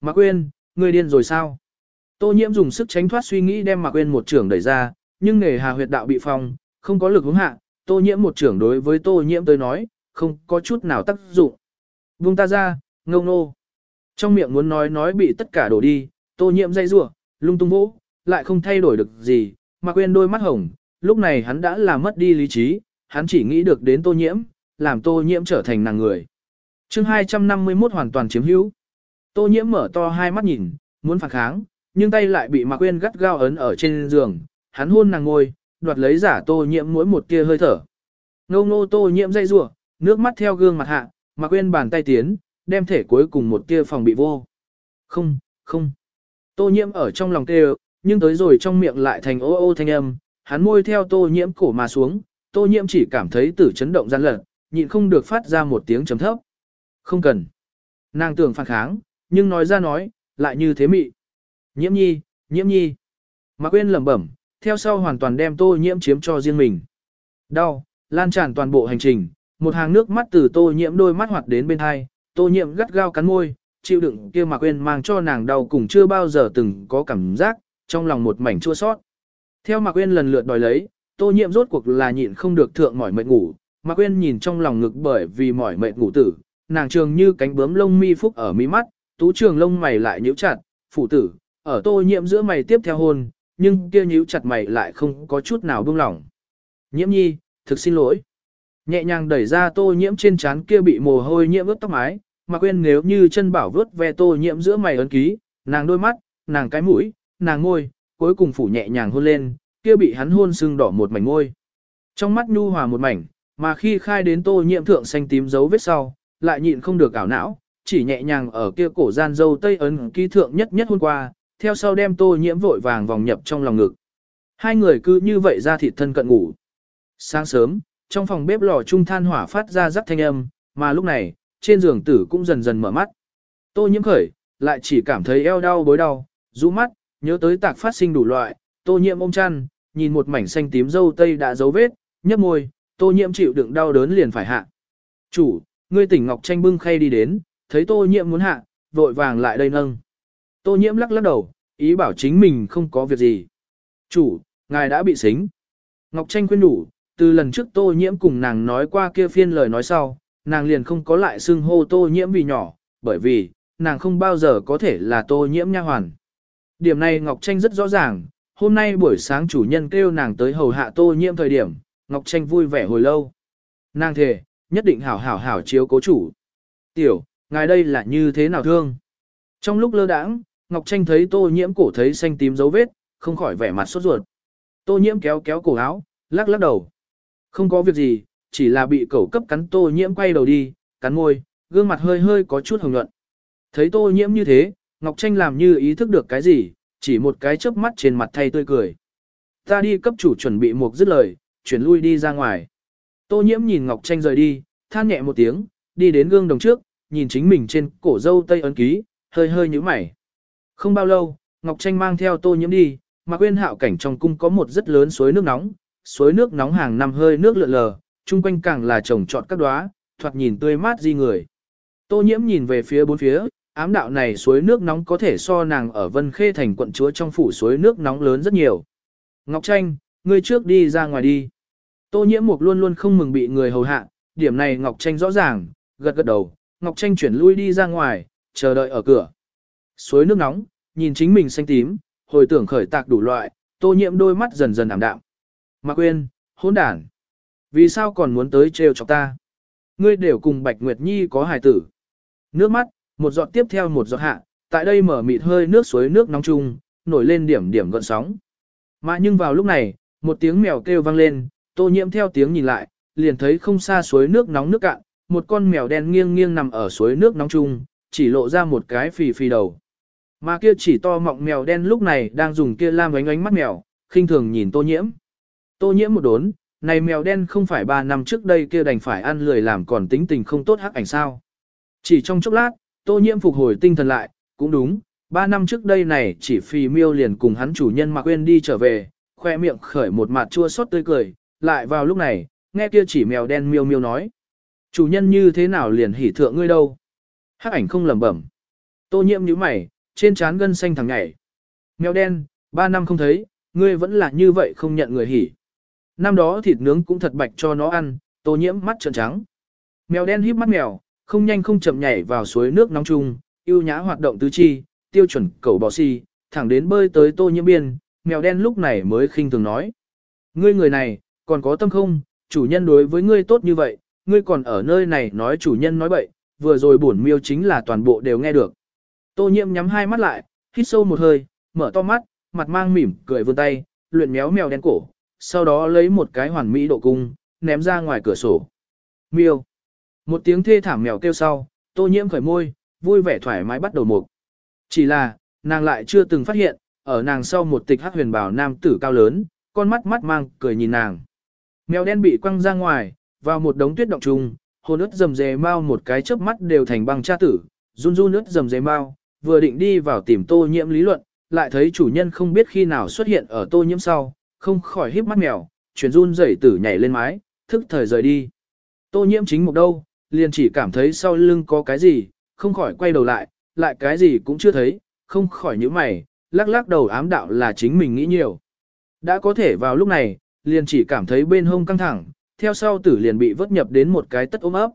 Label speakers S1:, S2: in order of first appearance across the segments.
S1: Mạc Quyên, ngươi điên rồi sao? Tô nhiễm dùng sức tránh thoát suy nghĩ đem Mạc Quyên một trưởng đẩy ra, nhưng nghề hà huyệt đạo bị phong, không có lực hướng hạ, tô nhiễm một trưởng đối với tô nhiễm tới nói, không có chút nào tác dụng. Vung ta ra, ngông nô. Trong miệng muốn nói nói bị tất cả đổ đi, tô nhiễm dây rủa, lung tung vỗ, lại không thay đổi được gì, Mạc Quyên đôi mắt hồng, lúc này hắn đã là mất đi lý trí, hắn chỉ nghĩ được đến tô nhiễm, làm tô nhiễm trở thành nàng người. Chương 251 hoàn toàn chiếm hữu. Tô nhiễm mở to hai mắt nhìn, muốn phản kháng, nhưng tay lại bị Mạc Quyên gắt gao ấn ở trên giường, hắn hôn nàng ngồi, đoạt lấy giả tô nhiễm mỗi một tia hơi thở. Ngô ngô tô nhiễm dây rủa, nước mắt theo gương mặt hạ, Mạc Quyên bàn tay tiến, đem thể cuối cùng một tia phòng bị vô. Không, không. Tô nhiễm ở trong lòng kêu, nhưng tới rồi trong miệng lại thành ô ô thanh âm, hắn môi theo tô nhiễm cổ mà xuống, tô nhiễm chỉ cảm thấy tử chấn động gian lận, nhịn không được phát ra một tiếng trầm thấp. Không cần. Nàng tưởng phản kháng, nhưng nói ra nói, lại như thế mị. Nhiễm nhi, nhiễm nhi. Mạc Quyên lẩm bẩm, theo sau hoàn toàn đem tô nhiễm chiếm cho riêng mình. Đau, lan tràn toàn bộ hành trình, một hàng nước mắt từ tô nhiễm đôi mắt hoạt đến bên hai, tô nhiễm gắt gao cắn môi, chịu đựng kia Mạc Quyên mang cho nàng đau cùng chưa bao giờ từng có cảm giác, trong lòng một mảnh chua sót. Theo Mạc Quyên lần lượt đòi lấy, tô nhiễm rốt cuộc là nhịn không được thượng mỏi mệt ngủ, Mạc Quyên nhìn trong lòng ngực bởi vì mỏi mệt ngủ tử, nàng trường như cánh bướm lông mi phúc ở mi mắt, tú trường lông mày lại nhíu chặt, phụ tử, ở tô nhiễm giữa mày tiếp theo hôn, nhưng kia nhíu chặt mày lại không có chút nào buông lỏng. Nhiễm nhi, thực xin lỗi. Nhẹ nhàng đẩy ra tô nhiễm trên trán kia bị mồ hôi nhiễm ướt tóc mái, mà quên nếu như chân bảo vớt ve tô nhiễm giữa mày ấn ký, nàng đôi mắt, nàng cái mũi, nàng môi, cuối cùng phủ nhẹ nhàng hôn lên, kia bị hắn hôn sưng đỏ một mảnh môi. Trong mắt nhu hòa một mảnh, mà khi khai đến tô nhiễm thượng xanh tím dấu vết sau, lại nhịn không được ảo não, chỉ nhẹ nhàng ở kia cổ gian dâu tây ấn ký thượng nhất nhất hôm qua, theo sau đem tô nhiễm vội vàng vòng nhập trong lòng ngực. Hai người cứ như vậy ra thịt thân cận ngủ. Sáng sớm, trong phòng bếp lò trung than hỏa phát ra rắc thanh âm, mà lúc này, trên giường tử cũng dần dần mở mắt. Tô nhiễm khởi, lại chỉ cảm thấy eo đau bối đau, rũ mắt, nhớ tới tạc phát sinh đủ loại, tô nhiễm ôm chăn, nhìn một mảnh xanh tím dâu tây đã dấu vết, nhấp môi, tô nhiễm chịu đựng đau đớn liền phải hạ. Chủ, ngươi tỉnh Ngọc Tranh bưng khay đi đến, thấy tô nhiễm muốn hạ, vội vàng lại đây nâng. Tô nhiễm lắc lắc đầu, ý bảo chính mình không có việc gì. Chủ, ngài đã bị xính. Ngọc Tranh khuyên đủ, từ lần trước tô nhiễm cùng nàng nói qua kia phiên lời nói sau, nàng liền không có lại xưng hô tô nhiễm vì nhỏ, bởi vì, nàng không bao giờ có thể là tô nhiễm nha hoàn. Điểm này Ngọc Tranh rất rõ ràng, hôm nay buổi sáng chủ nhân kêu nàng tới hầu hạ tô nhiễm thời điểm, Ngọc Tranh vui vẻ hồi lâu. Nàng thề, nhất định hảo hảo hảo chiếu cố chủ. Tiểu, ngài đây là như thế nào thương? Trong lúc lơ đãng, Ngọc Tranh thấy tô nhiễm cổ thấy xanh tím dấu vết, không khỏi vẻ mặt sốt ruột. Tô nhiễm kéo kéo cổ áo, lắc lắc đầu. Không có việc gì, chỉ là bị cẩu cấp cắn tô nhiễm quay đầu đi, cắn môi, gương mặt hơi hơi có chút hồng nhuận. Thấy tô nhiễm như thế, Ngọc Tranh làm như ý thức được cái gì, chỉ một cái chớp mắt trên mặt thay tươi cười. Ta đi cấp chủ chuẩn bị một dứt lời, chuyển lui đi ra ngoài. Tô nhiễm nhìn Ngọc Tranh rời đi, than nhẹ một tiếng, đi đến gương đồng trước, nhìn chính mình trên cổ dâu tây ấn ký, hơi hơi nhíu mày. Không bao lâu, Ngọc Tranh mang theo tô nhiễm đi, mà quên hạo cảnh trong cung có một rất lớn suối nước nóng, suối nước nóng hàng năm hơi nước lượn lờ, chung quanh càng là trồng trọt các đóa, thoạt nhìn tươi mát di người. Tô nhiễm nhìn về phía bốn phía, ám đạo này suối nước nóng có thể so nàng ở Vân Khê thành quận chúa trong phủ suối nước nóng lớn rất nhiều. Ngọc Tranh, ngươi trước đi ra ngoài đi. Tô nhiễm mục luôn luôn không mừng bị người hầu hạ, điểm này Ngọc Tranh rõ ràng, gật gật đầu, Ngọc Tranh chuyển lui đi ra ngoài, chờ đợi ở cửa. Suối nước nóng, nhìn chính mình xanh tím, hồi tưởng khởi tạc đủ loại, tô nhiễm đôi mắt dần dần ảm đạm. Mạc Quyên, hỗn đản. Vì sao còn muốn tới trêu chọc ta? Ngươi đều cùng Bạch Nguyệt Nhi có hài tử. Nước mắt, một giọt tiếp theo một giọt hạ, tại đây mở mịt hơi nước suối nước nóng chung, nổi lên điểm điểm gợn sóng. Mà nhưng vào lúc này, một tiếng mèo kêu vang lên, tô nhiễm theo tiếng nhìn lại, liền thấy không xa suối nước nóng nước cạn, một con mèo đen nghiêng nghiêng nằm ở suối nước nóng chung, chỉ lộ ra một cái phì phì đầu. Mà kia chỉ to mọng mèo đen lúc này đang dùng kia lam ánh ánh mắt mèo, khinh thường nhìn tô nhiễm. Tô nhiễm một đốn, này mèo đen không phải 3 năm trước đây kia đành phải ăn lười làm còn tính tình không tốt hắc ảnh sao. Chỉ trong chốc lát, tô nhiễm phục hồi tinh thần lại, cũng đúng, 3 năm trước đây này chỉ phì miêu liền cùng hắn chủ nhân mà quên đi trở về, khoe miệng khởi một mặt chua xót tươi cười, lại vào lúc này, nghe kia chỉ mèo đen miêu miêu nói. Chủ nhân như thế nào liền hỉ thượng ngươi đâu? Hắc ảnh không lẩm bẩm. Tô nhiễm nhíu mày, trên trán gân xanh thẳng nhảy. Mèo đen, ba năm không thấy, ngươi vẫn là như vậy không nhận người hỉ. Năm đó thịt nướng cũng thật bạch cho nó ăn, tô nhiễm mắt trợn trắng. Mèo đen híp mắt mèo, không nhanh không chậm nhảy vào suối nước nóng chung, yêu nhã hoạt động tứ chi, tiêu chuẩn cầu bò si, thẳng đến bơi tới tô nhiễm biên, mèo đen lúc này mới khinh thường nói. Ngươi người này, còn có tâm không, chủ nhân đối với ngươi tốt như vậy, ngươi còn ở nơi này nói chủ nhân nói bậy, vừa rồi bổn miêu chính là toàn bộ đều nghe được. Tô nhiễm nhắm hai mắt lại, hít sâu một hơi, mở to mắt, mặt mang mỉm, cười vươn tay, luyện méo mèo đen cổ, sau đó lấy một cái hoàn mỹ độ cung, ném ra ngoài cửa sổ. Miêu. Một tiếng thê thảm mèo kêu sau, tô nhiễm khởi môi, vui vẻ thoải mái bắt đầu mục. Chỉ là, nàng lại chưa từng phát hiện, ở nàng sau một tịch hắc huyền bảo nam tử cao lớn, con mắt mắt mang, cười nhìn nàng. Mèo đen bị quăng ra ngoài, vào một đống tuyết động trùng, hồn ướt dầm dề mau một cái chớp mắt đều thành băng cha tử, run run ướt dầm dề mau, vừa định đi vào tìm tô nhiễm lý luận, lại thấy chủ nhân không biết khi nào xuất hiện ở tô nhiễm sau, không khỏi híp mắt mèo, chuyển run rẩy tử nhảy lên mái, thức thời rời đi. Tô nhiễm chính một đâu, liền chỉ cảm thấy sau lưng có cái gì, không khỏi quay đầu lại, lại cái gì cũng chưa thấy, không khỏi nhíu mày, lắc lắc đầu ám đạo là chính mình nghĩ nhiều. Đã có thể vào lúc này, liền chỉ cảm thấy bên hông căng thẳng, theo sau tử liền bị vớt nhập đến một cái tất ôm ấp.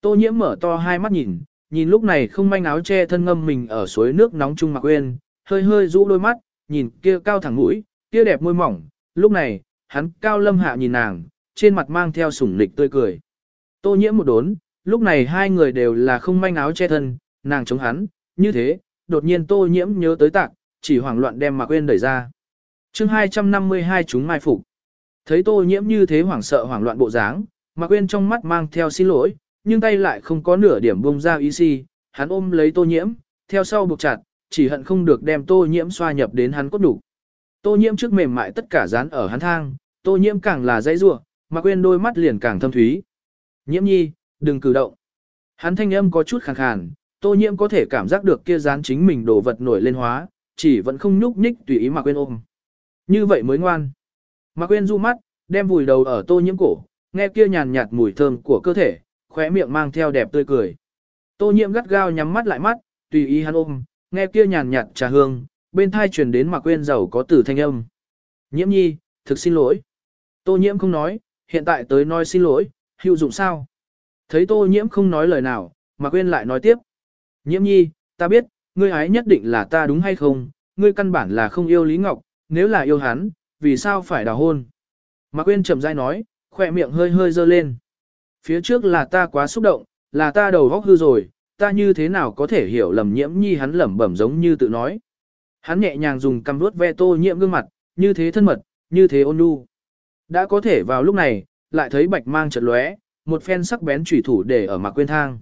S1: Tô nhiễm mở to hai mắt nhìn, nhìn lúc này không manh áo che thân ngâm mình ở suối nước nóng chung mặc quên, hơi hơi rũ đôi mắt, nhìn kia cao thẳng mũi, kia đẹp môi mỏng, lúc này, hắn cao lâm hạ nhìn nàng, trên mặt mang theo sủng lịch tươi cười. Tô nhiễm một đốn, lúc này hai người đều là không manh áo che thân, nàng chống hắn, như thế, đột nhiên tô nhiễm nhớ tới tạc, chỉ hoảng loạn đem mặc quên đẩy ra. chương 252 chúng mai phục. Thấy tô nhiễm như thế hoảng sợ hoảng loạn bộ dáng, mà quên trong mắt mang theo xin lỗi, nhưng tay lại không có nửa điểm bông ra ý si, hắn ôm lấy tô nhiễm, theo sau buộc chặt, chỉ hận không được đem tô nhiễm xoa nhập đến hắn cốt đủ. Tô nhiễm trước mềm mại tất cả dán ở hắn thang, tô nhiễm càng là dây rua, mà quên đôi mắt liền càng thâm thúy. Nhiễm nhi, đừng cử động. Hắn thanh âm có chút khàn khàn, tô nhiễm có thể cảm giác được kia dán chính mình đồ vật nổi lên hóa, chỉ vẫn không nhúc nhích tùy ý mà quên ôm. Như vậy mới ngoan. Mà quên du mắt, đem vùi đầu ở tô nhiễm cổ, nghe kia nhàn nhạt mùi thơm của cơ thể, khóe miệng mang theo đẹp tươi cười. Tô nhiễm gắt gao nhắm mắt lại mắt, tùy ý hắn ôm, nghe kia nhàn nhạt trà hương, bên thai truyền đến mà quên giàu có tử thanh âm. Nhiễm nhi, thực xin lỗi. Tô nhiễm không nói, hiện tại tới nói xin lỗi, hữu dụng sao? Thấy tô nhiễm không nói lời nào, mà quên lại nói tiếp. Nhiễm nhi, ta biết, ngươi ái nhất định là ta đúng hay không, ngươi căn bản là không yêu Lý Ngọc, nếu là yêu hắn, vì sao phải đào hôn? Mạc quên chậm rãi nói, khỏe miệng hơi hơi dơ lên. Phía trước là ta quá xúc động, là ta đầu góc hư rồi, ta như thế nào có thể hiểu lầm nhiễm nhi hắn lẩm bẩm giống như tự nói. Hắn nhẹ nhàng dùng cằm vuốt ve tô nhiễm gương mặt, như thế thân mật, như thế ôn nhu. Đã có thể vào lúc này, lại thấy bạch mang chợt lóe, một phen sắc bén chủy thủ để ở mạc quên thang.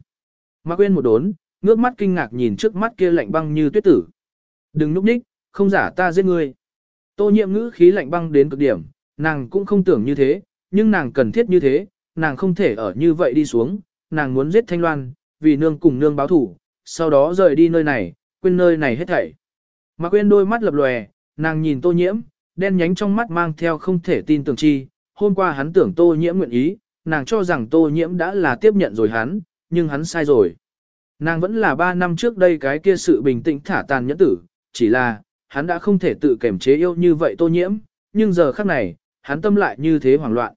S1: Mạc quên một đốn, ngước mắt kinh ngạc nhìn trước mắt kia lạnh băng như tuyết tử. Đừng núp ních, không giả ta giết ngươi. Tô Nhiệm ngữ khí lạnh băng đến cực điểm, nàng cũng không tưởng như thế, nhưng nàng cần thiết như thế, nàng không thể ở như vậy đi xuống, nàng muốn giết Thanh Loan, vì nương cùng nương báo thủ, sau đó rời đi nơi này, quên nơi này hết thảy. Mà quên đôi mắt lập lòe, nàng nhìn tô nhiễm, đen nhánh trong mắt mang theo không thể tin tưởng chi, hôm qua hắn tưởng tô nhiễm nguyện ý, nàng cho rằng tô nhiễm đã là tiếp nhận rồi hắn, nhưng hắn sai rồi. Nàng vẫn là ba năm trước đây cái kia sự bình tĩnh thả tàn nhẫn tử, chỉ là, hắn đã không thể tự kiềm chế yêu như vậy tô nhiễm, nhưng giờ khắc này, hắn tâm lại như thế hoảng loạn.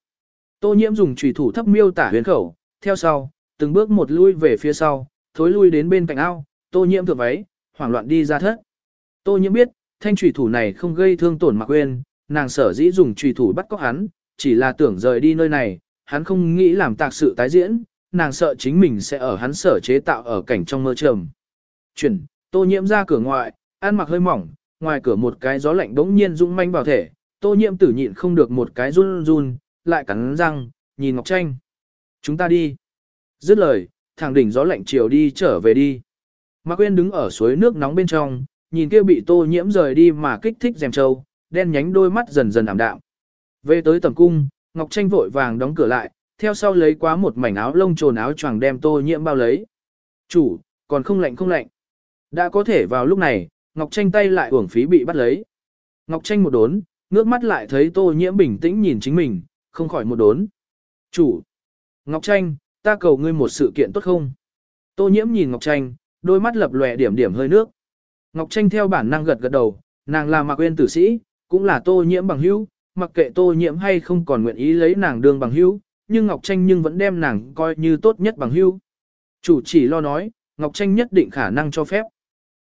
S1: Tô nhiễm dùng trùy thủ thấp miêu tả huyền khẩu, theo sau, từng bước một lui về phía sau, thối lui đến bên cạnh ao, tô nhiễm thượng váy, hoảng loạn đi ra thất. Tô nhiễm biết, thanh trùy thủ này không gây thương tổn Mạc quên, nàng sở dĩ dùng trùy thủ bắt cóc hắn, chỉ là tưởng rời đi nơi này, hắn không nghĩ làm tạc sự tái diễn, nàng sợ chính mình sẽ ở hắn sở chế tạo ở cảnh trong mơ trầm. Chuyển, tô nhiễm ra cửa ngoại, ăn mặc hơi mỏng, ngoài cửa một cái gió lạnh bỗng nhiên rung manh vào thể, tô nhiễm tử nhịn không được một cái run run, lại cắn răng, nhìn Ngọc Tranh. Chúng ta đi. Dứt lời, thẳng đỉnh gió lạnh chiều đi trở về đi. Mạc Quyên đứng ở suối nước nóng bên trong, nhìn kia bị tô nhiễm rời đi mà kích thích dèm trâu, đen nhánh đôi mắt dần dần ảm đạm. Về tới tầm cung, Ngọc Tranh vội vàng đóng cửa lại, theo sau lấy quá một mảnh áo lông trồn áo choàng đem tô nhiễm bao lấy. Chủ, còn không lạnh không lạnh. Đã có thể vào lúc này, Ngọc Tranh tay lại uổng phí bị bắt lấy. Ngọc Tranh một đốn, ngước mắt lại thấy tô nhiễm bình tĩnh nhìn chính mình, không khỏi một đốn. Chủ, Ngọc Tranh, ta cầu ngươi một sự kiện tốt không? Tô nhiễm nhìn Ngọc Tranh, đôi mắt lập lòe điểm điểm hơi nước. Ngọc Tranh theo bản năng gật gật đầu, nàng là Mạc Uyên tử sĩ, cũng là Tô Nhiễm bằng hữu, mặc kệ Tô Nhiễm hay không còn nguyện ý lấy nàng đương bằng hữu, nhưng Ngọc Tranh nhưng vẫn đem nàng coi như tốt nhất bằng hữu. Chủ chỉ lo nói, Ngọc Tranh nhất định khả năng cho phép.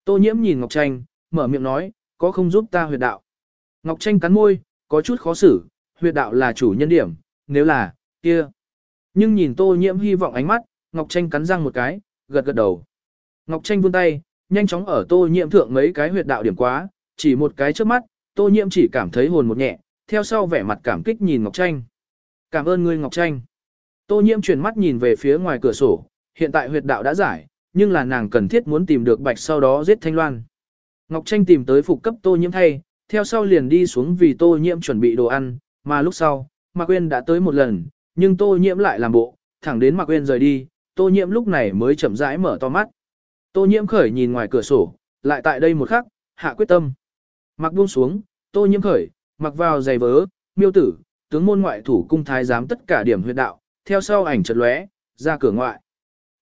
S1: Tô Nhiễm nhìn Ngọc Tranh, mở miệng nói, có không giúp ta huyệt đạo. Ngọc Tranh cắn môi, có chút khó xử, huyệt đạo là chủ nhân điểm, nếu là, kia. Nhưng nhìn Tô Nhiễm hy vọng ánh mắt, Ngọc Tranh cắn răng một cái, gật gật đầu. Ngọc Tranh vươn tay, nhanh chóng ở Tô Nhiễm thượng mấy cái huyệt đạo điểm quá, chỉ một cái trước mắt, Tô Nhiễm chỉ cảm thấy hồn một nhẹ, theo sau vẻ mặt cảm kích nhìn Ngọc Tranh. Cảm ơn ngươi Ngọc Tranh. Tô Nhiễm chuyển mắt nhìn về phía ngoài cửa sổ, hiện tại huyệt đạo đã giải, nhưng là nàng cần thiết muốn tìm được bạch sau đó giết Thanh Loan. Ngọc Tranh tìm tới phục cấp Tô Nhiễm thay, theo sau liền đi xuống vì Tô Nhiễm chuẩn bị đồ ăn, mà lúc sau, Mạc Quyên đã tới một lần, nhưng Tô Nhiễm lại làm bộ, thẳng đến Mạc Quyên rời đi, Tô Nhiễm lúc này mới chậm rãi mở to mắt. Tô Nhiễm khởi nhìn ngoài cửa sổ, lại tại đây một khắc, hạ quyết tâm. Mặc buông xuống, Tô Nhiễm khởi, mặc vào giày vớ, miêu tử, tướng môn ngoại thủ cung thái giám tất cả điểm huyệt đạo, theo sau ảnh chợt lóe, ra cửa ngoại.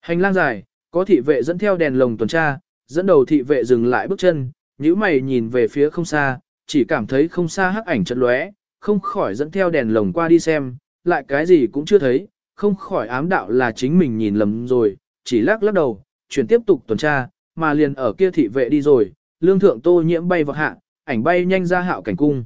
S1: Hành lang dài, có thị vệ dẫn theo đèn lồng tuần tra, dẫn đầu thị vệ dừng lại bước chân, nhíu mày nhìn về phía không xa, chỉ cảm thấy không xa hắc ảnh chợt lóe, không khỏi dẫn theo đèn lồng qua đi xem, lại cái gì cũng chưa thấy, không khỏi ám đạo là chính mình nhìn lầm rồi, chỉ lắc lắc đầu, chuyển tiếp tục tuần tra, mà liền ở kia thị vệ đi rồi, lương thượng tô nhiễm bay vào hạ, ảnh bay nhanh ra hạo cảnh cung.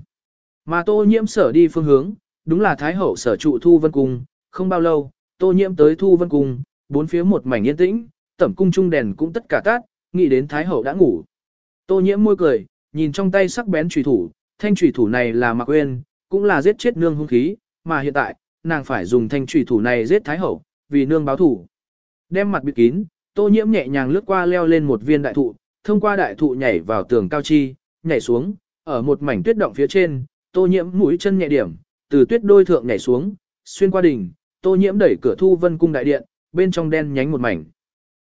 S1: Mà tô nhiễm sở đi phương hướng, đúng là thái hậu sở trụ thu vân cung, không bao lâu, tô nhiễm tới thu vân cung, bốn phía một mảnh yên tĩnh, tẩm cung trung đèn cũng tất cả tắt, nghĩ đến thái hậu đã ngủ. Tô nhiễm môi cười, nhìn trong tay sắc bén chủy thủ, thanh chủy thủ này là mặc quên, cũng là giết chết nương hung khí, mà hiện tại, nàng phải dùng thanh chủy thủ này giết thái hậu, vì nương báo thủ. Đem mặt bịt kín, tô nhiễm nhẹ nhàng lướt qua leo lên một viên đại thụ, thông qua đại thụ nhảy vào tường cao chi, nhảy xuống, ở một mảnh tuyết động phía trên, tô nhiễm mũi chân nhẹ điểm, từ tuyết đôi thượng nhảy xuống, xuyên qua đỉnh, tô nhiễm đẩy cửa thu vân cung đại điện, bên trong đen nhánh một mảnh.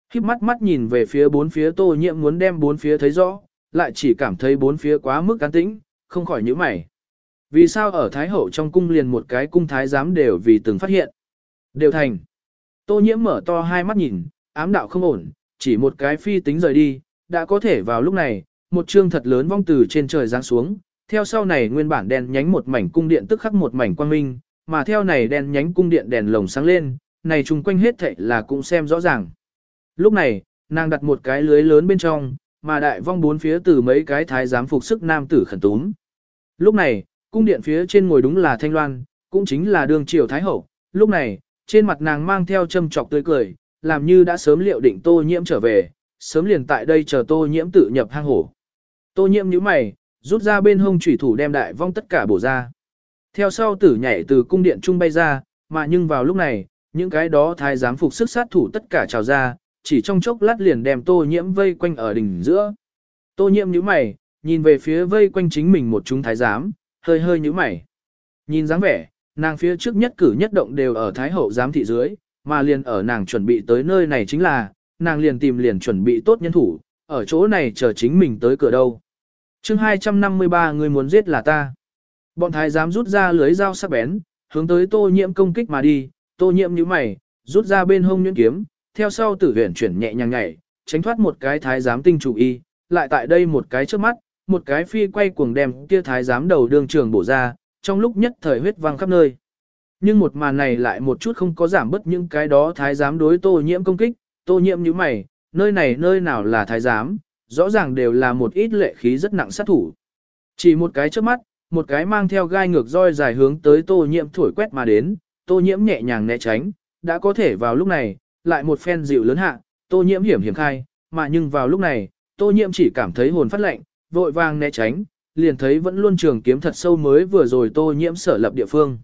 S1: Khiếp mắt mắt nhìn về phía bốn phía tô nhiễm muốn đem bốn phía thấy rõ, lại chỉ cảm thấy bốn phía quá mức an tĩnh, không khỏi nhíu mày. Vì sao ở Thái Hậu trong cung liền một cái cung thái giám đều vì từng phát hiện. Đều thành. Tô nhiễm mở to hai mắt nhìn, ám đạo không ổn, chỉ một cái phi tính rời đi, đã có thể vào lúc này, một chương thật lớn vong từ trên trời giáng xuống, theo sau này nguyên bản đèn nhánh một mảnh cung điện tức khắc một mảnh quang minh, mà theo này đèn nhánh cung điện đèn lồng sáng lên, này chung quanh hết thảy là cũng xem rõ ràng. Lúc này, nàng đặt một cái lưới lớn bên trong, mà đại vong bốn phía từ mấy cái thái giám phục sức nam tử khẩn túm. Lúc này, cung điện phía trên ngồi đúng là Thanh Loan, cũng chính là đường triều thái hậu. Lúc này, trên mặt nàng mang theo châm trọc tươi cười, làm như đã sớm liệu định tô nhiễm trở về, sớm liền tại đây chờ tô nhiễm tự nhập hang hổ. Tô nhiễm nhíu mày, rút ra bên hông chủy thủ đem đại vong tất cả bổ ra. Theo sau tử nhảy từ cung điện trung bay ra, mà nhưng vào lúc này, những cái đó thái giám phục sức sát thủ tất cả trào ra, chỉ trong chốc lát liền đem tô nhiễm vây quanh ở đỉnh giữa. Tô nhiễm nhíu mày, nhìn về phía vây quanh chính mình một chúng thái giám, hơi hơi nhíu mày. Nhìn dáng vẻ, nàng phía trước nhất cử nhất động đều ở thái hậu giám thị dưới, mà liền ở nàng chuẩn bị tới nơi này chính là, nàng liền tìm liền chuẩn bị tốt nhân thủ, ở chỗ này chờ chính mình tới cửa đâu. chương 253 người muốn giết là ta. Bọn thái giám rút ra lưới dao sắc bén, hướng tới tô nhiễm công kích mà đi, tô nhiễm nhíu mày, rút ra bên hông nhuyễn kiếm, theo sau tử huyền chuyển nhẹ nhàng nhảy, tránh thoát một cái thái giám tinh chủ y, lại tại đây một cái trước mắt, một cái phi quay cuồng đem kia thái giám đầu đường trường bổ ra, trong lúc nhất thời huyết văng khắp nơi. Nhưng một màn này lại một chút không có giảm bớt những cái đó thái giám đối tô nhiễm công kích, tô nhiễm như mày, nơi này nơi nào là thái giám, rõ ràng đều là một ít lệ khí rất nặng sát thủ. Chỉ một cái trước mắt, một cái mang theo gai ngược roi dài hướng tới tô nhiễm thổi quét mà đến, tô nhiễm nhẹ nhàng né tránh, đã có thể vào lúc này, lại một phen dịu lớn hạ, tô nhiễm hiểm hiểm khai, mà nhưng vào lúc này, tô nhiễm chỉ cảm thấy hồn phát lạnh, vội vàng né tránh, liền thấy vẫn luôn trường kiếm thật sâu mới vừa rồi tô nhiễm sở lập địa phương.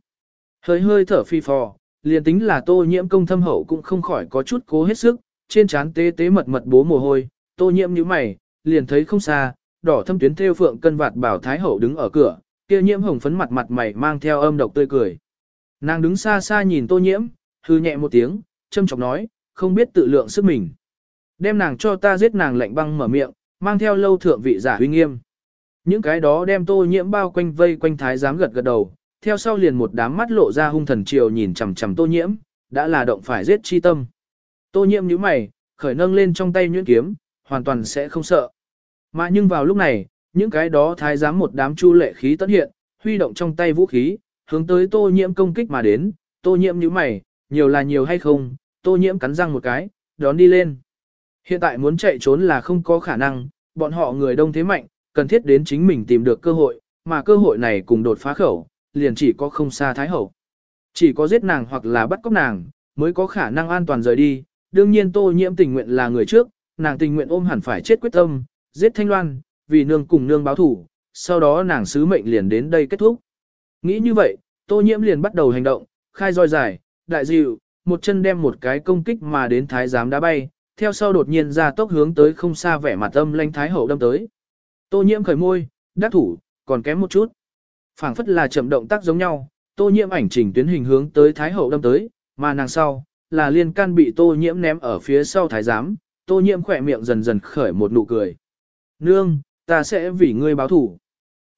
S1: Hơi hơi thở phi phò, liền tính là tô nhiễm công thâm hậu cũng không khỏi có chút cố hết sức, trên trán tế tế mật mật bố mồ hôi, tô nhiễm nhíu mày, liền thấy không xa, đỏ thâm tuyến theo phượng cân vạt bảo thái hậu đứng ở cửa, kia nhiễm hồng phấn mặt mặt mày mang theo âm độc tươi cười. Nàng đứng xa xa nhìn tô nhiễm, hư nhẹ một tiếng, châm chọc nói, không biết tự lượng sức mình. Đem nàng cho ta giết nàng lạnh băng mở miệng, mang theo lâu thượng vị giả huy nghiêm. Những cái đó đem tô nhiễm bao quanh vây quanh thái giám gật gật đầu, theo sau liền một đám mắt lộ ra hung thần triều nhìn chằm chằm tô nhiễm, đã là động phải giết chi tâm. Tô nhiễm nhíu mày, khởi nâng lên trong tay nhuyễn kiếm, hoàn toàn sẽ không sợ. Mà nhưng vào lúc này, những cái đó thái giám một đám chu lệ khí tất hiện, huy động trong tay vũ khí, hướng tới tô nhiễm công kích mà đến, tô nhiễm nhíu mày, nhiều là nhiều hay không, tô nhiễm cắn răng một cái, đón đi lên. Hiện tại muốn chạy trốn là không có khả năng, bọn họ người đông thế mạnh, cần thiết đến chính mình tìm được cơ hội, mà cơ hội này cùng đột phá khẩu, liền chỉ có không xa thái hậu. Chỉ có giết nàng hoặc là bắt cóc nàng, mới có khả năng an toàn rời đi, đương nhiên tô nhiễm tình nguyện là người trước, nàng tình nguyện ôm hẳn phải chết quyết tâm, giết thanh loan, vì nương cùng nương báo thủ, sau đó nàng sứ mệnh liền đến đây kết thúc. Nghĩ như vậy, tô nhiễm liền bắt đầu hành động, khai roi dài, đại dịu, một chân đem một cái công kích mà đến thái giám đá bay, theo sau đột nhiên ra tốc hướng tới không xa vẻ mặt âm lanh thái hậu đâm tới. Tô nhiễm khởi môi, đắc thủ, còn kém một chút. phảng phất là chậm động tác giống nhau, tô nhiễm ảnh chỉnh tuyến hình hướng tới thái hậu đâm tới, mà nàng sau, là liên can bị tô nhiễm ném ở phía sau thái giám, tô nhiễm khỏe miệng dần dần khởi một nụ cười. Nương, ta sẽ vì ngươi báo thủ.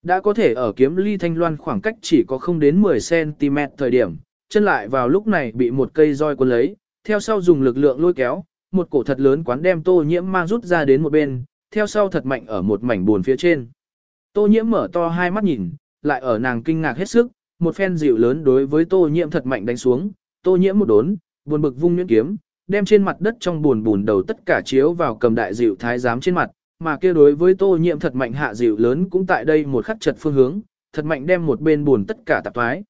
S1: Đã có thể ở kiếm ly thanh loan khoảng cách chỉ có không đến 10cm thời điểm, chân lại vào lúc này bị một cây roi cuốn lấy, theo sau dùng lực lượng lôi kéo, một cổ thật lớn quán đem tô nhiễm mang rút ra đến một bên, theo sau thật mạnh ở một mảnh buồn phía trên. Tô nhiễm mở to hai mắt nhìn, lại ở nàng kinh ngạc hết sức, một phen dịu lớn đối với tô nhiễm thật mạnh đánh xuống, tô nhiễm một đốn, buồn bực vung nhuyễn kiếm, đem trên mặt đất trong buồn bùn đầu tất cả chiếu vào cầm đại dịu thái giám trên mặt, mà kia đối với tô nhiễm thật mạnh hạ dịu lớn cũng tại đây một khắc chật phương hướng, thật mạnh đem một bên buồn tất cả tạp thoái.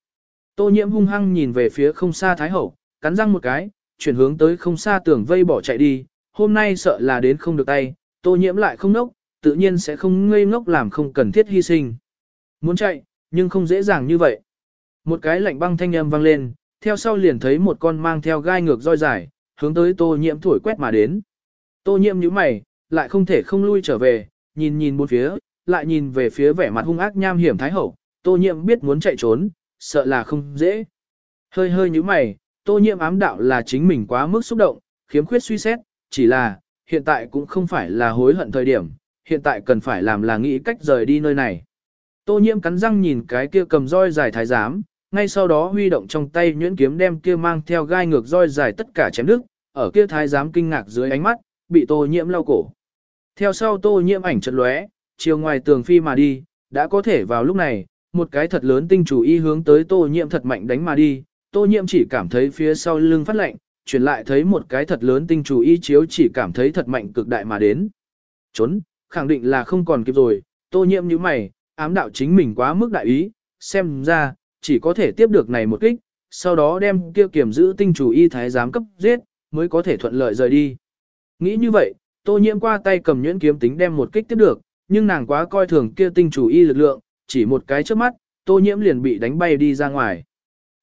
S1: Tô nhiễm hung hăng nhìn về phía không xa thái hậu, cắn răng một cái, chuyển hướng tới không xa tường vây bỏ chạy đi, hôm nay sợ là đến không được tay, tô nhiễm lại không nốc, tự nhiên sẽ không ngây ngốc làm không cần thiết hy sinh. Muốn chạy, nhưng không dễ dàng như vậy. Một cái lạnh băng thanh âm vang lên, theo sau liền thấy một con mang theo gai ngược roi dài, hướng tới tô nhiễm thổi quét mà đến. Tô nhiễm nhíu mày, lại không thể không lui trở về, nhìn nhìn bốn phía, lại nhìn về phía vẻ mặt hung ác nham hiểm thái hậu, tô nhiễm biết muốn chạy trốn, sợ là không dễ. Hơi hơi như mày, tô nhiễm ám đạo là chính mình quá mức xúc động, khiếm khuyết suy xét, chỉ là, hiện tại cũng không phải là hối hận thời điểm, hiện tại cần phải làm là nghĩ cách rời đi nơi này. Tô nhiễm cắn răng nhìn cái kia cầm roi dài thái giám, ngay sau đó huy động trong tay nhuyễn kiếm đem kia mang theo gai ngược roi dài tất cả chém đứt, ở kia thái giám kinh ngạc dưới ánh mắt, bị tô nhiễm lau cổ. Theo sau tô nhiễm ảnh chật lóe, chiều ngoài tường phi mà đi, đã có thể vào lúc này, một cái thật lớn tinh chủ y hướng tới tô nhiễm thật mạnh đánh mà đi, tô nhiễm chỉ cảm thấy phía sau lưng phát lạnh, chuyển lại thấy một cái thật lớn tinh chủ y chiếu chỉ cảm thấy thật mạnh cực đại mà đến. Trốn, khẳng định là không còn kịp rồi, tô nhiễm như mày, ám đạo chính mình quá mức đại ý, xem ra, chỉ có thể tiếp được này một kích, sau đó đem kia kiểm giữ tinh chủ y thái giám cấp giết, mới có thể thuận lợi rời đi. Nghĩ như vậy, tô nhiễm qua tay cầm nhuyễn kiếm tính đem một kích tiếp được, nhưng nàng quá coi thường kia tinh chủ y lực lượng, chỉ một cái trước mắt, tô nhiễm liền bị đánh bay đi ra ngoài.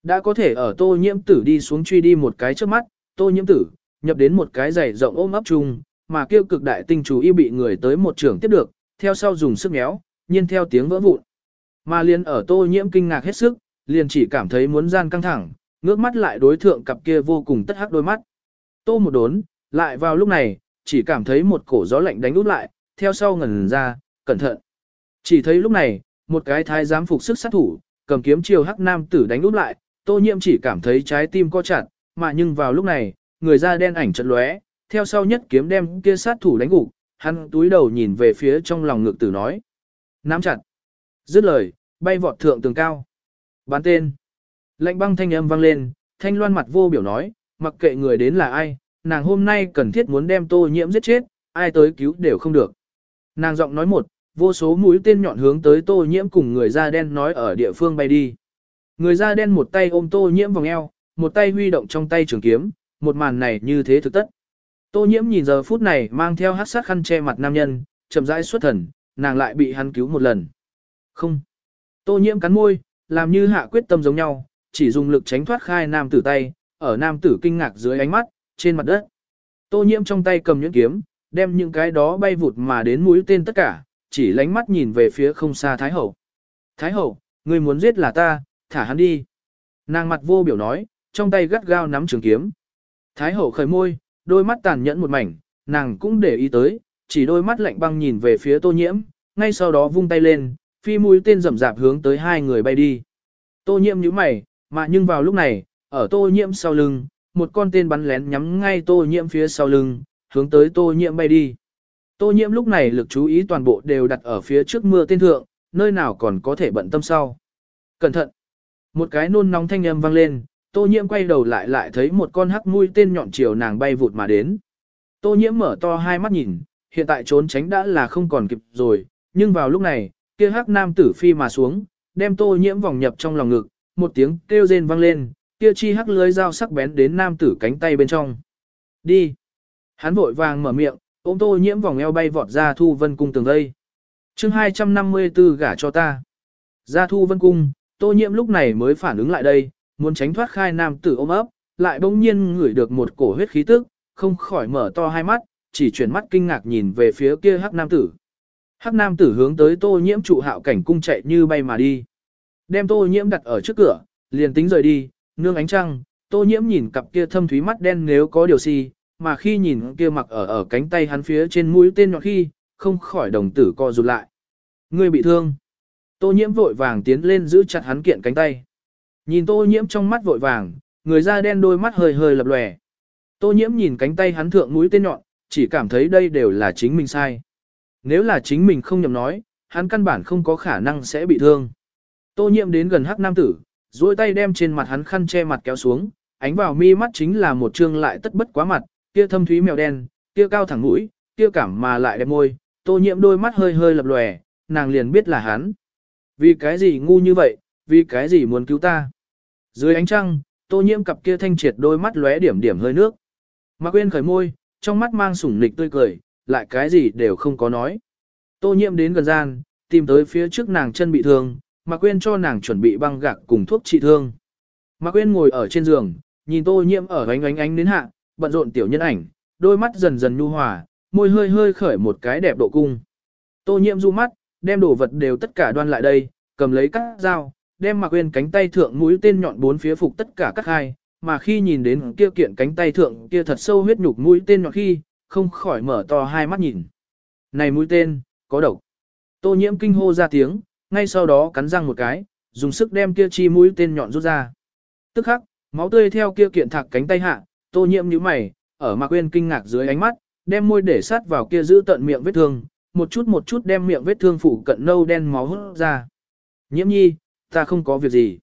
S1: Đã có thể ở tô nhiễm tử đi xuống truy đi một cái trước mắt, tô nhiễm tử, nhập đến một cái giày rộng ôm ấp chung, mà kêu cực đại tinh chủ y bị người tới một trường tiếp được, theo sau dùng sức méo, nhiên theo tiếng vỡ vụn. Mà liền ở tô nhiễm kinh ngạc hết sức, liền chỉ cảm thấy muốn gian căng thẳng, ngước mắt lại đối thượng cặp kia vô cùng tất hắc đôi mắt. Tô một đốn, lại vào lúc này, chỉ cảm thấy một cổ gió lạnh đánh út lại, theo sau ngẩn ra, cẩn thận. Chỉ thấy lúc này, một cái thái giám phục sức sát thủ, cầm kiếm chiều hắc nam tử đánh út lại, tô nhiễm chỉ cảm thấy trái tim co chặt, mà nhưng vào lúc này, người da đen ảnh chợt lóe, theo sau nhất kiếm đem kia sát thủ đánh gục, hắn túi đầu nhìn về phía trong lòng ngực tử nói. Nắm chặt. Dứt lời, bay vọt thượng tường cao. Bán tên. Lệnh băng thanh âm vang lên, thanh loan mặt vô biểu nói, mặc kệ người đến là ai, nàng hôm nay cần thiết muốn đem tô nhiễm giết chết, ai tới cứu đều không được. Nàng giọng nói một, vô số mũi tên nhọn hướng tới tô nhiễm cùng người da đen nói ở địa phương bay đi. Người da đen một tay ôm tô nhiễm vòng eo, một tay huy động trong tay trường kiếm, một màn này như thế thực tất. Tô nhiễm nhìn giờ phút này mang theo hắc sát khăn che mặt nam nhân, chậm rãi xuất thần, nàng lại bị hắn cứu một lần. Không. Tô nhiễm cắn môi, làm như hạ quyết tâm giống nhau, chỉ dùng lực tránh thoát khai nam tử tay, ở nam tử kinh ngạc dưới ánh mắt, trên mặt đất. Tô nhiễm trong tay cầm nhuyễn kiếm, đem những cái đó bay vụt mà đến mũi tên tất cả, chỉ lánh mắt nhìn về phía không xa Thái Hậu. Thái Hậu, người muốn giết là ta, thả hắn đi. Nàng mặt vô biểu nói, trong tay gắt gao nắm trường kiếm. Thái Hậu khởi môi, đôi mắt tàn nhẫn một mảnh, nàng cũng để ý tới, chỉ đôi mắt lạnh băng nhìn về phía tô nhiễm, ngay sau đó vung tay lên, phi mũi tên rầm rạp hướng tới hai người bay đi. Tô nhiễm nhíu mày, mà nhưng vào lúc này, ở tô nhiễm sau lưng, một con tên bắn lén nhắm ngay tô nhiễm phía sau lưng, hướng tới tô nhiễm bay đi. Tô nhiễm lúc này lực chú ý toàn bộ đều đặt ở phía trước mưa tên thượng, nơi nào còn có thể bận tâm sau. Cẩn thận! Một cái nôn nóng thanh âm vang lên, tô nhiễm quay đầu lại lại thấy một con hắc mũi tên nhọn chiều nàng bay vụt mà đến. Tô nhiễm mở to hai mắt nhìn, hiện tại trốn tránh đã là không còn kịp rồi, nhưng vào lúc này, kia hắc nam tử phi mà xuống, đem tô nhiễm vòng nhập trong lòng ngực, một tiếng kêu rên vang lên, kia chi hắc lưới dao sắc bén đến nam tử cánh tay bên trong. Đi! Hắn vội vàng mở miệng, ôm tô nhiễm vòng eo bay vọt ra thu vân cung tường vây. Chương 254 gả cho ta. Ra thu vân cung, tô nhiễm lúc này mới phản ứng lại đây, muốn tránh thoát khai nam tử ôm ấp, lại bỗng nhiên ngửi được một cổ huyết khí tức, không khỏi mở to hai mắt, chỉ chuyển mắt kinh ngạc nhìn về phía kia hắc nam tử. Hắc nam tử hướng tới tô nhiễm trụ hạo cảnh cung chạy như bay mà đi. Đem tô nhiễm đặt ở trước cửa, liền tính rời đi, nương ánh trăng, tô nhiễm nhìn cặp kia thâm thúy mắt đen nếu có điều gì, mà khi nhìn kia mặc ở ở cánh tay hắn phía trên mũi tên nhọn khi, không khỏi đồng tử co rụt lại. Người bị thương. Tô nhiễm vội vàng tiến lên giữ chặt hắn kiện cánh tay. Nhìn tô nhiễm trong mắt vội vàng, người da đen đôi mắt hơi hơi lập lòe. Tô nhiễm nhìn cánh tay hắn thượng mũi tên nhọn, chỉ cảm thấy đây đều là chính mình sai. Nếu là chính mình không nhầm nói, hắn căn bản không có khả năng sẽ bị thương. Tô nhiễm đến gần hắc nam tử, duỗi tay đem trên mặt hắn khăn che mặt kéo xuống, ánh vào mi mắt chính là một trương lại tất bất quá mặt, kia thâm thúy mèo đen, kia cao thẳng mũi, kia cảm mà lại đẹp môi, tô nhiễm đôi mắt hơi hơi lập lòe, nàng liền biết là hắn. Vì cái gì ngu như vậy, vì cái gì muốn cứu ta. Dưới ánh trăng, tô nhiễm cặp kia thanh triệt đôi mắt lóe điểm điểm hơi nước. Mạc Quyên khởi môi, trong mắt mang sủng nịch tươi cười, lại cái gì đều không có nói. Tô nhiễm đến gần gian, tìm tới phía trước nàng chân bị thương, Mạc Quyên cho nàng chuẩn bị băng gạc cùng thuốc trị thương. Mạc Quyên ngồi ở trên giường, nhìn tô nhiễm ở ánh ánh ánh đến hạ, bận rộn tiểu nhân ảnh, đôi mắt dần dần nhu hòa, môi hơi hơi khởi một cái đẹp độ cung. Tô nhiễm du mắt, đem đồ vật đều tất cả đoan lại đây, cầm lấy các dao, đem mặc quên cánh tay thượng mũi tên nhọn bốn phía phục tất cả các hai, mà khi nhìn đến kia kiện cánh tay thượng kia thật sâu huyết nhục mũi tên nhọn khi, không khỏi mở to hai mắt nhìn. Này mũi tên, có độc. Tô nhiễm kinh hô ra tiếng, ngay sau đó cắn răng một cái, dùng sức đem kia chi mũi tên nhọn rút ra. Tức khắc, máu tươi theo kia kiện thạc cánh tay hạ, tô nhiễm nhíu mày, ở Mạc Quyên kinh ngạc dưới ánh mắt, đem môi để sát vào kia giữ tận miệng vết thương, một chút một chút đem miệng vết thương phủ cận nâu đen máu hút ra. Nhiễm nhi, ta không có việc gì.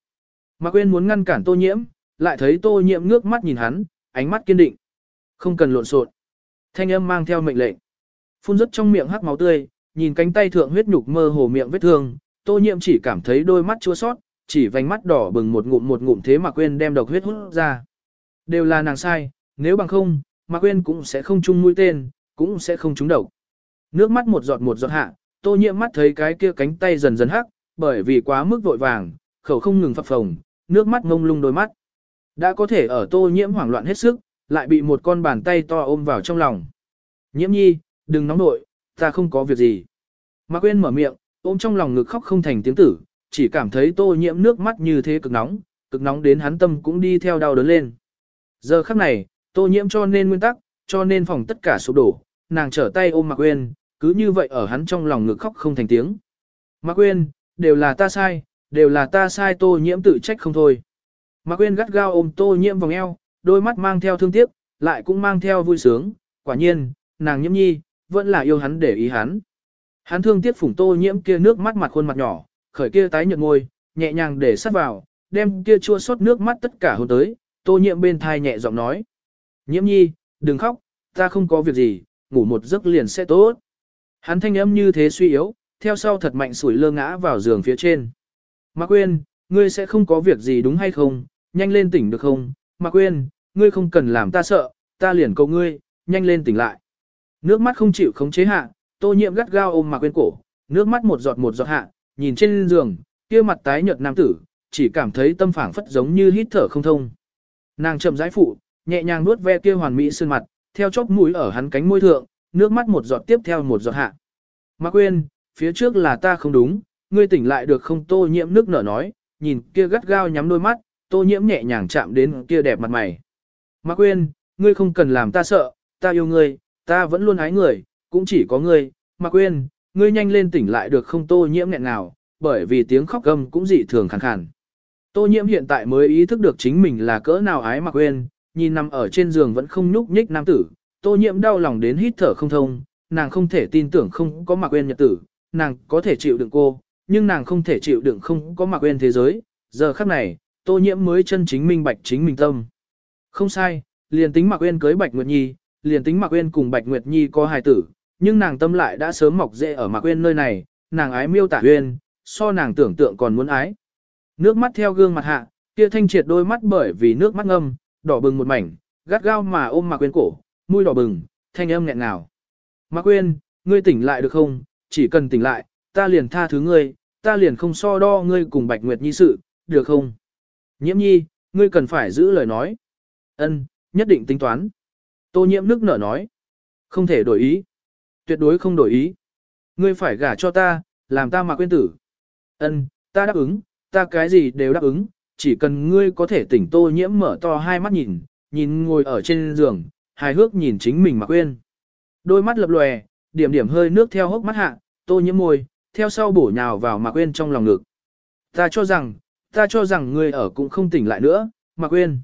S1: Mạc Quyên muốn ngăn cản tô nhiễm, lại thấy tô nhiễm ngước mắt nhìn hắn, ánh mắt kiên định. Không cần lộn xộn. Thanh âm mang theo mệnh lệnh. Phun rất trong miệng hắc máu tươi, nhìn cánh tay thượng huyết nhục mơ hồ miệng vết thương, tô nhiễm chỉ cảm thấy đôi mắt chua xót, chỉ vành mắt đỏ bừng một ngụm một ngụm thế mà quên đem độc huyết hút ra. Đều là nàng sai, nếu bằng không, Mạc Quyên cũng sẽ không chung mũi tên, cũng sẽ không trúng độc. Nước mắt một giọt một giọt hạ, tô nhiễm mắt thấy cái kia cánh tay dần dần hắc, bởi vì quá mức vội vàng, khẩu không ngừng phập phồng, nước mắt ngông lung đôi mắt. Đã có thể ở tô nhiễm hoảng loạn hết sức, lại bị một con bàn tay to ôm vào trong lòng. Nhiễm nhi, đừng nóng nội, ta không có việc gì. Mạc Quyên mở miệng, ôm trong lòng ngực khóc không thành tiếng tử, chỉ cảm thấy tô nhiễm nước mắt như thế cực nóng, cực nóng đến hắn tâm cũng đi theo đau đớn lên. Giờ khắc này, tô nhiễm cho nên nguyên tắc, cho nên phòng tất cả sụp đổ, nàng trở tay ôm Mạc Quyên, cứ như vậy ở hắn trong lòng ngực khóc không thành tiếng. Mạc Quyên, đều là ta sai, đều là ta sai tô nhiễm tự trách không thôi. Mạc Quyên gắt gao ôm tô nhiễm vòng eo, đôi mắt mang theo thương tiếc, lại cũng mang theo vui sướng, quả nhiên, nàng nhiễm nhi, vẫn là yêu hắn để ý hắn. Hắn thương tiếc phủng tô nhiễm kia nước mắt mặt khuôn mặt nhỏ, khởi kia tái nhợt môi, nhẹ nhàng để sát vào, đem kia chua xót nước mắt tất cả hôn tới, tô nhiễm bên thai nhẹ giọng nói. Nhiễm nhi, đừng khóc, ta không có việc gì, ngủ một giấc liền sẽ tốt. Hắn thanh âm như thế suy yếu, theo sau thật mạnh sủi lơ ngã vào giường phía trên. Mạc Quyên, ngươi sẽ không có việc gì đúng hay không, nhanh lên tỉnh được không? Mạc Quyên, ngươi không cần làm ta sợ, ta liền cầu ngươi, nhanh lên tỉnh lại. Nước mắt không chịu khống chế hạ, tô nhiệm gắt gao ôm Mạc Quyên cổ, nước mắt một giọt một giọt hạ, nhìn trên giường, kia mặt tái nhợt nam tử, chỉ cảm thấy tâm phảng phất giống như hít thở không thông. Nàng chậm rãi phụ, nhẹ nhàng nuốt ve kia hoàn mỹ sơn mặt, theo chóp mũi ở hắn cánh môi thượng, nước mắt một giọt tiếp theo một giọt hạ. Ma Quyên, phía trước là ta không đúng, ngươi tỉnh lại được không tô nhiễm nước nở nói, nhìn kia gắt gao nhắm đôi mắt, tô nhiễm nhẹ nhàng chạm đến kia đẹp mặt mày. Ma Quyên, ngươi không cần làm ta sợ, ta yêu ngươi, ta vẫn luôn ái người, cũng chỉ có ngươi, Ma Quyên, ngươi nhanh lên tỉnh lại được không tô nhiễm nghẹn nào, bởi vì tiếng khóc gầm cũng dị thường khàn khàn. Tô nhiễm hiện tại mới ý thức được chính mình là cỡ nào ái mặc quên, nhìn nằm ở trên giường vẫn không nhúc nhích nam tử, tô nhiễm đau lòng đến hít thở không thông, nàng không thể tin tưởng không có mặc quên nhật tử, nàng có thể chịu đựng cô, nhưng nàng không thể chịu đựng không có mặc quên thế giới. Giờ khắc này, Tô Nhiễm mới chân chính minh bạch chính mình tâm. Không sai, liền tính mặc quên cưới Bạch Nguyệt Nhi, liền tính mặc quên cùng Bạch Nguyệt Nhi có hài tử, nhưng nàng tâm lại đã sớm mọc rễ ở mặc quên nơi này, nàng ái miêu tả Uyên, so nàng tưởng tượng còn muốn ái. Nước mắt theo gương mặt hạ, kia thanh triệt đôi mắt bởi vì nước mắt ngâm, đỏ bừng một mảnh, gắt gao mà ôm Mạc Quyên cổ, mũi đỏ bừng, thanh âm nghẹn ngào. Mạc Quyên, ngươi tỉnh lại được không? Chỉ cần tỉnh lại, ta liền tha thứ ngươi, ta liền không so đo ngươi cùng Bạch Nguyệt Nhi sự, được không? Nhiễm Nhi, ngươi cần phải giữ lời nói. Ân, nhất định tính toán. Tô Nhiễm nước nở nói, không thể đổi ý. Tuyệt đối không đổi ý. Ngươi phải gả cho ta, làm ta Mạc Quyên tử. Ân, ta đáp ứng, ta cái gì đều đáp ứng, chỉ cần ngươi có thể tỉnh Tô Nhiễm mở to hai mắt nhìn, nhìn ngồi ở trên giường, hài hước nhìn chính mình mà quên Đôi mắt lập lòe, điểm điểm hơi nước theo hốc mắt hạ, tô nhiễm môi, theo sau bổ nhào vào mà quên trong lòng ngực. Ta cho rằng, ta cho rằng ngươi ở cũng không tỉnh lại nữa, mà quên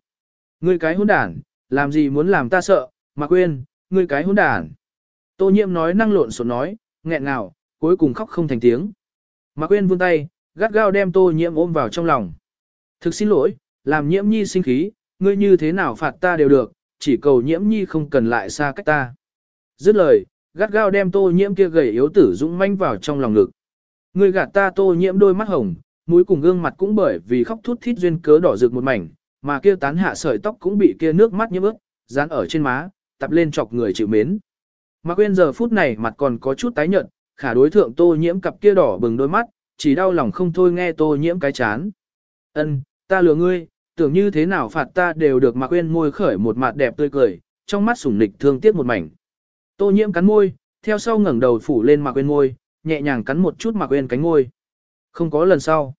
S1: Ngươi cái hỗn đản, làm gì muốn làm ta sợ, mà quên ngươi cái hỗn đản. Tô nhiễm nói năng lộn xộn nói, nghẹn ngào, cuối cùng khóc không thành tiếng. Mạc Quyên vươn tay, gắt gao đem tô nhiễm ôm vào trong lòng. Thực xin lỗi, làm nhiễm nhi sinh khí, ngươi như thế nào phạt ta đều được, chỉ cầu nhiễm nhi không cần lại xa cách ta. Dứt lời, gắt gao đem tô nhiễm kia gầy yếu tử dũng manh vào trong lòng ngực. Ngươi gạt ta tô nhiễm đôi mắt hồng, mũi cùng gương mặt cũng bởi vì khóc thút thít duyên cớ đỏ rực một mảnh, mà kia tán hạ sợi tóc cũng bị kia nước mắt nhiễm ướt, dán ở trên má, tập lên chọc người chịu mến. Mà quên giờ phút này mặt còn có chút tái nhợt, khả đối thượng tô nhiễm cặp kia đỏ bừng đôi mắt, chỉ đau lòng không thôi nghe tô nhiễm cái chán. Ân, ta lừa ngươi, tưởng như thế nào phạt ta đều được mà quên môi khởi một mặt đẹp tươi cười, trong mắt sủng nịch thương tiếc một mảnh. Tô nhiễm cắn môi, theo sau ngẩng đầu phủ lên mà quên môi, nhẹ nhàng cắn một chút mà quên cánh môi. Không có lần sau.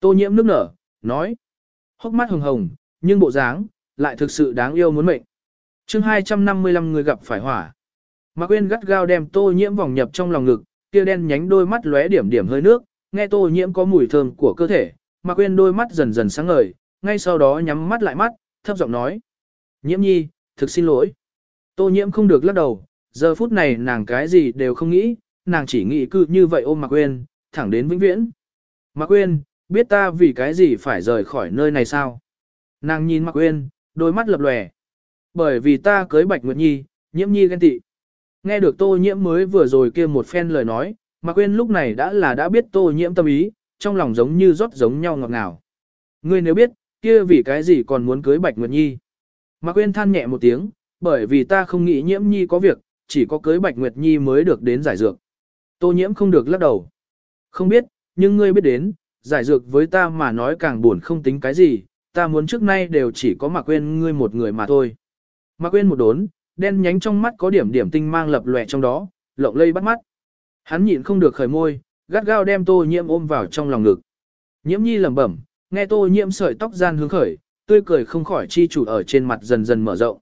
S1: Tô nhiễm nước nở, nói. Hốc mắt hồng hồng, nhưng bộ dáng, lại thực sự đáng yêu muốn mệnh. chương 255 người gặp phải hỏa. Mạc Uyên gắt gao đem tô nhiễm vòng nhập trong lòng ngực, kia đen nhánh đôi mắt lóe điểm điểm hơi nước, nghe tô nhiễm có mùi thơm của cơ thể. mà Uyên đôi mắt dần dần sáng ngời, ngay sau đó nhắm mắt lại mắt, thấp giọng nói. Nhiễm nhi, thực xin lỗi. Tô nhiễm không được lắc đầu, giờ phút này nàng cái gì đều không nghĩ, nàng chỉ nghĩ cứ như vậy ôm Mạc Quyên, thẳng đến vĩnh viễn. Mạc Quyên, biết ta vì cái gì phải rời khỏi nơi này sao? Nàng nhìn Mạc Quyên, đôi mắt lập lòe. Bởi vì ta cưới Bạch Nguyệt Nhi, nhiễm nhi ghen tị. Nghe được tô nhiễm mới vừa rồi kia một phen lời nói, Mạc Quyên lúc này đã là đã biết tô nhiễm tâm ý, trong lòng giống như rót giống nhau ngọt ngào. Ngươi nếu biết, kia vì cái gì còn muốn cưới Bạch Nguyệt Nhi? Mạc Quyên than nhẹ một tiếng, bởi vì ta không nghĩ nhiễm nhi có việc, chỉ có cưới Bạch Nguyệt Nhi mới được đến giải dược. Tô nhiễm không được lắc đầu. Không biết, nhưng ngươi biết đến, giải dược với ta mà nói càng buồn không tính cái gì, ta muốn trước nay đều chỉ có mà quên ngươi một người mà thôi. Mà quên một đốn, đen nhánh trong mắt có điểm điểm tinh mang lập lòe trong đó, lộng lây bắt mắt. Hắn nhịn không được khởi môi, gắt gao đem tô nhiễm ôm vào trong lòng ngực. Nhiễm nhi lẩm bẩm, nghe tô nhiễm sợi tóc gian hướng khởi, tươi cười không khỏi chi chủ ở trên mặt dần dần mở rộng.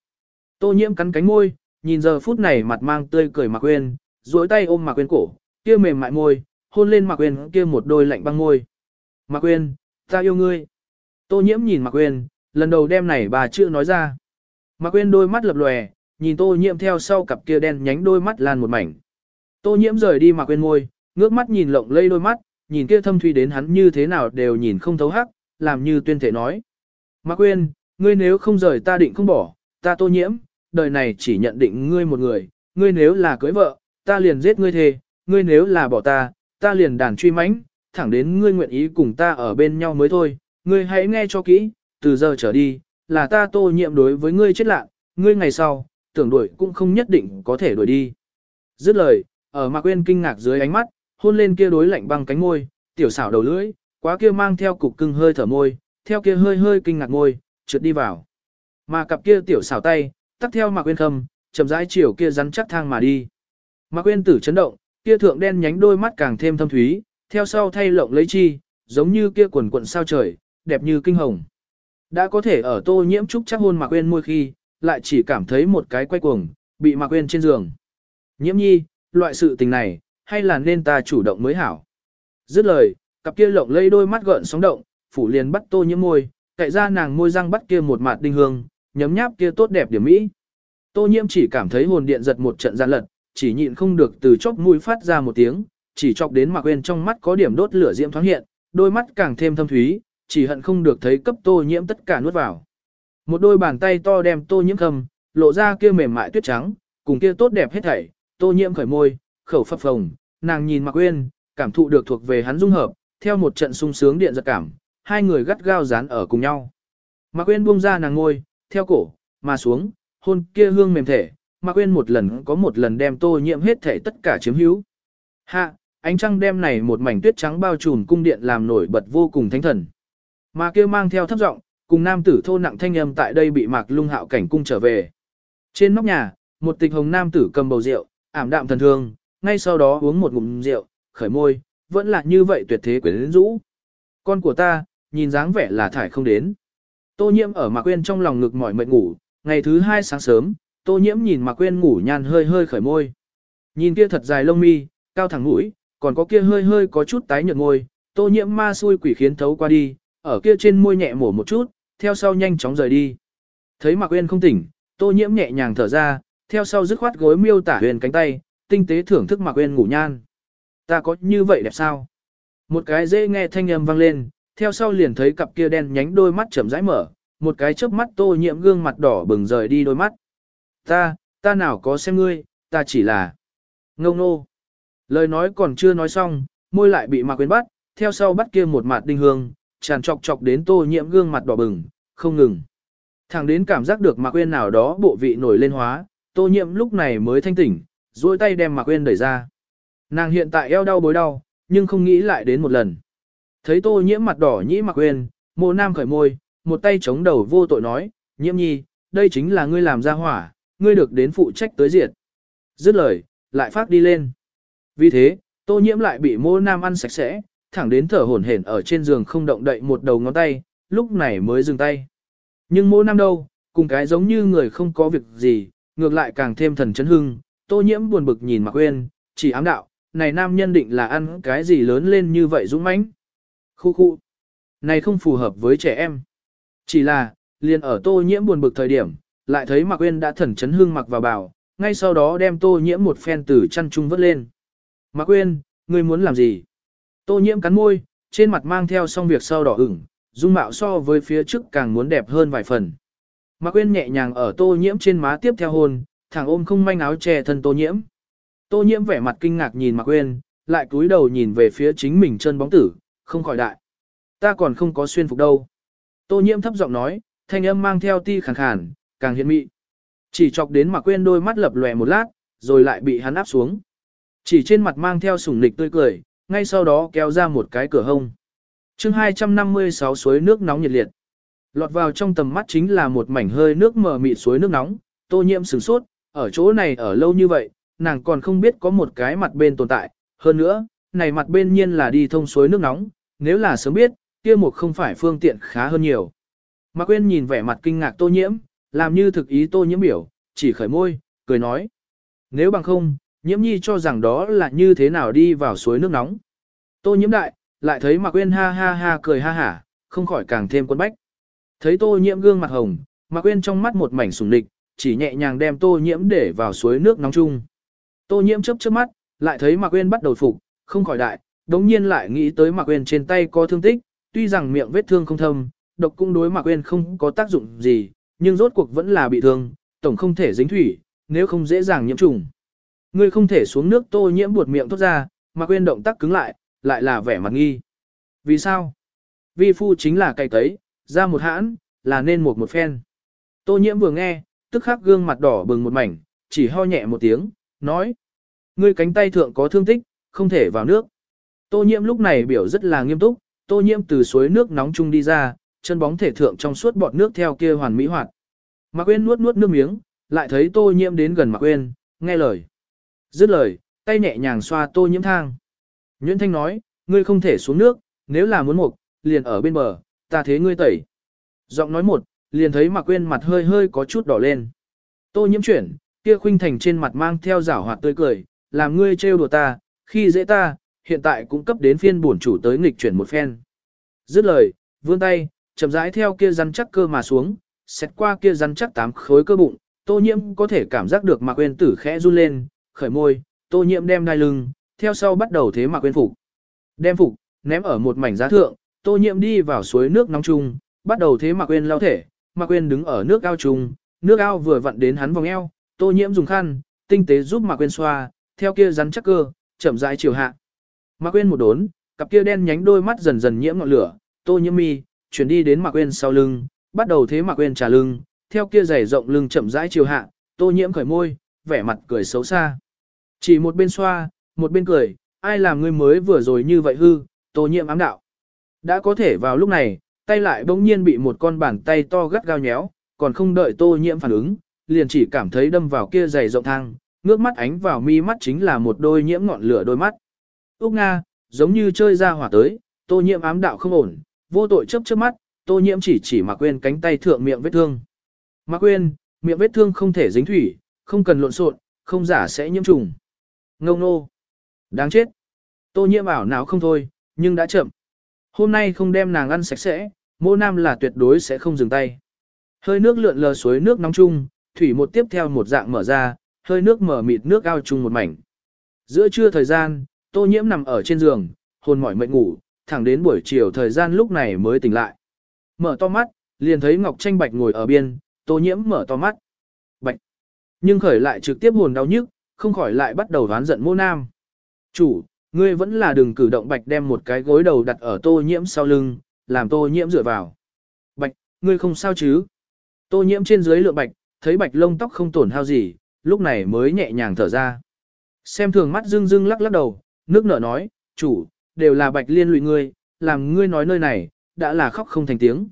S1: Tô nhiễm cắn cánh môi, nhìn giờ phút này mặt mang tươi cười Mạc Quyên, duỗi tay ôm Mạc Quyên cổ, kia mềm mại môi, hôn lên Mạc Quyên kia một đôi lạnh băng môi. Mạc Quyên, ta yêu ngươi. Tô nhiễm nhìn Mạc Quyên, lần đầu đêm này bà chưa nói ra. Mạc Quyên đôi mắt lập lòe, nhìn Tô nhiễm theo sau cặp kia đen nhánh đôi mắt lan một mảnh. Tô nhiễm rời đi mà quên ngôi, ngước mắt nhìn lộng lây đôi mắt, nhìn kia thâm thủy đến hắn như thế nào đều nhìn không thấu hắc, làm như tuyên thể nói. Mạc quên, ngươi nếu không rời ta định không bỏ, ta Tô nhiễm, đời này chỉ nhận định ngươi một người, ngươi nếu là cưới vợ, ta liền giết ngươi thề, ngươi nếu là bỏ ta, ta liền đàn truy mãnh, thẳng đến ngươi nguyện ý cùng ta ở bên nhau mới thôi, ngươi hãy nghe cho kỹ, từ giờ trở đi, là ta tô nhiễm đối với ngươi chết lạ, ngươi ngày sau, tưởng đuổi cũng không nhất định có thể đuổi đi. Dứt lời, ở Mạc Uyên kinh ngạc dưới ánh mắt, hôn lên kia đối lạnh băng cánh môi, tiểu xảo đầu lưỡi, quá kia mang theo cục cưng hơi thở môi, theo kia hơi hơi kinh ngạc môi, trượt đi vào. Mà cặp kia tiểu xảo tay, tắt theo Mạc Uyên khâm, chậm rãi chiều kia rắn chắc thang mà đi. Mạc Uyên tử chấn động, kia thượng đen nhánh đôi mắt càng thêm thâm thúy, theo sau thay lộng lấy chi, giống như kia quần quần sao trời, đẹp như kinh hồng. Đã có thể ở tô nhiễm trúc chắc hôn Mạc Uyên môi khi, lại chỉ cảm thấy một cái quay cuồng, bị Mạc Uyên trên giường. Nhiễm nhi, loại sự tình này, hay là nên ta chủ động mới hảo. Dứt lời, cặp kia lộng lây đôi mắt gợn sóng động, phủ liền bắt tô nhiễm môi, cậy ra nàng môi răng bắt kia một mạt đinh hương, nhấm nháp kia tốt đẹp điểm mỹ. Tô nhiễm chỉ cảm thấy hồn điện giật một trận gian lật, chỉ nhịn không được từ chốc mũi phát ra một tiếng, chỉ chọc đến mặc quên trong mắt có điểm đốt lửa diễm thoáng hiện, đôi mắt càng thêm thâm thúy, chỉ hận không được thấy cấp tô nhiễm tất cả nuốt vào. Một đôi bàn tay to đem tô nhiễm cầm, lộ ra kia mềm mại tuyết trắng, cùng kia tốt đẹp hết thảy, tô nhiễm khởi môi, khẩu phập phồng, nàng nhìn Mạc Uyên, cảm thụ được thuộc về hắn dung hợp, theo một trận sung sướng điện giật cảm, hai người gắt gao dán ở cùng nhau. Mạc Uyên buông ra nàng ngôi, theo cổ, mà xuống, hôn kia hương mềm thể, Mạc Uyên một lần có một lần đem tô nhiễm hết thể tất cả chiếm hữu. Hạ, ánh trăng đem này một mảnh tuyết trắng bao trùm cung điện làm nổi bật vô cùng thánh thần. Mà kia mang theo thấp giọng, cùng nam tử thô nặng thanh âm tại đây bị Mạc Lung Hạo cảnh cung trở về. Trên nóc nhà, một tịch hồng nam tử cầm bầu rượu, ảm đạm thần thương, ngay sau đó uống một ngụm rượu, khởi môi, vẫn là như vậy tuyệt thế quyến rũ. Con của ta, nhìn dáng vẻ là thải không đến. Tô nhiễm ở Mạc Quyên trong lòng ngực mỏi mệt ngủ, ngày thứ hai sáng sớm, Tô nhiễm nhìn Mạc Quyên ngủ nhàn hơi hơi khởi môi. Nhìn kia thật dài lông mi, cao thẳng mũi, còn có kia hơi hơi có chút tái nhợt môi, Tô nhiễm ma xui quỷ khiến thấu qua đi, ở kia trên môi nhẹ mổ một chút, theo sau nhanh chóng rời đi. Thấy Mạc Uyên không tỉnh, Tô Nhiễm nhẹ nhàng thở ra, theo sau dứt khoát gối miêu tả huyền cánh tay, tinh tế thưởng thức Mạc huyền ngủ nhan. Ta có như vậy đẹp sao? Một cái dễ nghe thanh âm vang lên, theo sau liền thấy cặp kia đen nhánh đôi mắt chậm rãi mở, một cái chớp mắt Tô Nhiễm gương mặt đỏ bừng rời đi đôi mắt. Ta, ta nào có xem ngươi, ta chỉ là ngông nô. Lời nói còn chưa nói xong, môi lại bị Mạc Uyên bắt, theo sau bắt kia một mặt đinh hương, tràn chọc chọc đến tô nhiễm gương mặt đỏ bừng, không ngừng. Thẳng đến cảm giác được Mạc Quyên nào đó bộ vị nổi lên hóa, tô Nhiệm lúc này mới thanh tỉnh, duỗi tay đem Mạc Uyên đẩy ra. Nàng hiện tại eo đau bối đau, nhưng không nghĩ lại đến một lần. Thấy tô nhiễm mặt đỏ nhĩ Mạc Uyên, mộ nam khởi môi, một tay chống đầu vô tội nói, nhiễm nhi, đây chính là ngươi làm ra hỏa, ngươi được đến phụ trách tới diệt. Dứt lời, lại phát đi lên. Vì thế, tô nhiễm lại bị mô nam ăn sạch sẽ, thẳng đến thở hổn hển ở trên giường không động đậy một đầu ngón tay, lúc này mới dừng tay. Nhưng Mô Nam đâu, cùng cái giống như người không có việc gì, ngược lại càng thêm thần chấn hưng, tô nhiễm buồn bực nhìn Mạc Uyên, chỉ ám đạo, này nam nhân định là ăn cái gì lớn lên như vậy dũng mãnh. Khu khu, này không phù hợp với trẻ em. Chỉ là, liền ở tô nhiễm buồn bực thời điểm, lại thấy Mạc Uyên đã thần chấn hưng mặc vào bảo, ngay sau đó đem tô nhiễm một phen từ chăn trung vớt lên. Mạc Uyên, ngươi muốn làm gì? Tô nhiễm cắn môi, trên mặt mang theo xong việc sau đỏ ửng, dung mạo so với phía trước càng muốn đẹp hơn vài phần. Mạc Quyên nhẹ nhàng ở tô nhiễm trên má tiếp theo hôn, thẳng ôm không manh áo che thân tô nhiễm. Tô nhiễm vẻ mặt kinh ngạc nhìn Mạc Quyên, lại cúi đầu nhìn về phía chính mình chân bóng tử, không khỏi đại. Ta còn không có xuyên phục đâu. Tô nhiễm thấp giọng nói, thanh âm mang theo ti khàn khàn, càng hiền mị. Chỉ chọc đến Mạc Quyên đôi mắt lập lòe một lát, rồi lại bị hắn áp xuống. Chỉ trên mặt mang theo sủng nịch tươi cười, ngay sau đó kéo ra một cái cửa hông. chương 256 suối nước nóng nhiệt liệt. Lọt vào trong tầm mắt chính là một mảnh hơi nước mờ mịt suối nước nóng, tô nhiễm sửng sốt, ở chỗ này ở lâu như vậy, nàng còn không biết có một cái mặt bên tồn tại, hơn nữa, này mặt bên nhiên là đi thông suối nước nóng, nếu là sớm biết, kia một không phải phương tiện khá hơn nhiều. Mạc Quyên nhìn vẻ mặt kinh ngạc tô nhiễm, làm như thực ý tô nhiễm biểu, chỉ khởi môi, cười nói. Nếu bằng không, nhiễm nhi cho rằng đó là như thế nào đi vào suối nước nóng. Tô nhiễm đại, lại thấy Mạc Quyên ha ha ha cười ha hả, không khỏi càng thêm quân bách. Thấy tô nhiễm gương mặt hồng, Mạc Quyên trong mắt một mảnh sùng địch, chỉ nhẹ nhàng đem tô nhiễm để vào suối nước nóng chung. Tô nhiễm chớp chớp mắt, lại thấy Mạc Quyên bắt đầu phục, không khỏi đại, đống nhiên lại nghĩ tới Mạc Quyên trên tay có thương tích, tuy rằng miệng vết thương không thâm, độc cũng đối Mạc Quyên không có tác dụng gì, nhưng rốt cuộc vẫn là bị thương, tổng không thể dính thủy, nếu không dễ dàng nhiễm trùng. Ngươi không thể xuống nước tô nhiễm buột miệng thốt ra, Mạc Uyên động tác cứng lại, lại là vẻ mặt nghi. Vì sao? Vi phu chính là cày tấy, ra một hãn, là nên một một phen. Tô nhiễm vừa nghe, tức khắc gương mặt đỏ bừng một mảnh, chỉ ho nhẹ một tiếng, nói. Ngươi cánh tay thượng có thương tích, không thể vào nước. Tô nhiễm lúc này biểu rất là nghiêm túc, tô nhiễm từ suối nước nóng chung đi ra, chân bóng thể thượng trong suốt bọt nước theo kia hoàn mỹ hoạt. Mạc Quyên nuốt nuốt nước miếng, lại thấy Tô Nhiễm đến gần Mạc Quyên, nghe lời. Dứt lời, tay nhẹ nhàng xoa tô nhiễm thang. Nguyễn Thanh nói, ngươi không thể xuống nước, nếu là muốn mục, liền ở bên bờ, ta thế ngươi tẩy. Giọng nói một, liền thấy Mạc Quyên mặt hơi hơi có chút đỏ lên. Tô nhiễm chuyển, kia khuynh thành trên mặt mang theo rảo hoạt tươi cười, làm ngươi trêu đùa ta, khi dễ ta, hiện tại cũng cấp đến phiên bổn chủ tới nghịch chuyển một phen. Dứt lời, vươn tay, chậm rãi theo kia rắn chắc cơ mà xuống, xét qua kia rắn chắc tám khối cơ bụng, tô nhiễm có thể cảm giác được Mạc Quyên tử khẽ run lên, khởi môi, tô nhiễm đem đai lưng, theo sau bắt đầu thế mạc quên phục. Đem phục, ném ở một mảnh giá thượng, tô Nhiệm đi vào suối nước nóng chung, bắt đầu thế Mạc Quyên lao thể, Mạc Quyên đứng ở nước ao chung, nước ao vừa vặn đến hắn vòng eo, tô nhiễm dùng khăn, tinh tế giúp Mạc Quyên xoa, theo kia rắn chắc cơ, chậm rãi chiều hạ. Mạc Quyên một đốn, cặp kia đen nhánh đôi mắt dần dần nhiễm ngọn lửa, tô nhiễm mi, chuyển đi đến Mạc Quyên sau lưng, bắt đầu thế Mạc Quyên trả lưng, theo kia dày rộng lưng chậm rãi chiều hạ, tô nhiễm khởi môi, vẻ mặt cười xấu xa. Chỉ một bên xoa, một bên cười, ai làm ngươi mới vừa rồi như vậy hư, tô nhiễm ám đạo. Đã có thể vào lúc này, tay lại bỗng nhiên bị một con bàn tay to gắt gao nhéo, còn không đợi tô nhiễm phản ứng, liền chỉ cảm thấy đâm vào kia dày rộng thang, ngước mắt ánh vào mi mắt chính là một đôi nhiễm ngọn lửa đôi mắt. Úc Nga, giống như chơi ra hỏa tới, tô nhiễm ám đạo không ổn, vô tội chớp chớp mắt, tô nhiễm chỉ chỉ mà quên cánh tay thượng miệng vết thương. mà quên, miệng vết thương không thể dính thủy, không cần lộn xộn, không giả sẽ nhiễm trùng. Ngông nô. Đáng chết. Tô nhiễm ảo não không thôi, nhưng đã chậm. Hôm nay không đem nàng ăn sạch sẽ, mô nam là tuyệt đối sẽ không dừng tay. Hơi nước lượn lờ suối nước nóng chung, thủy một tiếp theo một dạng mở ra, hơi nước mở mịt nước ao chung một mảnh. Giữa trưa thời gian, tô nhiễm nằm ở trên giường, hồn mỏi mệt ngủ, thẳng đến buổi chiều thời gian lúc này mới tỉnh lại. Mở to mắt, liền thấy Ngọc Tranh Bạch ngồi ở biên, tô nhiễm mở to mắt. Bạch. Nhưng khởi lại trực tiếp hồn đau nhức, không khỏi lại bắt đầu đoán giận mô nam. Chủ, ngươi vẫn là đừng cử động Bạch đem một cái gối đầu đặt ở tô nhiễm sau lưng, làm tô nhiễm dựa vào. Bạch, ngươi không sao chứ? Tô nhiễm trên dưới lượng Bạch, thấy Bạch lông tóc không tổn hao gì, lúc này mới nhẹ nhàng thở ra. Xem thường mắt dưng dưng lắc lắc đầu, nước nở nói, chủ, đều là bạch liên lụy ngươi, làm ngươi nói nơi này, đã là khóc không thành tiếng.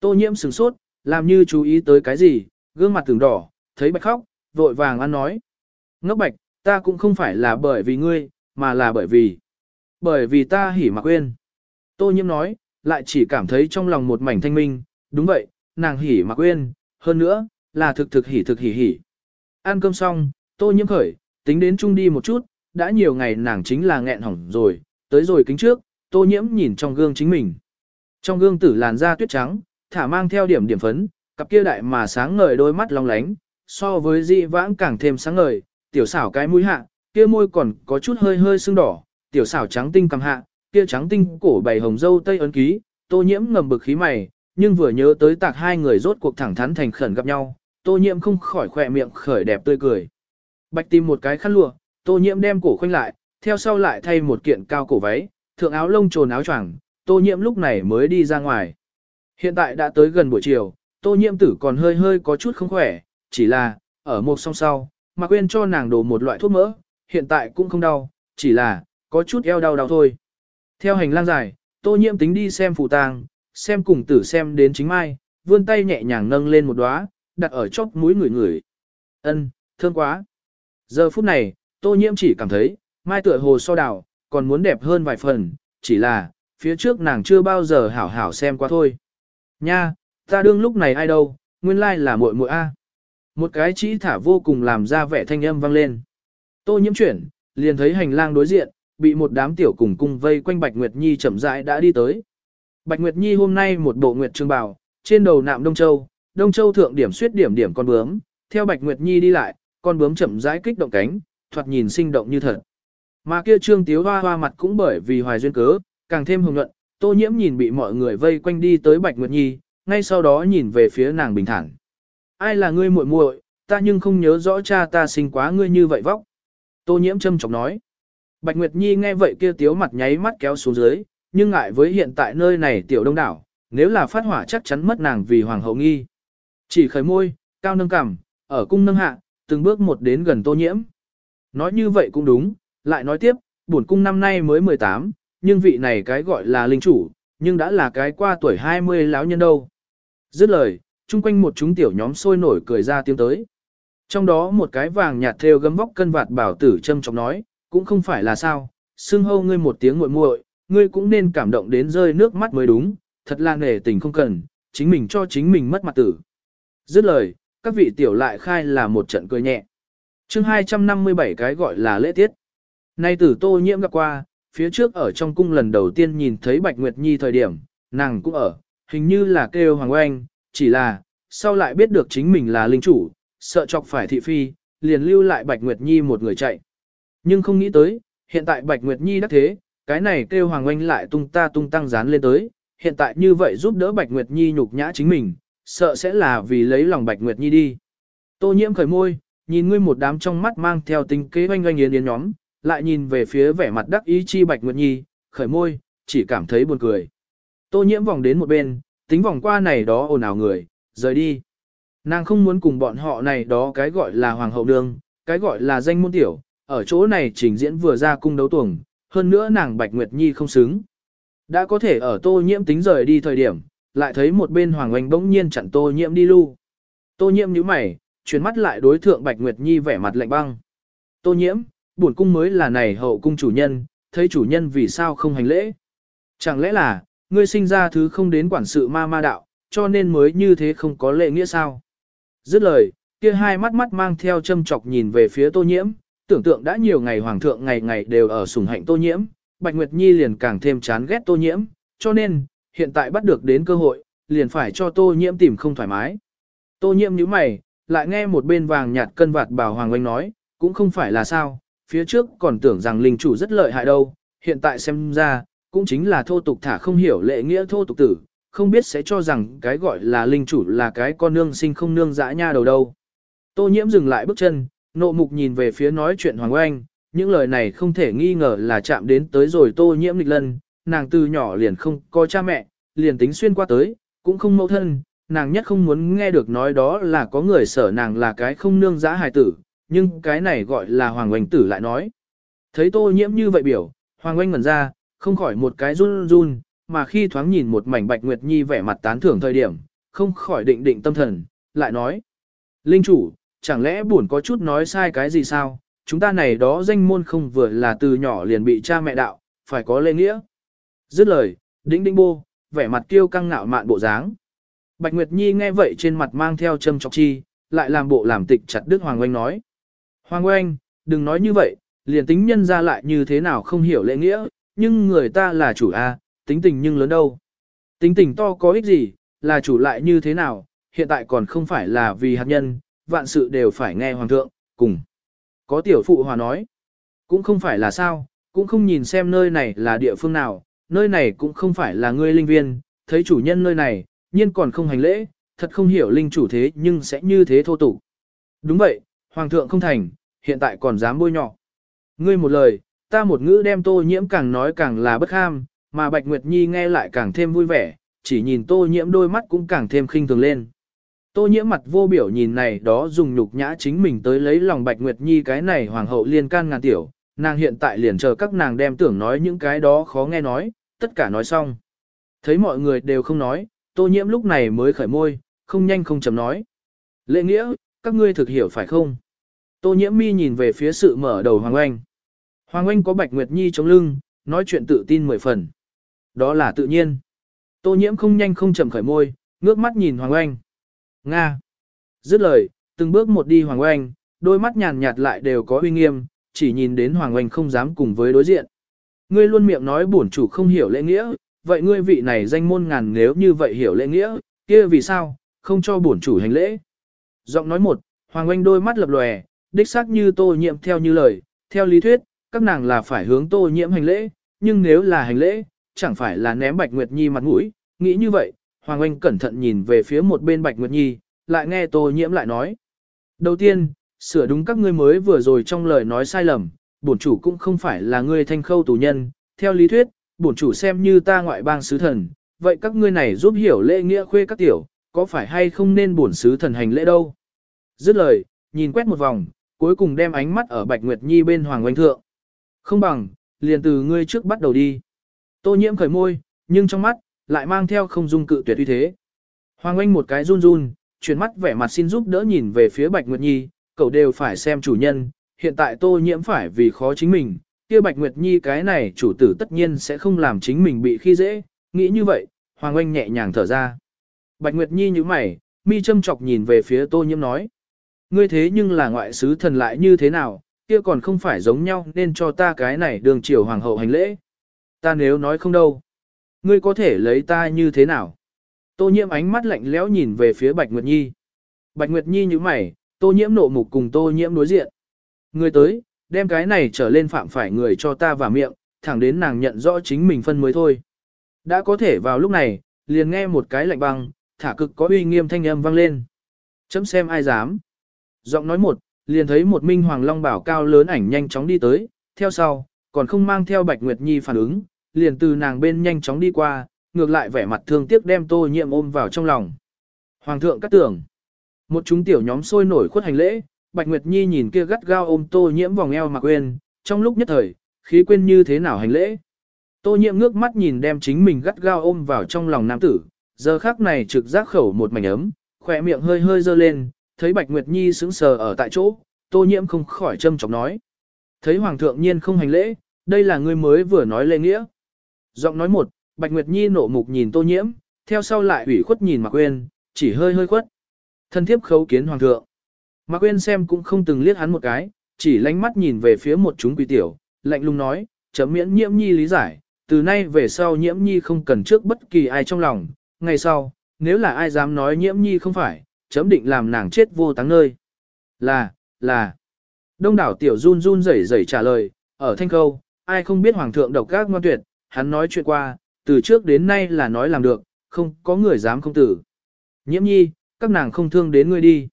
S1: Tô nhiễm sừng sốt, làm như chú ý tới cái gì, gương mặt tưởng đỏ, thấy bạch khóc, vội vàng ăn nói. Ngốc bạch, ta cũng không phải là bởi vì ngươi, mà là bởi vì, bởi vì ta hỉ mà quên. Tô nhiễm nói, lại chỉ cảm thấy trong lòng một mảnh thanh minh, đúng vậy, nàng hỉ mà quên, hơn nữa, là thực thực hỉ thực hỉ hỉ. Ăn cơm xong, tô nhiễm khởi, tính đến chung đi một chút, đã nhiều ngày nàng chính là nghẹn hỏng rồi, tới rồi kính trước, tô nhiễm nhìn trong gương chính mình. Trong gương tử làn da tuyết trắng, thả mang theo điểm điểm phấn, cặp kia đại mà sáng ngời đôi mắt long lánh, so với dị vãng càng thêm sáng ngời, tiểu xảo cái mũi hạ, kia môi còn có chút hơi hơi sưng đỏ, tiểu xảo trắng tinh cầm hạ, kia trắng tinh cổ bày hồng dâu tây ấn ký, tô nhiễm ngầm bực khí mày, nhưng vừa nhớ tới tạc hai người rốt cuộc thẳng thắn thành khẩn gặp nhau, tô nhiễm không khỏi khỏe miệng khởi đẹp tươi cười. Bạch tìm một cái khăn lụa, tô nhiễm đem cổ khoanh lại, theo sau lại thay một kiện cao cổ váy, thượng áo lông trồn áo choàng, tô nhiễm lúc này mới đi ra ngoài. Hiện tại đã tới gần buổi chiều, tô nhiễm tử còn hơi hơi có chút không khỏe, chỉ là, ở một song sau, mà quên cho nàng đổ một loại thuốc mỡ, hiện tại cũng không đau, chỉ là, có chút eo đau đau thôi. Theo hành lang dài, tô nhiễm tính đi xem phù tang, xem cùng tử xem đến chính mai, vươn tay nhẹ nhàng nâng lên một đóa, đặt ở chóp mũi người người. Ân, thương quá. Giờ phút này, tô nhiễm chỉ cảm thấy, mai tựa hồ so đào, còn muốn đẹp hơn vài phần, chỉ là, phía trước nàng chưa bao giờ hảo hảo xem qua thôi. Nha, ta đương lúc này ai đâu, nguyên lai là muội muội a. Một cái chỉ thả vô cùng làm ra vẻ thanh âm vang lên. Tô nhiễm chuyển, liền thấy hành lang đối diện, bị một đám tiểu cùng cung vây quanh Bạch Nguyệt Nhi chậm rãi đã đi tới. Bạch Nguyệt Nhi hôm nay một bộ nguyệt trương bào, trên đầu nạm Đông Châu, Đông Châu thượng điểm suyết điểm điểm con bướm, theo Bạch Nguyệt Nhi đi lại, con bướm chậm rãi kích động cánh, thoạt nhìn sinh động như thật. Mà kia trương tiếu hoa hoa mặt cũng bởi vì hoài duyên cớ, càng thêm hồng nhuận, tô nhiễm nhìn bị mọi người vây quanh đi tới Bạch Nguyệt Nhi, ngay sau đó nhìn về phía nàng bình thản. Ai là ngươi muội muội, ta nhưng không nhớ rõ cha ta sinh quá ngươi như vậy vóc. Tô nhiễm châm chọc nói. Bạch Nguyệt Nhi nghe vậy kia tiếu mặt nháy mắt kéo xuống dưới, nhưng ngại với hiện tại nơi này tiểu đông đảo, nếu là phát hỏa chắc chắn mất nàng vì hoàng hậu nghi. Chỉ khởi môi, cao nâng cằm, ở cung nâng hạ, từng bước một đến gần tô nhiễm. Nói như vậy cũng đúng, lại nói tiếp, bổn cung năm nay mới 18, nhưng vị này cái gọi là linh chủ, nhưng đã là cái qua tuổi 20 lão nhân đâu. Dứt lời, chung quanh một chúng tiểu nhóm sôi nổi cười ra tiếng tới. Trong đó một cái vàng nhạt theo gấm vóc cân vạt bảo tử châm trọng nói, cũng không phải là sao, xưng hâu ngươi một tiếng muội muội, ngươi cũng nên cảm động đến rơi nước mắt mới đúng, thật là nể tình không cần, chính mình cho chính mình mất mặt tử. Dứt lời, các vị tiểu lại khai là một trận cười nhẹ. chương 257 cái gọi là lễ tiết. Nay tử tô nhiễm gặp qua, phía trước ở trong cung lần đầu tiên nhìn thấy Bạch Nguyệt Nhi thời điểm, nàng cũng ở, hình như là kêu Hoàng Oanh, chỉ là, sau lại biết được chính mình là linh chủ, sợ chọc phải thị phi, liền lưu lại Bạch Nguyệt Nhi một người chạy. Nhưng không nghĩ tới, hiện tại Bạch Nguyệt Nhi đắc thế, cái này kêu Hoàng Oanh lại tung ta tung tăng dán lên tới, hiện tại như vậy giúp đỡ Bạch Nguyệt Nhi nhục nhã chính mình, sợ sẽ là vì lấy lòng Bạch Nguyệt Nhi đi. Tô nhiễm khởi môi, nhìn ngươi một đám trong mắt mang theo tính kế oanh oanh yến yến nhóm, lại nhìn về phía vẻ mặt đắc ý chi Bạch Nguyệt Nhi, khởi môi, chỉ cảm thấy buồn cười. Tô nhiễm vòng đến một bên, tính vòng qua này đó ồn ào người, rời đi. Nàng không muốn cùng bọn họ này đó cái gọi là hoàng hậu nương, cái gọi là danh môn tiểu, ở chỗ này trình diễn vừa ra cung đấu tuồng, hơn nữa nàng Bạch Nguyệt Nhi không xứng. Đã có thể ở tô nhiễm tính rời đi thời điểm, lại thấy một bên Hoàng Oanh bỗng nhiên chặn tô nhiễm đi lưu. Tô nhiễm nhíu mày, chuyển mắt lại đối thượng Bạch Nguyệt Nhi vẻ mặt lạnh băng. Tô nhiễm, bổn cung mới là này hậu cung chủ nhân, thấy chủ nhân vì sao không hành lễ. Chẳng lẽ là, ngươi sinh ra thứ không đến quản sự ma ma đạo, cho nên mới như thế không có lệ nghĩa sao? Dứt lời, kia hai mắt mắt mang theo châm chọc nhìn về phía tô nhiễm, tưởng tượng đã nhiều ngày hoàng thượng ngày ngày đều ở sủng hạnh tô nhiễm, Bạch Nguyệt Nhi liền càng thêm chán ghét tô nhiễm, cho nên, hiện tại bắt được đến cơ hội, liền phải cho tô nhiễm tìm không thoải mái. Tô nhiễm nhíu mày, lại nghe một bên vàng nhạt cân vạt bảo Hoàng Oanh nói, cũng không phải là sao, phía trước còn tưởng rằng linh chủ rất lợi hại đâu, hiện tại xem ra, cũng chính là thô tục thả không hiểu lệ nghĩa thô tục tử, không biết sẽ cho rằng cái gọi là linh chủ là cái con nương sinh không nương dã nha đầu đâu. Tô nhiễm dừng lại bước chân, nộ mục nhìn về phía nói chuyện Hoàng Oanh, những lời này không thể nghi ngờ là chạm đến tới rồi tô nhiễm lịch lân, nàng từ nhỏ liền không có cha mẹ, liền tính xuyên qua tới, cũng không mẫu thân, nàng nhất không muốn nghe được nói đó là có người sở nàng là cái không nương dã hài tử, nhưng cái này gọi là Hoàng Oanh tử lại nói. Thấy tô nhiễm như vậy biểu, Hoàng Oanh ngẩn ra, không khỏi một cái run run, mà khi thoáng nhìn một mảnh bạch nguyệt nhi vẻ mặt tán thưởng thời điểm, không khỏi định định tâm thần, lại nói. Linh chủ, chẳng lẽ buồn có chút nói sai cái gì sao, chúng ta này đó danh môn không vừa là từ nhỏ liền bị cha mẹ đạo, phải có lễ nghĩa. Dứt lời, đĩnh đĩnh bô, vẻ mặt kiêu căng ngạo mạn bộ dáng. Bạch Nguyệt Nhi nghe vậy trên mặt mang theo châm chọc chi, lại làm bộ làm tịch chặt Đức Hoàng Oanh nói. Hoàng Oanh, đừng nói như vậy, liền tính nhân ra lại như thế nào không hiểu lễ nghĩa, nhưng người ta là chủ A, tính tình nhưng lớn đâu. Tính tình to có ích gì, là chủ lại như thế nào, hiện tại còn không phải là vì hạt nhân, vạn sự đều phải nghe Hoàng thượng, cùng. Có tiểu phụ hòa nói, cũng không phải là sao, cũng không nhìn xem nơi này là địa phương nào, nơi này cũng không phải là ngươi linh viên, thấy chủ nhân nơi này, nhiên còn không hành lễ, thật không hiểu linh chủ thế nhưng sẽ như thế thô tục. Đúng vậy, hoàng thượng không thành, hiện tại còn dám bôi nhọ. Ngươi một lời, ta một ngữ đem tô nhiễm càng nói càng là bất ham, mà Bạch Nguyệt Nhi nghe lại càng thêm vui vẻ, chỉ nhìn tô nhiễm đôi mắt cũng càng thêm khinh thường lên. Tô nhiễm mặt vô biểu nhìn này đó dùng nhục nhã chính mình tới lấy lòng Bạch Nguyệt Nhi cái này hoàng hậu liên can ngàn tiểu, nàng hiện tại liền chờ các nàng đem tưởng nói những cái đó khó nghe nói, tất cả nói xong. Thấy mọi người đều không nói, tô nhiễm lúc này mới khởi môi, không nhanh không chậm nói. Lệ nghĩa, các ngươi thực hiểu phải không? Tô nhiễm mi nhìn về phía sự mở đầu Hoàng Oanh. Hoàng Oanh có Bạch Nguyệt Nhi chống lưng, nói chuyện tự tin mười phần. Đó là tự nhiên. Tô nhiễm không nhanh không chậm khởi môi, ngước mắt nhìn Hoàng Oanh. Nga. Dứt lời, từng bước một đi Hoàng Oanh, đôi mắt nhàn nhạt lại đều có uy nghiêm, chỉ nhìn đến Hoàng Oanh không dám cùng với đối diện. Ngươi luôn miệng nói bổn chủ không hiểu lễ nghĩa, vậy ngươi vị này danh môn ngàn nếu như vậy hiểu lễ nghĩa, kia vì sao, không cho bổn chủ hành lễ. Giọng nói một, Hoàng Oanh đôi mắt lập lòe, đích xác như tô nhiệm theo như lời, theo lý thuyết, các nàng là phải hướng tô nhiễm hành lễ, nhưng nếu là hành lễ, chẳng phải là ném Bạch Nguyệt Nhi mặt mũi, nghĩ như vậy, Hoàng Anh cẩn thận nhìn về phía một bên Bạch Nguyệt Nhi, lại nghe Tô Nhiễm lại nói. Đầu tiên, sửa đúng các ngươi mới vừa rồi trong lời nói sai lầm, bổn chủ cũng không phải là ngươi thanh khâu tù nhân, theo lý thuyết, bổn chủ xem như ta ngoại bang sứ thần, vậy các ngươi này giúp hiểu lễ nghĩa khuê các tiểu, có phải hay không nên bổn sứ thần hành lễ đâu? Dứt lời, nhìn quét một vòng, cuối cùng đem ánh mắt ở Bạch Nguyệt Nhi bên Hoàng Oanh thượng. Không bằng, liền từ ngươi trước bắt đầu đi. Tô nhiễm khởi môi, nhưng trong mắt, lại mang theo không dung cự tuyệt uy thế. Hoàng Anh một cái run run, chuyển mắt vẻ mặt xin giúp đỡ nhìn về phía Bạch Nguyệt Nhi, cậu đều phải xem chủ nhân, hiện tại tô nhiễm phải vì khó chính mình, kia Bạch Nguyệt Nhi cái này chủ tử tất nhiên sẽ không làm chính mình bị khi dễ, nghĩ như vậy, Hoàng Anh nhẹ nhàng thở ra. Bạch Nguyệt Nhi như mày, mi châm chọc nhìn về phía tô nhiễm nói. Ngươi thế nhưng là ngoại sứ thần lại như thế nào, kia còn không phải giống nhau nên cho ta cái này đường triều hoàng hậu hành lễ. Ta nếu nói không đâu. Ngươi có thể lấy ta như thế nào? Tô nhiễm ánh mắt lạnh lẽo nhìn về phía Bạch Nguyệt Nhi. Bạch Nguyệt Nhi như mày, Tô nhiễm nộ mục cùng tô nhiễm đối diện. ngươi tới, đem cái này trở lên phạm phải người cho ta vào miệng, thẳng đến nàng nhận rõ chính mình phân mới thôi. Đã có thể vào lúc này, liền nghe một cái lạnh băng, thả cực có uy nghiêm thanh âm vang lên. Chấm xem ai dám. Giọng nói một, liền thấy một minh hoàng long bảo cao lớn ảnh nhanh chóng đi tới, theo sau, còn không mang theo Bạch Nguyệt Nhi phản ứng, liền từ nàng bên nhanh chóng đi qua, ngược lại vẻ mặt thương tiếc đem tô nhiệm ôm vào trong lòng. Hoàng thượng cắt tưởng. Một chúng tiểu nhóm sôi nổi khuất hành lễ, Bạch Nguyệt Nhi nhìn kia gắt gao ôm tô nhiễm vòng eo mà quên, trong lúc nhất thời, khí quên như thế nào hành lễ. Tô nhiễm ngước mắt nhìn đem chính mình gắt gao ôm vào trong lòng nam tử, giờ khắc này trực giác khẩu một mảnh ấm, khỏe miệng hơi hơi dơ lên, thấy Bạch Nguyệt Nhi sững sờ ở tại chỗ, tô nhiễm không khỏi châm chọc nói. Thấy Hoàng thượng nhiên không hành lễ, đây là người mới vừa nói lễ nghĩa. Giọng nói một, Bạch Nguyệt Nhi nộ mục nhìn tô nhiễm, theo sau lại ủy khuất nhìn Mạc Quyên, chỉ hơi hơi khuất. Thân thiếp khấu kiến Hoàng thượng. Mạc Quyên xem cũng không từng liếc hắn một cái, chỉ lánh mắt nhìn về phía một chúng quỷ tiểu, lạnh lùng nói, chấm miễn nhiễm nhi lý giải, từ nay về sau nhiễm nhi không cần trước bất kỳ ai trong lòng, ngày sau, nếu là ai dám nói nhiễm nhi không phải, chấm định làm nàng chết vô táng nơi. Là, là. Đông đảo tiểu run run rẩy rẩy trả lời, ở thanh khâu, ai không biết hoàng thượng độc các ngoan tuyệt, hắn nói chuyện qua, từ trước đến nay là nói làm được, không có người dám không tử. Nhiễm nhi, các nàng không thương đến ngươi đi.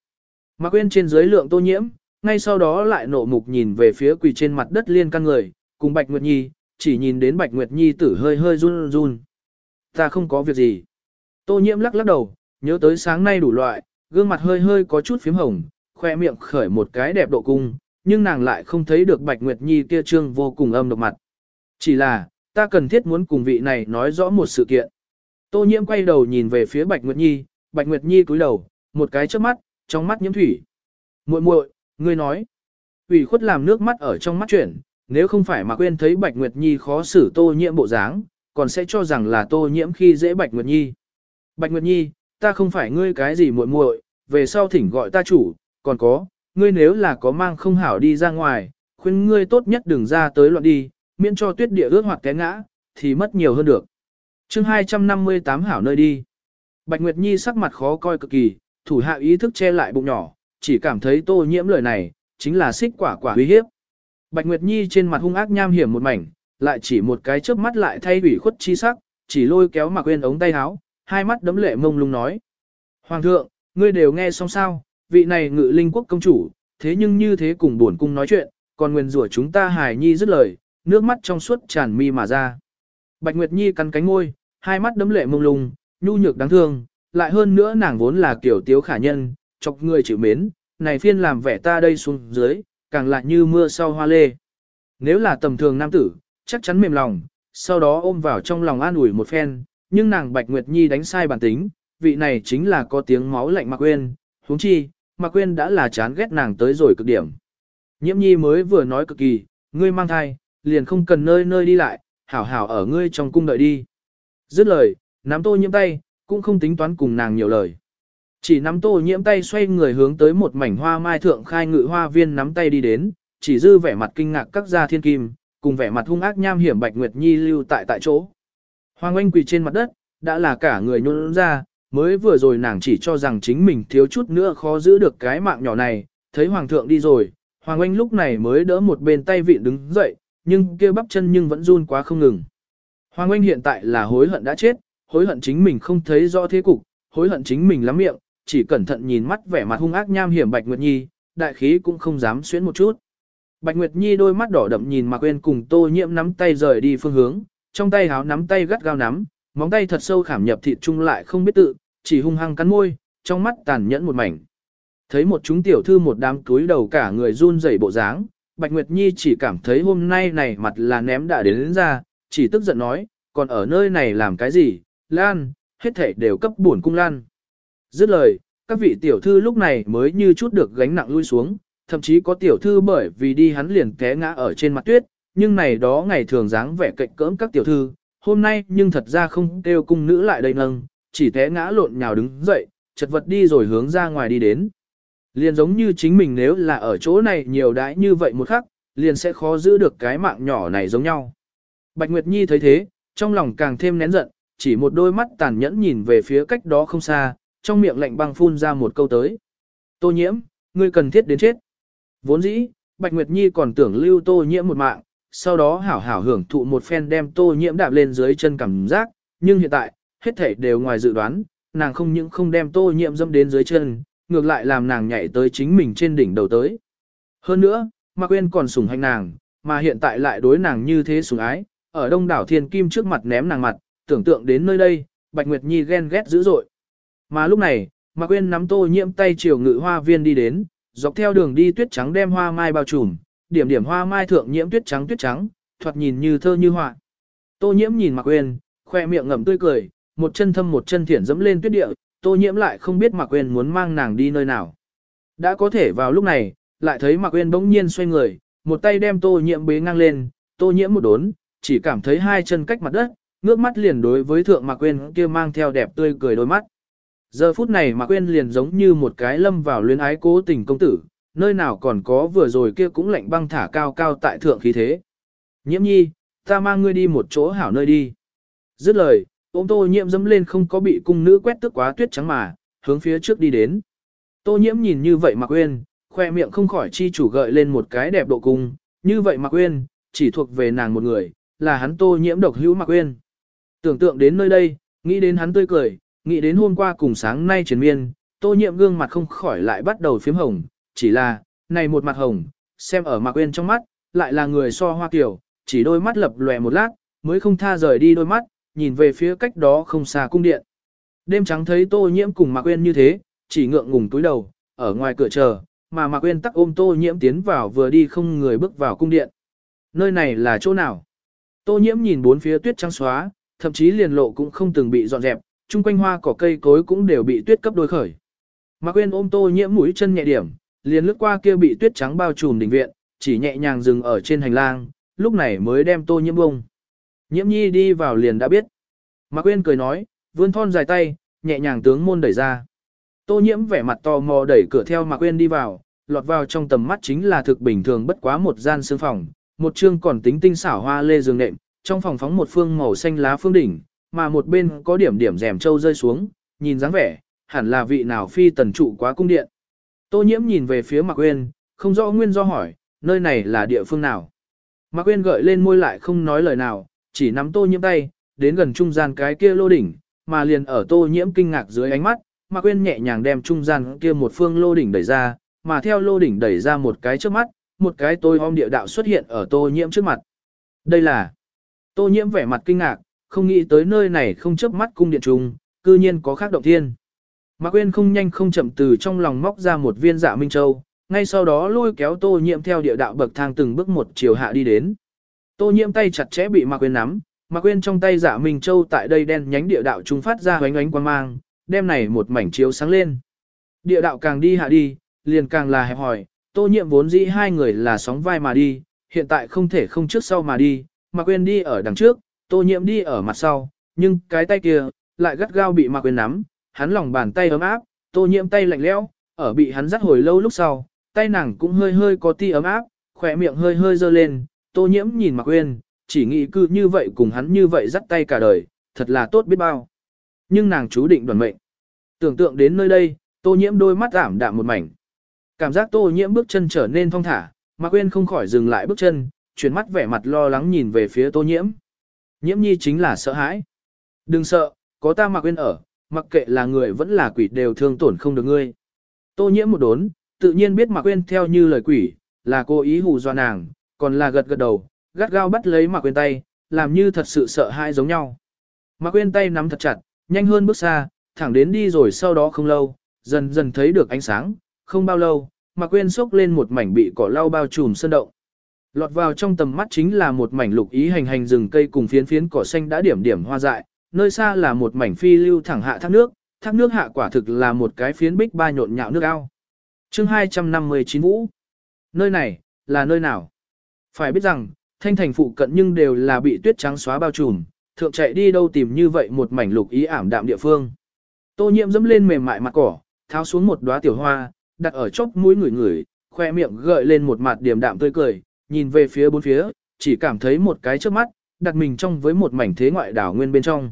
S1: Mạc quên trên dưới lượng tô nhiễm, ngay sau đó lại nộ mục nhìn về phía quỳ trên mặt đất liên căn người, cùng Bạch Nguyệt Nhi, chỉ nhìn đến Bạch Nguyệt Nhi tử hơi hơi run run. Ta không có việc gì. Tô nhiễm lắc lắc đầu, nhớ tới sáng nay đủ loại, gương mặt hơi hơi có chút phím hồng, khoe miệng khởi một cái đẹp độ cung, nhưng nàng lại không thấy được Bạch Nguyệt Nhi kia trương vô cùng âm độc mặt. Chỉ là, ta cần thiết muốn cùng vị này nói rõ một sự kiện. Tô nhiễm quay đầu nhìn về phía Bạch Nguyệt Nhi, Bạch Nguyệt Nhi cúi đầu, một cái trước mắt, trong mắt nhiễm thủy. muội muội, ngươi nói. ủy khuất làm nước mắt ở trong mắt chuyển, nếu không phải mà quên thấy Bạch Nguyệt Nhi khó xử Tô nhiễm bộ dáng, còn sẽ cho rằng là Tô nhiễm khi dễ Bạch Nguyệt Nhi. Bạch Nguyệt Nhi, ta không phải ngươi cái gì muội muội, về sau thỉnh gọi ta chủ, còn có, ngươi nếu là có mang không hảo đi ra ngoài, khuyên ngươi tốt nhất đừng ra tới loạn đi, miễn cho tuyết địa ướt hoặc té ngã, thì mất nhiều hơn được. chương 258 hảo nơi đi. Bạch Nguyệt Nhi sắc mặt khó coi cực kỳ, thủ hạ ý thức che lại bụng nhỏ, chỉ cảm thấy tô nhiễm lời này, chính là xích quả quả uy hiếp. Bạch Nguyệt Nhi trên mặt hung ác nham hiểm một mảnh, lại chỉ một cái chớp mắt lại thay ủy khuất chi sắc, chỉ lôi kéo mà quên ống tay áo, hai mắt đấm lệ mông lung nói. Hoàng thượng, ngươi đều nghe xong sao, vị này ngự linh quốc công chủ, thế nhưng như thế cùng buồn cung nói chuyện, còn nguyền rủa chúng ta hài nhi dứt lời, nước mắt trong suốt tràn mi mà ra. Bạch Nguyệt Nhi cắn cánh môi, hai mắt đấm lệ mông lung, nhu nhược đáng thương, lại hơn nữa nàng vốn là kiểu tiếu khả nhân, chọc người chịu mến, này phiên làm vẻ ta đây xuống dưới, càng lại như mưa sau hoa lê. Nếu là tầm thường nam tử, chắc chắn mềm lòng, sau đó ôm vào trong lòng an ủi một phen, nhưng nàng Bạch Nguyệt Nhi đánh sai bản tính, vị này chính là có tiếng máu lạnh mặc quên, huống chi, Mạc Quyên đã là chán ghét nàng tới rồi cực điểm. Nhiễm Nhi mới vừa nói cực kỳ, ngươi mang thai, liền không cần nơi nơi đi lại, hảo hảo ở ngươi trong cung đợi đi. Dứt lời, nắm tô nhiễm tay, cũng không tính toán cùng nàng nhiều lời. Chỉ nắm tô nhiễm tay xoay người hướng tới một mảnh hoa mai thượng khai ngự hoa viên nắm tay đi đến, chỉ dư vẻ mặt kinh ngạc các gia thiên kim, cùng vẻ mặt hung ác nham hiểm Bạch Nguyệt Nhi lưu tại tại chỗ. Hoàng Anh quỳ trên mặt đất, đã là cả người nhún ra, mới vừa rồi nàng chỉ cho rằng chính mình thiếu chút nữa khó giữ được cái mạng nhỏ này, thấy Hoàng thượng đi rồi, Hoàng Anh lúc này mới đỡ một bên tay vịn đứng dậy, nhưng kia bắp chân nhưng vẫn run quá không ngừng. Hoàng Anh hiện tại là hối hận đã chết, hối hận chính mình không thấy rõ thế cục, hối hận chính mình lắm miệng, chỉ cẩn thận nhìn mắt vẻ mặt hung ác nham hiểm Bạch Nguyệt Nhi, đại khí cũng không dám xuyến một chút. Bạch Nguyệt Nhi đôi mắt đỏ đậm nhìn Mạc quên cùng Tô Nhiễm nắm tay rời đi phương hướng, trong tay háo nắm tay gắt gao nắm, móng tay thật sâu khảm nhập thịt chung lại không biết tự, chỉ hung hăng cắn môi, trong mắt tàn nhẫn một mảnh. Thấy một chúng tiểu thư một đám túi đầu cả người run rẩy bộ dáng, Bạch Nguyệt Nhi chỉ cảm thấy hôm nay này mặt là ném đã đến, đến ra, chỉ tức giận nói, còn ở nơi này làm cái gì, Lan, hết thể đều cấp buồn cung Lan. Dứt lời, các vị tiểu thư lúc này mới như chút được gánh nặng lui xuống, thậm chí có tiểu thư bởi vì đi hắn liền té ngã ở trên mặt tuyết, nhưng này đó ngày thường dáng vẻ cạnh cỡm các tiểu thư, hôm nay nhưng thật ra không kêu cung nữ lại đây nâng, chỉ té ngã lộn nhào đứng dậy, chật vật đi rồi hướng ra ngoài đi đến. Liền giống như chính mình nếu là ở chỗ này nhiều đãi như vậy một khắc, liền sẽ khó giữ được cái mạng nhỏ này giống nhau. Bạch Nguyệt Nhi thấy thế, trong lòng càng thêm nén giận, chỉ một đôi mắt tàn nhẫn nhìn về phía cách đó không xa, trong miệng lạnh băng phun ra một câu tới. Tô nhiễm, ngươi cần thiết đến chết. Vốn dĩ, Bạch Nguyệt Nhi còn tưởng lưu tô nhiễm một mạng, sau đó hảo hảo hưởng thụ một phen đem tô nhiễm đạp lên dưới chân cảm giác, nhưng hiện tại, hết thảy đều ngoài dự đoán, nàng không những không đem tô nhiễm dâm đến dưới chân, ngược lại làm nàng nhảy tới chính mình trên đỉnh đầu tới. Hơn nữa, Mạc Quyên còn sủng hành nàng, mà hiện tại lại đối nàng như thế sủng ái, ở đông đảo thiên kim trước mặt ném nàng mặt, tưởng tượng đến nơi đây, Bạch Nguyệt Nhi ghen ghét dữ dội. Mà lúc này, Mạc Quyên nắm tô nhiễm tay chiều ngự hoa viên đi đến, dọc theo đường đi tuyết trắng đem hoa mai bao trùm, điểm điểm hoa mai thượng nhiễm tuyết trắng tuyết trắng, thoạt nhìn như thơ như họa. Tô nhiễm nhìn Mạc Quyên, khoe miệng ngậm tươi cười, một chân thâm một chân thiển dẫm lên tuyết địa, tô nhiễm lại không biết Mạc Quyên muốn mang nàng đi nơi nào. Đã có thể vào lúc này, lại thấy Mạc Quyên bỗng nhiên xoay người, một tay đem tô nhiễm bế ngang lên, tô nhiễm một đốn, chỉ cảm thấy hai chân cách mặt đất, ngước mắt liền đối với thượng Mạc Quyên kia mang theo đẹp tươi cười đôi mắt. Giờ phút này Mạc Quyên liền giống như một cái lâm vào luyến ái cố tình công tử, nơi nào còn có vừa rồi kia cũng lạnh băng thả cao cao tại thượng khí thế. Nhiễm nhi, ta mang ngươi đi một chỗ hảo nơi đi. Dứt lời, ôm tô nhiễm dẫm lên không có bị cung nữ quét tức quá tuyết trắng mà, hướng phía trước đi đến. Tô nhiễm nhìn như vậy mặc uyên khoe miệng không khỏi chi chủ gợi lên một cái đẹp độ cung, như vậy mặc uyên chỉ thuộc về nàng một người, là hắn tô nhiễm độc hữu mặc uyên Tưởng tượng đến nơi đây, nghĩ đến hắn tươi cười, nghĩ đến hôm qua cùng sáng nay triển miên, tô nhiễm gương mặt không khỏi lại bắt đầu phím hồng, chỉ là, này một mặt hồng, xem ở Mạc uyên trong mắt, lại là người so hoa kiểu, chỉ đôi mắt lập lòe một lát, mới không tha rời đi đôi mắt, nhìn về phía cách đó không xa cung điện. Đêm trắng thấy tô nhiễm cùng Mạc Quyên như thế, chỉ ngượng ngùng túi đầu, ở ngoài cửa chờ, mà Mạc Quyên tắc ôm tô nhiễm tiến vào vừa đi không người bước vào cung điện. Nơi này là chỗ nào? Tô nhiễm nhìn bốn phía tuyết trắng xóa, thậm chí liền lộ cũng không từng bị dọn dẹp, chung quanh hoa cỏ cây cối cũng đều bị tuyết cấp đôi khởi. Mạc Quyên ôm tô nhiễm mũi chân nhẹ điểm, liền lướt qua kia bị tuyết trắng bao trùm đỉnh viện, chỉ nhẹ nhàng dừng ở trên hành lang, lúc này mới đem tô nhiễm bông. Nhiễm nhi đi vào liền đã biết. Mạc Quyên cười nói, vươn thon dài tay, nhẹ nhàng tướng môn đẩy ra. Tô nhiễm vẻ mặt tò mò đẩy cửa theo Mạc Quyên đi vào, lọt vào trong tầm mắt chính là thực bình thường bất quá một gian sương phòng, một chương còn tính tinh xảo hoa lê giường nệm, trong phòng phóng một phương màu xanh lá phương đỉnh, mà một bên có điểm điểm rèm trâu rơi xuống, nhìn dáng vẻ, hẳn là vị nào phi tần trụ quá cung điện. Tô nhiễm nhìn về phía Mạc Uyên, không rõ nguyên do hỏi, nơi này là địa phương nào. Mạc Uyên gợi lên môi lại không nói lời nào, chỉ nắm tô nhiễm tay, đến gần trung gian cái kia lô đỉnh, mà liền ở tô nhiễm kinh ngạc dưới ánh mắt, mà quên nhẹ nhàng đem trung gian kia một phương lô đỉnh đẩy ra, mà theo lô đỉnh đẩy ra một cái trước mắt, một cái tôi om địa đạo xuất hiện ở tô nhiễm trước mặt. Đây là Tô nhiễm vẻ mặt kinh ngạc, không nghĩ tới nơi này không chớp mắt cung điện trùng, cư nhiên có khác động thiên. Mạc Quyên không nhanh không chậm từ trong lòng móc ra một viên dạ minh châu, ngay sau đó lôi kéo tô nhiễm theo địa đạo bậc thang từng bước một chiều hạ đi đến. Tô nhiễm tay chặt chẽ bị Mạc Quyên nắm, Mạc Quyên trong tay giả minh châu tại đây đen nhánh địa đạo trung phát ra ánh ánh quang mang, đem này một mảnh chiếu sáng lên. Địa đạo càng đi hạ đi, liền càng là hẹp hỏi, tô nhiễm vốn dĩ hai người là sóng vai mà đi, hiện tại không thể không trước sau mà đi, Mạc Quyên đi ở đằng trước, tô nhiễm đi ở mặt sau, nhưng cái tay kia, lại gắt gao bị Mạc Quyên nắm, hắn lòng bàn tay ấm áp, tô nhiễm tay lạnh lẽo, ở bị hắn dắt hồi lâu lúc sau, tay nàng cũng hơi hơi có ti ấm áp, khỏe miệng hơi hơi dơ lên, tô nhiễm nhìn Mạc Quyên, chỉ nghĩ cứ như vậy cùng hắn như vậy dắt tay cả đời, thật là tốt biết bao. Nhưng nàng chú định đoàn mệnh. Tưởng tượng đến nơi đây, tô nhiễm đôi mắt ảm đạm một mảnh. Cảm giác tô nhiễm bước chân trở nên thong thả, Mạc Quyên không khỏi dừng lại bước chân, chuyển mắt vẻ mặt lo lắng nhìn về phía tô nhiễm. Nhiễm nhi chính là sợ hãi. Đừng sợ, có ta mặc Uyên ở, mặc kệ là người vẫn là quỷ đều thương tổn không được ngươi. Tô nhiễm một đốn, tự nhiên biết mặc Uyên theo như lời quỷ, là cô ý hù dọa nàng, còn là gật gật đầu, gắt gao bắt lấy Mạc quên tay, làm như thật sự sợ hãi giống nhau. Mạc quên tay nắm thật chặt, nhanh hơn bước xa, thẳng đến đi rồi sau đó không lâu, dần dần thấy được ánh sáng, không bao lâu, Mạc Quyên xốc lên một mảnh bị cỏ lau bao trùm sơn động. Lọt vào trong tầm mắt chính là một mảnh lục ý hành hành rừng cây cùng phiến phiến cỏ xanh đã điểm điểm hoa dại, nơi xa là một mảnh phi lưu thẳng hạ thác nước, thác nước hạ quả thực là một cái phiến bích ba nhộn nhạo nước ao. chương 259 Vũ Nơi này, là nơi nào? Phải biết rằng, thanh thành phụ cận nhưng đều là bị tuyết trắng xóa bao trùm, thượng chạy đi đâu tìm như vậy một mảnh lục ý ảm đạm địa phương. Tô nhiễm dẫm lên mềm mại mặt cỏ, tháo xuống một đóa tiểu hoa, đặt ở chốc mũi người người, khoe miệng gợi lên một mặt điềm đạm tươi cười, nhìn về phía bốn phía, chỉ cảm thấy một cái trước mắt, đặt mình trong với một mảnh thế ngoại đảo nguyên bên trong.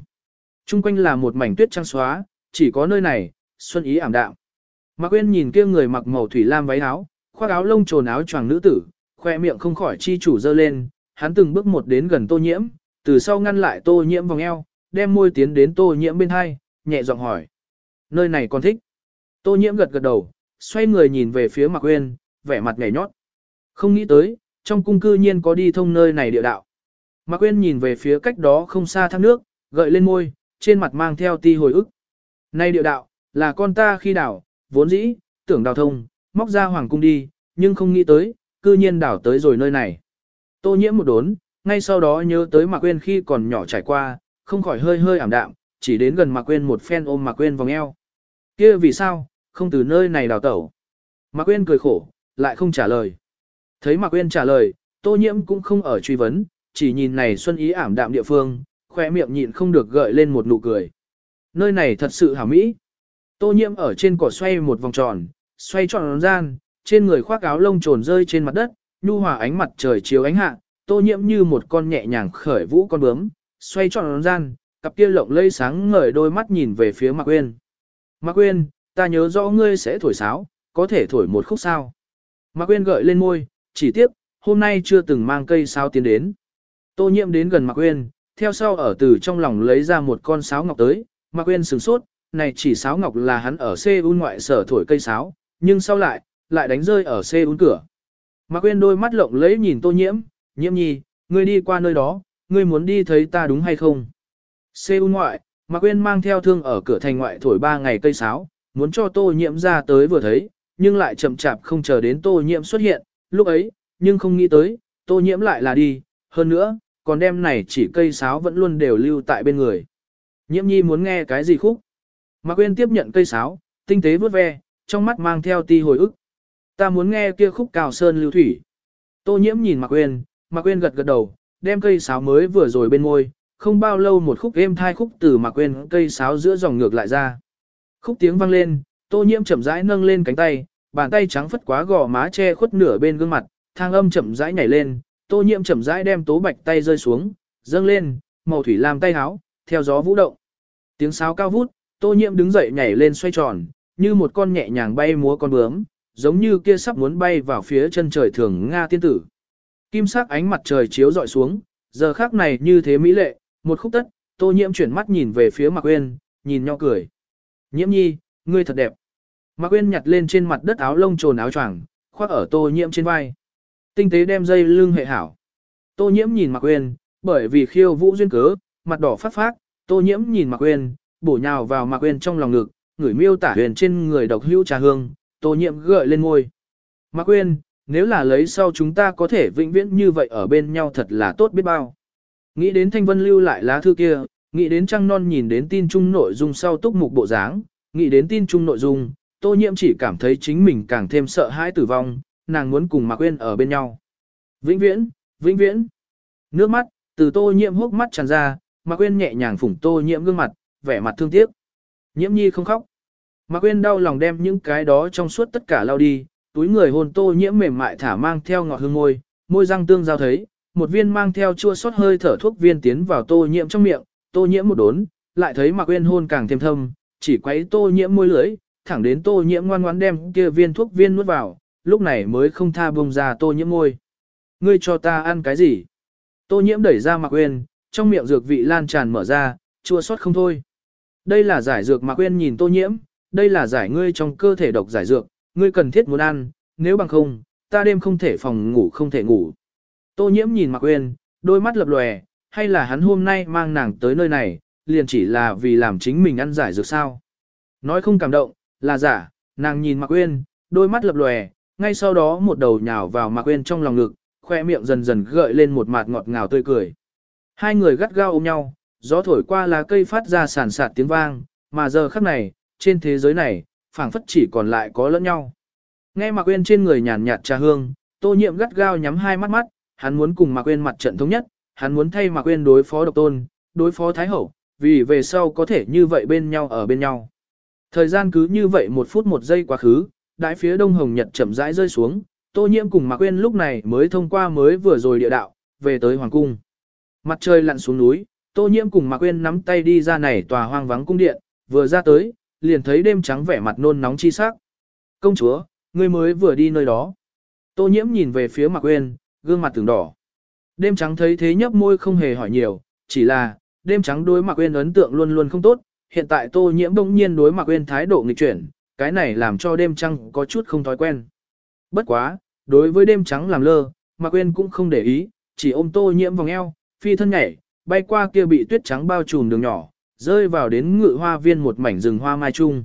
S1: Trung quanh là một mảnh tuyết trắng xóa, chỉ có nơi này, xuân ý ảm đạm. Mạc Quyên nhìn kia người mặc màu thủy lam váy áo, khoác áo lông trồn áo choàng nữ tử, khoe miệng không khỏi chi chủ dơ lên, hắn từng bước một đến gần tô nhiễm, từ sau ngăn lại tô nhiễm vòng eo, đem môi tiến đến tô nhiễm bên hai, nhẹ giọng hỏi. Nơi này con thích. Tô nhiễm gật gật đầu, xoay người nhìn về phía Mạc uyên, vẻ mặt nhảy nhót. Không nghĩ tới, trong cung cư nhiên có đi thông nơi này địa đạo. Mạc uyên nhìn về phía cách đó không xa thác nước, gợi lên môi, trên mặt mang theo ti hồi ức. Này địa đạo, là con ta khi đảo, vốn dĩ, tưởng đào thông, móc ra hoàng cung đi, nhưng không nghĩ tới, cư nhiên đảo tới rồi nơi này. Tô nhiễm một đốn, ngay sau đó nhớ tới Mạc Quyên khi còn nhỏ trải qua, không khỏi hơi hơi ảm đạm, chỉ đến gần Mạc Quyên một phen ôm Mạc Quyên vòng eo. kia vì sao, không từ nơi này đào tẩu. Mạc Quyên cười khổ, lại không trả lời. Thấy Mạc Quyên trả lời, Tô nhiễm cũng không ở truy vấn, chỉ nhìn này xuân ý ảm đạm địa phương, khoe miệng nhịn không được gợi lên một nụ cười. Nơi này thật sự hảo mỹ. Tô nhiễm ở trên cỏ xoay một vòng tròn, xoay tròn gian, trên người khoác áo lông trồn rơi trên mặt đất, nhu hòa ánh mặt trời chiếu ánh hạ, tô nhiễm như một con nhẹ nhàng khởi vũ con bướm, xoay tròn gian, cặp kia lộng lây sáng ngời đôi mắt nhìn về phía Mạc Uyên. Mạc Uyên, ta nhớ rõ ngươi sẽ thổi sáo, có thể thổi một khúc sao? Mạc Uyên gợi lên môi, chỉ tiếc, hôm nay chưa từng mang cây sáo tiến đến. Tô nhiễm đến gần Mạc Uyên, theo sau ở từ trong lòng lấy ra một con sáo ngọc tới, Mạc Uyên sửng sốt, này chỉ sáo ngọc là hắn ở Seoul ngoại sở thổi cây sáo, nhưng sau lại, lại đánh rơi ở Seoul cửa. Mạc Quyên đôi mắt lộng lẫy nhìn Tô Nhiễm, "Nhiễm nhi, ngươi đi qua nơi đó, ngươi muốn đi thấy ta đúng hay không?" Seoul ngoại, Mạc Quyên mang theo thương ở cửa thành ngoại thổi ba ngày cây sáo, muốn cho Tô Nhiễm ra tới vừa thấy, nhưng lại chậm chạp không chờ đến Tô Nhiễm xuất hiện, lúc ấy, nhưng không nghĩ tới, Tô Nhiễm lại là đi, hơn nữa, còn đêm này chỉ cây sáo vẫn luôn đều lưu tại bên người. Nhiễm nhi muốn nghe cái gì khúc? Mạc Quyên tiếp nhận cây sáo, tinh tế vuốt ve, trong mắt mang theo ti hồi ức. Ta muốn nghe kia khúc cao sơn lưu thủy. Tô nhiễm nhìn Mạc Quyên, Mạc Quyên gật gật đầu, đem cây sáo mới vừa rồi bên môi, không bao lâu một khúc êm thai khúc từ Mạc Quyên cây sáo giữa dòng ngược lại ra. Khúc tiếng vang lên, Tô nhiễm chậm rãi nâng lên cánh tay, bàn tay trắng phất quá gò má che khuất nửa bên gương mặt, thang âm chậm rãi nhảy lên, Tô nhiễm chậm rãi đem tố bạch tay rơi xuống, dâng lên, màu thủy lam tay háo, theo gió vũ động. Tiếng sáo cao vút, Tô nhiễm đứng dậy nhảy lên xoay tròn, như một con nhẹ nhàng bay múa con bướm, giống như kia sắp muốn bay vào phía chân trời thường Nga tiên tử. Kim sắc ánh mặt trời chiếu dọi xuống, giờ khác này như thế mỹ lệ, một khúc tất, Tô nhiễm chuyển mắt nhìn về phía Mạc Uyên, nhìn nhau cười. Nhiễm nhi, ngươi thật đẹp. Mạc Uyên nhặt lên trên mặt đất áo lông trồn áo choàng, khoác ở Tô nhiễm trên vai. Tinh tế đem dây lưng hệ hảo. Tô nhiễm nhìn Mạc Uyên, bởi vì khiêu vũ duyên cớ, mặt đỏ phát phát, Tô nhiễm nhìn Mạc Uyên, bổ nhào vào Mạc Uyên trong lòng ngực, người miêu tả huyền trên người độc hữu trà hương, Tô Nhiệm gợi lên ngôi. Mạc Quyên, nếu là lấy sau chúng ta có thể vĩnh viễn như vậy ở bên nhau thật là tốt biết bao. Nghĩ đến Thanh Vân lưu lại lá thư kia, nghĩ đến Trăng Non nhìn đến tin chung nội dung sau túc mục bộ dáng, nghĩ đến tin chung nội dung, Tô Nhiễm chỉ cảm thấy chính mình càng thêm sợ hãi tử vong, nàng muốn cùng Mạc Quyên ở bên nhau. Vĩnh viễn, vĩnh viễn. Nước mắt, từ tô nhiễm hốc mắt tràn ra, Mạc Quyên nhẹ nhàng phủng tô nhiễm gương mặt, vẻ mặt thương tiếc. Nhiễm nhi không khóc. Mạc Uyên đau lòng đem những cái đó trong suốt tất cả lao đi, túi người hôn tô nhiễm mềm mại thả mang theo ngọt hương môi, môi răng tương giao thấy, một viên mang theo chua xót hơi thở thuốc viên tiến vào tô nhiễm trong miệng, tô nhiễm một đốn, lại thấy Mạc Uyên hôn càng thêm thâm, chỉ quấy tô nhiễm môi lưỡi, thẳng đến tô nhiễm ngoan ngoãn đem kia viên thuốc viên nuốt vào, lúc này mới không tha bông ra tô nhiễm môi. Ngươi cho ta ăn cái gì? Tô nhiễm đẩy ra Mạc Uyên, trong miệng dược vị lan tràn mở ra, chua xót không thôi. Đây là giải dược Mạc Uyên nhìn tô nhiễm, đây là giải ngươi trong cơ thể độc giải dược, ngươi cần thiết muốn ăn, nếu bằng không, ta đêm không thể phòng ngủ không thể ngủ. Tô nhiễm nhìn Mạc Uyên, đôi mắt lập lòe, hay là hắn hôm nay mang nàng tới nơi này, liền chỉ là vì làm chính mình ăn giải dược sao? Nói không cảm động, là giả, nàng nhìn Mạc Uyên, đôi mắt lập lòe, ngay sau đó một đầu nhào vào Mạc Uyên trong lòng ngực, khoe miệng dần dần gợi lên một mặt ngọt ngào tươi cười. Hai người gắt gao ôm nhau, gió thổi qua lá cây phát ra sàn sạt tiếng vang, mà giờ khắc này, trên thế giới này, phảng phất chỉ còn lại có lẫn nhau. Nghe Mạc Uyên trên người nhàn nhạt trà hương, Tô Nhiệm gắt gao nhắm hai mắt mắt, hắn muốn cùng Mạc Uyên mặt trận thống nhất, hắn muốn thay Mạc Uyên đối phó độc tôn, đối phó thái hậu, vì về sau có thể như vậy bên nhau ở bên nhau. Thời gian cứ như vậy một phút một giây quá khứ, đại phía đông hồng nhật chậm rãi rơi xuống, Tô nhiệm cùng Mạc Uyên lúc này mới thông qua mới vừa rồi địa đạo, về tới hoàng cung. Mặt trời lặn xuống núi, Tô Nhiễm cùng Mạc Uyên nắm tay đi ra này tòa hoang vắng cung điện, vừa ra tới, liền thấy đêm trắng vẻ mặt nôn nóng chi sắc. Công chúa, ngươi mới vừa đi nơi đó. Tô nhiễm nhìn về phía Mạc Uyên, gương mặt từng đỏ. Đêm trắng thấy thế nhấp môi không hề hỏi nhiều, chỉ là, đêm trắng đối Mạc Uyên ấn tượng luôn luôn không tốt, hiện tại tô nhiễm bỗng nhiên đối Mạc Uyên thái độ nghịch chuyển, cái này làm cho đêm trắng có chút không thói quen. Bất quá, đối với đêm trắng làm lơ, Mạc Uyên cũng không để ý, chỉ ôm tô nhiễm vòng eo, phi thân nhảy, bay qua kia bị tuyết trắng bao trùm đường nhỏ, rơi vào đến ngự hoa viên một mảnh rừng hoa mai trung.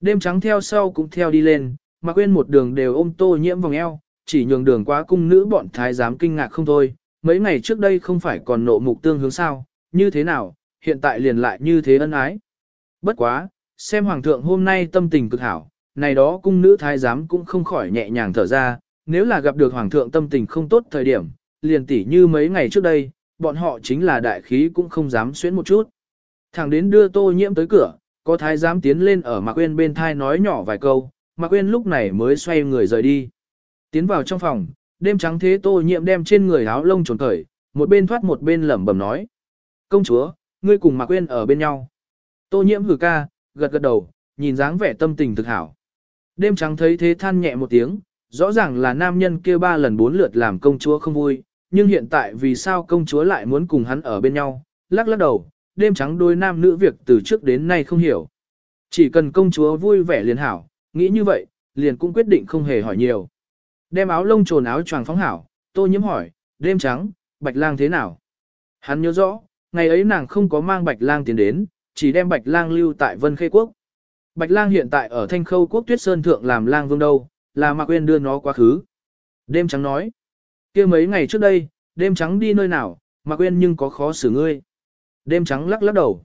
S1: Đêm trắng theo sau cũng theo đi lên, mà quên một đường đều ôm tô nhiễm vòng eo, chỉ nhường đường quá cung nữ bọn thái giám kinh ngạc không thôi, mấy ngày trước đây không phải còn nộ mục tương hướng sao, như thế nào, hiện tại liền lại như thế ân ái. Bất quá, xem hoàng thượng hôm nay tâm tình cực hảo, này đó cung nữ thái giám cũng không khỏi nhẹ nhàng thở ra, nếu là gặp được hoàng thượng tâm tình không tốt thời điểm, liền tỉ như mấy ngày trước đây, bọn họ chính là đại khí cũng không dám xuyến một chút. Thẳng đến đưa tô nhiễm tới cửa, có thái giám tiến lên ở Mạc Quyên bên thai nói nhỏ vài câu, Mạc Quyên lúc này mới xoay người rời đi. Tiến vào trong phòng, đêm trắng thế tô nhiễm đem trên người áo lông trồn cởi, một bên thoát một bên lẩm bẩm nói. Công chúa, ngươi cùng Mạc Quyên ở bên nhau. Tô nhiễm hử ca, gật gật đầu, nhìn dáng vẻ tâm tình thực hảo. Đêm trắng thấy thế than nhẹ một tiếng, rõ ràng là nam nhân kia ba lần bốn lượt làm công chúa không vui, nhưng hiện tại vì sao công chúa lại muốn cùng hắn ở bên nhau, lắc lắc đầu, đêm trắng đôi nam nữ việc từ trước đến nay không hiểu. Chỉ cần công chúa vui vẻ liền hảo, nghĩ như vậy, liền cũng quyết định không hề hỏi nhiều. Đem áo lông trồn áo choàng phóng hảo, tô nhiễm hỏi, đêm trắng, bạch lang thế nào? Hắn nhớ rõ, ngày ấy nàng không có mang bạch lang tiến đến, chỉ đem bạch lang lưu tại vân khê quốc. Bạch lang hiện tại ở thanh khâu quốc tuyết sơn thượng làm lang vương đâu, là mạc quên đưa nó quá khứ. Đêm trắng nói, kia mấy ngày trước đây, đêm trắng đi nơi nào, mạc quên nhưng có khó xử ngươi. Đêm trắng lắc lắc đầu.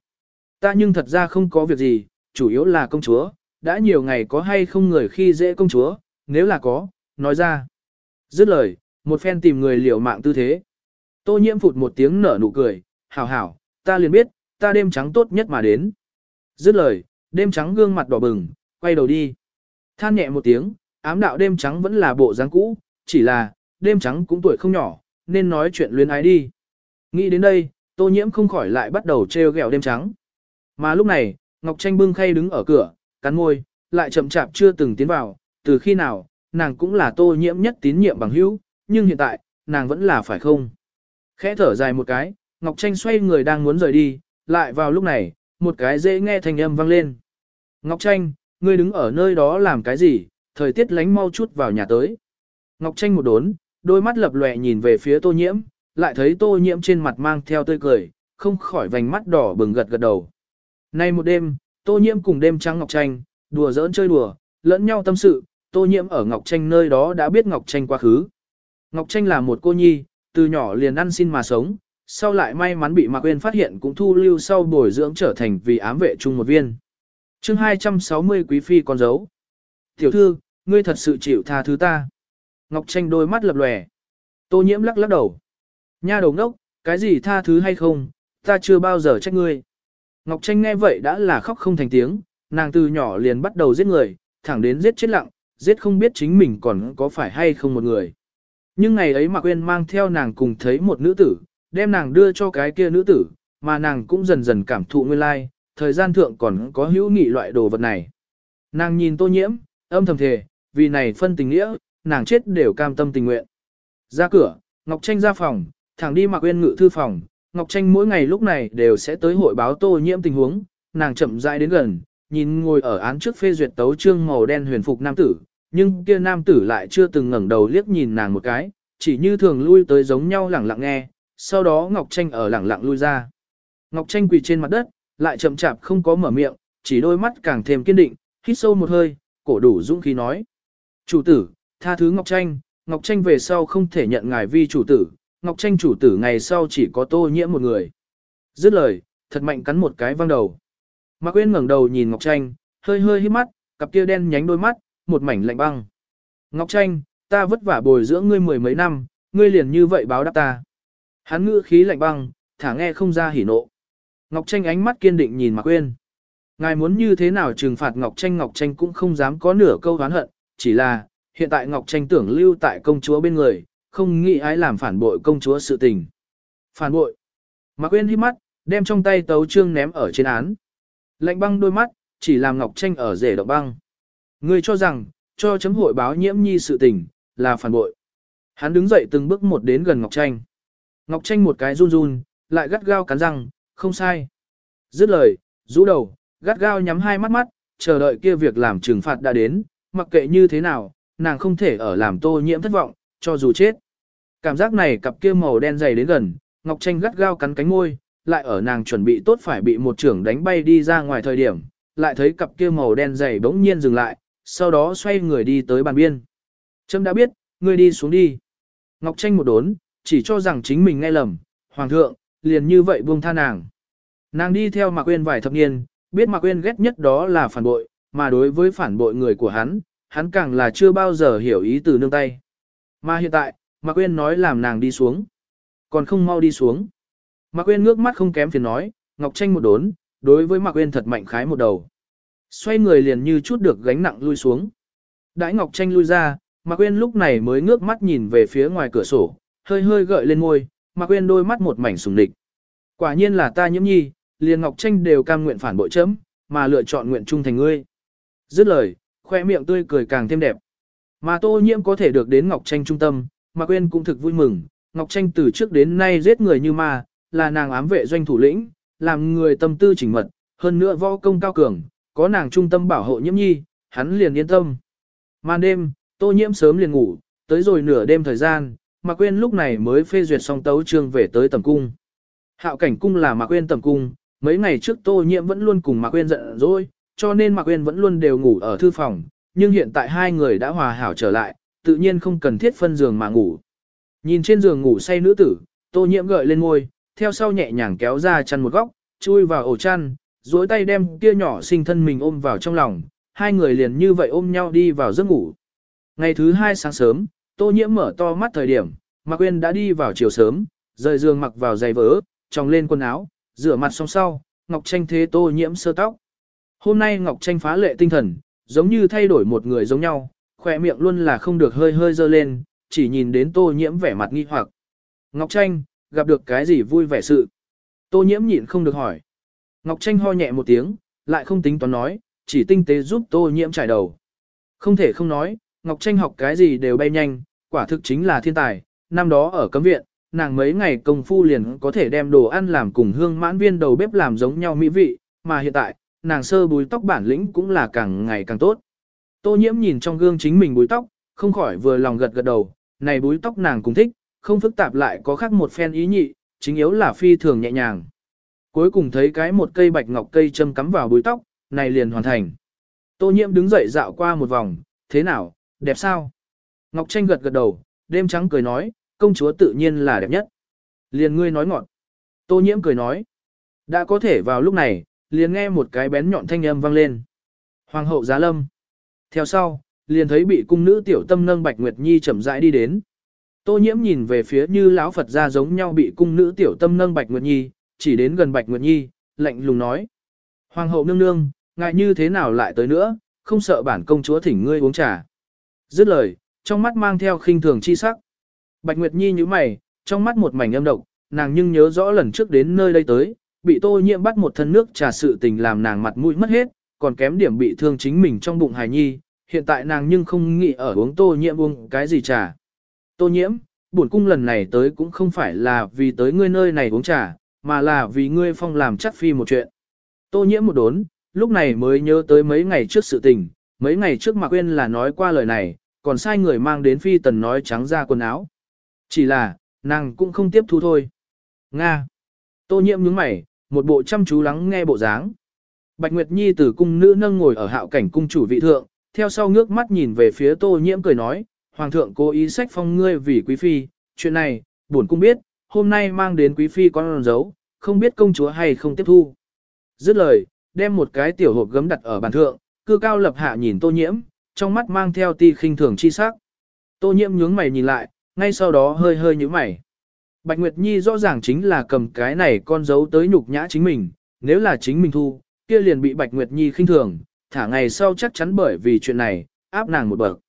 S1: Ta nhưng thật ra không có việc gì, chủ yếu là công chúa, đã nhiều ngày có hay không người khi dễ công chúa, nếu là có, nói ra. Dứt lời, một phen tìm người liều mạng tư thế. Tô nhiễm phụt một tiếng nở nụ cười, hảo hảo, ta liền biết, ta đêm trắng tốt nhất mà đến. Dứt lời, đêm trắng gương mặt đỏ bừng, quay đầu đi. Than nhẹ một tiếng, ám đạo đêm trắng vẫn là bộ dáng cũ, chỉ là, đêm trắng cũng tuổi không nhỏ, nên nói chuyện luyến ái đi. Nghĩ đến đây, tô nhiễm không khỏi lại bắt đầu treo gẹo đêm trắng. Mà lúc này, Ngọc Tranh bưng khay đứng ở cửa, cắn môi, lại chậm chạp chưa từng tiến vào, từ khi nào, nàng cũng là tô nhiễm nhất tín nhiệm bằng hữu, nhưng hiện tại, nàng vẫn là phải không. Khẽ thở dài một cái, Ngọc Tranh xoay người đang muốn rời đi, lại vào lúc này, một cái dễ nghe thanh âm vang lên. Ngọc Tranh, ngươi đứng ở nơi đó làm cái gì, thời tiết lánh mau chút vào nhà tới. Ngọc Tranh một đốn, đôi mắt lập lòe nhìn về phía tô nhiễm, lại thấy tô nhiễm trên mặt mang theo tươi cười, không khỏi vành mắt đỏ bừng gật gật đầu. Nay một đêm, tô nhiễm cùng đêm trắng Ngọc Tranh, đùa giỡn chơi đùa, lẫn nhau tâm sự, tô nhiễm ở Ngọc Tranh nơi đó đã biết Ngọc Tranh quá khứ. Ngọc Tranh là một cô nhi, từ nhỏ liền ăn xin mà sống, sau lại may mắn bị Mạc Quyên phát hiện cũng thu lưu sau bồi dưỡng trở thành vì ám vệ chung một viên. chương 260 Quý Phi con dấu. Tiểu thư, ngươi thật sự chịu tha thứ ta. Ngọc Tranh đôi mắt lập lòe. Tô nhiễm lắc lắc đầu. Nha đầu ngốc, cái gì tha thứ hay không, ta chưa bao giờ trách ngươi. Ngọc Tranh nghe vậy đã là khóc không thành tiếng, nàng từ nhỏ liền bắt đầu giết người, thẳng đến giết chết lặng, giết không biết chính mình còn có phải hay không một người. Nhưng ngày ấy Mạc Quyên mang theo nàng cùng thấy một nữ tử, đem nàng đưa cho cái kia nữ tử, mà nàng cũng dần dần cảm thụ nguyên lai, thời gian thượng còn có hữu nghị loại đồ vật này. Nàng nhìn tô nhiễm, âm thầm thề, vì này phân tình nghĩa, nàng chết đều cam tâm tình nguyện. Ra cửa, Ngọc Tranh ra phòng, thẳng đi mặc Uyên ngự thư phòng, Ngọc Tranh mỗi ngày lúc này đều sẽ tới hội báo tô nhiễm tình huống, nàng chậm rãi đến gần, nhìn ngồi ở án trước phê duyệt tấu trương màu đen huyền phục nam tử, nhưng kia nam tử lại chưa từng ngẩng đầu liếc nhìn nàng một cái, chỉ như thường lui tới giống nhau lẳng lặng nghe, sau đó Ngọc Tranh ở lẳng lặng lui ra. Ngọc Tranh quỳ trên mặt đất, lại chậm chạp không có mở miệng, chỉ đôi mắt càng thêm kiên định, hít sâu một hơi, cổ đủ dũng khí nói. Chủ tử, tha thứ Ngọc Tranh, Ngọc Tranh về sau không thể nhận ngài vi chủ tử, Ngọc Tranh chủ tử ngày sau chỉ có tô nhiễm một người. Dứt lời, thật mạnh cắn một cái văng đầu. Mạc Quyên ngẩng đầu nhìn Ngọc Tranh, hơi hơi hít mắt, cặp kia đen nhánh đôi mắt, một mảnh lạnh băng. Ngọc Tranh, ta vất vả bồi dưỡng ngươi mười mấy năm, ngươi liền như vậy báo đáp ta. Hắn ngữ khí lạnh băng, thả nghe không ra hỉ nộ. Ngọc Tranh ánh mắt kiên định nhìn Mạc Quyên. Ngài muốn như thế nào trừng phạt Ngọc Tranh Ngọc Tranh cũng không dám có nửa câu oán hận, chỉ là, hiện tại Ngọc Tranh tưởng lưu tại công chúa bên người, không nghĩ ai làm phản bội công chúa sự tình. Phản bội. Mạc Uyên hít mắt, đem trong tay tấu trương ném ở trên án. Lạnh băng đôi mắt, chỉ làm Ngọc Tranh ở rể động băng. Ngươi cho rằng, cho chấm hội báo nhiễm nhi sự tình, là phản bội. Hắn đứng dậy từng bước một đến gần Ngọc Tranh. Ngọc Tranh một cái run run, lại gắt gao cắn răng, không sai. Dứt lời, rũ đầu, gắt gao nhắm hai mắt mắt, chờ đợi kia việc làm trừng phạt đã đến, mặc kệ như thế nào, nàng không thể ở làm tô nhiễm thất vọng, cho dù chết. Cảm giác này cặp kia màu đen dày đến gần, Ngọc Tranh gắt gao cắn cánh môi, lại ở nàng chuẩn bị tốt phải bị một trưởng đánh bay đi ra ngoài thời điểm, lại thấy cặp kia màu đen dày bỗng nhiên dừng lại, sau đó xoay người đi tới bàn biên. Trâm đã biết, ngươi đi xuống đi. Ngọc Tranh một đốn, chỉ cho rằng chính mình nghe lầm, hoàng thượng, liền như vậy buông tha nàng. Nàng đi theo Mạc Quyên vài thập niên, biết Mạc Quyên ghét nhất đó là phản bội, mà đối với phản bội người của hắn, hắn càng là chưa bao giờ hiểu ý từ nương tay. Mà hiện tại, Mạc Quyên nói làm nàng đi xuống. Còn không mau đi xuống. Mạc Quyên ngước mắt không kém phiền nói, Ngọc Tranh một đốn, đối với Mạc Quyên thật mạnh khái một đầu. Xoay người liền như chút được gánh nặng lui xuống. Đãi Ngọc Tranh lui ra, Mạc Quyên lúc này mới ngước mắt nhìn về phía ngoài cửa sổ, hơi hơi gợi lên môi, Mạc Quyên đôi mắt một mảnh sùng địch. Quả nhiên là ta nhiễm nhi, liền Ngọc Tranh đều cam nguyện phản bội chấm, mà lựa chọn nguyện trung thành ngươi. Dứt lời, khoe miệng tươi cười càng thêm đẹp. Mà Tô Nhiễm có thể được đến Ngọc Tranh trung tâm, Mạc Quyên cũng thực vui mừng, Ngọc Tranh từ trước đến nay giết người như ma, là nàng ám vệ doanh thủ lĩnh, làm người tâm tư chỉnh mật, hơn nữa võ công cao cường, có nàng trung tâm bảo hộ nhiễm nhi, hắn liền yên tâm. Màn đêm, tô nhiễm sớm liền ngủ, tới rồi nửa đêm thời gian, Mạc Quyên lúc này mới phê duyệt xong tấu chương về tới tầm cung. Hạo cảnh cung là Mạc Quyên tầm cung, mấy ngày trước tô nhiễm vẫn luôn cùng Mạc Quyên giận dỗi, cho nên Mạc Quyên vẫn luôn đều ngủ ở thư phòng, nhưng hiện tại hai người đã hòa hảo trở lại, tự nhiên không cần thiết phân giường mà ngủ. Nhìn trên giường ngủ say nữ tử, tô nhiễm gợi lên môi, theo sau nhẹ nhàng kéo ra chăn một góc, chui vào ổ chăn, duỗi tay đem kia nhỏ sinh thân mình ôm vào trong lòng, hai người liền như vậy ôm nhau đi vào giấc ngủ. Ngày thứ hai sáng sớm, tô nhiễm mở to mắt thời điểm, Mạc Quyên đã đi vào chiều sớm, rời giường mặc vào giày vỡ, tròng lên quần áo, rửa mặt xong sau, Ngọc Tranh thế tô nhiễm sơ tóc. Hôm nay Ngọc Tranh phá lệ tinh thần, giống như thay đổi một người giống nhau, khỏe miệng luôn là không được hơi hơi dơ lên, chỉ nhìn đến tô nhiễm vẻ mặt nghi hoặc. Ngọc Tranh, gặp được cái gì vui vẻ sự? Tô nhiễm nhịn không được hỏi. Ngọc Tranh ho nhẹ một tiếng, lại không tính toán nói, chỉ tinh tế giúp tô nhiễm trải đầu. Không thể không nói, Ngọc Tranh học cái gì đều bay nhanh, quả thực chính là thiên tài, năm đó ở cấm viện, nàng mấy ngày công phu liền có thể đem đồ ăn làm cùng hương mãn viên đầu bếp làm giống nhau mỹ vị, mà hiện tại, nàng sơ búi tóc bản lĩnh cũng là càng ngày càng tốt. Tô nhiễm nhìn trong gương chính mình búi tóc, không khỏi vừa lòng gật gật đầu, này búi tóc nàng cũng thích, không phức tạp lại có khác một phen ý nhị, chính yếu là phi thường nhẹ nhàng. Cuối cùng thấy cái một cây bạch ngọc cây châm cắm vào búi tóc, này liền hoàn thành. Tô nhiễm đứng dậy dạo qua một vòng, thế nào, đẹp sao? Ngọc Tranh gật gật đầu, đêm trắng cười nói, công chúa tự nhiên là đẹp nhất. Liền ngươi nói ngọn. Tô nhiễm cười nói, đã có thể vào lúc này, liền nghe một cái bén nhọn thanh âm vang lên. Hoàng hậu giá lâm. Theo sau, liền thấy bị cung nữ tiểu tâm nâng Bạch Nguyệt Nhi chậm rãi đi đến. Tô nhiễm nhìn về phía như lão Phật ra giống nhau bị cung nữ tiểu tâm nâng Bạch Nguyệt Nhi, chỉ đến gần Bạch Nguyệt Nhi, lạnh lùng nói. Hoàng hậu nương nương, ngại như thế nào lại tới nữa, không sợ bản công chúa thỉnh ngươi uống trà. Dứt lời, trong mắt mang theo khinh thường chi sắc. Bạch Nguyệt Nhi như mày, trong mắt một mảnh âm độc, nàng nhưng nhớ rõ lần trước đến nơi đây tới, bị tô nhiễm bắt một thân nước trà sự tình làm nàng mặt mũi mất hết, còn kém điểm bị thương chính mình trong bụng hài nhi, hiện tại nàng nhưng không nghĩ ở uống tô nhiễm uống cái gì trà. Tô nhiễm, bổn cung lần này tới cũng không phải là vì tới ngươi nơi này uống trà, mà là vì ngươi phong làm chắc phi một chuyện. Tô nhiễm một đốn, lúc này mới nhớ tới mấy ngày trước sự tình, mấy ngày trước mà quên là nói qua lời này, còn sai người mang đến phi tần nói trắng ra quần áo. Chỉ là, nàng cũng không tiếp thu thôi. Nga. Tô nhiễm nhướng mày, một bộ chăm chú lắng nghe bộ dáng. Bạch Nguyệt Nhi từ cung nữ nâng ngồi ở hạo cảnh cung chủ vị thượng, theo sau ngước mắt nhìn về phía tô nhiễm cười nói, Hoàng thượng cố ý sách phong ngươi vì quý phi, chuyện này, bổn cung biết, hôm nay mang đến quý phi con dấu, không biết công chúa hay không tiếp thu. Dứt lời, đem một cái tiểu hộp gấm đặt ở bàn thượng, cư cao lập hạ nhìn tô nhiễm, trong mắt mang theo ti khinh thường chi sắc. Tô nhiễm nhướng mày nhìn lại, ngay sau đó hơi hơi nhíu mày. Bạch Nguyệt Nhi rõ ràng chính là cầm cái này con dấu tới nhục nhã chính mình, nếu là chính mình thu, kia liền bị Bạch Nguyệt Nhi khinh thường, thả ngày sau chắc chắn bởi vì chuyện này, áp nàng một bậc.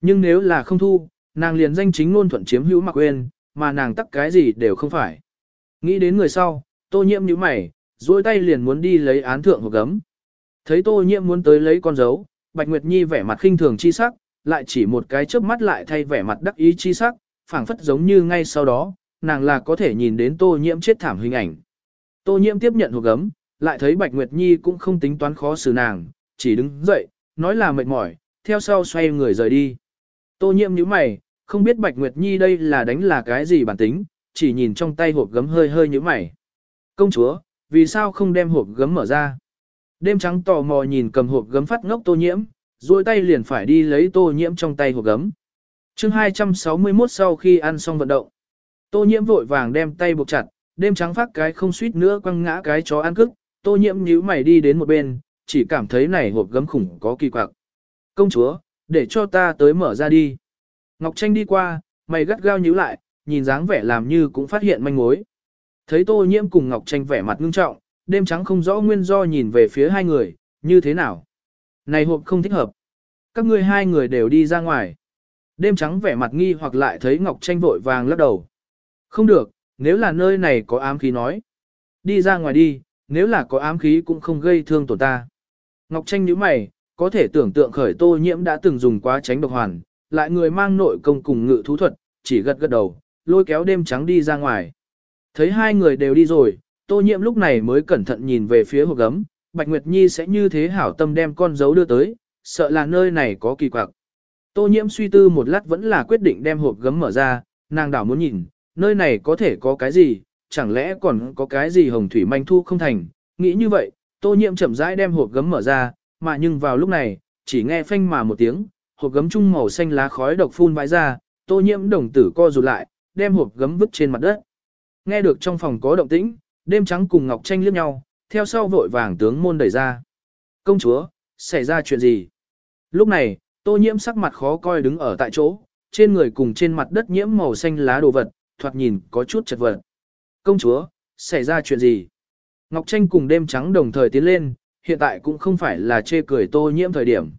S1: Nhưng nếu là không thu, nàng liền danh chính ngôn thuận chiếm hữu mặc quên, mà nàng tắc cái gì đều không phải. Nghĩ đến người sau, tô nhiễm như mày, duỗi tay liền muốn đi lấy án thượng hộp gấm. Thấy tô nhiễm muốn tới lấy con dấu, Bạch Nguyệt Nhi vẻ mặt khinh thường chi sắc, lại chỉ một cái chớp mắt lại thay vẻ mặt đắc ý chi sắc, phảng phất giống như ngay sau đó, nàng là có thể nhìn đến tô nhiễm chết thảm hình ảnh. Tô nhiễm tiếp nhận hộp gấm, lại thấy Bạch Nguyệt Nhi cũng không tính toán khó xử nàng, chỉ đứng dậy, nói là mệt mỏi, theo sau xoay người rời đi. Tô nhiễm nhíu mày, không biết Bạch Nguyệt Nhi đây là đánh là cái gì bản tính, chỉ nhìn trong tay hộp gấm hơi hơi nhíu mày. Công chúa, vì sao không đem hộp gấm mở ra? Đêm trắng tò mò nhìn cầm hộp gấm phát ngốc tô nhiễm, duỗi tay liền phải đi lấy tô nhiễm trong tay hộp gấm. Chương 261 sau khi ăn xong vận động, tô nhiễm vội vàng đem tay buộc chặt, đêm trắng phát cái không suýt nữa quăng ngã cái chó ăn cức, tô nhiễm nhíu mày đi đến một bên, chỉ cảm thấy này hộp gấm khủng có kỳ quặc. Công chúa, để cho ta tới mở ra đi. Ngọc Tranh đi qua, mày gắt gao nhíu lại, nhìn dáng vẻ làm như cũng phát hiện manh mối. Thấy tô nhiễm cùng Ngọc Tranh vẻ mặt ngưng trọng, đêm trắng không rõ nguyên do nhìn về phía hai người, như thế nào. Này hộp không thích hợp. Các ngươi hai người đều đi ra ngoài. Đêm trắng vẻ mặt nghi hoặc lại thấy Ngọc Tranh vội vàng lắc đầu. Không được, nếu là nơi này có ám khí nói. Đi ra ngoài đi, nếu là có ám khí cũng không gây thương tổn ta. Ngọc Tranh nhíu mày, có thể tưởng tượng khởi tô nhiễm đã từng dùng quá tránh độc hoàn, lại người mang nội công cùng ngự thú thuật, chỉ gật gật đầu, lôi kéo đêm trắng đi ra ngoài. Thấy hai người đều đi rồi, tô nhiễm lúc này mới cẩn thận nhìn về phía hộp gấm, Bạch Nguyệt Nhi sẽ như thế hảo tâm đem con dấu đưa tới, sợ là nơi này có kỳ quặc. Tô nhiễm suy tư một lát vẫn là quyết định đem hộp gấm mở ra, nàng đảo muốn nhìn, nơi này có thể có cái gì, chẳng lẽ còn có cái gì hồng thủy manh thu không thành, nghĩ như vậy, tô nhiễm chậm rãi đem hộp gấm mở ra, mà nhưng vào lúc này, chỉ nghe phanh mà một tiếng, hộp gấm trung màu xanh lá khói độc phun vãi ra, tô nhiễm đồng tử co rụt lại, đem hộp gấm vứt trên mặt đất. Nghe được trong phòng có động tĩnh, đêm trắng cùng Ngọc Tranh liếc nhau, theo sau vội vàng tướng môn đẩy ra. Công chúa, xảy ra chuyện gì? Lúc này, tô nhiễm sắc mặt khó coi đứng ở tại chỗ, trên người cùng trên mặt đất nhiễm màu xanh lá đồ vật, thoạt nhìn có chút chật vật. Công chúa, xảy ra chuyện gì? Ngọc Tranh cùng đêm trắng đồng thời tiến lên, hiện tại cũng không phải là chê cười tô nhiễm thời điểm.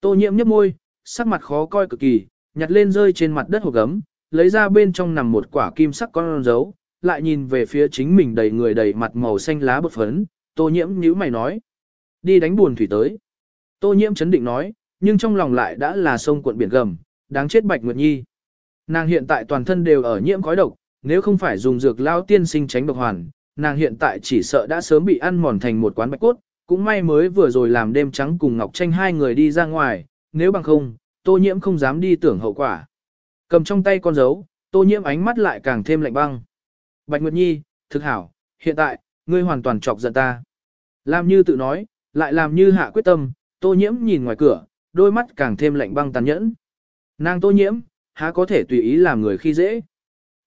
S1: Tô nhiễm nhếch môi, sắc mặt khó coi cực kỳ, nhặt lên rơi trên mặt đất hộp gấm, lấy ra bên trong nằm một quả kim sắc con dấu, lại nhìn về phía chính mình đầy người đầy mặt màu xanh lá bột phấn, tô nhiễm nhíu mày nói. Đi đánh buồn thủy tới. Tô nhiễm chấn định nói, nhưng trong lòng lại đã là sông cuộn biển gầm, đáng chết Bạch Nguyệt Nhi. Nàng hiện tại toàn thân đều ở nhiễm khói độc, nếu không phải dùng dược lao tiên sinh tránh độc hoàn, nàng hiện tại chỉ sợ đã sớm bị ăn mòn thành một quán bạch cốt, cũng may mới vừa rồi làm đêm trắng cùng Ngọc Tranh hai người đi ra ngoài, nếu bằng không, tô nhiễm không dám đi tưởng hậu quả. Cầm trong tay con dấu, tô nhiễm ánh mắt lại càng thêm lạnh băng. Bạch Nguyệt Nhi, thực hảo, hiện tại, ngươi hoàn toàn chọc giận ta. Làm như tự nói, lại làm như hạ quyết tâm, tô nhiễm nhìn ngoài cửa, đôi mắt càng thêm lạnh băng tàn nhẫn. Nàng tô nhiễm, há có thể tùy ý làm người khi dễ.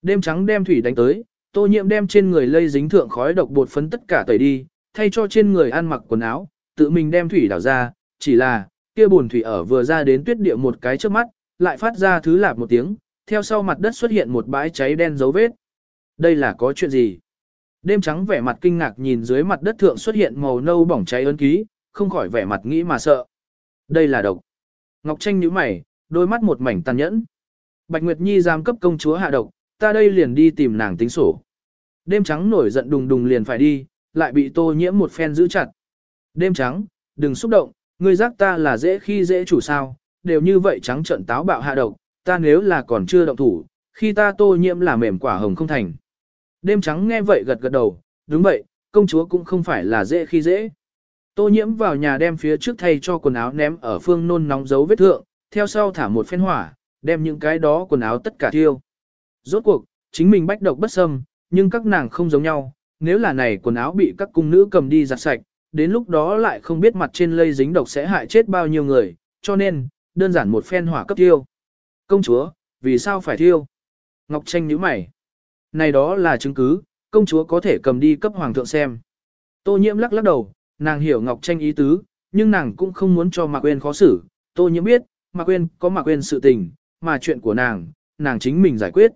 S1: Đêm trắng đem thủy đánh tới, tô nhiễm đem trên người lây dính thượng khói độc bột phấn tất cả tẩy đi, thay cho trên người ăn mặc quần áo, tự mình đem thủy đảo ra, chỉ là, kia bùn thủy ở vừa ra đến tuyết địa một cái trước mắt, lại phát ra thứ lạp một tiếng, theo sau mặt đất xuất hiện một bãi cháy đen dấu vết. Đây là có chuyện gì? Đêm trắng vẻ mặt kinh ngạc nhìn dưới mặt đất thượng xuất hiện màu nâu bỏng cháy ấn ký, không khỏi vẻ mặt nghĩ mà sợ. Đây là độc. Ngọc Tranh nhíu mày, đôi mắt một mảnh tàn nhẫn. Bạch Nguyệt Nhi giam cấp công chúa hạ độc, ta đây liền đi tìm nàng tính sổ. Đêm trắng nổi giận đùng đùng liền phải đi, lại bị tô nhiễm một phen giữ chặt. Đêm trắng, đừng xúc động, ngươi giác ta là dễ khi dễ chủ sao, đều như vậy trắng trận táo bạo hạ độc, ta nếu là còn chưa động thủ, khi ta tô nhiễm là mềm quả hồng không thành. Đêm trắng nghe vậy gật gật đầu, đúng vậy, công chúa cũng không phải là dễ khi dễ. Tô nhiễm vào nhà đem phía trước thay cho quần áo ném ở phương nôn nóng dấu vết thượng, theo sau thả một phen hỏa, đem những cái đó quần áo tất cả thiêu. Rốt cuộc, chính mình bách độc bất xâm, nhưng các nàng không giống nhau, nếu là này quần áo bị các cung nữ cầm đi giặt sạch, đến lúc đó lại không biết mặt trên lây dính độc sẽ hại chết bao nhiêu người, cho nên, đơn giản một phen hỏa cấp tiêu. Công chúa, vì sao phải thiêu? Ngọc Tranh nhíu mày. Này đó là chứng cứ, công chúa có thể cầm đi cấp hoàng thượng xem. Tô nhiễm lắc lắc đầu, nàng hiểu Ngọc Tranh ý tứ, nhưng nàng cũng không muốn cho Mạc Quyên khó xử. Tô nhiễm biết, Mạc Quyên có Mạc Quyên sự tình, mà chuyện của nàng, nàng chính mình giải quyết.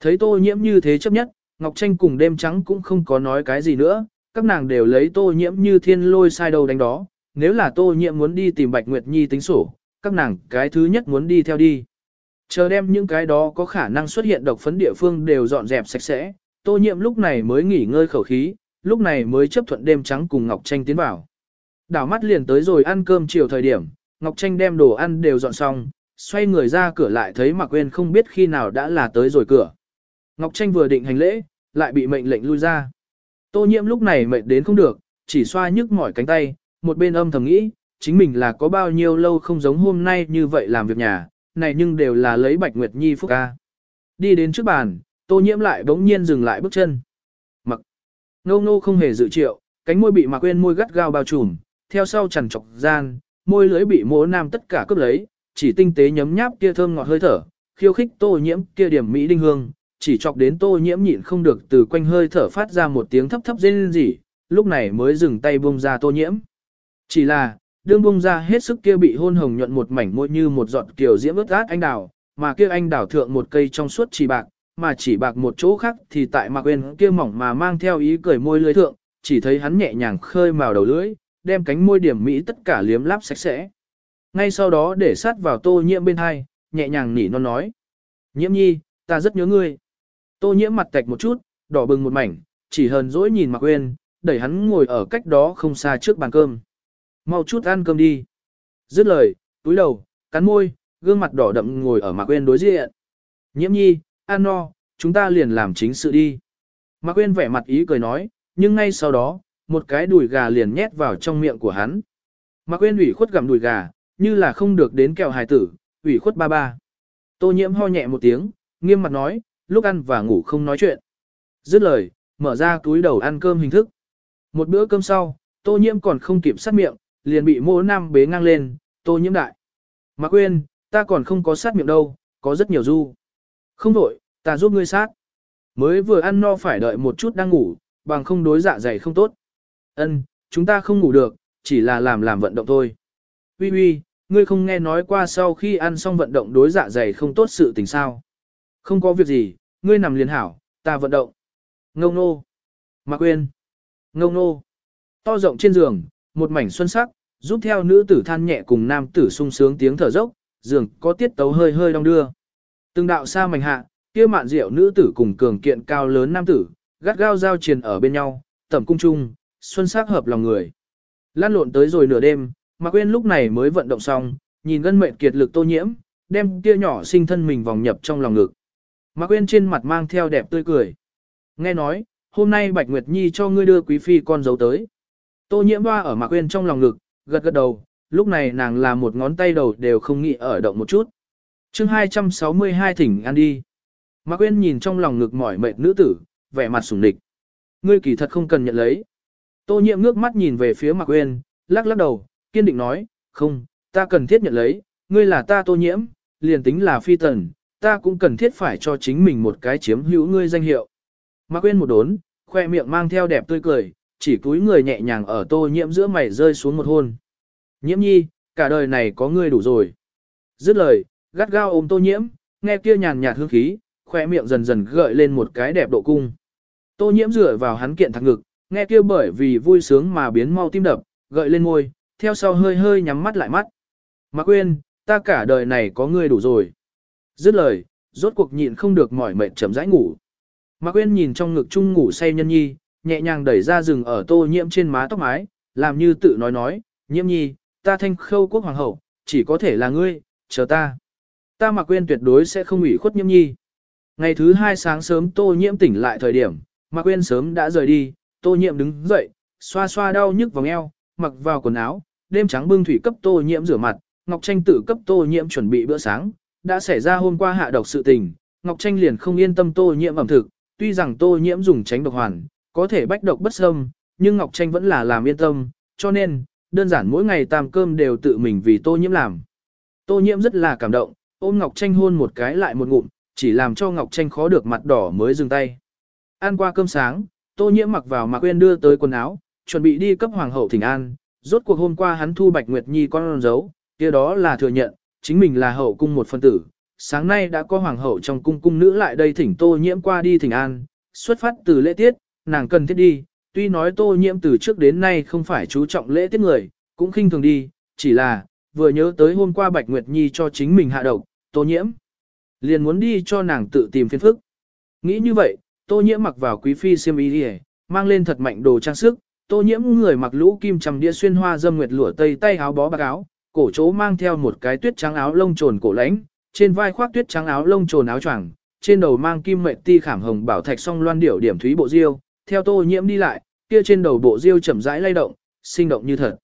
S1: Thấy Tô nhiễm như thế chấp nhất, Ngọc Tranh cùng đêm trắng cũng không có nói cái gì nữa, các nàng đều lấy Tô nhiễm như thiên lôi sai đầu đánh đó. Nếu là Tô nhiễm muốn đi tìm Bạch Nguyệt Nhi tính sổ, các nàng cái thứ nhất muốn đi theo đi. Chờ đem những cái đó có khả năng xuất hiện độc phấn địa phương đều dọn dẹp sạch sẽ, tô nhiễm lúc này mới nghỉ ngơi khẩu khí, lúc này mới chấp thuận đêm trắng cùng Ngọc Tranh tiến vào. Đảo mắt liền tới rồi ăn cơm chiều thời điểm, Ngọc Tranh đem đồ ăn đều dọn xong, xoay người ra cửa lại thấy Mạc Quyên không biết khi nào đã là tới rồi cửa. Ngọc Tranh vừa định hành lễ, lại bị mệnh lệnh lui ra. Tô nhiễm lúc này mệt đến không được, chỉ xoa nhức mỏi cánh tay, một bên âm thầm nghĩ, chính mình là có bao nhiêu lâu không giống hôm nay như vậy làm việc nhà, này nhưng đều là lấy Bạch Nguyệt Nhi phúc ca. Đi đến trước bàn, tô nhiễm lại bỗng nhiên dừng lại bước chân. Mặc. Ngô ngô không hề dự triệu, cánh môi bị Mạc quên môi gắt gao bao trùm, theo sau chằn chọc gian, môi lưỡi bị mỗ nam tất cả cướp lấy, chỉ tinh tế nhấm nháp kia thơm ngọt hơi thở, khiêu khích tô nhiễm kia điểm mỹ đinh hương, chỉ chọc đến tô nhiễm nhịn không được từ quanh hơi thở phát ra một tiếng thấp thấp rên rỉ, lúc này mới dừng tay buông ra tô nhiễm. Chỉ là, đương buông ra hết sức kia bị hôn hồng nhuận một mảnh môi như một giọt kiều diễm ướt át anh đào, mà kia anh đào thượng một cây trong suốt chỉ bạc, mà chỉ bạc một chỗ khác thì tại mạc quên kia mỏng mà mang theo ý cười môi lưới thượng, chỉ thấy hắn nhẹ nhàng khơi màu đầu lưỡi, đem cánh môi điểm mỹ tất cả liếm láp sạch sẽ. Ngay sau đó để sát vào tô nhiễm bên hai, nhẹ nhàng nỉ non nói. Nhiễm nhi, ta rất nhớ ngươi. Tô nhiễm mặt tạch một chút, đỏ bừng một mảnh, chỉ hờn dỗi nhìn Mạc Uyên, đẩy hắn ngồi ở cách đó không xa trước bàn cơm. Mau chút ăn cơm đi. Dứt lời, túi đầu, cắn môi, gương mặt đỏ đậm ngồi ở Mạc Uyên đối diện. Nhiễm nhi, ăn no, chúng ta liền làm chính sự đi. Mạc Uyên vẻ mặt ý cười nói, nhưng ngay sau đó, một cái đùi gà liền nhét vào trong miệng của hắn. Mạc Uyên ủy khuất gặm đùi gà, như là không được đến kẹo hài tử, ủy khuất ba ba. Tô nhiễm ho nhẹ một tiếng, nghiêm mặt nói, lúc ăn và ngủ không nói chuyện. Dứt lời, mở ra túi đầu ăn cơm hình thức. Một bữa cơm sau, tô nhiễm còn không kịp sát miệng, liền bị mô nam bế ngang lên, tô nhiễm đại. mà quên, ta còn không có sát miệng đâu, có rất nhiều du. Không đổi, ta giúp ngươi sát. Mới vừa ăn no phải đợi một chút đang ngủ, bằng không đối dạ dày không tốt. Ân, chúng ta không ngủ được, chỉ là làm làm vận động thôi. Uy uy, ngươi không nghe nói qua sau khi ăn xong vận động đối dạ dày không tốt sự tình sao. Không có việc gì, ngươi nằm liền hảo, ta vận động. Ngâu nô. Mạc quên. Ngâu nô. To rộng trên giường, một mảnh xuân sắc, giúp theo nữ tử than nhẹ cùng nam tử sung sướng tiếng thở dốc, giường có tiết tấu hơi hơi đong đưa. Từng đạo xa mảnh hạ, kia mạn diệu nữ tử cùng cường kiện cao lớn nam tử, gắt gao giao triền ở bên nhau, tẩm cung chung, xuân sắc hợp lòng người. Lan lộn tới rồi nửa đêm, Mạc Quyên lúc này mới vận động xong, nhìn gân mệnh kiệt lực tô nhiễm, đem kia nhỏ sinh thân mình vòng nhập trong lòng ngực. Mạc Quyên trên mặt mang theo đẹp tươi cười. Nghe nói, hôm nay Bạch Nguyệt Nhi cho ngươi đưa quý phi con dấu tới. Tô nhiễm hoa ở Mạc Quyên trong lòng ngực, gật gật đầu, lúc này nàng là một ngón tay đầu đều không nghĩ ở động một chút. chương 262 thỉnh ăn đi. Mạc Quyên nhìn trong lòng ngực mỏi mệt nữ tử, vẻ mặt sủng địch. Ngươi kỳ thật không cần nhận lấy. Tô nhiễm ngước mắt nhìn về phía Mạc Quyên, lắc lắc đầu, kiên định nói, không, ta cần thiết nhận lấy, ngươi là ta tô nhiễm, liền tính là phi tần, ta cũng cần thiết phải cho chính mình một cái chiếm hữu ngươi danh hiệu. Mạc Quyên một đốn, khoe miệng mang theo đẹp tươi cười, chỉ cúi người nhẹ nhàng ở tô nhiễm giữa mày rơi xuống một hôn. Nhiễm nhi, cả đời này có ngươi đủ rồi. Dứt lời, gắt gao ôm tô nhiễm, nghe kia nhàn nhạt hương khí, khoe miệng dần dần gợi lên một cái đẹp độ cung. Tô nhiễm dựa vào hắn kiện thẳng ngực, nghe kia bởi vì vui sướng mà biến mau tim đập, gợi lên môi, theo sau hơi hơi nhắm mắt lại mắt. Mạc Quyên, ta cả đời này có ngươi đủ rồi. Dứt lời, rốt cuộc nhịn không được mỏi mệt chậm rãi ngủ. Mạc Quyên nhìn trong ngực chung ngủ say nhân nhi, nhẹ nhàng đẩy ra rừng ở tô nhiễm trên má tóc mái, làm như tự nói nói, nhiễm nhi, ta thanh khâu quốc hoàng hậu, chỉ có thể là ngươi, chờ ta. Ta Mạc Quyên tuyệt đối sẽ không ủy khuất nhiễm nhi. Ngày thứ hai sáng sớm tô nhiễm tỉnh lại thời điểm, Mạc Quyên sớm đã rời đi, tô nhiễm đứng dậy, xoa xoa đau nhức vòng eo, mặc vào quần áo, đêm trắng bưng thủy cấp tô nhiễm rửa mặt, Ngọc Tranh tự cấp tô nhiễm chuẩn bị bữa sáng, đã xảy ra hôm qua hạ độc sự tình, Ngọc Tranh liền không yên tâm tô nhiễm ẩm thực, tuy rằng tô nhiễm dùng tránh độc hoàn, có thể bách độc bất xâm, nhưng Ngọc Tranh vẫn là làm yên tâm, cho nên, đơn giản mỗi ngày tam cơm đều tự mình vì tô nhiễm làm. Tô nhiễm rất là cảm động, ôm Ngọc Tranh hôn một cái lại một ngụm, chỉ làm cho Ngọc Tranh khó được mặt đỏ mới dừng tay. Ăn qua cơm sáng, tô nhiễm mặc vào mà quên đưa tới quần áo, chuẩn bị đi cấp hoàng hậu thỉnh an, rốt cuộc hôm qua hắn thu Bạch Nguyệt Nhi con dấu, kia đó là thừa nhận, chính mình là hậu cung một phân tử. Sáng nay đã có hoàng hậu trong cung cung nữ lại đây thỉnh tô nhiễm qua đi thỉnh an, xuất phát từ lễ tiết, nàng cần thiết đi, tuy nói tô nhiễm từ trước đến nay không phải chú trọng lễ tiết người, cũng khinh thường đi, chỉ là, vừa nhớ tới hôm qua Bạch Nguyệt Nhi cho chính mình hạ độc, tô nhiễm, liền muốn đi cho nàng tự tìm phiền phức. Nghĩ như vậy, tô nhiễm mặc vào quý phi xiêm y đi mang lên thật mạnh đồ trang sức, tô nhiễm người mặc lũ kim trầm đĩa xuyên hoa dâm nguyệt lụa tây tay áo bó bạc áo, cổ chỗ mang theo một cái tuyết trắng áo lông trồn cổ lãnh, trên vai khoác tuyết trắng áo lông trồn áo choàng, trên đầu mang kim mệnh ti khảm hồng bảo thạch song loan điểu điểm thúy bộ diêu, theo tô nhiễm đi lại, kia trên đầu bộ diêu chậm rãi lay động, sinh động như thật.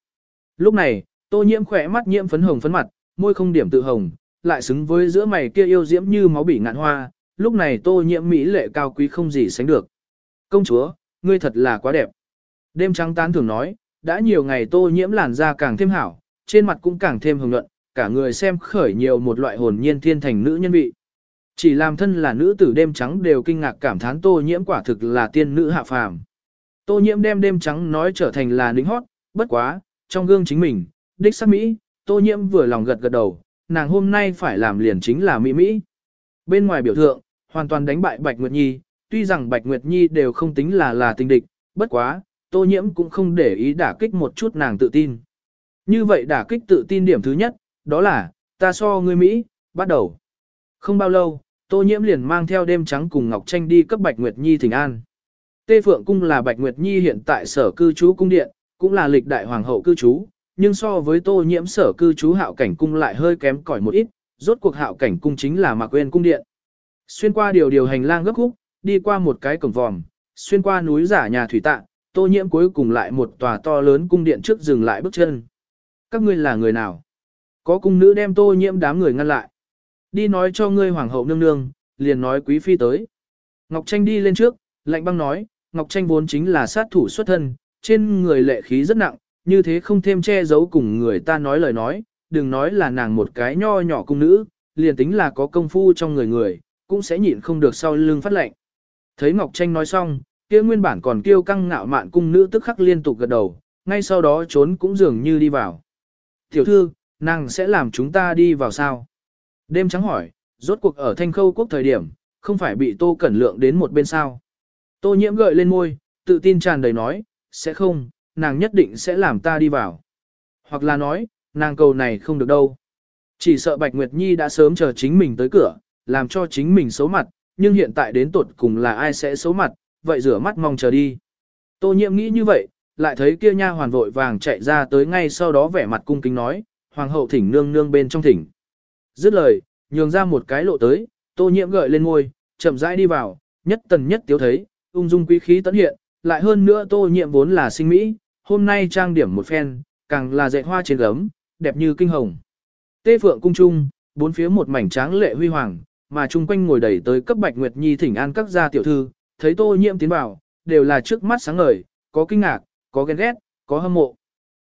S1: Lúc này, tô nhiễm khỏe mắt nhiễm phấn hồng phấn mặt, môi không điểm tự hồng, lại xứng với giữa mày kia yêu diễm như máu bỉ ngạn hoa, lúc này tô nhiễm mỹ lệ cao quý không gì sánh được. Công chúa, ngươi thật là quá đẹp. Đêm trắng tán thường nói, đã nhiều ngày tô nhiễm làn da càng thêm hảo, trên mặt cũng càng thêm hồng nhuận, cả người xem khởi nhiều một loại hồn nhiên thiên thành nữ nhân vị. Chỉ làm thân là nữ tử đêm trắng đều kinh ngạc cảm thán tô nhiễm quả thực là tiên nữ hạ phàm. Tô nhiễm đem đêm trắng nói trở thành là lính hót, bất quá, trong gương chính mình, đích sắc Mỹ, tô nhiễm vừa lòng gật gật đầu, nàng hôm nay phải làm liền chính là Mỹ Mỹ. Bên ngoài biểu thượng, hoàn toàn đánh bại Bạch Nguyệt Nhi, tuy rằng Bạch Nguyệt Nhi đều không tính là là tình địch, bất quá, tô nhiễm cũng không để ý đả kích một chút nàng tự tin. Như vậy đả kích tự tin điểm thứ nhất, đó là, ta so ngươi Mỹ, bắt đầu. Không bao lâu, tô nhiễm liền mang theo đêm trắng cùng Ngọc Tranh đi cấp Bạch Nguyệt Nhi thỉnh an. Tê Phượng Cung là Bạch Nguyệt Nhi hiện tại sở cư trú cung điện, cũng là lịch đại hoàng hậu cư trú, nhưng so với tô nhiễm sở cư trú hạo cảnh cung lại hơi kém cỏi một ít, rốt cuộc hạo cảnh cung chính là mạc uyên cung điện. Xuyên qua điều điều hành lang gấp khúc, đi qua một cái cổng vòm, xuyên qua núi giả nhà thủy tạ, tô nhiễm cuối cùng lại một tòa to lớn cung điện trước dừng lại bước chân. Các ngươi là người nào? Có cung nữ đem tô nhiễm đám người ngăn lại. Đi nói cho ngươi hoàng hậu nương nương, liền nói quý phi tới. Ngọc Tranh đi lên trước, lạnh băng nói, Ngọc Tranh vốn chính là sát thủ xuất thân, trên người lệ khí rất nặng, như thế không thêm che giấu cùng người ta nói lời nói, đừng nói là nàng một cái nho nhỏ cung nữ, liền tính là có công phu trong người người, cũng sẽ nhịn không được sau lưng phát lệnh. Thấy Ngọc Tranh nói xong, kia nguyên bản còn kiêu căng ngạo mạn cung nữ tức khắc liên tục gật đầu, ngay sau đó trốn cũng dường như đi vào. Tiểu thư, nàng sẽ làm chúng ta đi vào sao? Đêm trắng hỏi, rốt cuộc ở thanh khâu quốc thời điểm, không phải bị tô cẩn lượng đến một bên sao? Tô nhiễm gợi lên môi, tự tin tràn đầy nói, sẽ không, nàng nhất định sẽ làm ta đi vào. Hoặc là nói, nàng cầu này không được đâu. Chỉ sợ Bạch Nguyệt Nhi đã sớm chờ chính mình tới cửa, làm cho chính mình xấu mặt, nhưng hiện tại đến tột cùng là ai sẽ xấu mặt, vậy rửa mắt mong chờ đi. Tô nhiệm nghĩ như vậy, lại thấy kia nha hoàn vội vàng chạy ra tới ngay sau đó vẻ mặt cung kính nói, hoàng hậu thỉnh nương nương bên trong thỉnh. Dứt lời, nhường ra một cái lộ tới, tô nhiệm gợi lên môi, chậm rãi đi vào, nhất tần nhất tiếu thấy, ung dung quý khí tấn hiện, lại hơn nữa tô nhiệm vốn là sinh mỹ, hôm nay trang điểm một phen, càng là dạy hoa trên gấm, đẹp như kinh hồng. Tê phượng cung trung, bốn phía một mảnh tráng lệ huy hoàng, mà chung quanh ngồi đầy tới cấp Bạch Nguyệt Nhi thỉnh an các gia tiểu thư, thấy Tô Nhiễm tiến vào, đều là trước mắt sáng ngời, có kinh ngạc, có ghen ghét, có hâm mộ.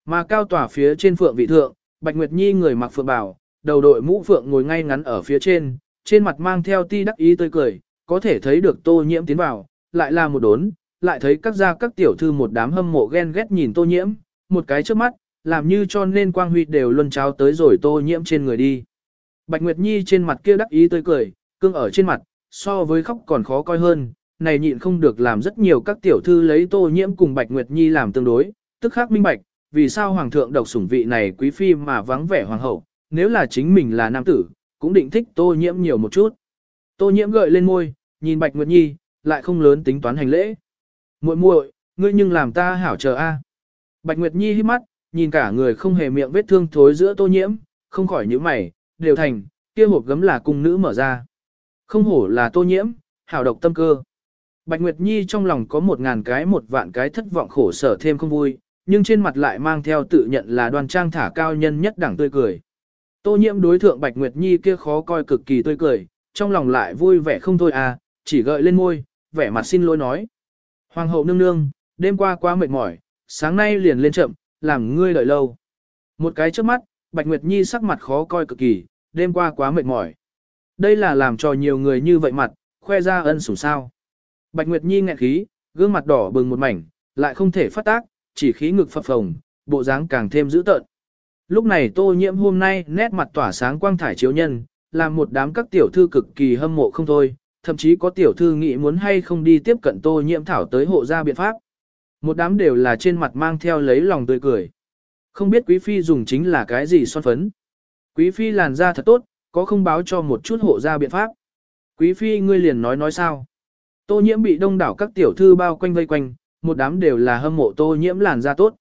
S1: Mà cao tòa phía trên phượng vị thượng, Bạch Nguyệt Nhi người mặc phượng bảo, đầu đội mũ phượng ngồi ngay ngắn ở phía trên, trên mặt mang theo ti đắc ý tươi cười, có thể thấy được Tô Nhiễm tiến vào, lại là một đốn, lại thấy các gia các tiểu thư một đám hâm mộ ghen ghét nhìn Tô Nhiễm, một cái trước mắt, làm như cho nên quang huy đều luân trao tới rồi Tô Nhiễm trên người đi. Bạch Nguyệt Nhi trên mặt kia đắc ý tươi cười, cương ở trên mặt, so với khóc còn khó coi hơn, này nhịn không được làm rất nhiều các tiểu thư lấy Tô Nhiễm cùng Bạch Nguyệt Nhi làm tương đối, tức khắc minh bạch, vì sao hoàng thượng độc sủng vị này quý phi mà vắng vẻ hoàng hậu, nếu là chính mình là nam tử, cũng định thích Tô Nhiễm nhiều một chút. Tô Nhiễm gợi lên môi, nhìn Bạch Nguyệt Nhi, lại không lớn tính toán hành lễ. Muội muội, ngươi nhưng làm ta hảo chờ a. Bạch Nguyệt Nhi hít mắt, nhìn cả người không hề miệng vết thương thối giữa Tô Nhiễm, không khỏi nhíu mày, đều thành, kia hộp gấm là cung nữ mở ra. Không hổ là Tô Nhiễm, hảo độc tâm cơ. Bạch Nguyệt Nhi trong lòng có một ngàn cái một vạn cái thất vọng khổ sở thêm không vui, nhưng trên mặt lại mang theo tự nhận là đoan trang thả cao nhân nhất đẳng tươi cười. Tô nhiễm đối thượng Bạch Nguyệt Nhi kia khó coi cực kỳ tươi cười, trong lòng lại vui vẻ không thôi à, chỉ gợi lên môi, vẻ mặt xin lỗi nói. Hoàng hậu nương nương, đêm qua quá mệt mỏi, sáng nay liền lên chậm, làm ngươi đợi lâu. Một cái trước mắt, Bạch Nguyệt Nhi sắc mặt khó coi cực kỳ, đêm qua quá mệt mỏi. Đây là làm cho nhiều người như vậy mặt, khoe ra ân sủng sao. Bạch Nguyệt Nhi nghẹn khí, gương mặt đỏ bừng một mảnh, lại không thể phát tác, chỉ khí ngực phập phồng, bộ dáng càng thêm dữ tợn. Lúc này tô nhiễm hôm nay nét mặt tỏa sáng quang thải chiếu nhân, làm một đám các tiểu thư cực kỳ hâm mộ không thôi, thậm chí có tiểu thư nghĩ muốn hay không đi tiếp cận tô nhiễm thảo tới hộ gia biện pháp. Một đám đều là trên mặt mang theo lấy lòng tươi cười. Không biết quý phi dùng chính là cái gì son phấn. Quý phi làn da thật tốt, có không báo cho một chút hộ gia biện pháp. Quý phi ngươi liền nói nói sao. Tô nhiễm bị đông đảo các tiểu thư bao quanh vây quanh, một đám đều là hâm mộ tô nhiễm làn da tốt.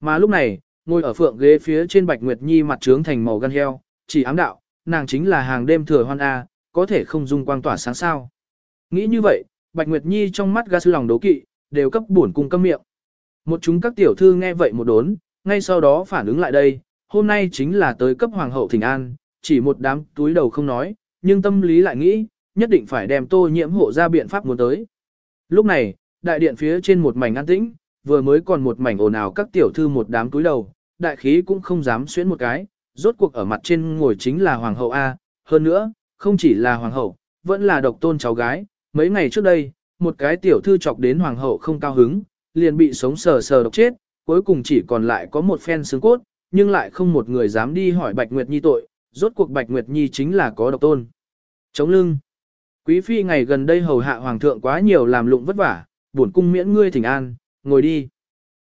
S1: Mà lúc này, Ngồi ở phượng ghế phía trên Bạch Nguyệt Nhi mặt trướng thành màu gan heo, chỉ ám đạo, nàng chính là hàng đêm thừa hoan A, có thể không dung quang tỏa sáng sao. Nghĩ như vậy, Bạch Nguyệt Nhi trong mắt ga sư lòng đố kỵ, đều cấp buồn cung câm miệng. Một chúng các tiểu thư nghe vậy một đốn, ngay sau đó phản ứng lại đây, hôm nay chính là tới cấp hoàng hậu thỉnh an, chỉ một đám túi đầu không nói, nhưng tâm lý lại nghĩ, nhất định phải đem tô nhiễm hộ ra biện pháp muốn tới. Lúc này, đại điện phía trên một mảnh an tĩnh, vừa mới còn một mảnh ồn ào các tiểu thư một đám túi đầu, đại khí cũng không dám xuyến một cái, rốt cuộc ở mặt trên ngồi chính là hoàng hậu A, hơn nữa, không chỉ là hoàng hậu, vẫn là độc tôn cháu gái, mấy ngày trước đây, một cái tiểu thư chọc đến hoàng hậu không cao hứng, liền bị sống sờ sờ độc chết, cuối cùng chỉ còn lại có một phen xương cốt, nhưng lại không một người dám đi hỏi Bạch Nguyệt Nhi tội, rốt cuộc Bạch Nguyệt Nhi chính là có độc tôn. Chống lưng. Quý phi ngày gần đây hầu hạ hoàng thượng quá nhiều làm lụng vất vả, buồn cung miễn ngươi thỉnh an, ngồi đi.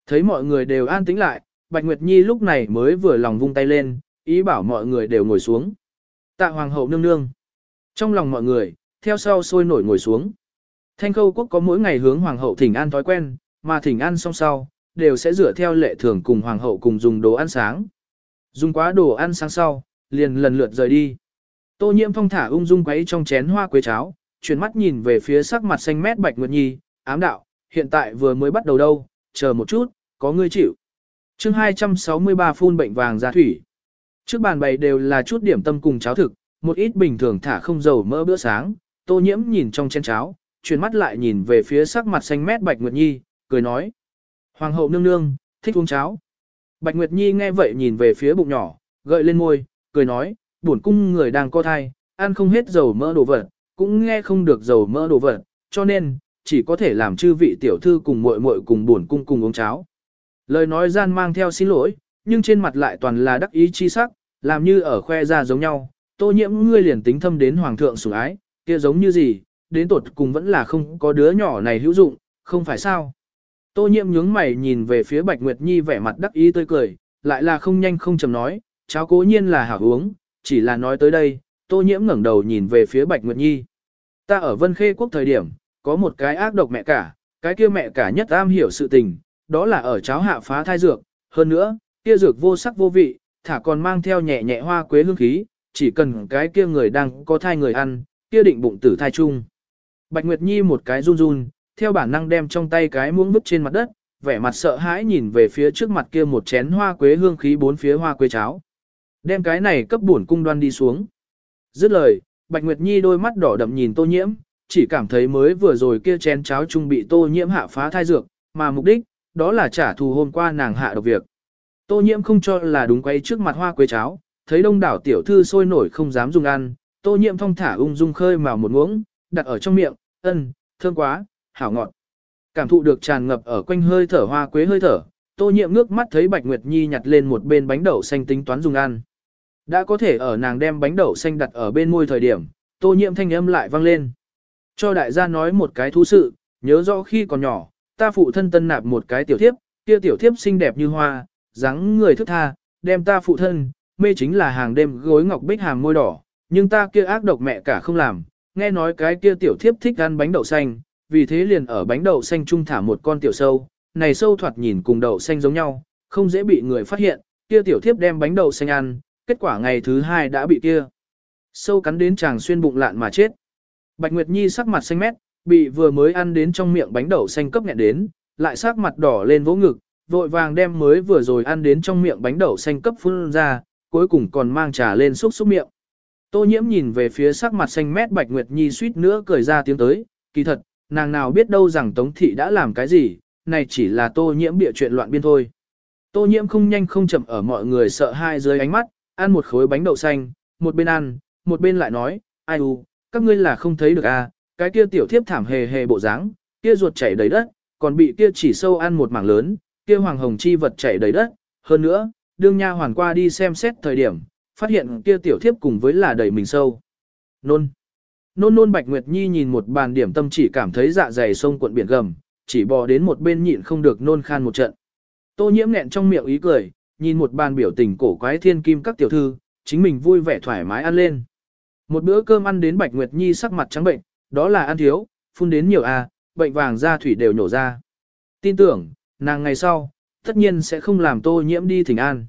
S1: Thấy mọi người đều an tĩnh lại, Bạch Nguyệt Nhi lúc này mới vừa lòng vung tay lên, ý bảo mọi người đều ngồi xuống. Tạ hoàng hậu nương nương. Trong lòng mọi người, theo sau sôi nổi ngồi xuống. Thanh khâu quốc có mỗi ngày hướng hoàng hậu thỉnh an thói quen, mà thỉnh an xong sau, đều sẽ dựa theo lệ thường cùng hoàng hậu cùng dùng đồ ăn sáng. Dùng quá đồ ăn sáng sau, liền lần lượt rời đi. Tô nhiễm phong thả ung dung quấy trong chén hoa quế cháo, chuyển mắt nhìn về phía sắc mặt xanh mét bạch nguyệt nhi, ám đạo, hiện tại vừa mới bắt đầu đâu, chờ một chút, có ngươi chịu. Chương 263 phun bệnh vàng ra thủy. Trước bàn bày đều là chút điểm tâm cùng cháo thực, một ít bình thường thả không dầu mỡ bữa sáng, tô nhiễm nhìn trong chén cháo, chuyển mắt lại nhìn về phía sắc mặt xanh mét Bạch Nguyệt Nhi, cười nói. Hoàng hậu nương nương, thích uống cháo. Bạch Nguyệt Nhi nghe vậy nhìn về phía bụng nhỏ, gợi lên môi, cười nói, buồn cung người đang có thai, ăn không hết dầu mỡ đồ vật, cũng nghe không được dầu mỡ đồ vật, cho nên, chỉ có thể làm chư vị tiểu thư cùng muội muội cùng buồn cung cùng uống cháo. Lời nói gian mang theo xin lỗi, nhưng trên mặt lại toàn là đắc ý chi sắc, làm như ở khoe ra giống nhau, tô nhiễm ngươi liền tính thâm đến hoàng thượng sủng ái, kia giống như gì, đến tột cùng vẫn là không có đứa nhỏ này hữu dụng, không phải sao. Tô nhiễm nhướng mày nhìn về phía Bạch Nguyệt Nhi vẻ mặt đắc ý tươi cười, lại là không nhanh không chậm nói, cháu cố nhiên là hảo uống, chỉ là nói tới đây, tô nhiễm ngẩng đầu nhìn về phía Bạch Nguyệt Nhi. Ta ở Vân Khê Quốc thời điểm, có một cái ác độc mẹ cả, cái kia mẹ cả nhất am hiểu sự tình, đó là ở cháo hạ phá thai dược, hơn nữa, kia dược vô sắc vô vị, thả còn mang theo nhẹ nhẹ hoa quế hương khí, chỉ cần cái kia người đang có thai người ăn, kia định bụng tử thai chung. Bạch Nguyệt Nhi một cái run run, theo bản năng đem trong tay cái muỗng vứt trên mặt đất, vẻ mặt sợ hãi nhìn về phía trước mặt kia một chén hoa quế hương khí bốn phía hoa quế cháo. Đem cái này cấp bổn cung đoan đi xuống. Dứt lời, Bạch Nguyệt Nhi đôi mắt đỏ đậm nhìn Tô Nhiễm, chỉ cảm thấy mới vừa rồi kia chén cháo chung bị Tô Nhiễm hạ phá thai dược, mà mục đích, đó là trả thù hôm qua nàng hạ độc việc. Tô Nhiễm không cho là đúng quay trước mặt hoa quế cháo, thấy đông đảo tiểu thư sôi nổi không dám dùng ăn, Tô Nhiễm thong thả ung dung khơi mào một muỗng, đặt ở trong miệng, ân, thơm quá, hảo ngọt. Cảm thụ được tràn ngập ở quanh hơi thở hoa quế hơi thở, Tô Nhiệm ngước mắt thấy Bạch Nguyệt Nhi nhặt lên một bên bánh đậu xanh tính toán dùng ăn. Đã có thể ở nàng đem bánh đậu xanh đặt ở bên môi thời điểm, Tô Nhiệm thanh âm lại vang lên. Cho đại gia nói một cái thú sự, nhớ rõ khi còn nhỏ, ta phụ thân tân nạp một cái tiểu thiếp, kia tiểu thiếp xinh đẹp như hoa, dáng người thức tha, đem ta phụ thân, mê chính là hàng đêm gối ngọc bích hàm môi đỏ, nhưng ta kia ác độc mẹ cả không làm, nghe nói cái kia tiểu thiếp thích ăn bánh đậu xanh, vì thế liền ở bánh đậu xanh trung thả một con tiểu sâu, này sâu thoạt nhìn cùng đậu xanh giống nhau, không dễ bị người phát hiện, kia tiểu thiếp đem bánh đậu xanh ăn, kết quả ngày thứ hai đã bị kia. Sâu cắn đến chàng xuyên bụng lạn mà chết. Bạch Nguyệt Nhi sắc mặt xanh mét, bị vừa mới ăn đến trong miệng bánh đậu xanh cấp nghẹn đến, lại sắc mặt đỏ lên vỗ ngực, vội vàng đem mới vừa rồi ăn đến trong miệng bánh đậu xanh cấp phun ra, cuối cùng còn mang trà lên xúc xúc miệng. Tô nhiễm nhìn về phía sắc mặt xanh mét Bạch Nguyệt Nhi suýt nữa cười ra tiếng tới, kỳ thật, nàng nào biết đâu rằng Tống Thị đã làm cái gì, này chỉ là tô nhiễm bịa chuyện loạn biên thôi. Tô nhiễm không nhanh không chậm ở mọi người sợ hai dưới ánh mắt, ăn một khối bánh đậu xanh, một bên ăn, một bên lại nói, ai u, các ngươi là không thấy được à, cái kia tiểu thiếp thảm hề hề bộ dáng, kia ruột chảy đầy đất, còn bị kia chỉ sâu ăn một mảng lớn, kia hoàng hồng chi vật chảy đầy đất, hơn nữa, đương nha hoàn qua đi xem xét thời điểm, phát hiện kia tiểu thiếp cùng với là đầy mình sâu. Nôn. Nôn nôn Bạch Nguyệt Nhi nhìn một bàn điểm tâm chỉ cảm thấy dạ dày sông cuộn biển gầm, chỉ bò đến một bên nhịn không được nôn khan một trận. Tô nhiễm nghẹn trong miệng ý cười, nhìn một bàn biểu tình cổ quái thiên kim các tiểu thư, chính mình vui vẻ thoải mái ăn lên. Một bữa cơm ăn đến Bạch Nguyệt Nhi sắc mặt trắng bệnh, đó là ăn thiếu, phun đến nhiều à, bệnh vàng da thủy đều nhổ ra. Tin tưởng, nàng ngày sau, tất nhiên sẽ không làm tô nhiễm đi thỉnh an.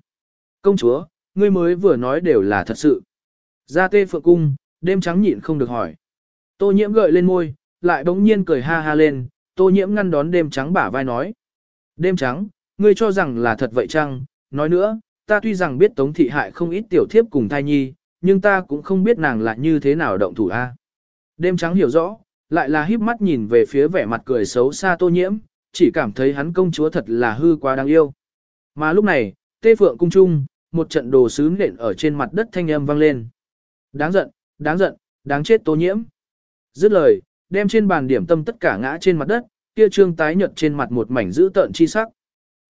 S1: Công chúa, ngươi mới vừa nói đều là thật sự. Ra tê phượng cung, đêm trắng nhịn không được hỏi. Tô nhiễm gợi lên môi, lại bỗng nhiên cười ha ha lên, tô nhiễm ngăn đón đêm trắng bả vai nói. Đêm trắng, ngươi cho rằng là thật vậy chăng? Nói nữa, ta tuy rằng biết tống thị hại không ít tiểu thiếp cùng thai nhi, nhưng ta cũng không biết nàng là như thế nào động thủ a. Đêm trắng hiểu rõ, lại là híp mắt nhìn về phía vẻ mặt cười xấu xa tô nhiễm, chỉ cảm thấy hắn công chúa thật là hư quá đáng yêu. Mà lúc này, tê phượng cung trung, một trận đồ sứ nện ở trên mặt đất thanh âm vang lên. Đáng giận, đáng giận, đáng chết tô nhiễm. Dứt lời, đem trên bàn điểm tâm tất cả ngã trên mặt đất, kia trương tái nhợt trên mặt một mảnh dữ tợn chi sắc.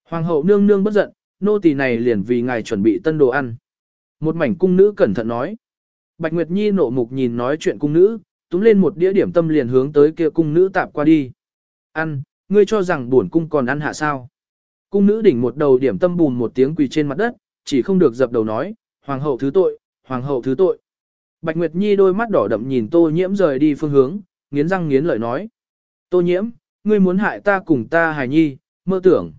S1: Hoàng hậu nương nương bất giận, nô tỳ này liền vì ngài chuẩn bị tân đồ ăn. Một mảnh cung nữ cẩn thận nói. Bạch Nguyệt Nhi nộ mục nhìn nói chuyện cung nữ, túm lên một đĩa điểm tâm liền hướng tới kia cung nữ tạp qua đi. Ăn, ngươi cho rằng buồn cung còn ăn hạ sao. Cung nữ đỉnh một đầu điểm tâm bùn một tiếng quỳ trên mặt đất, chỉ không được dập đầu nói, hoàng hậu thứ tội, hoàng hậu thứ tội. Bạch Nguyệt Nhi đôi mắt đỏ đậm nhìn tô nhiễm rời đi phương hướng, nghiến răng nghiến lợi nói. Tô nhiễm, ngươi muốn hại ta cùng ta hài nhi, mơ tưởng.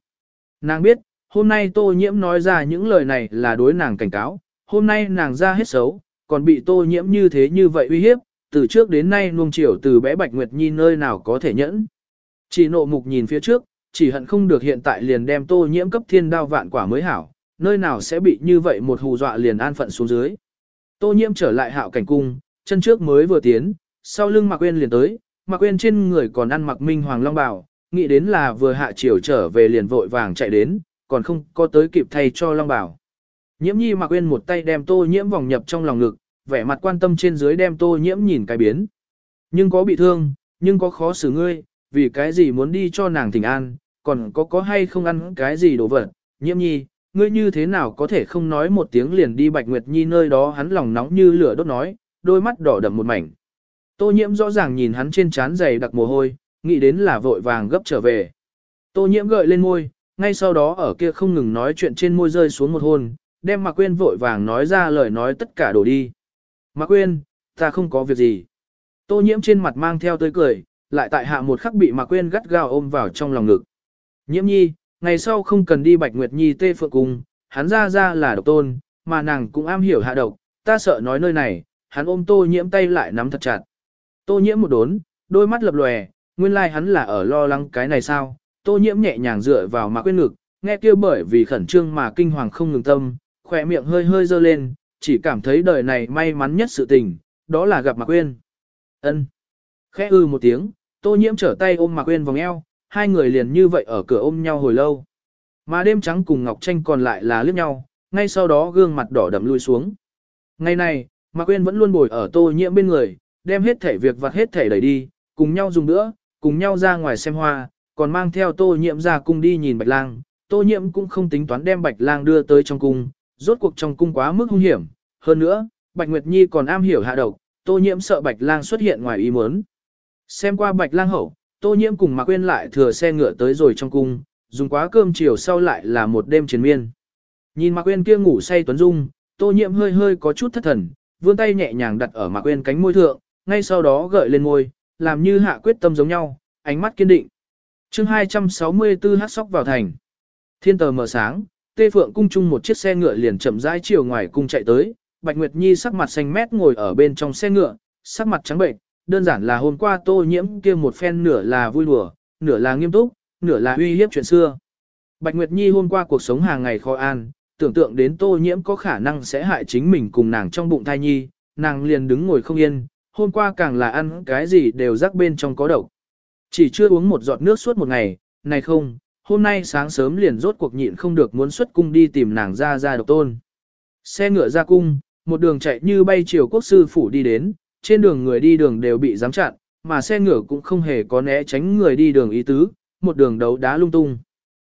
S1: Nàng biết, hôm nay tô nhiễm nói ra những lời này là đối nàng cảnh cáo, hôm nay nàng ra hết xấu, còn bị tô nhiễm như thế như vậy uy hiếp, từ trước đến nay nuông chiều từ bé Bạch Nguyệt Nhi nơi nào có thể nhẫn. Chỉ nộ mục nhìn phía trước, chỉ hận không được hiện tại liền đem tô nhiễm cấp thiên đao vạn quả mới hảo, nơi nào sẽ bị như vậy một hù dọa liền an phận xuống dưới. Tô nhiễm trở lại hạo cảnh cung, chân trước mới vừa tiến, sau lưng Mạc uyên liền tới, Mạc uyên trên người còn ăn mặc minh hoàng long bào, nghĩ đến là vừa hạ chiều trở về liền vội vàng chạy đến, còn không có tới kịp thay cho long Bảo. Nhiễm nhi mặc uyên một tay đem tô nhiễm vòng nhập trong lòng ngực, vẻ mặt quan tâm trên dưới đem tô nhiễm nhìn cái biến. Nhưng có bị thương, nhưng có khó xử ngươi, vì cái gì muốn đi cho nàng thỉnh an, còn có có hay không ăn cái gì đồ vật, nhiễm nhi, ngươi như thế nào có thể không nói một tiếng liền đi Bạch Nguyệt Nhi nơi đó hắn lòng nóng như lửa đốt nói, đôi mắt đỏ đậm một mảnh. Tô nhiễm rõ ràng nhìn hắn trên trán dày đặc mồ hôi, nghĩ đến là vội vàng gấp trở về. Tô nhiễm gợi lên môi, ngay sau đó ở kia không ngừng nói chuyện trên môi rơi xuống một hôn, đem Mạc Quyên vội vàng nói ra lời nói tất cả đổ đi. Mạc Quyên, ta không có việc gì. Tô nhiễm trên mặt mang theo tươi cười, lại tại hạ một khắc bị Mạc Quyên gắt gao ôm vào trong lòng ngực. Nhiễm nhi, ngày sau không cần đi Bạch Nguyệt Nhi tê phượng cùng hắn ra ra là độc tôn, mà nàng cũng am hiểu hạ độc, ta sợ nói nơi này, hắn ôm tô nhiễm tay lại nắm thật chặt. Tô nhiễm một đốn, đôi mắt lập lòe, nguyên lai like hắn là ở lo lắng cái này sao, tô nhiễm nhẹ nhàng dựa vào mà quên ngực, nghe kêu bởi vì khẩn trương mà kinh hoàng không ngừng tâm, khỏe miệng hơi hơi dơ lên, chỉ cảm thấy đời này may mắn nhất sự tình, đó là gặp Mạc Quyên. Ân. Khẽ ư một tiếng, tô nhiễm trở tay ôm Mạc Quyên vòng eo, hai người liền như vậy ở cửa ôm nhau hồi lâu. Mà đêm trắng cùng Ngọc Tranh còn lại là liếc nhau, ngay sau đó gương mặt đỏ đậm lui xuống. Ngày này, Mạc Quyên vẫn luôn bồi ở tô nhiễm bên người, đem hết thể việc vặt hết thể đẩy đi, cùng nhau dùng nữa, cùng nhau ra ngoài xem hoa, còn mang theo tô nhiễm ra cung đi nhìn bạch lang. Tô nhiễm cũng không tính toán đem bạch lang đưa tới trong cung, rốt cuộc trong cung quá mức hung hiểm. Hơn nữa, Bạch Nguyệt Nhi còn am hiểu hạ độc, tô nhiễm sợ bạch lang xuất hiện ngoài ý muốn. Xem qua bạch lang hậu, tô nhiễm cùng Mạc quên lại thừa xe ngựa tới rồi trong cung, dùng quá cơm chiều sau lại là một đêm chiến miên. Nhìn Mạc quên kia ngủ say tuấn dung, tô nhiễm hơi hơi có chút thất thần, vươn tay nhẹ nhàng đặt ở Mạc quên cánh môi thượng, ngay sau đó gợi lên môi, làm như hạ quyết tâm giống nhau, ánh mắt kiên định. Chương 264 hát sóc vào thành. Thiên tờ mở sáng, Tê Phượng cung chung một chiếc xe ngựa liền chậm rãi chiều ngoài cung chạy tới, Bạch Nguyệt Nhi sắc mặt xanh mét ngồi ở bên trong xe ngựa, sắc mặt trắng bệnh, đơn giản là hôm qua Tô Nhiễm kia một phen nửa là vui đùa, nửa là nghiêm túc, nửa là uy hiếp chuyện xưa. Bạch Nguyệt Nhi hôm qua cuộc sống hàng ngày khó an, tưởng tượng đến Tô Nhiễm có khả năng sẽ hại chính mình cùng nàng trong bụng thai nhi, nàng liền đứng ngồi không yên, hôm qua càng là ăn cái gì đều rắc bên trong có độc. Chỉ chưa uống một giọt nước suốt một ngày, này không, hôm nay sáng sớm liền rốt cuộc nhịn không được muốn xuất cung đi tìm nàng ra ra độc tôn. Xe ngựa ra cung, một đường chạy như bay chiều quốc sư phủ đi đến, trên đường người đi đường đều bị giám chặn, mà xe ngựa cũng không hề có né tránh người đi đường ý tứ, một đường đấu đá lung tung.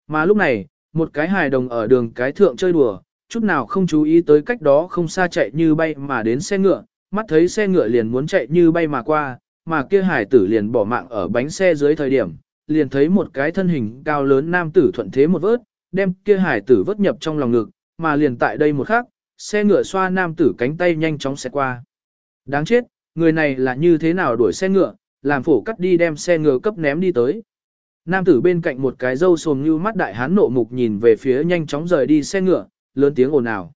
S1: Mà lúc này, một cái hài đồng ở đường cái thượng chơi đùa, chút nào không chú ý tới cách đó không xa chạy như bay mà đến xe ngựa, mắt thấy xe ngựa liền muốn chạy như bay mà qua, mà kia hải tử liền bỏ mạng ở bánh xe dưới thời điểm, liền thấy một cái thân hình cao lớn nam tử thuận thế một vớt, đem kia hải tử vớt nhập trong lòng ngực, mà liền tại đây một khắc, xe ngựa xoa nam tử cánh tay nhanh chóng sẽ qua. Đáng chết, người này là như thế nào đuổi xe ngựa, làm phổ cắt đi đem xe ngựa cấp ném đi tới. Nam tử bên cạnh một cái râu sồm như mắt đại hán nộ mục nhìn về phía nhanh chóng rời đi xe ngựa, lớn tiếng ồn ào.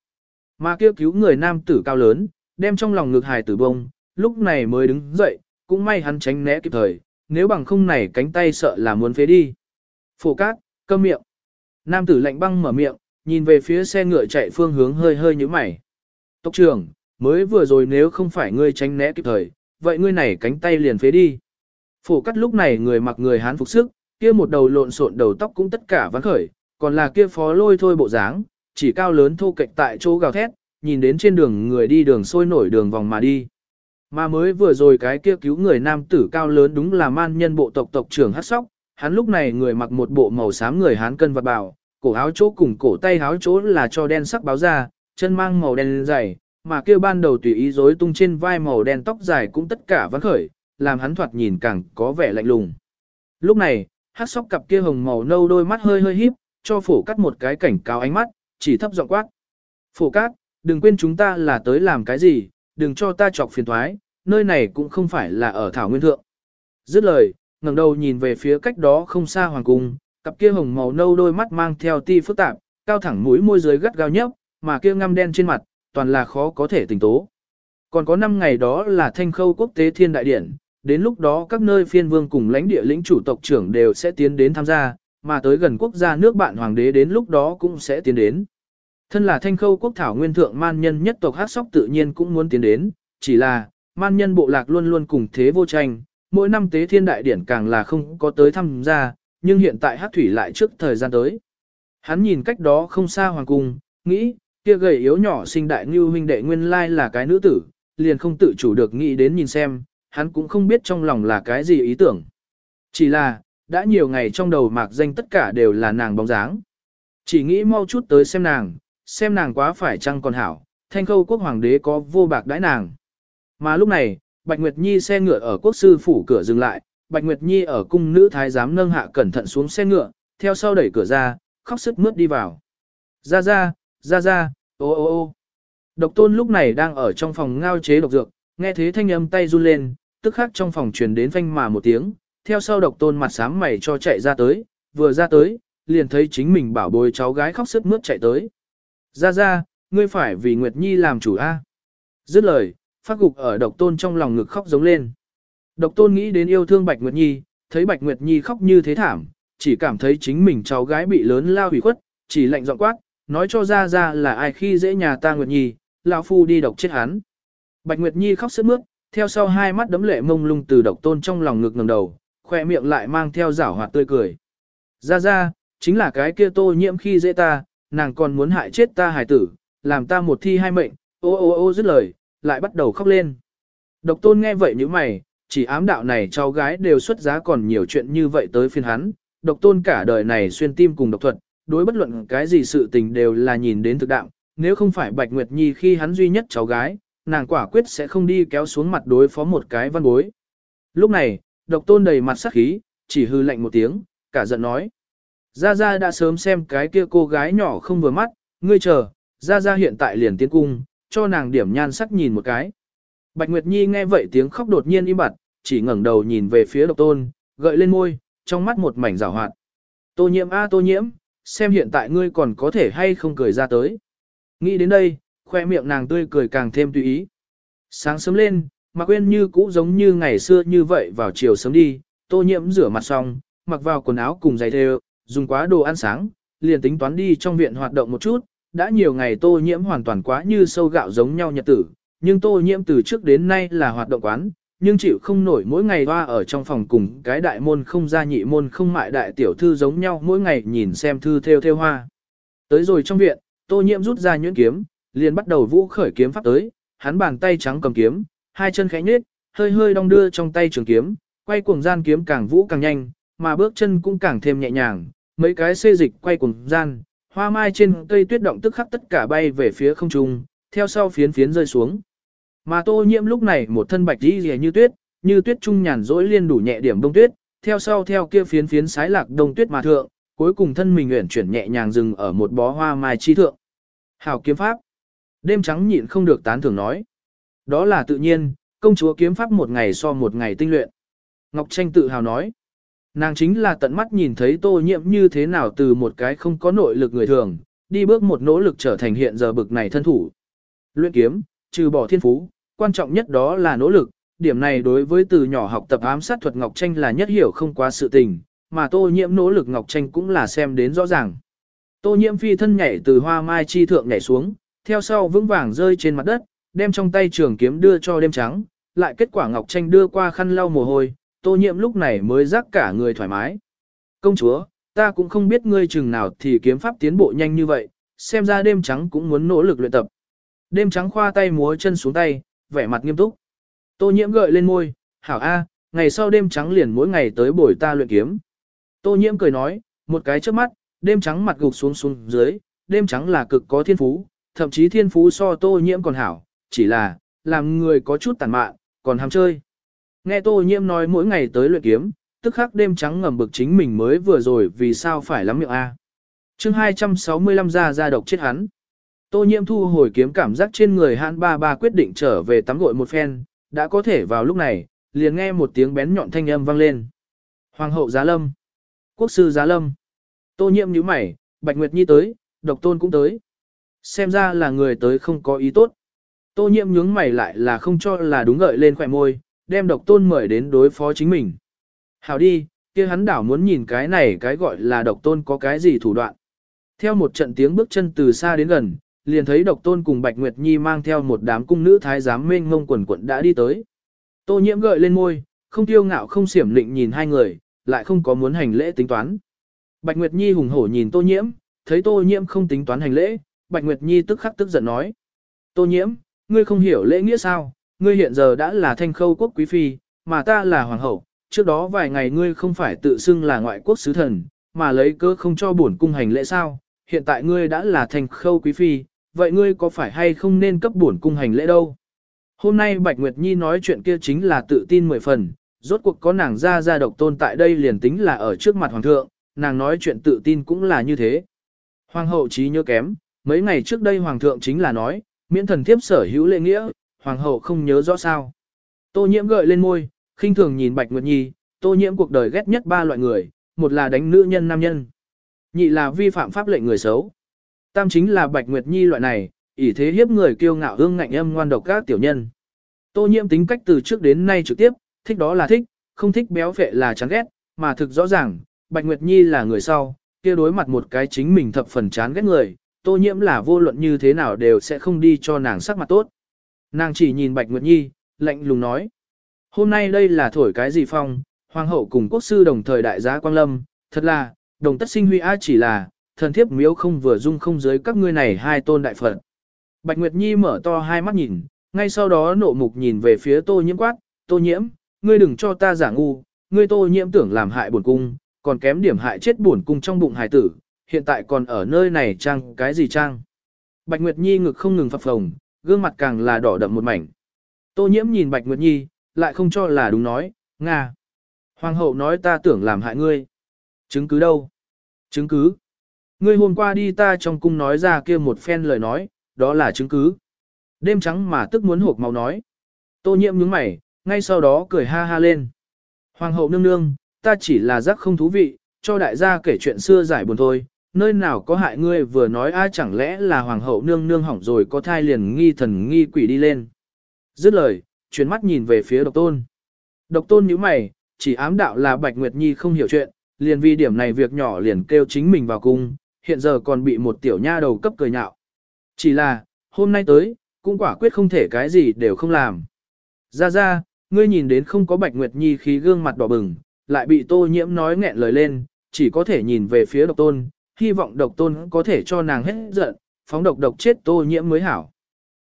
S1: Mà kia cứu người nam tử cao lớn, đem trong lòng ngực hài tử bông, lúc này mới đứng dậy, cũng may hắn tránh né kịp thời, nếu bằng không này cánh tay sợ là muốn phế đi. Phổ cát, câm miệng. Nam tử lạnh băng mở miệng, nhìn về phía xe ngựa chạy phương hướng hơi hơi như mày. Tốc trưởng, mới vừa rồi nếu không phải ngươi tránh né kịp thời, vậy ngươi này cánh tay liền phế đi. Phổ cắt lúc này người mặc người hán phục sức, kia một đầu lộn xộn đầu tóc cũng tất cả vắng khởi, còn là kia phó lôi thôi bộ dáng, chỉ cao lớn thô kệch tại chỗ gào thét, nhìn đến trên đường người đi đường sôi nổi đường vòng mà đi. Mà mới vừa rồi cái kia cứu người nam tử cao lớn đúng là man nhân bộ tộc tộc trưởng hát sóc, hắn lúc này người mặc một bộ màu xám người hán cân vật bảo, cổ áo chỗ cùng cổ tay áo chỗ là cho đen sắc báo ra, chân mang màu đen dày, mà kia ban đầu tùy ý rối tung trên vai màu đen tóc dài cũng tất cả vắng khởi, làm hắn thoạt nhìn càng có vẻ lạnh lùng. Lúc này, hát sóc cặp kia hồng màu nâu đôi mắt hơi hơi híp, cho phổ cắt một cái cảnh cáo ánh mắt, chỉ thấp giọng quát. Phổ cát, đừng quên chúng ta là tới làm cái gì, đừng cho ta chọc phiền thoái, nơi này cũng không phải là ở Thảo Nguyên Thượng. Dứt lời, ngẩng đầu nhìn về phía cách đó không xa hoàng cung, cặp kia hồng màu nâu đôi mắt mang theo ti phức tạp, cao thẳng mũi môi dưới gắt gao nhấp, mà kia ngăm đen trên mặt, toàn là khó có thể tình tố. Còn có 5 ngày đó là thanh khâu quốc tế thiên đại điển, đến lúc đó các nơi phiên vương cùng lãnh địa lĩnh chủ tộc trưởng đều sẽ tiến đến tham gia, mà tới gần quốc gia nước bạn hoàng đế đến lúc đó cũng sẽ tiến đến. Thân là thanh khâu quốc thảo nguyên thượng man nhân nhất tộc hát sóc tự nhiên cũng muốn tiến đến, chỉ là, man nhân bộ lạc luôn luôn cùng thế vô tranh, mỗi năm tế thiên đại điển càng là không có tới tham gia, nhưng hiện tại hát thủy lại trước thời gian tới. Hắn nhìn cách đó không xa hoàng cung, nghĩ, kia gầy yếu nhỏ sinh đại như huynh đệ nguyên lai là cái nữ tử, liền không tự chủ được nghĩ đến nhìn xem, hắn cũng không biết trong lòng là cái gì ý tưởng. Chỉ là, đã nhiều ngày trong đầu mạc danh tất cả đều là nàng bóng dáng. Chỉ nghĩ mau chút tới xem nàng, xem nàng quá phải chăng còn hảo, thanh khâu quốc hoàng đế có vô bạc đãi nàng. Mà lúc này, Bạch Nguyệt Nhi xe ngựa ở quốc sư phủ cửa dừng lại, Bạch Nguyệt Nhi ở cung nữ thái giám nâng hạ cẩn thận xuống xe ngựa, theo sau đẩy cửa ra, khóc sức mướt đi vào. Ra ra, ra ra, ô ô ô. Độc tôn lúc này đang ở trong phòng ngao chế độc dược, nghe thế thanh âm tay run lên, tức khắc trong phòng truyền đến phanh mà một tiếng, theo sau độc tôn mặt sám mày cho chạy ra tới, vừa ra tới, liền thấy chính mình bảo bồi cháu gái khóc sức mướt chạy tới. Ra ra, ngươi phải vì Nguyệt Nhi làm chủ A. Dứt lời, phát gục ở độc tôn trong lòng ngực khóc giống lên. Độc tôn nghĩ đến yêu thương Bạch Nguyệt Nhi, thấy Bạch Nguyệt Nhi khóc như thế thảm, chỉ cảm thấy chính mình cháu gái bị lớn lao hủy khuất, chỉ lạnh giọng quát, nói cho ra ra là ai khi dễ nhà ta Nguyệt Nhi, lão phu đi độc chết hắn. Bạch Nguyệt Nhi khóc sướt mướt, theo sau hai mắt đấm lệ mông lung từ độc tôn trong lòng ngực ngẩng đầu, khoe miệng lại mang theo giảo hoạt tươi cười. Ra ra, chính là cái kia tô nhiễm khi dễ ta, nàng còn muốn hại chết ta hài tử, làm ta một thi hai mệnh, ô ô ô dứt lời, lại bắt đầu khóc lên. Độc tôn nghe vậy như mày, chỉ ám đạo này cháu gái đều xuất giá còn nhiều chuyện như vậy tới phiên hắn, độc tôn cả đời này xuyên tim cùng độc thuật, đối bất luận cái gì sự tình đều là nhìn đến thực đạo, nếu không phải Bạch Nguyệt Nhi khi hắn duy nhất cháu gái, nàng quả quyết sẽ không đi kéo xuống mặt đối phó một cái văn bối. Lúc này, độc tôn đầy mặt sắc khí, chỉ hư lạnh một tiếng, cả giận nói. Gia Gia đã sớm xem cái kia cô gái nhỏ không vừa mắt, ngươi chờ, Gia Gia hiện tại liền tiến cung, cho nàng điểm nhan sắc nhìn một cái. Bạch Nguyệt Nhi nghe vậy tiếng khóc đột nhiên im bặt, chỉ ngẩng đầu nhìn về phía độc tôn, gợi lên môi, trong mắt một mảnh rào hoạt. Tô nhiễm a tô nhiễm, xem hiện tại ngươi còn có thể hay không cười ra tới. Nghĩ đến đây, khoe miệng nàng tươi cười càng thêm tùy ý. Sáng sớm lên, mặc quên như cũ giống như ngày xưa như vậy vào chiều sớm đi, tô nhiễm rửa mặt xong, mặc vào quần áo cùng giày thêu, dùng quá đồ ăn sáng, liền tính toán đi trong viện hoạt động một chút, đã nhiều ngày tô nhiễm hoàn toàn quá như sâu gạo giống nhau nhật tử, nhưng tô nhiễm từ trước đến nay là hoạt động quán, nhưng chịu không nổi mỗi ngày hoa ở trong phòng cùng cái đại môn không ra nhị môn không mại đại tiểu thư giống nhau mỗi ngày nhìn xem thư theo theo hoa. Tới rồi trong viện, tô nhiễm rút ra nhuyễn kiếm, liền bắt đầu vũ khởi kiếm pháp tới, hắn bàn tay trắng cầm kiếm, hai chân khẽ nhếch, hơi hơi đong đưa trong tay trường kiếm, quay cuồng gian kiếm càng vũ càng nhanh, mà bước chân cũng càng thêm nhẹ nhàng, mấy cái xê dịch quay cuồng gian, hoa mai trên cây tuyết động tức khắc tất cả bay về phía không trung, theo sau phiến phiến rơi xuống. Mà tô nhiễm lúc này một thân bạch đi rìa như tuyết, như tuyết trung nhàn rỗi liên đủ nhẹ điểm đông tuyết, theo sau theo kia phiến phiến sái lạc đông tuyết mà thượng, cuối cùng thân mình uyển chuyển nhẹ nhàng dừng ở một bó hoa mai chi thượng. Hảo kiếm pháp. Đêm trắng nhịn không được tán thưởng nói. Đó là tự nhiên, công chúa kiếm pháp một ngày so một ngày tinh luyện. Ngọc Tranh tự hào nói. Nàng chính là tận mắt nhìn thấy tô nhiễm như thế nào từ một cái không có nội lực người thường, đi bước một nỗ lực trở thành hiện giờ bực này thân thủ. Luyện kiếm, trừ bỏ thiên phú, quan trọng nhất đó là nỗ lực, điểm này đối với từ nhỏ học tập ám sát thuật Ngọc Tranh là nhất hiểu không quá sự tình, mà tô nhiễm nỗ lực Ngọc Tranh cũng là xem đến rõ ràng. Tô nhiễm phi thân nhảy từ hoa mai chi thượng nhảy xuống, theo sau vững vàng rơi trên mặt đất, đem trong tay trường kiếm đưa cho đêm trắng, lại kết quả Ngọc Tranh đưa qua khăn lau mồ hôi, tô Nhiệm lúc này mới rắc cả người thoải mái. Công chúa, ta cũng không biết ngươi chừng nào thì kiếm pháp tiến bộ nhanh như vậy, xem ra đêm trắng cũng muốn nỗ lực luyện tập. Đêm trắng khoa tay múa chân xuống tay, vẻ mặt nghiêm túc. Tô nhiễm gợi lên môi, hảo a, ngày sau đêm trắng liền mỗi ngày tới bồi ta luyện kiếm. Tô nhiễm cười nói, một cái chớp mắt, đêm trắng mặt gục xuống xuống dưới, đêm trắng là cực có thiên phú, thậm chí thiên phú so tô nhiễm còn hảo, chỉ là, làm người có chút tàn mạn, còn ham chơi. Nghe tô nhiễm nói mỗi ngày tới luyện kiếm, tức khắc đêm trắng ngầm bực chính mình mới vừa rồi vì sao phải lắm miệng a. Chương 265 ra ra độc chết hắn. Tô nhiễm thu hồi kiếm cảm giác trên người hãn ba ba quyết định trở về tắm gội một phen, đã có thể vào lúc này, liền nghe một tiếng bén nhọn thanh âm vang lên. Hoàng hậu giá lâm. Quốc sư giá lâm. Tô nhiễm nhíu mày, Bạch Nguyệt Nhi tới, độc tôn cũng tới. Xem ra là người tới không có ý tốt. Tô nhiễm nhướng mày lại là không cho là đúng gợi lên khỏe môi, đem độc tôn mời đến đối phó chính mình. Hảo đi, kia hắn đảo muốn nhìn cái này cái gọi là độc tôn có cái gì thủ đoạn. Theo một trận tiếng bước chân từ xa đến gần, liền thấy độc tôn cùng Bạch Nguyệt Nhi mang theo một đám cung nữ thái giám mênh ngông quần quận đã đi tới. Tô nhiễm gợi lên môi, không tiêu ngạo không xiểm lịnh nhìn hai người, lại không có muốn hành lễ tính toán. Bạch Nguyệt Nhi hùng hổ nhìn Tô nhiễm, thấy Tô nhiễm không tính toán hành lễ, Bạch Nguyệt Nhi tức khắc tức giận nói. Tô nhiễm, ngươi không hiểu lễ nghĩa sao, ngươi hiện giờ đã là thanh khâu quốc quý phi, mà ta là hoàng hậu, trước đó vài ngày ngươi không phải tự xưng là ngoại quốc sứ thần, mà lấy cớ không cho bổn cung hành lễ sao, hiện tại ngươi đã là thanh khâu quý phi, vậy ngươi có phải hay không nên cấp bổn cung hành lễ đâu? Hôm nay Bạch Nguyệt Nhi nói chuyện kia chính là tự tin mười phần, rốt cuộc có nàng ra ra độc tôn tại đây liền tính là ở trước mặt hoàng thượng, nàng nói chuyện tự tin cũng là như thế. Hoàng hậu trí nhớ kém, mấy ngày trước đây hoàng thượng chính là nói, miễn thần thiếp sở hữu lễ nghĩa, hoàng hậu không nhớ rõ sao. Tô nhiễm gợi lên môi, khinh thường nhìn Bạch Nguyệt Nhi, tô nhiễm cuộc đời ghét nhất ba loại người, một là đánh nữ nhân nam nhân, nhị là vi phạm pháp lệnh người xấu. Tam chính là Bạch Nguyệt Nhi loại này, ỷ thế hiếp người kiêu ngạo hương ngạnh âm ngoan độc các tiểu nhân. Tô nhiễm tính cách từ trước đến nay trực tiếp, thích đó là thích, không thích béo phệ là chán ghét, mà thực rõ ràng, Bạch Nguyệt Nhi là người sau, kia đối mặt một cái chính mình thập phần chán ghét người, tô nhiễm là vô luận như thế nào đều sẽ không đi cho nàng sắc mặt tốt. Nàng chỉ nhìn Bạch Nguyệt Nhi, lạnh lùng nói. Hôm nay đây là thổi cái gì phong, hoàng hậu cùng quốc sư đồng thời đại giá Quang Lâm, thật là, đồng tất sinh huy á chỉ là, thần thiếp miếu không vừa dung không giới các ngươi này hai tôn đại phật. Bạch Nguyệt Nhi mở to hai mắt nhìn, ngay sau đó nộ mục nhìn về phía tô nhiễm quát, tô nhiễm, ngươi đừng cho ta giả ngu, ngươi tô nhiễm tưởng làm hại bổn cung, còn kém điểm hại chết bổn cung trong bụng hải tử, hiện tại còn ở nơi này trang cái gì trang. Bạch Nguyệt Nhi ngực không ngừng phập phồng, gương mặt càng là đỏ đậm một mảnh. Tô nhiễm nhìn Bạch Nguyệt Nhi, lại không cho là đúng nói, Nga. Hoàng hậu nói ta tưởng làm hại ngươi. Chứng cứ đâu? Chứng cứ. Ngươi hôm qua đi ta trong cung nói ra kia một phen lời nói, đó là chứng cứ. Đêm trắng mà tức muốn hộp máu nói. Tô nhiễm nhướng mày, ngay sau đó cười ha ha lên. Hoàng hậu nương nương, ta chỉ là giác không thú vị, cho đại gia kể chuyện xưa giải buồn thôi, nơi nào có hại ngươi vừa nói ai chẳng lẽ là hoàng hậu nương nương hỏng rồi có thai liền nghi thần nghi quỷ đi lên. Dứt lời, chuyển mắt nhìn về phía độc tôn. Độc tôn nhíu mày, chỉ ám đạo là Bạch Nguyệt Nhi không hiểu chuyện, liền vì điểm này việc nhỏ liền kêu chính mình vào cung, hiện giờ còn bị một tiểu nha đầu cấp cười nhạo. Chỉ là, hôm nay tới, cũng quả quyết không thể cái gì đều không làm. Ra ra, ngươi nhìn đến không có Bạch Nguyệt Nhi khí gương mặt đỏ bừng, lại bị tô nhiễm nói nghẹn lời lên, chỉ có thể nhìn về phía độc tôn, hy vọng độc tôn có thể cho nàng hết giận, phóng độc độc chết tô nhiễm mới hảo.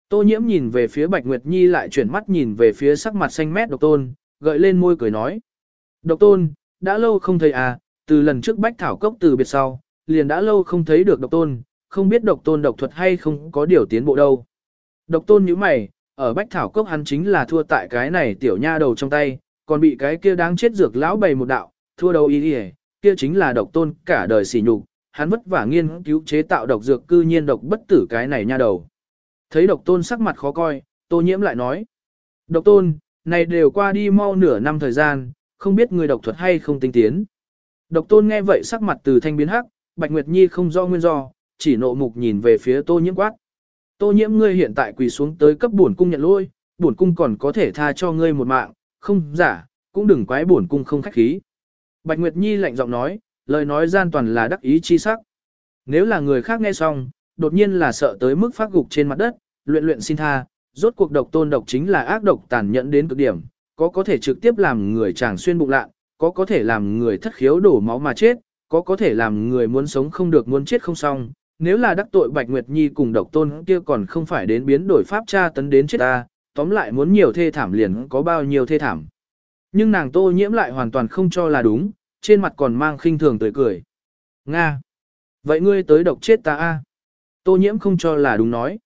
S1: Tô nhiễm nhìn về phía Bạch Nguyệt Nhi lại chuyển mắt nhìn về phía sắc mặt xanh mét độc tôn, gợi lên môi cười nói. Độc tôn, đã lâu không thấy à, từ lần trước bách thảo cốc từ biệt sau, liền đã lâu không thấy được độc tôn, không biết độc tôn độc thuật hay không có điều tiến bộ đâu. Độc tôn như mày, ở bách thảo cốc hắn chính là thua tại cái này tiểu nha đầu trong tay, còn bị cái kia đáng chết dược lão bày một đạo, thua đầu ý đi kia chính là độc tôn cả đời sỉ nhục, hắn vất vả nghiên cứu chế tạo độc dược cư nhiên độc bất tử cái này nha đầu. Thấy độc tôn sắc mặt khó coi, tô nhiễm lại nói. Độc tôn, này đều qua đi mau nửa năm thời gian, không biết người độc thuật hay không tinh tiến. Độc tôn nghe vậy sắc mặt từ thanh biến hắc, Bạch Nguyệt Nhi không do nguyên do, chỉ nộ mục nhìn về phía tô nhiễm quát. Tô nhiễm ngươi hiện tại quỳ xuống tới cấp bổn cung nhận lỗi, bổn cung còn có thể tha cho ngươi một mạng, không giả, cũng đừng quái bổn cung không khách khí. Bạch Nguyệt Nhi lạnh giọng nói, lời nói gian toàn là đắc ý chi sắc. Nếu là người khác nghe xong, đột nhiên là sợ tới mức phát gục trên mặt đất, luyện luyện xin tha, rốt cuộc độc tôn độc chính là ác độc tàn nhẫn đến cực điểm, có có thể trực tiếp làm người chàng xuyên bụng lạ, có có thể làm người thất khiếu đổ máu mà chết, có có thể làm người muốn sống không được muốn chết không xong. Nếu là đắc tội Bạch Nguyệt Nhi cùng độc tôn kia còn không phải đến biến đổi pháp tra tấn đến chết ta, tóm lại muốn nhiều thê thảm liền có bao nhiêu thê thảm. Nhưng nàng tô nhiễm lại hoàn toàn không cho là đúng, trên mặt còn mang khinh thường tươi cười. Nga! Vậy ngươi tới độc chết ta a? Tô nhiễm không cho là đúng nói.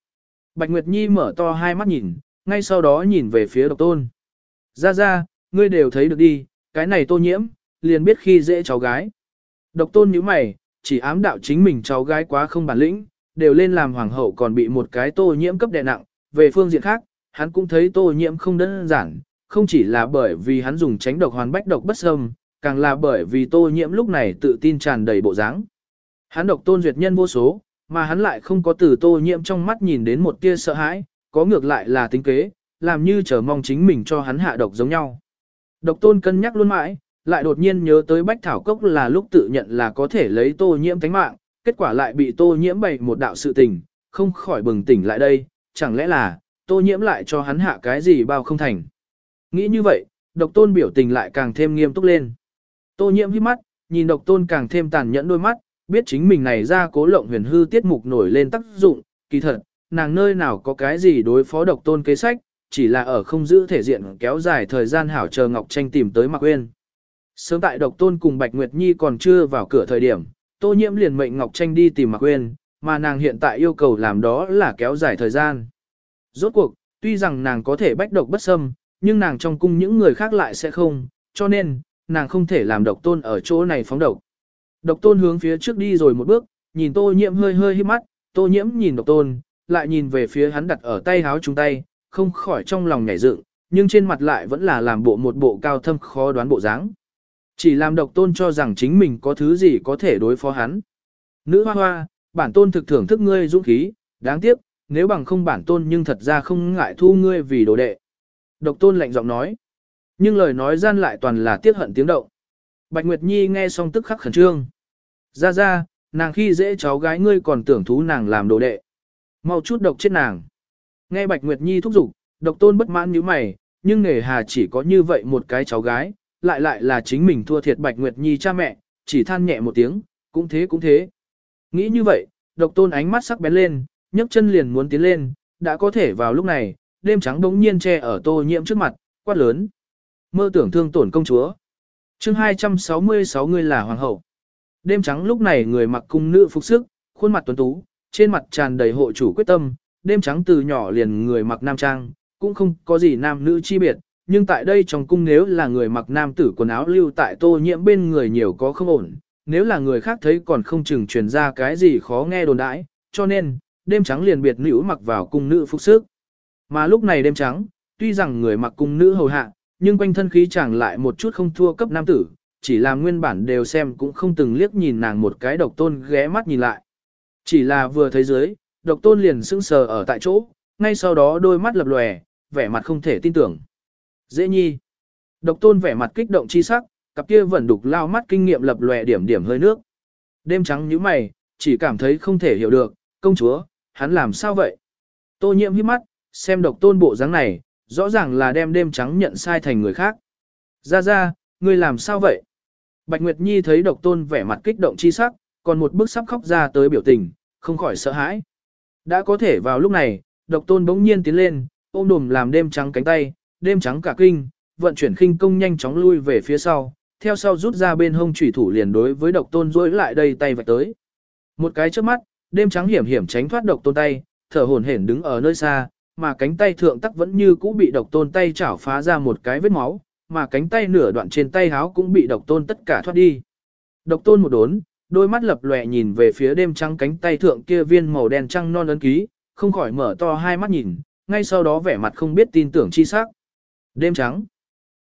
S1: Bạch Nguyệt Nhi mở to hai mắt nhìn, ngay sau đó nhìn về phía độc tôn. Ra ra, ngươi đều thấy được đi, cái này tô nhiễm, liền biết khi dễ cháu gái. Độc tôn nhíu mày, chỉ ám đạo chính mình cháu gái quá không bản lĩnh, đều lên làm hoàng hậu còn bị một cái tô nhiễm cấp đè nặng. Về phương diện khác, hắn cũng thấy tô nhiễm không đơn giản, không chỉ là bởi vì hắn dùng tránh độc hoàn bách độc bất xâm, càng là bởi vì tô nhiễm lúc này tự tin tràn đầy bộ dáng. Hắn độc tôn duyệt nhân vô số, mà hắn lại không có từ tô nhiễm trong mắt nhìn đến một tia sợ hãi, có ngược lại là tính kế, làm như chờ mong chính mình cho hắn hạ độc giống nhau. Độc tôn cân nhắc luôn mãi, lại đột nhiên nhớ tới bách thảo cốc là lúc tự nhận là có thể lấy tô nhiễm thánh mạng, kết quả lại bị tô nhiễm bày một đạo sự tình, không khỏi bừng tỉnh lại đây, chẳng lẽ là, tô nhiễm lại cho hắn hạ cái gì bao không thành. Nghĩ như vậy, độc tôn biểu tình lại càng thêm nghiêm túc lên. Tô nhiễm hít mắt, nhìn độc tôn càng thêm tàn nhẫn đôi mắt, biết chính mình này ra cố lộng huyền hư tiết mục nổi lên tác dụng, kỳ thật, nàng nơi nào có cái gì đối phó độc tôn kế sách, chỉ là ở không giữ thể diện kéo dài thời gian hảo chờ Ngọc Tranh tìm tới Mạc Uyên. Sớm tại độc tôn cùng Bạch Nguyệt Nhi còn chưa vào cửa thời điểm, Tô Nhiễm liền mệnh Ngọc Tranh đi tìm Mạc Uyên, mà nàng hiện tại yêu cầu làm đó là kéo dài thời gian. Rốt cuộc, tuy rằng nàng có thể bách độc bất xâm, nhưng nàng trong cung những người khác lại sẽ không, cho nên, nàng không thể làm độc tôn ở chỗ này phóng độc. Độc tôn hướng phía trước đi rồi một bước, nhìn tô nhiễm hơi hơi hít mắt, tô nhiễm nhìn độc tôn, lại nhìn về phía hắn đặt ở tay háo chúng tay, không khỏi trong lòng nhảy dựng, nhưng trên mặt lại vẫn là làm bộ một bộ cao thâm khó đoán bộ dáng. Chỉ làm độc tôn cho rằng chính mình có thứ gì có thể đối phó hắn. Nữ hoa hoa, bản tôn thực thưởng thức ngươi dũng khí, đáng tiếc, nếu bằng không bản tôn nhưng thật ra không ngại thu ngươi vì đồ đệ. Độc tôn lạnh giọng nói. Nhưng lời nói gian lại toàn là tiếc hận tiếng động. Bạch Nguyệt Nhi nghe xong tức khắc khẩn trương. Ra ra, nàng khi dễ cháu gái ngươi còn tưởng thú nàng làm đồ đệ. Mau chút độc chết nàng. Nghe Bạch Nguyệt Nhi thúc giục, độc tôn bất mãn như mày, nhưng nghề hà chỉ có như vậy một cái cháu gái, lại lại là chính mình thua thiệt Bạch Nguyệt Nhi cha mẹ, chỉ than nhẹ một tiếng, cũng thế cũng thế. Nghĩ như vậy, độc tôn ánh mắt sắc bén lên, nhấc chân liền muốn tiến lên, đã có thể vào lúc này, đêm trắng đống nhiên che ở tô nhiễm trước mặt, quát lớn. Mơ tưởng thương tổn công chúa. chương 266 người là hoàng hậu. Đêm trắng lúc này người mặc cung nữ phục sức, khuôn mặt tuấn tú, trên mặt tràn đầy hộ chủ quyết tâm, đêm trắng từ nhỏ liền người mặc nam trang, cũng không có gì nam nữ chi biệt, nhưng tại đây trong cung nếu là người mặc nam tử quần áo lưu tại tô nhiễm bên người nhiều có không ổn, nếu là người khác thấy còn không chừng truyền ra cái gì khó nghe đồn đãi, cho nên, đêm trắng liền biệt nữ mặc vào cung nữ phục sức. Mà lúc này đêm trắng, tuy rằng người mặc cung nữ hầu hạ, nhưng quanh thân khí chẳng lại một chút không thua cấp nam tử, chỉ là nguyên bản đều xem cũng không từng liếc nhìn nàng một cái độc tôn ghé mắt nhìn lại. Chỉ là vừa thấy dưới, độc tôn liền sững sờ ở tại chỗ, ngay sau đó đôi mắt lập lòe, vẻ mặt không thể tin tưởng. Dễ nhi. Độc tôn vẻ mặt kích động chi sắc, cặp kia vẫn đục lao mắt kinh nghiệm lập lòe điểm điểm hơi nước. Đêm trắng như mày, chỉ cảm thấy không thể hiểu được, công chúa, hắn làm sao vậy? Tô nhiễm hiếp mắt, xem độc tôn bộ dáng này, rõ ràng là đem đêm trắng nhận sai thành người khác. Ra ra, ngươi làm sao vậy? Bạch Nguyệt Nhi thấy độc tôn vẻ mặt kích động chi sắc, còn một bước sắp khóc ra tới biểu tình, không khỏi sợ hãi. Đã có thể vào lúc này, độc tôn bỗng nhiên tiến lên, ôm đùm làm đêm trắng cánh tay, đêm trắng cả kinh, vận chuyển khinh công nhanh chóng lui về phía sau, theo sau rút ra bên hông chủy thủ liền đối với độc tôn rối lại đây tay vạch tới. Một cái trước mắt, đêm trắng hiểm hiểm tránh thoát độc tôn tay, thở hổn hển đứng ở nơi xa, mà cánh tay thượng tắc vẫn như cũ bị độc tôn tay chảo phá ra một cái vết máu, mà cánh tay nửa đoạn trên tay háo cũng bị độc tôn tất cả thoát đi. Độc tôn một đốn, đôi mắt lập lòe nhìn về phía đêm trắng cánh tay thượng kia viên màu đen trăng non ấn ký, không khỏi mở to hai mắt nhìn, ngay sau đó vẻ mặt không biết tin tưởng chi sắc. Đêm trắng.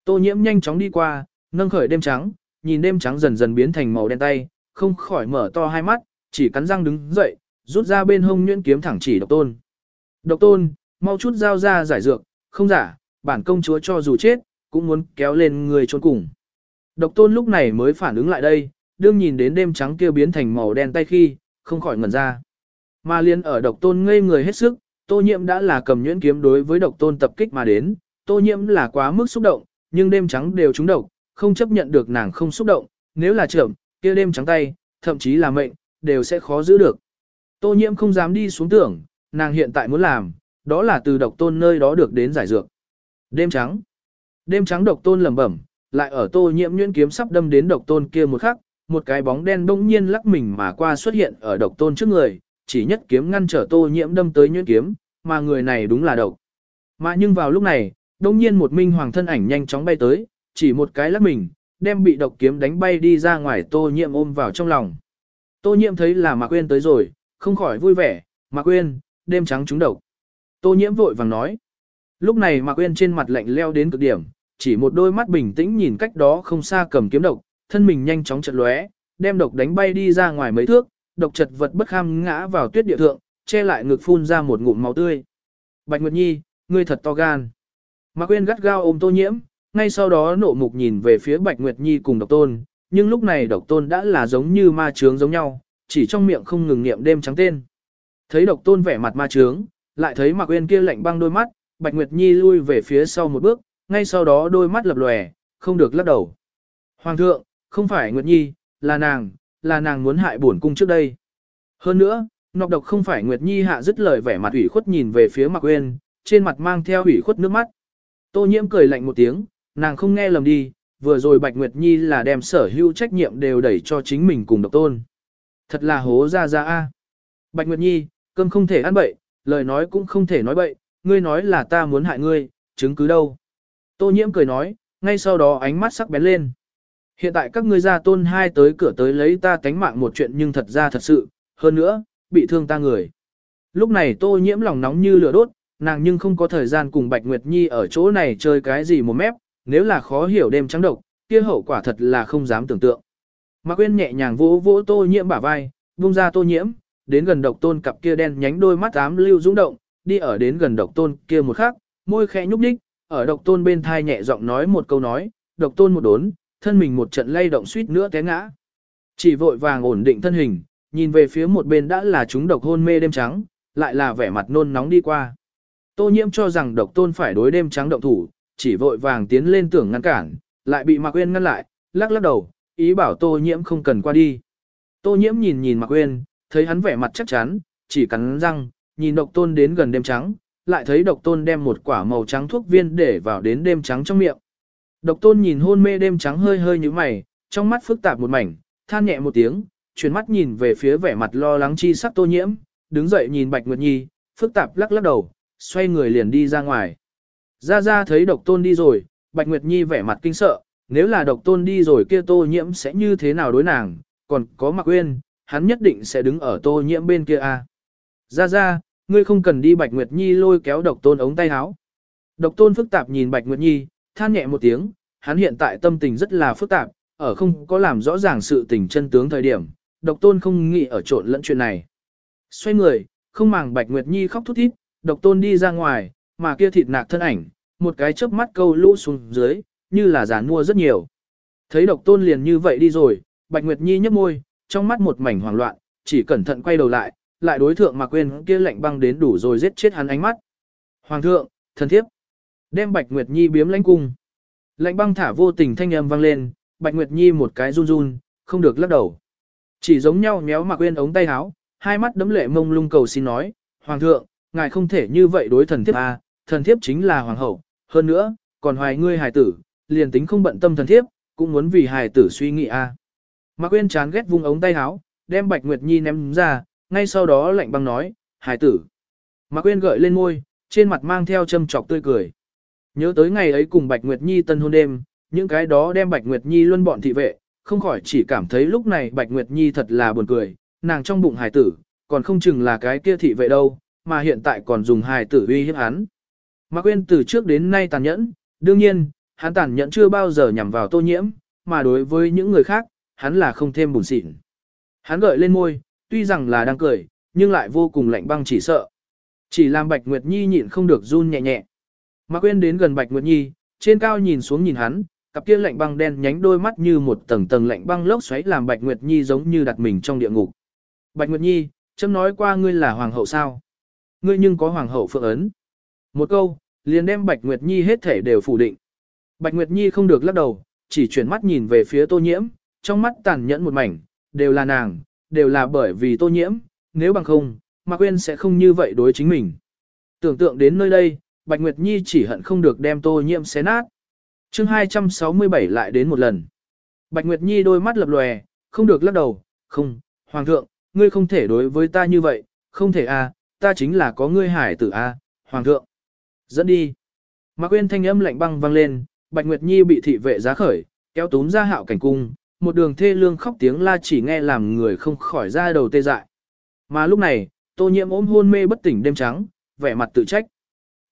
S1: Tô nhiễm nhanh chóng đi qua, nâng khởi đêm trắng, nhìn đêm trắng dần dần biến thành màu đen tay, không khỏi mở to hai mắt, chỉ cắn răng đứng dậy, rút ra bên hông nhuyễn kiếm thẳng chỉ độc tôn. Độc tôn, mau chút giao ra giải dược, không giả, bản công chúa cho dù chết, cũng muốn kéo lên người trốn cùng. Độc tôn lúc này mới phản ứng lại đây, đương nhìn đến đêm trắng kia biến thành màu đen tay khi, không khỏi ngẩn ra. Mà liên ở độc tôn ngây người hết sức, tô nhiễm đã là cầm nhuyễn kiếm đối với độc tôn tập kích mà đến, tô nhiễm là quá mức xúc động, nhưng đêm trắng đều trúng độc, không chấp nhận được nàng không xúc động, nếu là trưởng, kia đêm trắng tay, thậm chí là mệnh, đều sẽ khó giữ được. Tô nhiễm không dám đi xuống tưởng, nàng hiện tại muốn làm, đó là từ độc tôn nơi đó được đến giải dược. Đêm trắng. Đêm trắng độc tôn lẩm bẩm, lại ở tô nhiễm nhuyễn kiếm sắp đâm đến độc tôn kia một khắc, một cái bóng đen bỗng nhiên lắc mình mà qua xuất hiện ở độc tôn trước người, chỉ nhất kiếm ngăn trở tô nhiễm đâm tới nhuyễn kiếm, mà người này đúng là độc. Mà nhưng vào lúc này, bỗng nhiên một minh hoàng thân ảnh nhanh chóng bay tới, chỉ một cái lắc mình, đem bị độc kiếm đánh bay đi ra ngoài tô nhiễm ôm vào trong lòng. Tô nhiễm thấy là Mạc Quyên tới rồi, không khỏi vui vẻ, Mạc Quyên, đêm trắng trúng độc. Tô nhiễm vội vàng nói. Lúc này Mạc Quyên trên mặt lạnh leo đến cực điểm, chỉ một đôi mắt bình tĩnh nhìn cách đó không xa cầm kiếm độc, thân mình nhanh chóng chật lóe, đem độc đánh bay đi ra ngoài mấy thước, độc chật vật bất kham ngã vào tuyết địa thượng, che lại ngực phun ra một ngụm máu tươi. Bạch Nguyệt Nhi, ngươi thật to gan. Mạc Quyên gắt gao ôm Tô Nhiễm, ngay sau đó nộ mục nhìn về phía Bạch Nguyệt Nhi cùng Độc Tôn, nhưng lúc này Độc Tôn đã là giống như ma chướng giống nhau, chỉ trong miệng không ngừng niệm đêm trắng tên. Thấy Độc Tôn vẻ mặt ma chướng, lại thấy Mạc Uyên kia lạnh băng đôi mắt, Bạch Nguyệt Nhi lui về phía sau một bước, ngay sau đó đôi mắt lập lòe, không được lắc đầu. Hoàng thượng, không phải Nguyệt Nhi, là nàng, là nàng muốn hại bổn cung trước đây. Hơn nữa, nọc độc không phải Nguyệt Nhi hạ dứt lời vẻ mặt ủy khuất nhìn về phía Mạc Uyên, trên mặt mang theo ủy khuất nước mắt. Tô Nhiễm cười lạnh một tiếng, nàng không nghe lầm đi, vừa rồi Bạch Nguyệt Nhi là đem sở hữu trách nhiệm đều đẩy cho chính mình cùng độc tôn. Thật là hố ra ra a. Bạch Nguyệt Nhi, cơm không thể ăn bậy, lời nói cũng không thể nói bậy, ngươi nói là ta muốn hại ngươi, chứng cứ đâu. Tô nhiễm cười nói, ngay sau đó ánh mắt sắc bén lên. Hiện tại các ngươi ra tôn hai tới cửa tới lấy ta tánh mạng một chuyện nhưng thật ra thật sự, hơn nữa, bị thương ta người. Lúc này tô nhiễm lòng nóng như lửa đốt, nàng nhưng không có thời gian cùng Bạch Nguyệt Nhi ở chỗ này chơi cái gì một mép, nếu là khó hiểu đêm trắng độc, kia hậu quả thật là không dám tưởng tượng. Mạc Quyên nhẹ nhàng vỗ vỗ tô nhiễm bả vai, buông ra tô nhiễm, đến gần độc tôn cặp kia đen nhánh đôi mắt ám lưu rung động, đi ở đến gần độc tôn kia một khắc, môi khẽ nhúc nhích, ở độc tôn bên thai nhẹ giọng nói một câu nói, độc tôn một đốn, thân mình một trận lay động suýt nữa té ngã. Chỉ vội vàng ổn định thân hình, nhìn về phía một bên đã là chúng độc hôn mê đêm trắng, lại là vẻ mặt nôn nóng đi qua. Tô nhiễm cho rằng độc tôn phải đối đêm trắng động thủ, chỉ vội vàng tiến lên tưởng ngăn cản, lại bị Mạc Uyên ngăn lại, lắc lắc đầu, ý bảo Tô nhiễm không cần qua đi. Tô nhiễm nhìn nhìn Mạc Uyên, thấy hắn vẻ mặt chắc chắn, chỉ cắn răng, nhìn độc tôn đến gần đêm trắng, lại thấy độc tôn đem một quả màu trắng thuốc viên để vào đến đêm trắng trong miệng. Độc tôn nhìn hôn mê đêm trắng hơi hơi như mày, trong mắt phức tạp một mảnh, than nhẹ một tiếng, chuyển mắt nhìn về phía vẻ mặt lo lắng chi sắc tô nhiễm, đứng dậy nhìn Bạch Nguyệt Nhi, phức tạp lắc lắc đầu, xoay người liền đi ra ngoài. Ra ra thấy độc tôn đi rồi, Bạch Nguyệt Nhi vẻ mặt kinh sợ, nếu là độc tôn đi rồi kia tô nhiễm sẽ như thế nào đối nàng, còn có Mặc Uyên, hắn nhất định sẽ đứng ở tô nhiễm bên kia a. À. Ra ra, ngươi không cần đi Bạch Nguyệt Nhi lôi kéo độc tôn ống tay áo. Độc tôn phức tạp nhìn Bạch Nguyệt Nhi, than nhẹ một tiếng, hắn hiện tại tâm tình rất là phức tạp, ở không có làm rõ ràng sự tình chân tướng thời điểm, độc tôn không nghĩ ở trộn lẫn chuyện này. Xoay người, không màng Bạch Nguyệt Nhi khóc thút thít, độc tôn đi ra ngoài, mà kia thịt nạc thân ảnh, một cái chớp mắt câu lũ xuống dưới, như là giàn mua rất nhiều. Thấy độc tôn liền như vậy đi rồi, Bạch Nguyệt Nhi nhấp môi, trong mắt một mảnh hoảng loạn, chỉ cẩn thận quay đầu lại, lại đối thượng mà quên kia lạnh băng đến đủ rồi giết chết hắn ánh mắt. Hoàng thượng, thần thiếp, đem Bạch Nguyệt Nhi biếm lãnh cung. Lạnh băng thả vô tình thanh âm vang lên, Bạch Nguyệt Nhi một cái run run, không được lắc đầu. Chỉ giống nhau méo mà quên ống tay áo, hai mắt đấm lệ mông lung cầu xin nói, Hoàng thượng, ngài không thể như vậy đối thần thiếp à, thần thiếp chính là hoàng hậu, hơn nữa, còn hoài ngươi hài tử, liền tính không bận tâm thần thiếp, cũng muốn vì hài tử suy nghĩ a. À. Mạc Quyên chán ghét vung ống tay áo, đem Bạch Nguyệt Nhi ném ra, ngay sau đó lạnh băng nói, Hải tử. Mạc Quyên gợi lên môi, trên mặt mang theo châm trọc tươi cười. Nhớ tới ngày ấy cùng Bạch Nguyệt Nhi tân hôn đêm, những cái đó đem Bạch Nguyệt Nhi luôn bọn thị vệ, không khỏi chỉ cảm thấy lúc này Bạch Nguyệt Nhi thật là buồn cười, nàng trong bụng Hải tử, còn không chừng là cái kia thị vệ đâu, mà hiện tại còn dùng Hải tử uy hiếp hắn. Mạc Quyên từ trước đến nay tàn nhẫn, đương nhiên, hắn tàn nhẫn chưa bao giờ nhằm vào tô nhiễm, mà đối với những người khác, hắn là không thêm buồn xịn. Hắn gợi lên môi, tuy rằng là đang cười, nhưng lại vô cùng lạnh băng chỉ sợ. Chỉ làm Bạch Nguyệt Nhi nhịn không được run nhẹ nhẹ. Mạc Quyên đến gần Bạch Nguyệt Nhi, trên cao nhìn xuống nhìn hắn, cặp kia lạnh băng đen nhánh đôi mắt như một tầng tầng lạnh băng lốc xoáy làm Bạch Nguyệt Nhi giống như đặt mình trong địa ngục. Bạch Nguyệt Nhi, chấm nói qua ngươi là hoàng hậu sao? Ngươi nhưng có hoàng hậu phượng ấn. Một câu, liền đem Bạch Nguyệt Nhi hết thể đều phủ định. Bạch Nguyệt Nhi không được lắc đầu, chỉ chuyển mắt nhìn về phía tô nhiễm, trong mắt tàn nhẫn một mảnh, đều là nàng, đều là bởi vì tô nhiễm, nếu bằng không, Mạc Quyên sẽ không như vậy đối chính mình. Tưởng tượng đến nơi đây, Bạch Nguyệt Nhi chỉ hận không được đem tô nhiễm xé nát. Chương 267 lại đến một lần. Bạch Nguyệt Nhi đôi mắt lập lòe, không được lắc đầu, không, Hoàng thượng, ngươi không thể đối với ta như vậy, không thể a, à, ta chính là có ngươi hải tử a, à, Hoàng thượng. Dẫn đi. Mạc Quyên thanh âm lạnh băng vang lên, Bạch Nguyệt Nhi bị thị vệ giá khởi, kéo túm ra hạo cảnh cung, một đường thê lương khóc tiếng la chỉ nghe làm người không khỏi ra đầu tê dại. Mà lúc này, tô nhiễm ôm hôn mê bất tỉnh đêm trắng, vẻ mặt tự trách.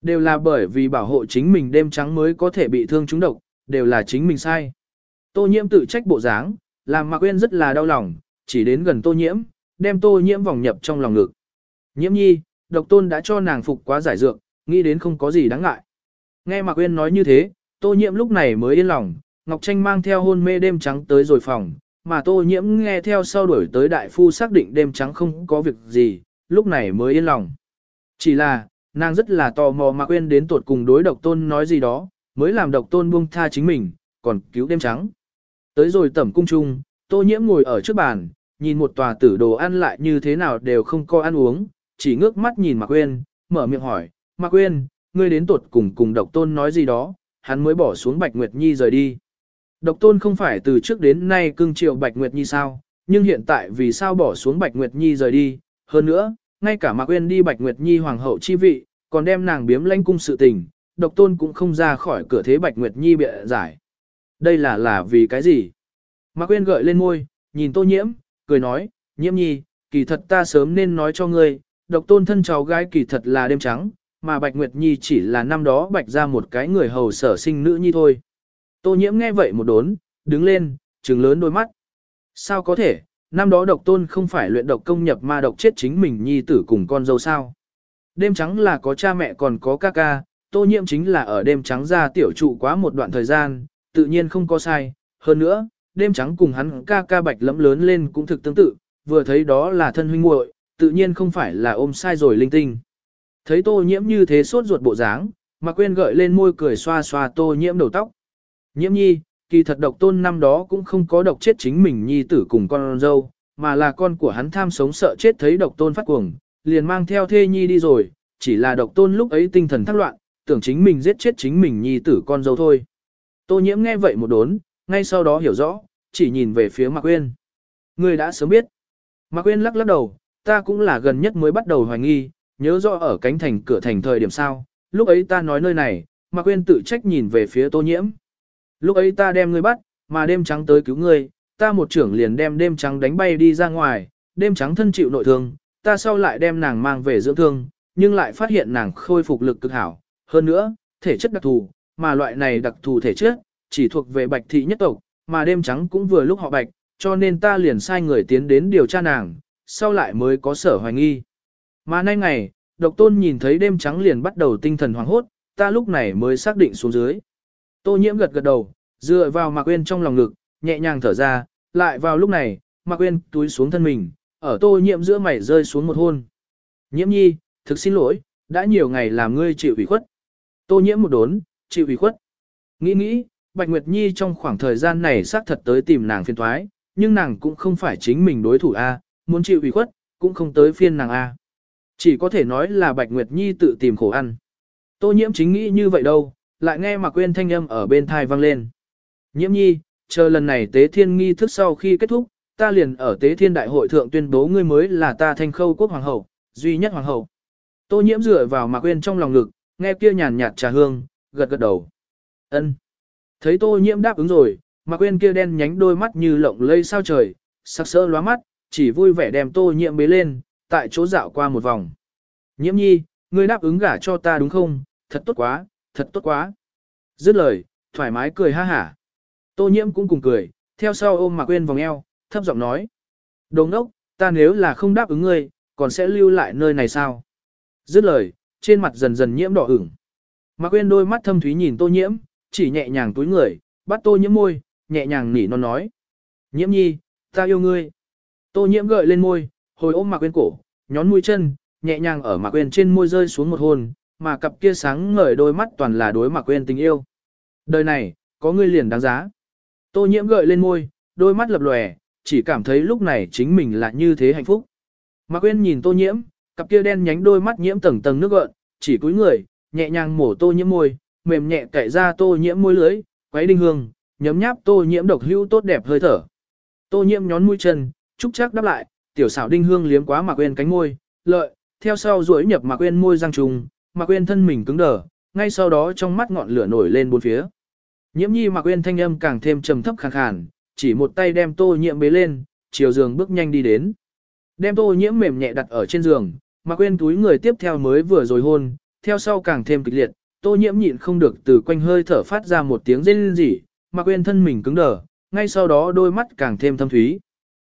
S1: Đều là bởi vì bảo hộ chính mình đêm trắng mới có thể bị thương trúng độc, đều là chính mình sai. Tô nhiễm tự trách bộ dáng, làm Mạc Quyên rất là đau lòng, chỉ đến gần tô nhiễm, đem tô nhiễm vòng nhập trong lòng ngực. Nhiễm nhi, độc tôn đã cho nàng phục quá giải dược, nghĩ đến không có gì đáng ngại. Nghe Mạc Quyên nói như thế, tô nhiễm lúc này mới yên lòng, Ngọc Tranh mang theo hôn mê đêm trắng tới rồi phòng, mà tô nhiễm nghe theo sau đuổi tới đại phu xác định đêm trắng không có việc gì, lúc này mới yên lòng. Chỉ là, nàng rất là tò mò mà quên đến tuột cùng đối độc tôn nói gì đó, mới làm độc tôn buông tha chính mình, còn cứu đêm trắng. Tới rồi tẩm cung trung, tô nhiễm ngồi ở trước bàn, nhìn một tòa tử đồ ăn lại như thế nào đều không có ăn uống, chỉ ngước mắt nhìn Mạc Quyên, mở miệng hỏi, Mạc Quyên, ngươi đến tuột cùng cùng độc tôn nói gì đó, hắn mới bỏ xuống Bạch Nguyệt Nhi rời đi. Độc tôn không phải từ trước đến nay cưng chiều Bạch Nguyệt Nhi sao, nhưng hiện tại vì sao bỏ xuống Bạch Nguyệt Nhi rời đi, hơn nữa, ngay cả Mạc Uyên đi Bạch Nguyệt Nhi hoàng hậu chi vị, còn đem nàng biếm lãnh cung sự tình, độc tôn cũng không ra khỏi cửa thế Bạch Nguyệt Nhi bịa giải. Đây là là vì cái gì? Mạc Uyên gợi lên môi, nhìn tô nhiễm, cười nói, nhiễm nhi, kỳ thật ta sớm nên nói cho ngươi, độc tôn thân cháu gái kỳ thật là đêm trắng, mà Bạch Nguyệt Nhi chỉ là năm đó bạch ra một cái người hầu sở sinh nữ nhi thôi. Tô nhiễm nghe vậy một đốn, đứng lên, trừng lớn đôi mắt. Sao có thể, năm đó độc tôn không phải luyện độc công nhập ma độc chết chính mình nhi tử cùng con dâu sao. Đêm trắng là có cha mẹ còn có ca ca, tô nhiễm chính là ở đêm trắng ra tiểu trụ quá một đoạn thời gian, tự nhiên không có sai. Hơn nữa, đêm trắng cùng hắn ca ca bạch lẫm lớn lên cũng thực tương tự, vừa thấy đó là thân huynh muội, tự nhiên không phải là ôm sai rồi linh tinh. Thấy tô nhiễm như thế sốt ruột bộ dáng, mà quên gợi lên môi cười xoa xoa tô nhiễm đầu tóc. Nhiễm nhi, kỳ thật độc tôn năm đó cũng không có độc chết chính mình nhi tử cùng con dâu, mà là con của hắn tham sống sợ chết thấy độc tôn phát cuồng, liền mang theo thê nhi đi rồi, chỉ là độc tôn lúc ấy tinh thần thắc loạn, tưởng chính mình giết chết chính mình nhi tử con dâu thôi. Tô nhiễm nghe vậy một đốn, ngay sau đó hiểu rõ, chỉ nhìn về phía Mạc Quyên. Người đã sớm biết. Mạc Quyên lắc lắc đầu, ta cũng là gần nhất mới bắt đầu hoài nghi, nhớ rõ ở cánh thành cửa thành thời điểm sao, lúc ấy ta nói nơi này, Mạc Quyên tự trách nhìn về phía tô nhiễm. Lúc ấy ta đem ngươi bắt, mà đêm trắng tới cứu ngươi, ta một trưởng liền đem đêm trắng đánh bay đi ra ngoài, đêm trắng thân chịu nội thương, ta sau lại đem nàng mang về dưỡng thương, nhưng lại phát hiện nàng khôi phục lực cực hảo. Hơn nữa, thể chất đặc thù, mà loại này đặc thù thể chất, chỉ thuộc về bạch thị nhất tộc, mà đêm trắng cũng vừa lúc họ bạch, cho nên ta liền sai người tiến đến điều tra nàng, sau lại mới có sở hoài nghi. Mà nay ngày, độc tôn nhìn thấy đêm trắng liền bắt đầu tinh thần hoảng hốt, ta lúc này mới xác định xuống dưới. Tô nhiễm gật gật đầu, dựa vào Mạc Quyên trong lòng ngực, nhẹ nhàng thở ra, lại vào lúc này, Mạc Quyên túi xuống thân mình, ở tô nhiễm giữa mày rơi xuống một hôn. Nhiễm nhi, thực xin lỗi, đã nhiều ngày làm ngươi chịu ủy khuất. Tô nhiễm một đốn, chịu ủy khuất. Nghĩ nghĩ, Bạch Nguyệt Nhi trong khoảng thời gian này xác thật tới tìm nàng phiền toái, nhưng nàng cũng không phải chính mình đối thủ A, muốn chịu ủy khuất, cũng không tới phiên nàng A. Chỉ có thể nói là Bạch Nguyệt Nhi tự tìm khổ ăn. Tô nhiễm chính nghĩ như vậy đâu, lại nghe Mạc Quyên thanh âm ở bên thai vang lên. Nhiễm nhi, chờ lần này tế thiên nghi thức sau khi kết thúc, ta liền ở tế thiên đại hội thượng tuyên bố ngươi mới là ta thanh khâu quốc hoàng hậu, duy nhất hoàng hậu. Tô nhiễm dựa vào Mạc Quyên trong lòng ngực, nghe kia nhàn nhạt trà hương, gật gật đầu. Ân. Thấy tô nhiễm đáp ứng rồi, Mạc Quyên kia đen nhánh đôi mắt như lộng lây sao trời, sắc sỡ lóa mắt, chỉ vui vẻ đem tô nhiễm bế lên, tại chỗ dạo qua một vòng. Nhiễm nhi, ngươi đáp ứng gả cho ta đúng không? Thật tốt quá, thật tốt quá. Dứt lời, thoải mái cười ha hả. Tô nhiễm cũng cùng cười, theo sau ôm Mạc Quyên vòng eo, thấp giọng nói. Đồng đốc, ta nếu là không đáp ứng ngươi, còn sẽ lưu lại nơi này sao? Dứt lời, trên mặt dần dần nhiễm đỏ ửng. Mạc Quyên đôi mắt thâm thúy nhìn tô nhiễm, chỉ nhẹ nhàng túi người, bắt tô nhiễm môi, nhẹ nhàng nỉ non nói. Nhiễm nhi, ta yêu ngươi. Tô nhiễm gợi lên môi, hồi ôm Mạc Quyên cổ, nhón mũi chân, nhẹ nhàng ở Mạc Quyên trên môi rơi xuống một hôn, mà cặp kia sáng ngời đôi mắt toàn là đối Mạc quên tình yêu. Đời này, có ngươi liền đáng giá. Tô nhiễm gợi lên môi, đôi mắt lập lòe, chỉ cảm thấy lúc này chính mình là như thế hạnh phúc. Mạc Quyên nhìn tô nhiễm, cặp kia đen nhánh đôi mắt nhiễm tầng tầng nước gợn, chỉ cúi người, nhẹ nhàng mổ tô nhiễm môi, mềm nhẹ cạy ra tô nhiễm môi lưới, quấy đinh hương, nhấm nháp tô nhiễm độc hữu tốt đẹp hơi thở. Tô nhiễm nhón mũi chân, trúc chắc đáp lại, tiểu xảo đinh hương liếm quá Mạc Quyên cánh môi, lợi, theo sau duỗi nhập Mạc Quyên môi răng trùng, Mạc Uyên thân mình cứng đờ, ngay sau đó trong mắt ngọn lửa nổi lên bốn phía. Nhiễm nhi Mạc Uyên thanh âm càng thêm trầm thấp khàn khàn, chỉ một tay đem tô nhiễm bế lên, chiều giường bước nhanh đi đến. Đem tô nhiễm mềm nhẹ đặt ở trên giường, Mạc Uyên túi người tiếp theo mới vừa rồi hôn, theo sau càng thêm kịch liệt, tô nhiễm nhịn không được từ quanh hơi thở phát ra một tiếng rên rỉ, Mạc Uyên thân mình cứng đờ, ngay sau đó đôi mắt càng thêm thâm thúy.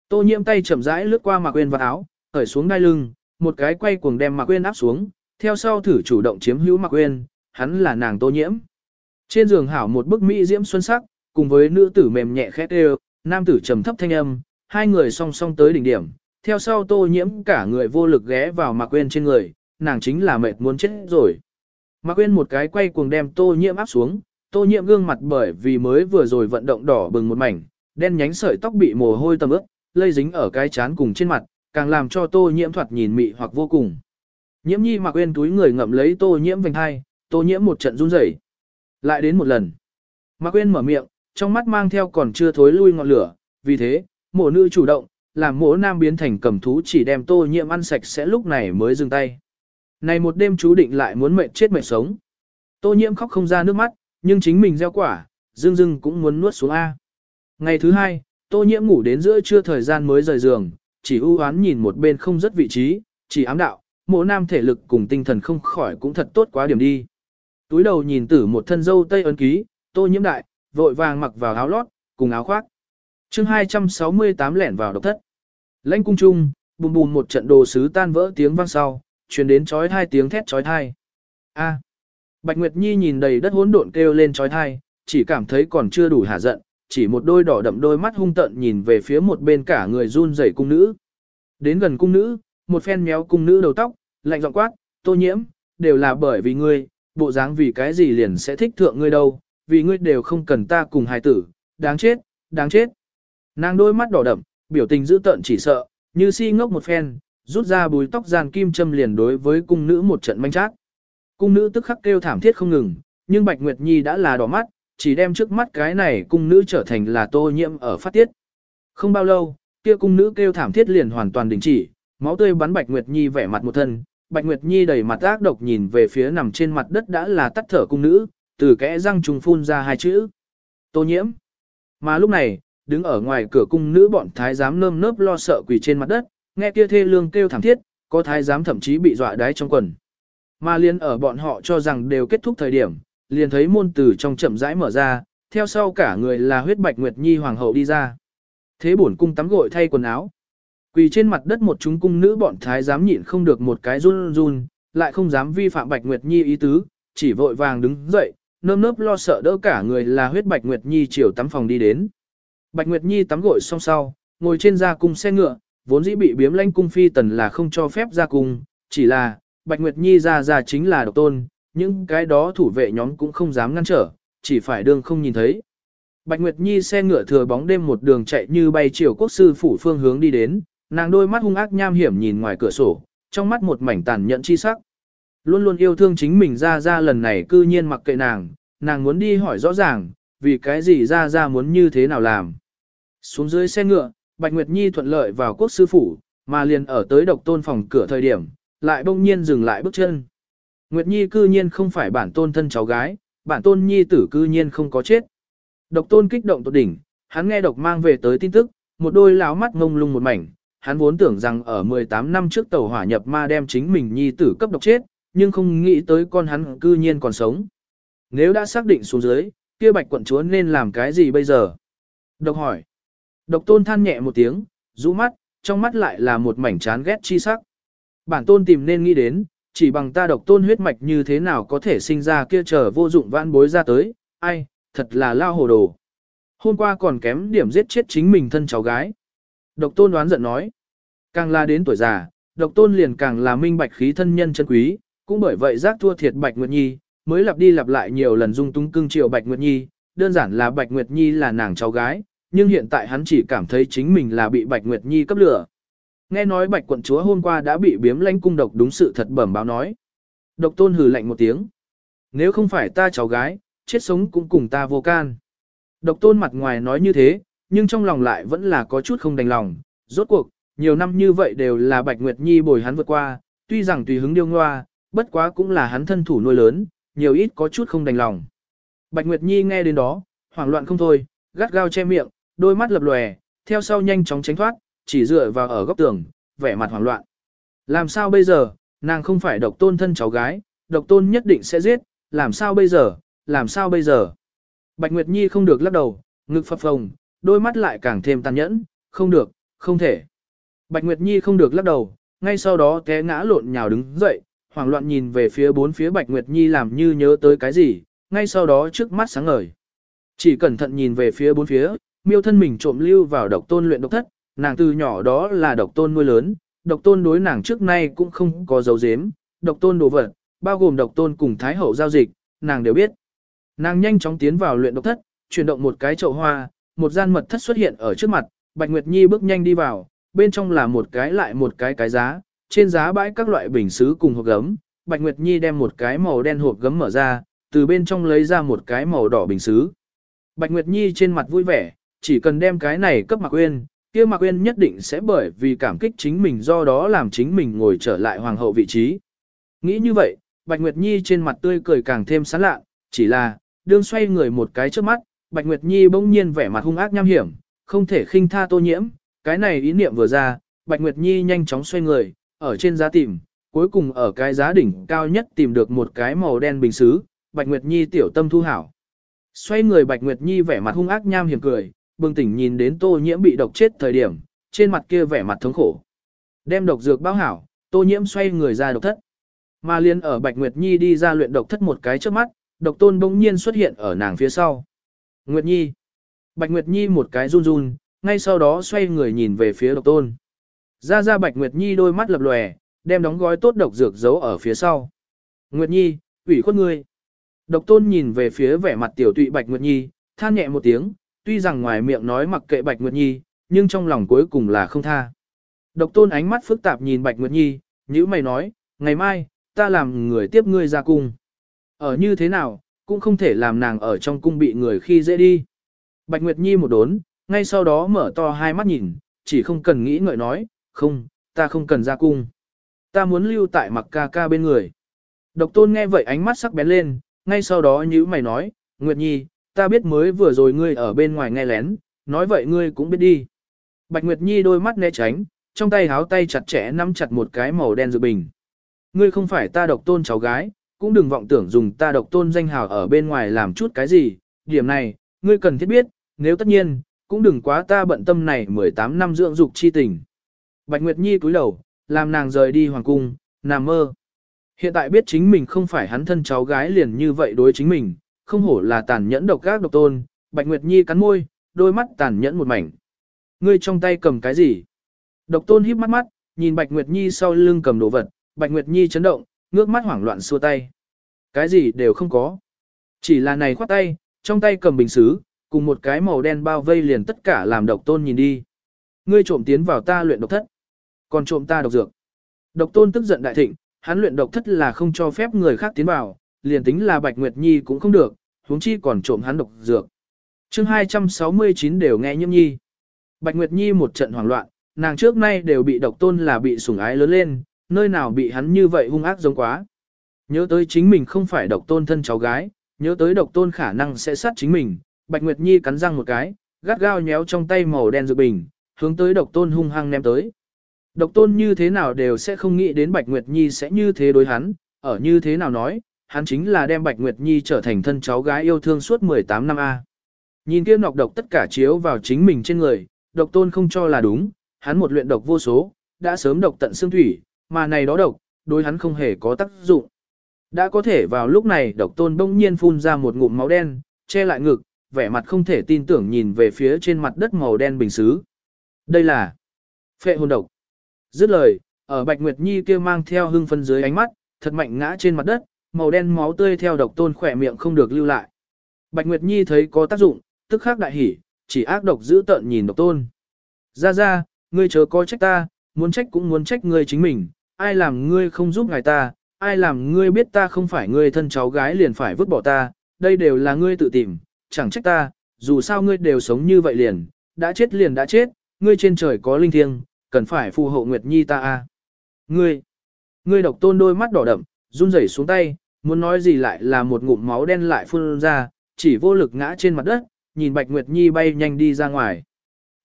S1: Tô nhiễm tay chậm rãi lướt qua Mạc Uyên vào áo, cởi xuống đai lưng, một cái quay cuồng đem Mạc Uyên áp xuống, theo sau thử chủ động chiếm hữu Mạc Uyên, hắn là nàng Tô nhiễm. Trên giường hảo một bức mỹ diễm xuân sắc, cùng với nữ tử mềm nhẹ khét đều, nam tử trầm thấp thanh âm, hai người song song tới đỉnh điểm, theo sau tô nhiễm cả người vô lực ghé vào Mạc Uyên trên người, nàng chính là mệt muốn chết rồi. Mạc Uyên một cái quay cuồng đem tô nhiễm áp xuống, tô nhiễm gương mặt bởi vì mới vừa rồi vận động đỏ bừng một mảnh, đen nhánh sợi tóc bị mồ hôi tầm ướt, lây dính ở cái chán cùng trên mặt, càng làm cho tô nhiễm thoạt nhìn mị hoặc vô cùng. Nhiễm nhi mặc quên túi người ngậm lấy tô nhiễm vành hai, tô nhiễm một trận run rẩy. Lại đến một lần. Mặc quên mở miệng, trong mắt mang theo còn chưa thối lui ngọn lửa, vì thế, mổ nữ chủ động, làm mổ nam biến thành cầm thú chỉ đem tô nhiễm ăn sạch sẽ lúc này mới dừng tay. Này một đêm chú định lại muốn mệt chết mệt sống. Tô nhiễm khóc không ra nước mắt, nhưng chính mình gieo quả, dưng dưng cũng muốn nuốt xuống A. Ngày thứ hai, tô nhiễm ngủ đến giữa trưa thời gian mới rời giường, chỉ ưu ám nhìn một bên không rất vị trí, chỉ ám đạo, mộ nam thể lực cùng tinh thần không khỏi cũng thật tốt quá điểm đi. Túi đầu nhìn tử một thân dâu tây ấn ký, tô nhiễm đại, vội vàng mặc vào áo lót, cùng áo khoác. chương 268 lẻn vào độc thất. Lãnh cung trung, bùm bùm một trận đồ sứ tan vỡ tiếng vang sau, truyền đến chói hai tiếng thét chói tai. A. Bạch Nguyệt Nhi nhìn đầy đất hỗn độn kêu lên chói tai, chỉ cảm thấy còn chưa đủ hả giận, chỉ một đôi đỏ đậm đôi mắt hung tợn nhìn về phía một bên cả người run rẩy cung nữ. Đến gần cung nữ, một phen méo cung nữ đầu tóc, lạnh giọng quát, "Tô Nhiễm, đều là bởi vì ngươi, bộ dáng vì cái gì liền sẽ thích thượng ngươi đâu, vì ngươi đều không cần ta cùng hài tử, đáng chết, đáng chết." Nàng đôi mắt đỏ đậm, biểu tình dữ tợn chỉ sợ, như si ngốc một phen, rút ra bùi tóc giàn kim châm liền đối với cung nữ một trận manh chát. Cung nữ tức khắc kêu thảm thiết không ngừng, nhưng Bạch Nguyệt Nhi đã là đỏ mắt, chỉ đem trước mắt cái này cung nữ trở thành là tô nhiễm ở phát tiết. Không bao lâu, kia cung nữ kêu thảm thiết liền hoàn toàn đình chỉ, máu tươi bắn Bạch Nguyệt Nhi vẻ mặt một thân, Bạch Nguyệt Nhi đầy mặt ác độc nhìn về phía nằm trên mặt đất đã là tắt thở cung nữ, từ kẽ răng trùng phun ra hai chữ. Tô nhiễm. Mà lúc này, đứng ở ngoài cửa cung nữ bọn thái giám nơm nớp lo sợ quỳ trên mặt đất, nghe kia thê lương kêu thảm thiết, có thái giám thậm chí bị dọa đái trong quần. Mà liên ở bọn họ cho rằng đều kết thúc thời điểm, liền thấy môn từ trong chậm rãi mở ra, theo sau cả người là huyết bạch nguyệt nhi hoàng hậu đi ra. Thế bổn cung tắm gội thay quần áo. Quỳ trên mặt đất một chúng cung nữ bọn thái dám nhịn không được một cái run run, lại không dám vi phạm bạch nguyệt nhi ý tứ, chỉ vội vàng đứng dậy, nơm nớp lo sợ đỡ cả người là huyết bạch nguyệt nhi chiều tắm phòng đi đến. Bạch nguyệt nhi tắm gội xong sau, ngồi trên gia cung xe ngựa, vốn dĩ bị biếm lanh cung phi tần là không cho phép ra cung, chỉ là, Bạch Nguyệt Nhi ra ra chính là độc tôn, những cái đó thủ vệ nhóm cũng không dám ngăn trở, chỉ phải đương không nhìn thấy. Bạch Nguyệt Nhi xe ngựa thừa bóng đêm một đường chạy như bay chiều quốc sư phủ phương hướng đi đến, nàng đôi mắt hung ác nham hiểm nhìn ngoài cửa sổ, trong mắt một mảnh tàn nhẫn chi sắc. Luôn luôn yêu thương chính mình ra ra lần này cư nhiên mặc kệ nàng, nàng muốn đi hỏi rõ ràng, vì cái gì ra ra muốn như thế nào làm. Xuống dưới xe ngựa, Bạch Nguyệt Nhi thuận lợi vào quốc sư phủ, mà liền ở tới độc tôn phòng cửa thời điểm, lại bỗng nhiên dừng lại bước chân. Nguyệt Nhi cư nhiên không phải bản tôn thân cháu gái, bản tôn Nhi tử cư nhiên không có chết. Độc tôn kích động tột đỉnh, hắn nghe độc mang về tới tin tức, một đôi láo mắt ngông lung một mảnh, hắn vốn tưởng rằng ở 18 năm trước tàu hỏa nhập ma đem chính mình Nhi tử cấp độc chết, nhưng không nghĩ tới con hắn cư nhiên còn sống. Nếu đã xác định xuống dưới, kia bạch quận chúa nên làm cái gì bây giờ? Độc hỏi. Độc tôn than nhẹ một tiếng, rũ mắt, trong mắt lại là một mảnh chán ghét chi sắc. Bản tôn tìm nên nghĩ đến, chỉ bằng ta độc tôn huyết mạch như thế nào có thể sinh ra kia trở vô dụng vãn bối ra tới, ai, thật là lao hồ đồ. Hôm qua còn kém điểm giết chết chính mình thân cháu gái. Độc tôn đoán giận nói, càng là đến tuổi già, độc tôn liền càng là minh bạch khí thân nhân chân quý, cũng bởi vậy giác thua thiệt Bạch Nguyệt Nhi, mới lặp đi lặp lại nhiều lần dung túng cưng chiều Bạch Nguyệt Nhi, đơn giản là Bạch Nguyệt Nhi là nàng cháu gái, nhưng hiện tại hắn chỉ cảm thấy chính mình là bị Bạch Nguyệt Nhi cấp lửa. Nghe nói Bạch quận chúa hôm qua đã bị biếm lãnh cung độc đúng sự thật bẩm báo nói. Độc tôn hừ lạnh một tiếng. Nếu không phải ta cháu gái, chết sống cũng cùng ta vô can. Độc tôn mặt ngoài nói như thế, nhưng trong lòng lại vẫn là có chút không đành lòng. Rốt cuộc, nhiều năm như vậy đều là Bạch Nguyệt Nhi bồi hắn vượt qua, tuy rằng tùy hứng điêu ngoa, bất quá cũng là hắn thân thủ nuôi lớn, nhiều ít có chút không đành lòng. Bạch Nguyệt Nhi nghe đến đó, hoảng loạn không thôi, gắt gao che miệng, đôi mắt lập lòe, theo sau nhanh chóng tránh thoát, chỉ dựa vào ở góc tường, vẻ mặt hoảng loạn. Làm sao bây giờ, nàng không phải độc tôn thân cháu gái, độc tôn nhất định sẽ giết, làm sao bây giờ, làm sao bây giờ. Bạch Nguyệt Nhi không được lắc đầu, ngực phập phồng, đôi mắt lại càng thêm tàn nhẫn, không được, không thể. Bạch Nguyệt Nhi không được lắc đầu, ngay sau đó té ngã lộn nhào đứng dậy, hoảng loạn nhìn về phía bốn phía Bạch Nguyệt Nhi làm như nhớ tới cái gì, ngay sau đó trước mắt sáng ngời. Chỉ cẩn thận nhìn về phía bốn phía, miêu thân mình trộm lưu vào độc tôn luyện độc thất, nàng từ nhỏ đó là độc tôn nuôi lớn, độc tôn đối nàng trước nay cũng không có dấu dếm, độc tôn đồ vật, bao gồm độc tôn cùng thái hậu giao dịch, nàng đều biết. Nàng nhanh chóng tiến vào luyện độc thất, chuyển động một cái chậu hoa, một gian mật thất xuất hiện ở trước mặt, Bạch Nguyệt Nhi bước nhanh đi vào, bên trong là một cái lại một cái cái giá, trên giá bãi các loại bình xứ cùng hộp gấm, Bạch Nguyệt Nhi đem một cái màu đen hộp gấm mở ra, từ bên trong lấy ra một cái màu đỏ bình xứ. Bạch Nguyệt Nhi trên mặt vui vẻ, chỉ cần đem cái này cấp Mạc Uyên, kia Mạc Uyên nhất định sẽ bởi vì cảm kích chính mình do đó làm chính mình ngồi trở lại hoàng hậu vị trí. Nghĩ như vậy, Bạch Nguyệt Nhi trên mặt tươi cười càng thêm sán lạ, chỉ là, đương xoay người một cái trước mắt, Bạch Nguyệt Nhi bỗng nhiên vẻ mặt hung ác nham hiểm, không thể khinh tha tô nhiễm, cái này ý niệm vừa ra, Bạch Nguyệt Nhi nhanh chóng xoay người, ở trên giá tìm, cuối cùng ở cái giá đỉnh cao nhất tìm được một cái màu đen bình xứ, Bạch Nguyệt Nhi tiểu tâm thu hảo. Xoay người Bạch Nguyệt Nhi vẻ mặt hung ác nham hiểm cười, bừng tỉnh nhìn đến Tô Nhiễm bị độc chết thời điểm, trên mặt kia vẻ mặt thống khổ. Đem độc dược bao hảo, Tô Nhiễm xoay người ra độc thất. Mà liên ở Bạch Nguyệt Nhi đi ra luyện độc thất một cái trước mắt, độc tôn bỗng nhiên xuất hiện ở nàng phía sau. Nguyệt Nhi. Bạch Nguyệt Nhi một cái run run, ngay sau đó xoay người nhìn về phía độc tôn. Ra ra Bạch Nguyệt Nhi đôi mắt lập lòe, đem đóng gói tốt độc dược giấu ở phía sau. Nguyệt Nhi, ủy khuất ngươi. Độc tôn nhìn về phía vẻ mặt tiểu tụy Bạch Nguyệt Nhi, than nhẹ một tiếng, tuy rằng ngoài miệng nói mặc kệ Bạch Nguyệt Nhi, nhưng trong lòng cuối cùng là không tha. Độc tôn ánh mắt phức tạp nhìn Bạch Nguyệt Nhi, nhữ mày nói, ngày mai, ta làm người tiếp ngươi ra cung. Ở như thế nào, cũng không thể làm nàng ở trong cung bị người khi dễ đi. Bạch Nguyệt Nhi một đốn, ngay sau đó mở to hai mắt nhìn, chỉ không cần nghĩ ngợi nói, không, ta không cần ra cung. Ta muốn lưu tại mặc ca ca bên người. Độc tôn nghe vậy ánh mắt sắc bén lên, ngay sau đó như mày nói, Nguyệt Nhi, ta biết mới vừa rồi ngươi ở bên ngoài nghe lén, nói vậy ngươi cũng biết đi. Bạch Nguyệt Nhi đôi mắt né tránh, trong tay háo tay chặt chẽ nắm chặt một cái màu đen dự bình. Ngươi không phải ta độc tôn cháu gái, cũng đừng vọng tưởng dùng ta độc tôn danh hào ở bên ngoài làm chút cái gì, điểm này, ngươi cần thiết biết, nếu tất nhiên, cũng đừng quá ta bận tâm này 18 năm dưỡng dục chi tình. Bạch Nguyệt Nhi cúi đầu, làm nàng rời đi hoàng cung, nằm mơ. Hiện tại biết chính mình không phải hắn thân cháu gái liền như vậy đối chính mình, không hổ là tàn nhẫn độc gác độc tôn, Bạch Nguyệt Nhi cắn môi, đôi mắt tàn nhẫn một mảnh. Ngươi trong tay cầm cái gì? Độc tôn híp mắt mắt, nhìn Bạch Nguyệt Nhi sau lưng cầm đồ vật, Bạch Nguyệt Nhi chấn động, ngước mắt hoảng loạn xua tay. Cái gì đều không có. Chỉ là này khoát tay, trong tay cầm bình xứ, cùng một cái màu đen bao vây liền tất cả làm độc tôn nhìn đi. Ngươi trộm tiến vào ta luyện độc thất. Còn trộm ta độc dược. Độc tôn tức giận đại thịnh, hắn luyện độc thất là không cho phép người khác tiến vào, liền tính là Bạch Nguyệt Nhi cũng không được, huống chi còn trộm hắn độc dược. Chương 269 đều nghe Nhiễm Nhi. Bạch Nguyệt Nhi một trận hoảng loạn, nàng trước nay đều bị độc tôn là bị sủng ái lớn lên, nơi nào bị hắn như vậy hung ác giống quá. Nhớ tới chính mình không phải độc tôn thân cháu gái, nhớ tới độc tôn khả năng sẽ sát chính mình, Bạch Nguyệt Nhi cắn răng một cái, gắt gao nhéo trong tay màu đen dược bình, hướng tới độc tôn hung hăng ném tới. Độc tôn như thế nào đều sẽ không nghĩ đến Bạch Nguyệt Nhi sẽ như thế đối hắn, ở như thế nào nói, hắn chính là đem Bạch Nguyệt Nhi trở thành thân cháu gái yêu thương suốt 18 năm A. Nhìn kia nọc độc tất cả chiếu vào chính mình trên người, độc tôn không cho là đúng, hắn một luyện độc vô số, đã sớm độc tận xương thủy, mà này đó độc, đối hắn không hề có tác dụng. Đã có thể vào lúc này độc tôn bỗng nhiên phun ra một ngụm máu đen, che lại ngực, vẻ mặt không thể tin tưởng nhìn về phía trên mặt đất màu đen bình xứ. Đây là phệ hồn độc. Dứt lời, ở Bạch Nguyệt Nhi kia mang theo hưng phân dưới ánh mắt, thật mạnh ngã trên mặt đất, màu đen máu tươi theo độc tôn khỏe miệng không được lưu lại. Bạch Nguyệt Nhi thấy có tác dụng, tức khắc đại hỉ, chỉ ác độc giữ tợn nhìn độc tôn. Ra ra, ngươi chớ có trách ta, muốn trách cũng muốn trách ngươi chính mình, ai làm ngươi không giúp ngài ta, ai làm ngươi biết ta không phải ngươi thân cháu gái liền phải vứt bỏ ta, đây đều là ngươi tự tìm, chẳng trách ta, dù sao ngươi đều sống như vậy liền, đã chết liền đã chết, ngươi trên trời có linh thiêng, cần phải phù hộ Nguyệt Nhi ta a. Ngươi, ngươi độc tôn đôi mắt đỏ đậm, run rẩy xuống tay, muốn nói gì lại là một ngụm máu đen lại phun ra, chỉ vô lực ngã trên mặt đất, nhìn Bạch Nguyệt Nhi bay nhanh đi ra ngoài.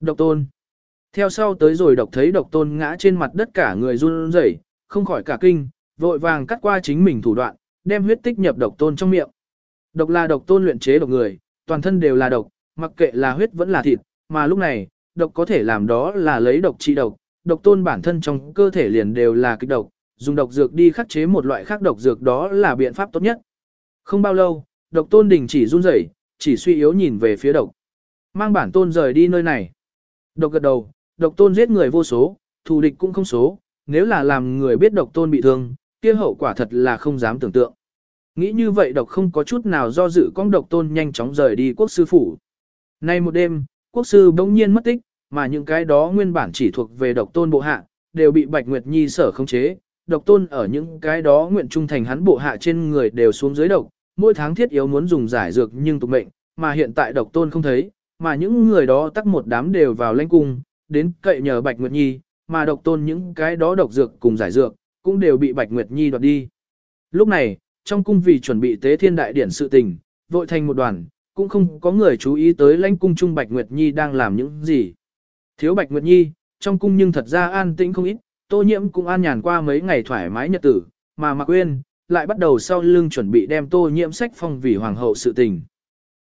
S1: Độc tôn. Theo sau tới rồi độc thấy độc tôn ngã trên mặt đất cả người run rẩy, không khỏi cả kinh, vội vàng cắt qua chính mình thủ đoạn, đem huyết tích nhập độc tôn trong miệng. Độc là độc tôn luyện chế độc người, toàn thân đều là độc, mặc kệ là huyết vẫn là thịt, mà lúc này, độc có thể làm đó là lấy độc trị độc, độc tôn bản thân trong cơ thể liền đều là kịch độc, dùng độc dược đi khắc chế một loại khác độc dược đó là biện pháp tốt nhất. Không bao lâu, độc tôn đình chỉ run rẩy, chỉ suy yếu nhìn về phía độc. Mang bản tôn rời đi nơi này. Độc gật đầu, độc tôn giết người vô số, thù địch cũng không số, nếu là làm người biết độc tôn bị thương, kia hậu quả thật là không dám tưởng tượng. Nghĩ như vậy độc không có chút nào do dự con độc tôn nhanh chóng rời đi quốc sư phủ. Nay một đêm, quốc sư bỗng nhiên mất tích, mà những cái đó nguyên bản chỉ thuộc về độc tôn bộ hạ, đều bị Bạch Nguyệt Nhi sở khống chế. Độc tôn ở những cái đó nguyện trung thành hắn bộ hạ trên người đều xuống dưới độc, mỗi tháng thiết yếu muốn dùng giải dược nhưng tục mệnh, mà hiện tại độc tôn không thấy, mà những người đó tắc một đám đều vào lãnh cung, đến cậy nhờ Bạch Nguyệt Nhi, mà độc tôn những cái đó độc dược cùng giải dược, cũng đều bị Bạch Nguyệt Nhi đoạt đi. Lúc này, trong cung vì chuẩn bị tế thiên đại điển sự tình, vội thành một đoàn, cũng không có người chú ý tới lãnh cung trung Bạch Nguyệt Nhi đang làm những gì. Thiếu Bạch Nguyệt Nhi, trong cung nhưng thật ra an tĩnh không ít, tô nhiễm cũng an nhàn qua mấy ngày thoải mái nhật tử, mà Mạc Uyên lại bắt đầu sau lưng chuẩn bị đem tô nhiễm sách phong vì hoàng hậu sự tình.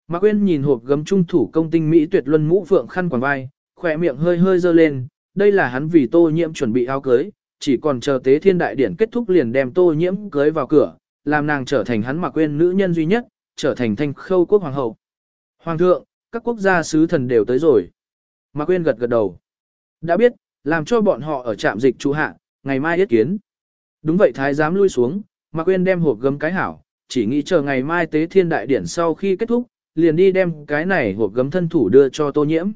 S1: Mạc Uyên nhìn hộp gấm trung thủ công tinh mỹ tuyệt luân mũ phượng khăn quàng vai, khỏe miệng hơi hơi dơ lên, đây là hắn vì tô nhiễm chuẩn bị áo cưới, chỉ còn chờ tế thiên đại điển kết thúc liền đem tô nhiễm cưới vào cửa, làm nàng trở thành hắn mà quên nữ nhân duy nhất, trở thành thanh khâu quốc hoàng hậu. Hoàng thượng, các quốc gia sứ thần đều tới rồi. Mạc Uyên gật gật đầu. Đã biết, làm cho bọn họ ở trạm dịch trụ hạ, ngày mai yết kiến. Đúng vậy thái giám lui xuống, Mạc Uyên đem hộp gấm cái hảo, chỉ nghĩ chờ ngày mai tế thiên đại điển sau khi kết thúc, liền đi đem cái này hộp gấm thân thủ đưa cho tô nhiễm.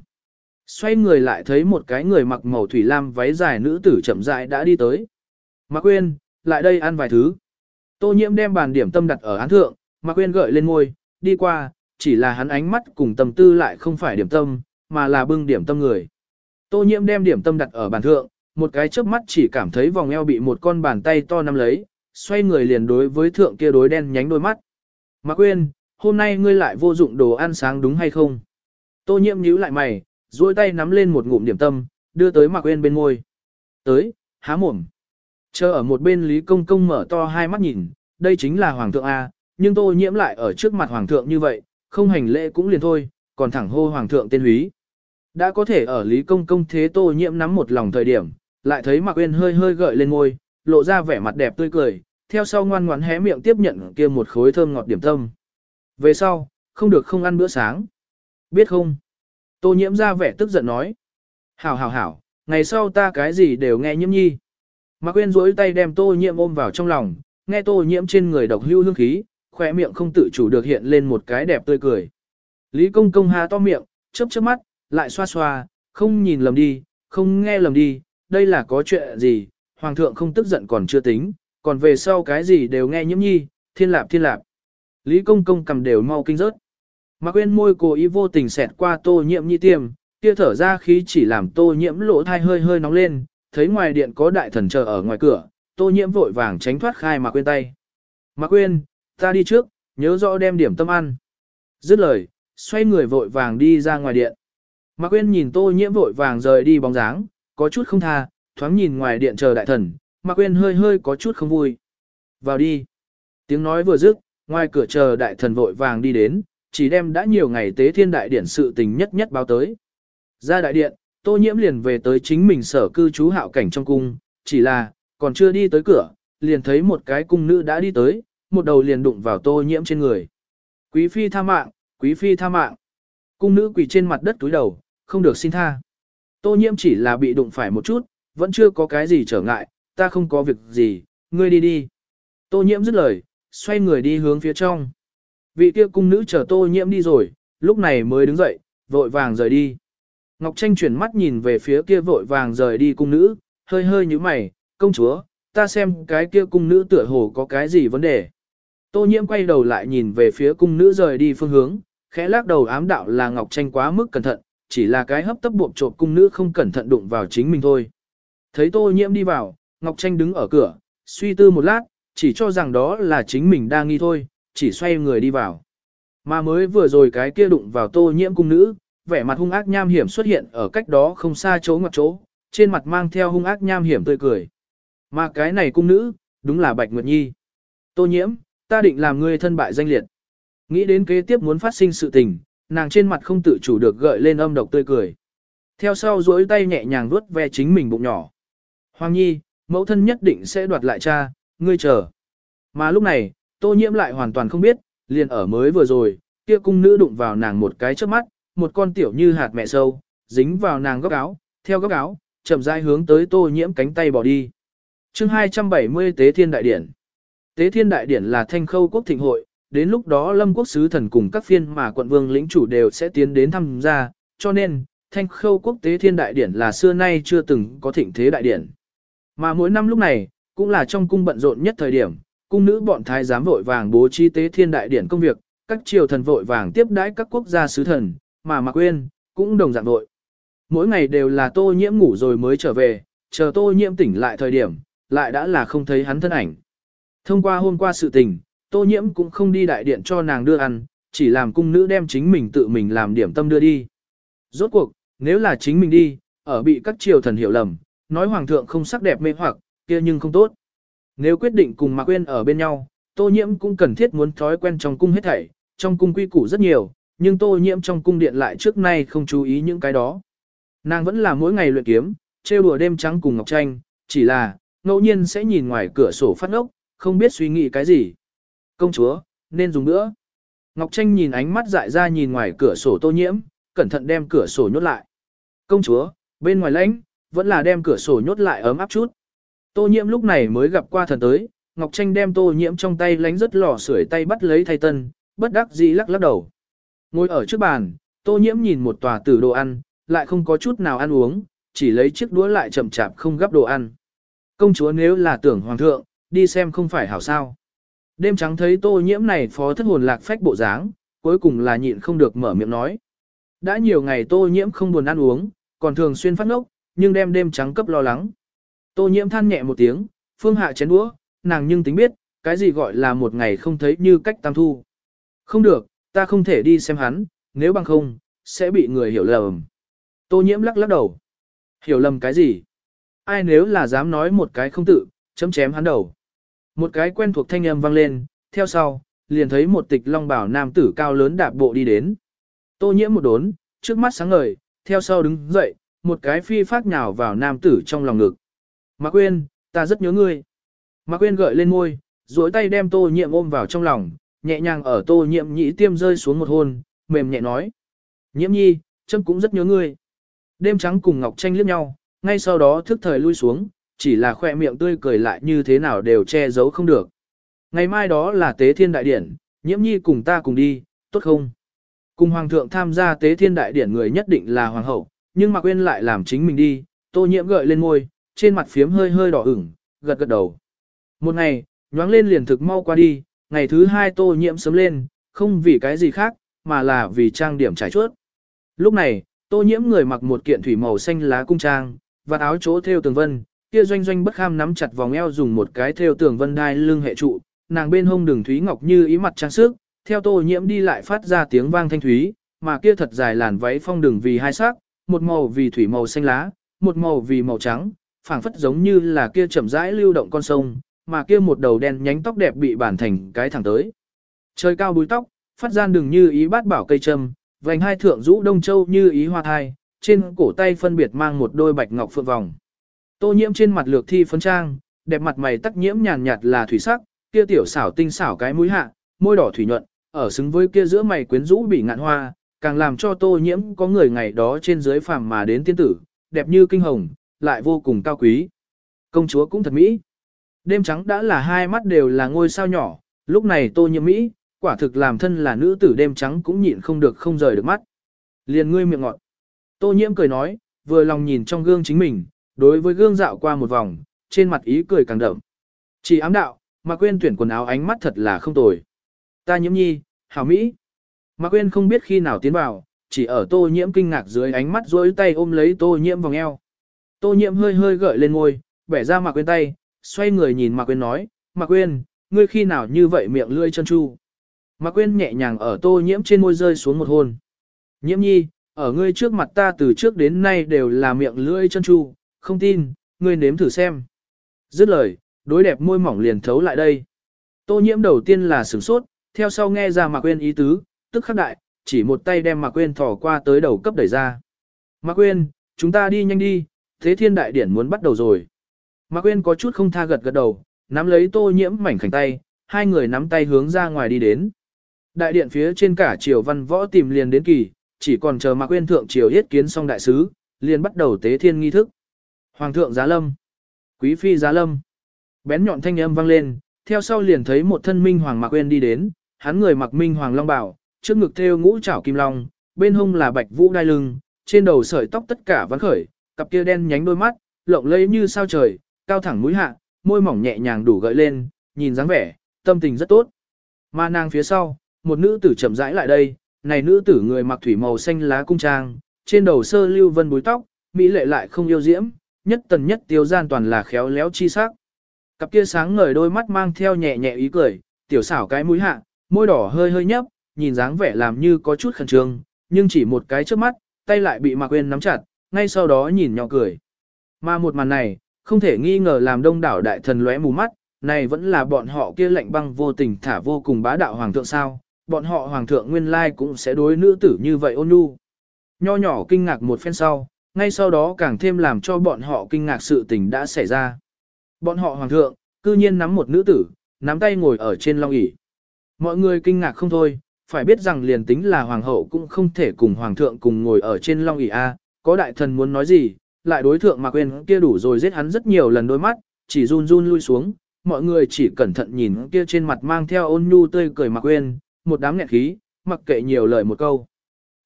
S1: Xoay người lại thấy một cái người mặc màu thủy lam váy dài nữ tử chậm rãi đã đi tới. Mạc Uyên, lại đây ăn vài thứ. Tô nhiễm đem bàn điểm tâm đặt ở án thượng, Mạc Quyên gợi lên môi, đi qua, chỉ là hắn ánh mắt cùng tâm tư lại không phải điểm tâm, mà là bưng điểm tâm người. Tô nhiễm đem điểm tâm đặt ở bàn thượng, một cái chớp mắt chỉ cảm thấy vòng eo bị một con bàn tay to nắm lấy, xoay người liền đối với thượng kia đối đen nhánh đôi mắt. Mạc Quyên, hôm nay ngươi lại vô dụng đồ ăn sáng đúng hay không? Tô nhiễm nhíu lại mày, duỗi tay nắm lên một ngụm điểm tâm, đưa tới Mạc Quyên bên môi. Tới, há mồm. Chờ ở một bên Lý Công Công mở to hai mắt nhìn, đây chính là Hoàng thượng A, nhưng tô nhiễm lại ở trước mặt Hoàng thượng như vậy, không hành lễ cũng liền thôi, còn thẳng hô Hoàng thượng tên húy. Đã có thể ở Lý Công Công thế tô nhiễm nắm một lòng thời điểm, lại thấy Mạc Uyên hơi hơi gợi lên môi, lộ ra vẻ mặt đẹp tươi cười, theo sau ngoan ngoãn hé miệng tiếp nhận kia một khối thơm ngọt điểm tâm. Về sau, không được không ăn bữa sáng. Biết không? Tô nhiễm ra vẻ tức giận nói. Hảo hảo hảo, ngày sau ta cái gì đều nghe nhiễm nhi. Mạc Quyên duỗi tay đem tô nhiễm ôm vào trong lòng, nghe tô nhiễm trên người độc hưu hương khí, khóe miệng không tự chủ được hiện lên một cái đẹp tươi cười. Lý công công hà to miệng, chớp chớp mắt, lại xoa xoa, không nhìn lầm đi, không nghe lầm đi, đây là có chuyện gì, hoàng thượng không tức giận còn chưa tính, còn về sau cái gì đều nghe nhiễm nhi, thiên lạp thiên lạp. Lý công công cầm đều mau kinh rớt. Mạc quên môi cố ý vô tình xẹt qua tô nhiễm nhi tiêm, kia thở ra khí chỉ làm tô nhiễm lỗ tai hơi hơi nóng lên, thấy ngoài điện có đại thần chờ ở ngoài cửa, tô nhiễm vội vàng tránh thoát khai mà quên tay. Mạc quên, ta đi trước, nhớ rõ đem điểm tâm ăn. Dứt lời, xoay người vội vàng đi ra ngoài điện. Mạc quên nhìn Tô Nhiễm vội vàng rời đi bóng dáng, có chút không tha, thoáng nhìn ngoài điện chờ đại thần, Mạc quên hơi hơi có chút không vui. Vào đi. Tiếng nói vừa dứt, ngoài cửa chờ đại thần vội vàng đi đến, chỉ đem đã nhiều ngày tế thiên đại điển sự tình nhất nhất báo tới. Ra đại điện, tô nhiễm liền về tới chính mình sở cư trú hạo cảnh trong cung, chỉ là, còn chưa đi tới cửa, liền thấy một cái cung nữ đã đi tới, một đầu liền đụng vào tô nhiễm trên người. Quý phi tha mạng, quý phi tha mạng. Cung nữ quỳ trên mặt đất túi đầu, không được xin tha. Tô nhiễm chỉ là bị đụng phải một chút, vẫn chưa có cái gì trở ngại, ta không có việc gì, ngươi đi đi. Tô nhiễm dứt lời, xoay người đi hướng phía trong. Vị kia cung nữ chờ tô nhiễm đi rồi, lúc này mới đứng dậy, vội vàng rời đi. Ngọc Tranh chuyển mắt nhìn về phía kia vội vàng rời đi cung nữ, hơi hơi như mày, công chúa, ta xem cái kia cung nữ tựa hồ có cái gì vấn đề. Tô nhiễm quay đầu lại nhìn về phía cung nữ rời đi phương hướng, khẽ lắc đầu ám đạo là Ngọc Tranh quá mức cẩn thận, chỉ là cái hấp tấp buộc trộm cung nữ không cẩn thận đụng vào chính mình thôi. Thấy Tô nhiễm đi vào, Ngọc Tranh đứng ở cửa, suy tư một lát, chỉ cho rằng đó là chính mình đang nghi thôi, chỉ xoay người đi vào. Mà mới vừa rồi cái kia đụng vào Tô nhiễm cung nữ, vẻ mặt hung ác nham hiểm xuất hiện ở cách đó không xa chỗ ngoặt chỗ, trên mặt mang theo hung ác nham hiểm tươi cười. Mà cái này cung nữ, đúng là Bạch Nguyệt Nhi. Tô nhiễm, ta định làm ngươi thân bại danh liệt. Nghĩ đến kế tiếp muốn phát sinh sự tình, nàng trên mặt không tự chủ được gợi lên âm độc tươi cười. Theo sau duỗi tay nhẹ nhàng vuốt ve chính mình bụng nhỏ. Hoàng Nhi, mẫu thân nhất định sẽ đoạt lại cha, ngươi chờ. Mà lúc này, tô nhiễm lại hoàn toàn không biết, liền ở mới vừa rồi, kia cung nữ đụng vào nàng một cái trước mắt, một con tiểu như hạt mẹ sâu, dính vào nàng góc áo, theo góc áo, chậm rãi hướng tới tô nhiễm cánh tay bỏ đi. Chương 270 Tế Thiên Đại Điển Tế Thiên Đại Điển là thanh khâu quốc thịnh hội, đến lúc đó lâm quốc sứ thần cùng các phiên mà quận vương lĩnh chủ đều sẽ tiến đến tham gia, cho nên, thanh khâu quốc Tế Thiên Đại Điển là xưa nay chưa từng có thịnh thế đại điển. Mà mỗi năm lúc này, cũng là trong cung bận rộn nhất thời điểm, cung nữ bọn thái giám vội vàng bố trí Tế Thiên Đại Điển công việc, các triều thần vội vàng tiếp đãi các quốc gia sứ thần, mà Mạc Quyên cũng đồng dạng vội. Mỗi ngày đều là tô nhiễm ngủ rồi mới trở về, chờ tô nhiễm tỉnh lại thời điểm, lại đã là không thấy hắn thân ảnh. Thông qua hôm qua sự tình, tô nhiễm cũng không đi đại điện cho nàng đưa ăn, chỉ làm cung nữ đem chính mình tự mình làm điểm tâm đưa đi. Rốt cuộc, nếu là chính mình đi, ở bị các triều thần hiểu lầm, nói hoàng thượng không sắc đẹp mê hoặc, kia nhưng không tốt. Nếu quyết định cùng Mạc Quyên ở bên nhau, tô nhiễm cũng cần thiết muốn thói quen trong cung hết thảy, trong cung quy củ rất nhiều, nhưng tô nhiễm trong cung điện lại trước nay không chú ý những cái đó. Nàng vẫn là mỗi ngày luyện kiếm, trêu đùa đêm trắng cùng Ngọc Tranh, chỉ là, ngẫu nhiên sẽ nhìn ngoài cửa sổ phát ốc, không biết suy nghĩ cái gì. Công chúa, nên dùng nữa. Ngọc Tranh nhìn ánh mắt dại ra nhìn ngoài cửa sổ tô nhiễm, cẩn thận đem cửa sổ nhốt lại. Công chúa, bên ngoài lãnh, vẫn là đem cửa sổ nhốt lại ấm áp chút. Tô nhiễm lúc này mới gặp qua thần tới, Ngọc Tranh đem tô nhiễm trong tay lánh rất lò sưởi tay bắt lấy thay tân, bất đắc dĩ lắc lắc đầu. Ngồi ở trước bàn, tô nhiễm nhìn một tòa tử đồ ăn, lại không có chút nào ăn uống, chỉ lấy chiếc đũa lại chậm chạp không gắp đồ ăn. Công chúa nếu là tưởng hoàng thượng, đi xem không phải hảo sao. Đêm trắng thấy tô nhiễm này phó thất hồn lạc phách bộ dáng, cuối cùng là nhịn không được mở miệng nói. Đã nhiều ngày tô nhiễm không buồn ăn uống, còn thường xuyên phát ngốc, nhưng đêm đêm trắng cấp lo lắng. Tô nhiễm than nhẹ một tiếng, phương hạ chén đũa, nàng nhưng tính biết, cái gì gọi là một ngày không thấy như cách tam thu. Không được, ta không thể đi xem hắn, nếu bằng không, sẽ bị người hiểu lầm. Tô nhiễm lắc lắc đầu. Hiểu lầm cái gì? Ai nếu là dám nói một cái không tự, chấm chém hắn đầu. Một cái quen thuộc thanh âm vang lên, theo sau, liền thấy một tịch long bảo nam tử cao lớn đạp bộ đi đến. Tô nhiễm một đốn, trước mắt sáng ngời, theo sau đứng dậy, một cái phi phát nhào vào nam tử trong lòng ngực. Mạc Quyên, ta rất nhớ ngươi. Mạc Quyên gợi lên môi, duỗi tay đem tô nhiễm ôm vào trong lòng, nhẹ nhàng ở tô nhiễm nhĩ tiêm rơi xuống một hôn, mềm nhẹ nói. Nhiễm nhi, chấm cũng rất nhớ ngươi. Đêm trắng cùng Ngọc Tranh liếc nhau, ngay sau đó thức thời lui xuống, chỉ là khoe miệng tươi cười lại như thế nào đều che giấu không được. Ngày mai đó là tế thiên đại điển, nhiễm nhi cùng ta cùng đi, tốt không? Cùng hoàng thượng tham gia tế thiên đại điển người nhất định là hoàng hậu, nhưng mà quên lại làm chính mình đi, tô nhiễm gợi lên môi, trên mặt phiếm hơi hơi đỏ ửng, gật gật đầu. Một ngày, nhoáng lên liền thực mau qua đi, ngày thứ hai tô nhiễm sớm lên, không vì cái gì khác, mà là vì trang điểm trải chuốt. Lúc này, tô nhiễm người mặc một kiện thủy màu xanh lá cung trang, và áo chỗ theo tường vân, kia doanh doanh bất kham nắm chặt vòng eo dùng một cái theo tường vân đai lưng hệ trụ, nàng bên hông đường thúy ngọc như ý mặt trang sức, theo tô nhiễm đi lại phát ra tiếng vang thanh thúy, mà kia thật dài làn váy phong đường vì hai sắc, một màu vì thủy màu xanh lá, một màu vì màu trắng, phảng phất giống như là kia chậm rãi lưu động con sông, mà kia một đầu đen nhánh tóc đẹp bị bản thành cái thẳng tới. Trời cao búi tóc, phát gian đường như ý bát bảo cây trâm, vành hai thượng rũ đông châu như ý hoa thai, trên cổ tay phân biệt mang một đôi bạch ngọc phượng vòng. Tô nhiễm trên mặt lược thi phấn trang, đẹp mặt mày tắc nhiễm nhàn nhạt là thủy sắc, kia tiểu xảo tinh xảo cái mũi hạ, môi đỏ thủy nhuận, ở xứng với kia giữa mày quyến rũ bị ngạn hoa, càng làm cho tô nhiễm có người ngày đó trên dưới phàm mà đến tiên tử, đẹp như kinh hồng, lại vô cùng cao quý. Công chúa cũng thật mỹ. Đêm trắng đã là hai mắt đều là ngôi sao nhỏ, lúc này tô nhiễm mỹ, quả thực làm thân là nữ tử đêm trắng cũng nhịn không được không rời được mắt. Liền ngươi miệng ngọt. Tô nhiễm cười nói, vừa lòng nhìn trong gương chính mình, đối với gương dạo qua một vòng, trên mặt ý cười càng đậm. Chỉ ám đạo, mà quên tuyển quần áo ánh mắt thật là không tồi. Ta nhiễm nhi, hảo mỹ. Mà quên không biết khi nào tiến vào, chỉ ở tô nhiễm kinh ngạc dưới ánh mắt duỗi tay ôm lấy tô nhiễm vòng eo. Tô nhiễm hơi hơi gợi lên ngôi, bẻ ra mà quên tay, xoay người nhìn mạc Quyên nói, mạc Quyên, ngươi khi nào như vậy miệng lưỡi chân chu. Mạc Quyên nhẹ nhàng ở tô nhiễm trên môi rơi xuống một hôn. Nhiễm nhi, ở ngươi trước mặt ta từ trước đến nay đều là miệng lưỡi chân chu, không tin, ngươi nếm thử xem. Dứt lời, đối đẹp môi mỏng liền thấu lại đây. Tô nhiễm đầu tiên là sửng sốt, theo sau nghe ra Mạc Quyên ý tứ, tức khắc đại, chỉ một tay đem Mạc Quyên thò qua tới đầu cấp đẩy ra. Mạc Quyên, chúng ta đi nhanh đi, thế thiên đại điển muốn bắt đầu rồi. Mạc Quyên có chút không tha gật gật đầu, nắm lấy tô nhiễm mảnh khảnh tay, hai người nắm tay hướng ra ngoài đi đến. Đại điện phía trên cả triều văn võ tìm liền đến kỳ, chỉ còn chờ Mạc Quyên thượng triều yết kiến xong đại sứ, liền bắt đầu tế thiên nghi thức. Hoàng thượng giá lâm, quý phi giá lâm. Bén nhọn thanh âm vang lên, theo sau liền thấy một thân minh hoàng Mạc Quyên đi đến, hắn người mặc minh hoàng long bảo, trước ngực thêu ngũ trảo kim long, bên hông là bạch vũ đai lưng, trên đầu sợi tóc tất cả vắng khởi, cặp kia đen nhánh đôi mắt, lộng lẫy như sao trời, cao thẳng mũi hạ, môi mỏng nhẹ nhàng đủ gợi lên, nhìn dáng vẻ, tâm tình rất tốt. Mà nàng phía sau, một nữ tử chậm rãi lại đây, này nữ tử người mặc thủy màu xanh lá cung trang, trên đầu sơ lưu vân búi tóc, mỹ lệ lại không yêu diễm, nhất tần nhất tiêu gian toàn là khéo léo chi sắc. Cặp kia sáng ngời đôi mắt mang theo nhẹ nhẹ ý cười, tiểu xảo cái mũi hạ, môi đỏ hơi hơi nhấp, nhìn dáng vẻ làm như có chút khẩn trương, nhưng chỉ một cái trước mắt, tay lại bị Mạc Quyên nắm chặt, ngay sau đó nhìn nhỏ cười. Mà một màn này, không thể nghi ngờ làm đông đảo đại thần lóe mù mắt, này vẫn là bọn họ kia lạnh băng vô tình thả vô cùng bá đạo hoàng thượng sao, bọn họ hoàng thượng nguyên lai cũng sẽ đối nữ tử như vậy ôn nhu. Nho nhỏ kinh ngạc một phen sau, ngay sau đó càng thêm làm cho bọn họ kinh ngạc sự tình đã xảy ra. Bọn họ hoàng thượng, cư nhiên nắm một nữ tử, nắm tay ngồi ở trên long ỷ Mọi người kinh ngạc không thôi, phải biết rằng liền tính là hoàng hậu cũng không thể cùng hoàng thượng cùng ngồi ở trên long ỷ a, có đại thần muốn nói gì, lại đối thượng mà quên kia đủ rồi giết hắn rất nhiều lần đôi mắt, chỉ run run lui xuống, mọi người chỉ cẩn thận nhìn kia trên mặt mang theo ôn nhu tươi cười mà quên, một đám nghẹn khí, mặc kệ nhiều lời một câu.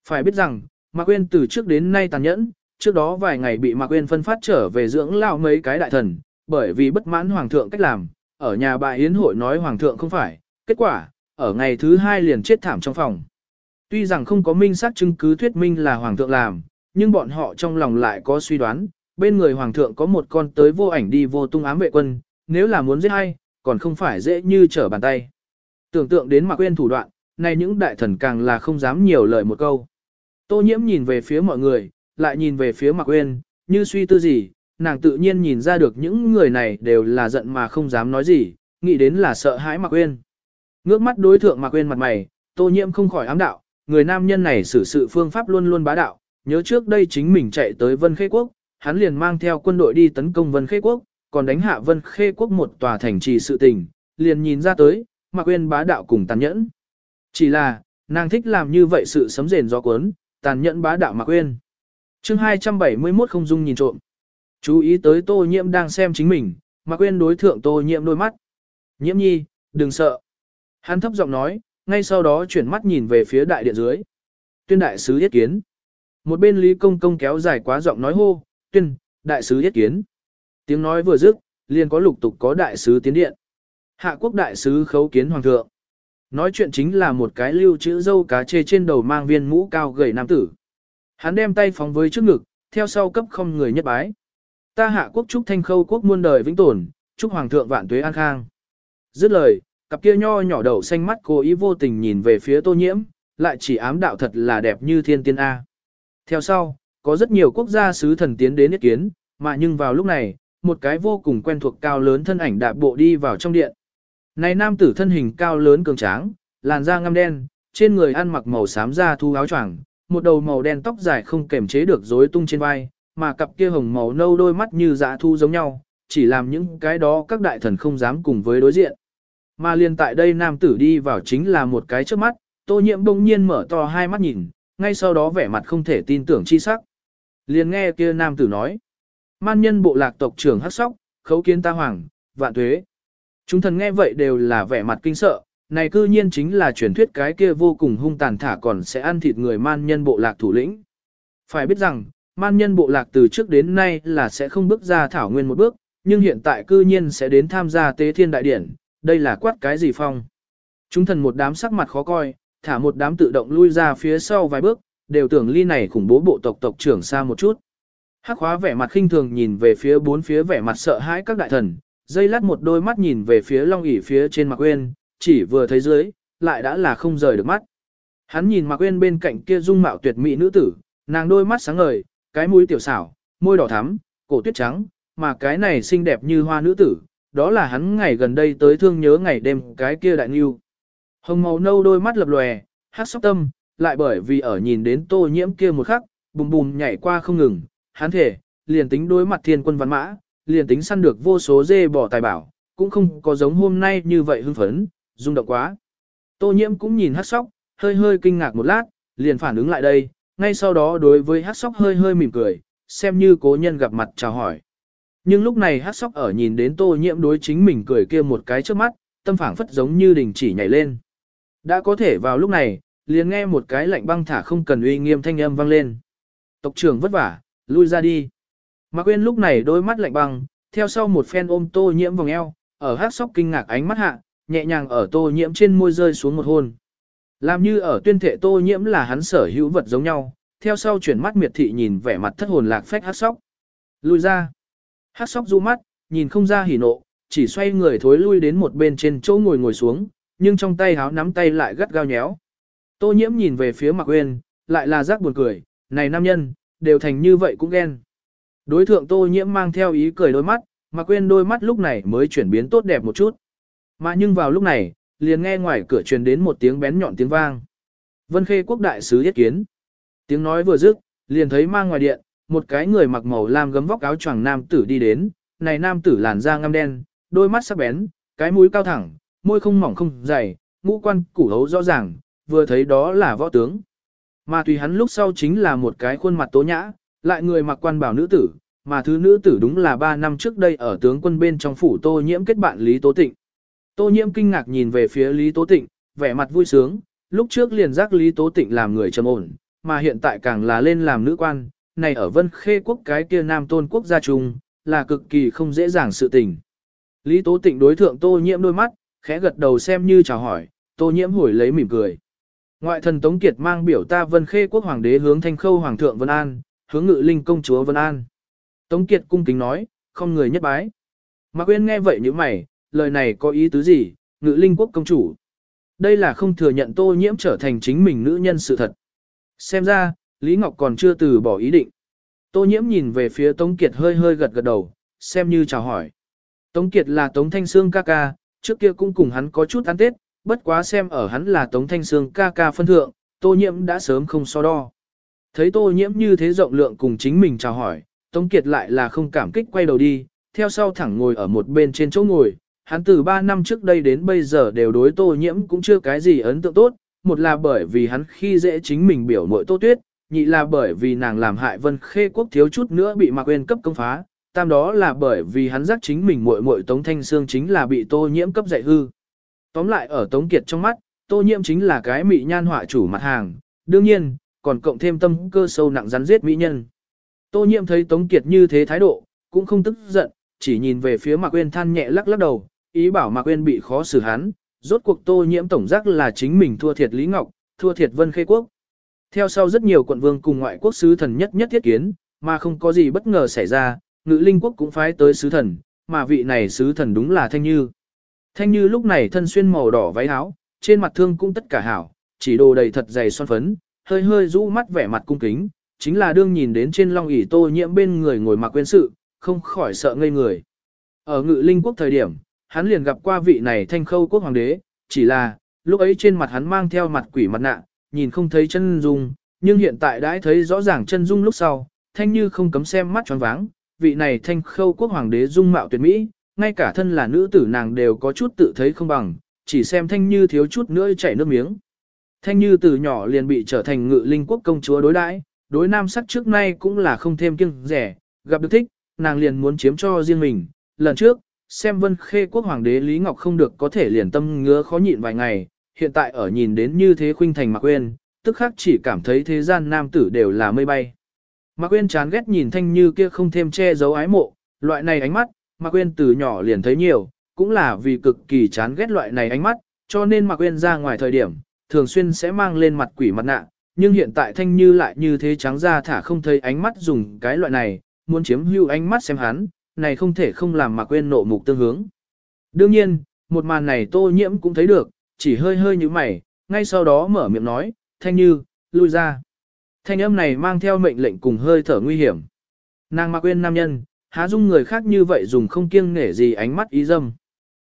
S1: Phải biết rằng, Mạc quên từ trước đến nay tàn nhẫn, trước đó vài ngày bị Mạc quên phân phát trở về dưỡng lao mấy cái đại thần, bởi vì bất mãn hoàng thượng cách làm, ở nhà bà yến hội nói hoàng thượng không phải, kết quả, ở ngày thứ hai liền chết thảm trong phòng. Tuy rằng không có minh xác chứng cứ thuyết minh là hoàng thượng làm, nhưng bọn họ trong lòng lại có suy đoán, bên người hoàng thượng có một con tới vô ảnh đi vô tung ám vệ quân, nếu là muốn giết hay, còn không phải dễ như trở bàn tay. Tưởng tượng đến Mạc Quyên thủ đoạn, này những đại thần càng là không dám nhiều lời một câu. Tô nhiễm nhìn về phía mọi người, lại nhìn về phía Mạc Quyên, như suy tư gì, nàng tự nhiên nhìn ra được những người này đều là giận mà không dám nói gì, nghĩ đến là sợ hãi Mạc Quyên. Ngước mắt đối thượng Mạc Quyên mặt mày, Tô Nhiễm không khỏi ám đạo, người nam nhân này xử sự phương pháp luôn luôn bá đạo, nhớ trước đây chính mình chạy tới Vân Khê Quốc, hắn liền mang theo quân đội đi tấn công Vân Khê Quốc, còn đánh hạ Vân Khê Quốc một tòa thành trì sự tình, liền nhìn ra tới, mà quên bá đạo cùng tàn nhẫn. Chỉ là, nàng thích làm như vậy sự sấm rền gió cuốn, tàn nhẫn bá đạo mà quên. Chương 271 không dung nhìn trộm. Chú ý tới Tô Nhiễm đang xem chính mình, mà quên đối thượng Tô Nhiễm đôi mắt. Nhiễm nhi, đừng sợ. Hắn thấp giọng nói, ngay sau đó chuyển mắt nhìn về phía đại điện dưới. Tuyên đại sứ yết kiến. Một bên Lý Công Công kéo dài quá giọng nói hô, tuyên, đại sứ yết kiến. Tiếng nói vừa dứt, liền có lục tục có đại sứ tiến điện. Hạ quốc đại sứ khấu kiến hoàng thượng. Nói chuyện chính là một cái lưu chữ dâu cá chê trên đầu mang viên mũ cao gầy nam tử. Hắn đem tay phóng với trước ngực, theo sau cấp không người nhất bái. Ta hạ quốc chúc thanh khâu quốc muôn đời vĩnh tồn, chúc hoàng thượng vạn tuế an khang. Dứt lời, cặp kia nho nhỏ đầu xanh mắt cố ý vô tình nhìn về phía tô nhiễm, lại chỉ ám đạo thật là đẹp như thiên tiên A. Theo sau, có rất nhiều quốc gia sứ thần tiến đến ý kiến, mà nhưng vào lúc này, một cái vô cùng quen thuộc cao lớn thân ảnh đạp bộ đi vào trong điện. Này nam tử thân hình cao lớn cường tráng, làn da ngăm đen, trên người ăn mặc màu xám da thu áo choàng, một đầu màu đen tóc dài không kềm chế được rối tung trên vai, mà cặp kia hồng màu nâu đôi mắt như dã thu giống nhau, chỉ làm những cái đó các đại thần không dám cùng với đối diện. Mà liền tại đây nam tử đi vào chính là một cái trước mắt, tô nhiễm bỗng nhiên mở to hai mắt nhìn, ngay sau đó vẻ mặt không thể tin tưởng chi sắc. Liền nghe kia nam tử nói, man nhân bộ lạc tộc trưởng hắc sóc, khấu kiến ta hoàng, vạn tuế. Chúng thần nghe vậy đều là vẻ mặt kinh sợ, này cư nhiên chính là truyền thuyết cái kia vô cùng hung tàn thả còn sẽ ăn thịt người man nhân bộ lạc thủ lĩnh. Phải biết rằng, man nhân bộ lạc từ trước đến nay là sẽ không bước ra thảo nguyên một bước, nhưng hiện tại cư nhiên sẽ đến tham gia tế thiên đại điển, đây là quát cái gì phong. Chúng thần một đám sắc mặt khó coi, thả một đám tự động lui ra phía sau vài bước, đều tưởng ly này khủng bố bộ tộc tộc trưởng xa một chút. Hắc khóa vẻ mặt khinh thường nhìn về phía bốn phía vẻ mặt sợ hãi các đại thần, dây lát một đôi mắt nhìn về phía long ỉ phía trên mặt quên, chỉ vừa thấy dưới, lại đã là không rời được mắt. Hắn nhìn Mạc quên bên cạnh kia dung mạo tuyệt mỹ nữ tử, nàng đôi mắt sáng ngời, cái mũi tiểu xảo, môi đỏ thắm, cổ tuyết trắng, mà cái này xinh đẹp như hoa nữ tử, đó là hắn ngày gần đây tới thương nhớ ngày đêm cái kia đại nghiêu. Hồng màu nâu đôi mắt lập lòe, hát sóc tâm, lại bởi vì ở nhìn đến tô nhiễm kia một khắc, bùm bùm nhảy qua không ngừng, hắn thể, liền tính đối mặt thiên quân văn mã, liền tính săn được vô số dê bỏ tài bảo, cũng không có giống hôm nay như vậy hưng phấn, rung động quá. Tô nhiễm cũng nhìn hát sóc, hơi hơi kinh ngạc một lát, liền phản ứng lại đây, ngay sau đó đối với hát sóc hơi hơi mỉm cười, xem như cố nhân gặp mặt chào hỏi. Nhưng lúc này hát sóc ở nhìn đến tô nhiễm đối chính mình cười kia một cái trước mắt, tâm phảng phất giống như đình chỉ nhảy lên. Đã có thể vào lúc này, liền nghe một cái lạnh băng thả không cần uy nghiêm thanh âm vang lên. Tộc trưởng vất vả, lui ra đi. Mạc Quyên lúc này đôi mắt lạnh băng, theo sau một phen ôm tô nhiễm vòng eo, ở hát sóc kinh ngạc ánh mắt hạ, nhẹ nhàng ở tô nhiễm trên môi rơi xuống một hôn. Làm như ở tuyên thệ tô nhiễm là hắn sở hữu vật giống nhau, theo sau chuyển mắt miệt thị nhìn vẻ mặt thất hồn lạc phách hát sóc. Lui ra. Hát sóc du mắt, nhìn không ra hỉ nộ, chỉ xoay người thối lui đến một bên trên chỗ ngồi ngồi xuống, nhưng trong tay háo nắm tay lại gắt gao nhéo. Tô nhiễm nhìn về phía Mạc Uyên, lại là giác buồn cười, này nam nhân, đều thành như vậy cũng ghen. Đối thượng Tô nhiễm mang theo ý cười đôi mắt, Mạc Uyên đôi mắt lúc này mới chuyển biến tốt đẹp một chút. Mà nhưng vào lúc này, liền nghe ngoài cửa truyền đến một tiếng bén nhọn tiếng vang. Vân Khê quốc đại sứ yết kiến. Tiếng nói vừa dứt, liền thấy mang ngoài điện, một cái người mặc màu lam gấm vóc áo choàng nam tử đi đến, này nam tử làn da ngăm đen, đôi mắt sắc bén, cái mũi cao thẳng, môi không mỏng không dày, ngũ quan củ hấu rõ ràng, vừa thấy đó là võ tướng. Mà tùy hắn lúc sau chính là một cái khuôn mặt tố nhã, lại người mặc quan bảo nữ tử, mà thứ nữ tử đúng là 3 năm trước đây ở tướng quân bên trong phủ tô nhiễm kết bạn Lý Tố Tịnh. Tô nhiễm kinh ngạc nhìn về phía Lý Tố Tịnh, vẻ mặt vui sướng, lúc trước liền giác Lý Tố Tịnh làm người trầm ổn, mà hiện tại càng là lên làm nữ quan, này ở Vân Khê quốc cái kia nam tôn quốc gia trung, là cực kỳ không dễ dàng sự tình. Lý Tố Tịnh đối thượng Tô nhiễm đôi mắt, khẽ gật đầu xem như chào hỏi, Tô nhiễm hồi lấy mỉm cười. Ngoại thần Tống Kiệt mang biểu ta Vân Khê quốc hoàng đế hướng Thanh Khâu hoàng thượng Vân An, hướng Ngự Linh công chúa Vân An. Tống Kiệt cung kính nói, không người nhất bái. Mạc Quyên nghe vậy như mày, lời này có ý tứ gì, ngự linh quốc công chủ. Đây là không thừa nhận tô nhiễm trở thành chính mình nữ nhân sự thật. Xem ra, Lý Ngọc còn chưa từ bỏ ý định. Tô nhiễm nhìn về phía Tống Kiệt hơi hơi gật gật đầu, xem như chào hỏi. Tống Kiệt là Tống Thanh Sương ca ca, trước kia cũng cùng hắn có chút ăn tết, bất quá xem ở hắn là Tống Thanh Sương ca ca phân thượng, Tô nhiễm đã sớm không so đo. Thấy Tô nhiễm như thế rộng lượng cùng chính mình chào hỏi, Tống Kiệt lại là không cảm kích quay đầu đi, theo sau thẳng ngồi ở một bên trên chỗ ngồi, hắn từ 3 năm trước đây đến bây giờ đều đối tô nhiễm cũng chưa cái gì ấn tượng tốt, một là bởi vì hắn khi dễ chính mình biểu muội tô tuyết, nhị là bởi vì nàng làm hại vân khê quốc thiếu chút nữa bị mạc quên cấp công phá, tam đó là bởi vì hắn giác chính mình muội muội tống thanh xương chính là bị tô nhiễm cấp dạy hư. Tóm lại ở tống kiệt trong mắt, tô nhiễm chính là cái mỹ nhan họa chủ mặt hàng, đương nhiên, còn cộng thêm tâm cơ sâu nặng rắn giết mỹ nhân. Tô nhiễm thấy tống kiệt như thế thái độ, cũng không tức giận, chỉ nhìn về phía mạc uyên than nhẹ lắc lắc đầu, ý bảo Mạc uyên bị khó xử hắn, rốt cuộc tô nhiễm tổng giác là chính mình thua thiệt Lý Ngọc, thua thiệt Vân Khê Quốc. Theo sau rất nhiều quận vương cùng ngoại quốc sứ thần nhất nhất thiết kiến, mà không có gì bất ngờ xảy ra, ngự linh quốc cũng phái tới sứ thần, mà vị này sứ thần đúng là Thanh Như. Thanh Như lúc này thân xuyên màu đỏ váy áo, trên mặt thương cũng tất cả hảo, chỉ đồ đầy thật dày son phấn, hơi hơi rũ mắt vẻ mặt cung kính, chính là đương nhìn đến trên long ỷ tô nhiễm bên người ngồi mặc quên sự, không khỏi sợ ngây người. Ở ngự linh quốc thời điểm, hắn liền gặp qua vị này thanh khâu quốc hoàng đế, chỉ là, lúc ấy trên mặt hắn mang theo mặt quỷ mặt nạ, nhìn không thấy chân dung, nhưng hiện tại đã thấy rõ ràng chân dung lúc sau, thanh như không cấm xem mắt tròn váng, vị này thanh khâu quốc hoàng đế dung mạo tuyệt mỹ, ngay cả thân là nữ tử nàng đều có chút tự thấy không bằng, chỉ xem thanh như thiếu chút nữa chảy nước miếng. Thanh như từ nhỏ liền bị trở thành ngự linh quốc công chúa đối đãi, đối nam sắc trước nay cũng là không thêm kiêng rẻ, gặp được thích, nàng liền muốn chiếm cho riêng mình. Lần trước, xem vân khê quốc hoàng đế Lý Ngọc không được có thể liền tâm ngứa khó nhịn vài ngày, hiện tại ở nhìn đến như thế khuynh thành mặc quên, tức khắc chỉ cảm thấy thế gian nam tử đều là mây bay. Mạc Quyên chán ghét nhìn Thanh Như kia không thêm che giấu ái mộ, loại này ánh mắt, Mạc Quyên từ nhỏ liền thấy nhiều, cũng là vì cực kỳ chán ghét loại này ánh mắt, cho nên Mạc Quyên ra ngoài thời điểm, thường xuyên sẽ mang lên mặt quỷ mặt nạ, nhưng hiện tại Thanh Như lại như thế trắng ra thả không thấy ánh mắt dùng cái loại này, muốn chiếm hữu ánh mắt xem hắn, này không thể không làm Mạc Quyên nộ mục tương hướng. Đương nhiên, một màn này Tô Nhiễm cũng thấy được, chỉ hơi hơi như mày, ngay sau đó mở miệng nói, Thanh Như, lui ra. Thanh âm này mang theo mệnh lệnh cùng hơi thở nguy hiểm. Nàng mặc quên nam nhân, há dung người khác như vậy dùng không kiêng nể gì ánh mắt ý dâm.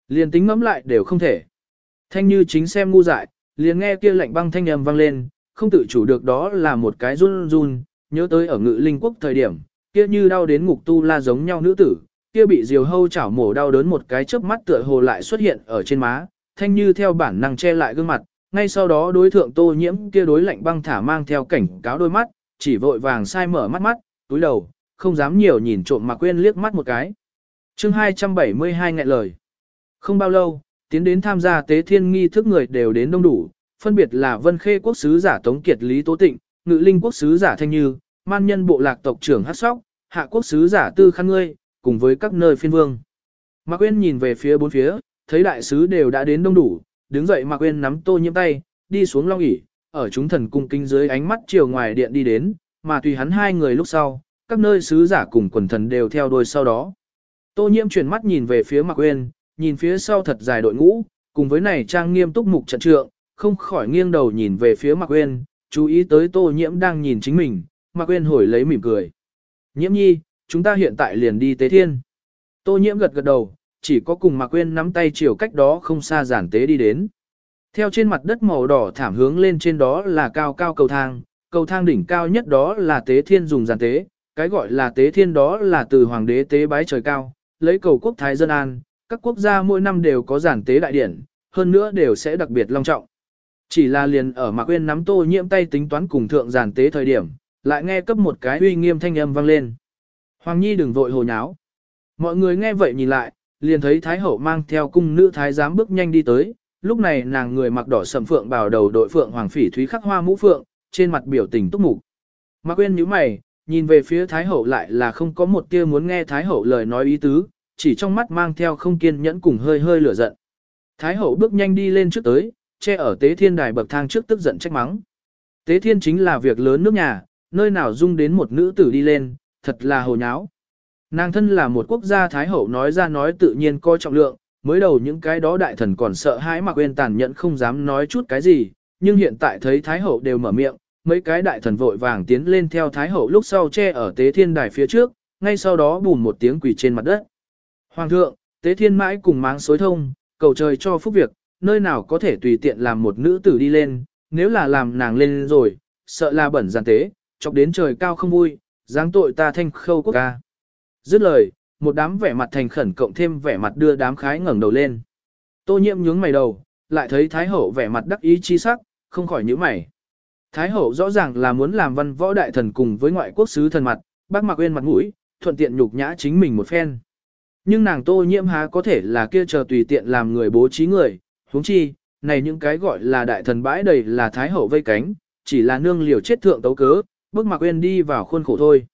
S1: Liền tính ngẫm lại đều không thể. Thanh như chính xem ngu dại, liền nghe kia lệnh băng thanh âm vang lên, không tự chủ được đó là một cái run run, nhớ tới ở ngự linh quốc thời điểm, kia như đau đến ngục tu la giống nhau nữ tử, kia bị diều hâu chảo mổ đau đớn một cái chớp mắt tựa hồ lại xuất hiện ở trên má, thanh như theo bản năng che lại gương mặt, ngay sau đó đối thượng tô nhiễm kia đối lạnh băng thả mang theo cảnh cáo đôi mắt, chỉ vội vàng sai mở mắt mắt, túi đầu, không dám nhiều nhìn trộm mà quên liếc mắt một cái. Chương 272 ngại lời. Không bao lâu, tiến đến tham gia tế thiên nghi thức người đều đến đông đủ, phân biệt là Vân Khê quốc sứ giả Tống Kiệt Lý Tố Tịnh, Ngự Linh quốc sứ giả Thanh Như, Man nhân bộ lạc tộc trưởng Hát Sóc, Hạ quốc sứ giả Tư Khăn Ngươi, cùng với các nơi phiên vương. Mạc Quyên nhìn về phía bốn phía, thấy đại sứ đều đã đến đông đủ, đứng dậy Mạc uyên nắm tô nhiễm tay, đi xuống long ỷ ở chúng thần cung kinh dưới ánh mắt chiều ngoài điện đi đến, mà tùy hắn hai người lúc sau, các nơi sứ giả cùng quần thần đều theo đuôi sau đó. Tô nhiễm chuyển mắt nhìn về phía Mạc uyên nhìn phía sau thật dài đội ngũ, cùng với này trang nghiêm túc mục trận trượng, không khỏi nghiêng đầu nhìn về phía Mạc uyên chú ý tới Tô nhiễm đang nhìn chính mình, Mạc uyên hồi lấy mỉm cười. Nhiễm nhi, chúng ta hiện tại liền đi tế thiên. Tô nhiễm gật gật đầu, chỉ có cùng Mạc Quyên nắm tay chiều cách đó không xa giản tế đi đến. Theo trên mặt đất màu đỏ thảm hướng lên trên đó là cao cao cầu thang, cầu thang đỉnh cao nhất đó là tế thiên dùng giản tế, cái gọi là tế thiên đó là từ hoàng đế tế bái trời cao, lấy cầu quốc thái dân an, các quốc gia mỗi năm đều có giản tế đại điển, hơn nữa đều sẽ đặc biệt long trọng. Chỉ là liền ở Mạc Quyên nắm tô nhiễm tay tính toán cùng thượng giản tế thời điểm, lại nghe cấp một cái uy nghiêm thanh âm vang lên. Hoàng Nhi đừng vội hồ nháo. Mọi người nghe vậy nhìn lại, liền thấy Thái Hậu mang theo cung nữ Thái giám bước nhanh đi tới, lúc này nàng người mặc đỏ sầm phượng bào đầu đội phượng hoàng phỉ thúy khắc hoa mũ phượng, trên mặt biểu tình túc mục. Mạc Quyên nhíu mày, nhìn về phía Thái Hậu lại là không có một tia muốn nghe Thái Hậu lời nói ý tứ, chỉ trong mắt mang theo không kiên nhẫn cùng hơi hơi lửa giận. Thái Hậu bước nhanh đi lên trước tới, che ở tế thiên đài bậc thang trước tức giận trách mắng. Tế thiên chính là việc lớn nước nhà, nơi nào dung đến một nữ tử đi lên, thật là hồ nháo. Nàng thân là một quốc gia Thái Hậu nói ra nói tự nhiên coi trọng lượng, mới đầu những cái đó đại thần còn sợ hãi mà quên tàn nhẫn không dám nói chút cái gì, nhưng hiện tại thấy Thái Hậu đều mở miệng, mấy cái đại thần vội vàng tiến lên theo Thái Hậu lúc sau che ở tế thiên đài phía trước, ngay sau đó bùn một tiếng quỳ trên mặt đất. Hoàng thượng, tế thiên mãi cùng máng xối thông, cầu trời cho phúc việc, nơi nào có thể tùy tiện làm một nữ tử đi lên, nếu là làm nàng lên rồi, sợ là bẩn giàn tế, chọc đến trời cao không vui, giáng tội ta thanh khâu quốc ca. Dứt lời, một đám vẻ mặt thành khẩn cộng thêm vẻ mặt đưa đám khái ngẩng đầu lên. Tô nhiễm nhướng mày đầu, lại thấy Thái Hậu vẻ mặt đắc ý chi sắc, không khỏi nhíu mày. Thái Hậu rõ ràng là muốn làm văn võ đại thần cùng với ngoại quốc sứ thần mặt, bác mặc quên mặt mũi, thuận tiện nhục nhã chính mình một phen. Nhưng nàng tô nhiễm há có thể là kia chờ tùy tiện làm người bố trí người, huống chi, này những cái gọi là đại thần bãi đầy là Thái Hậu vây cánh, chỉ là nương liều chết thượng tấu cớ, bước mặc quên đi vào khuôn khổ thôi.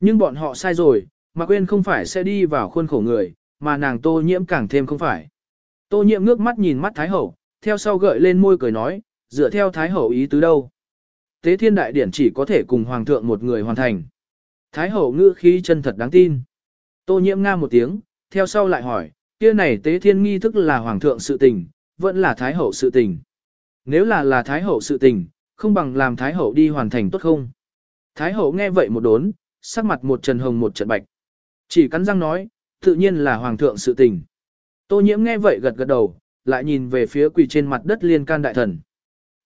S1: Nhưng bọn họ sai rồi, Mạc Quyên không phải sẽ đi vào khuôn khổ người, mà nàng tô nhiễm càng thêm không phải. Tô nhiễm ngước mắt nhìn mắt Thái Hậu, theo sau gợi lên môi cười nói, dựa theo Thái Hậu ý tứ đâu. Tế thiên đại điển chỉ có thể cùng Hoàng thượng một người hoàn thành. Thái Hậu ngữ khí chân thật đáng tin. Tô nhiễm nga một tiếng, theo sau lại hỏi, kia này tế thiên nghi thức là Hoàng thượng sự tình, vẫn là Thái Hậu sự tình. Nếu là là Thái Hậu sự tình, không bằng làm Thái Hậu đi hoàn thành tốt không? Thái Hậu nghe vậy một đốn, sắc mặt một trần hồng một trận bạch. Chỉ cắn răng nói, tự nhiên là hoàng thượng sự tình. Tô nhiễm nghe vậy gật gật đầu, lại nhìn về phía quỳ trên mặt đất liên can đại thần.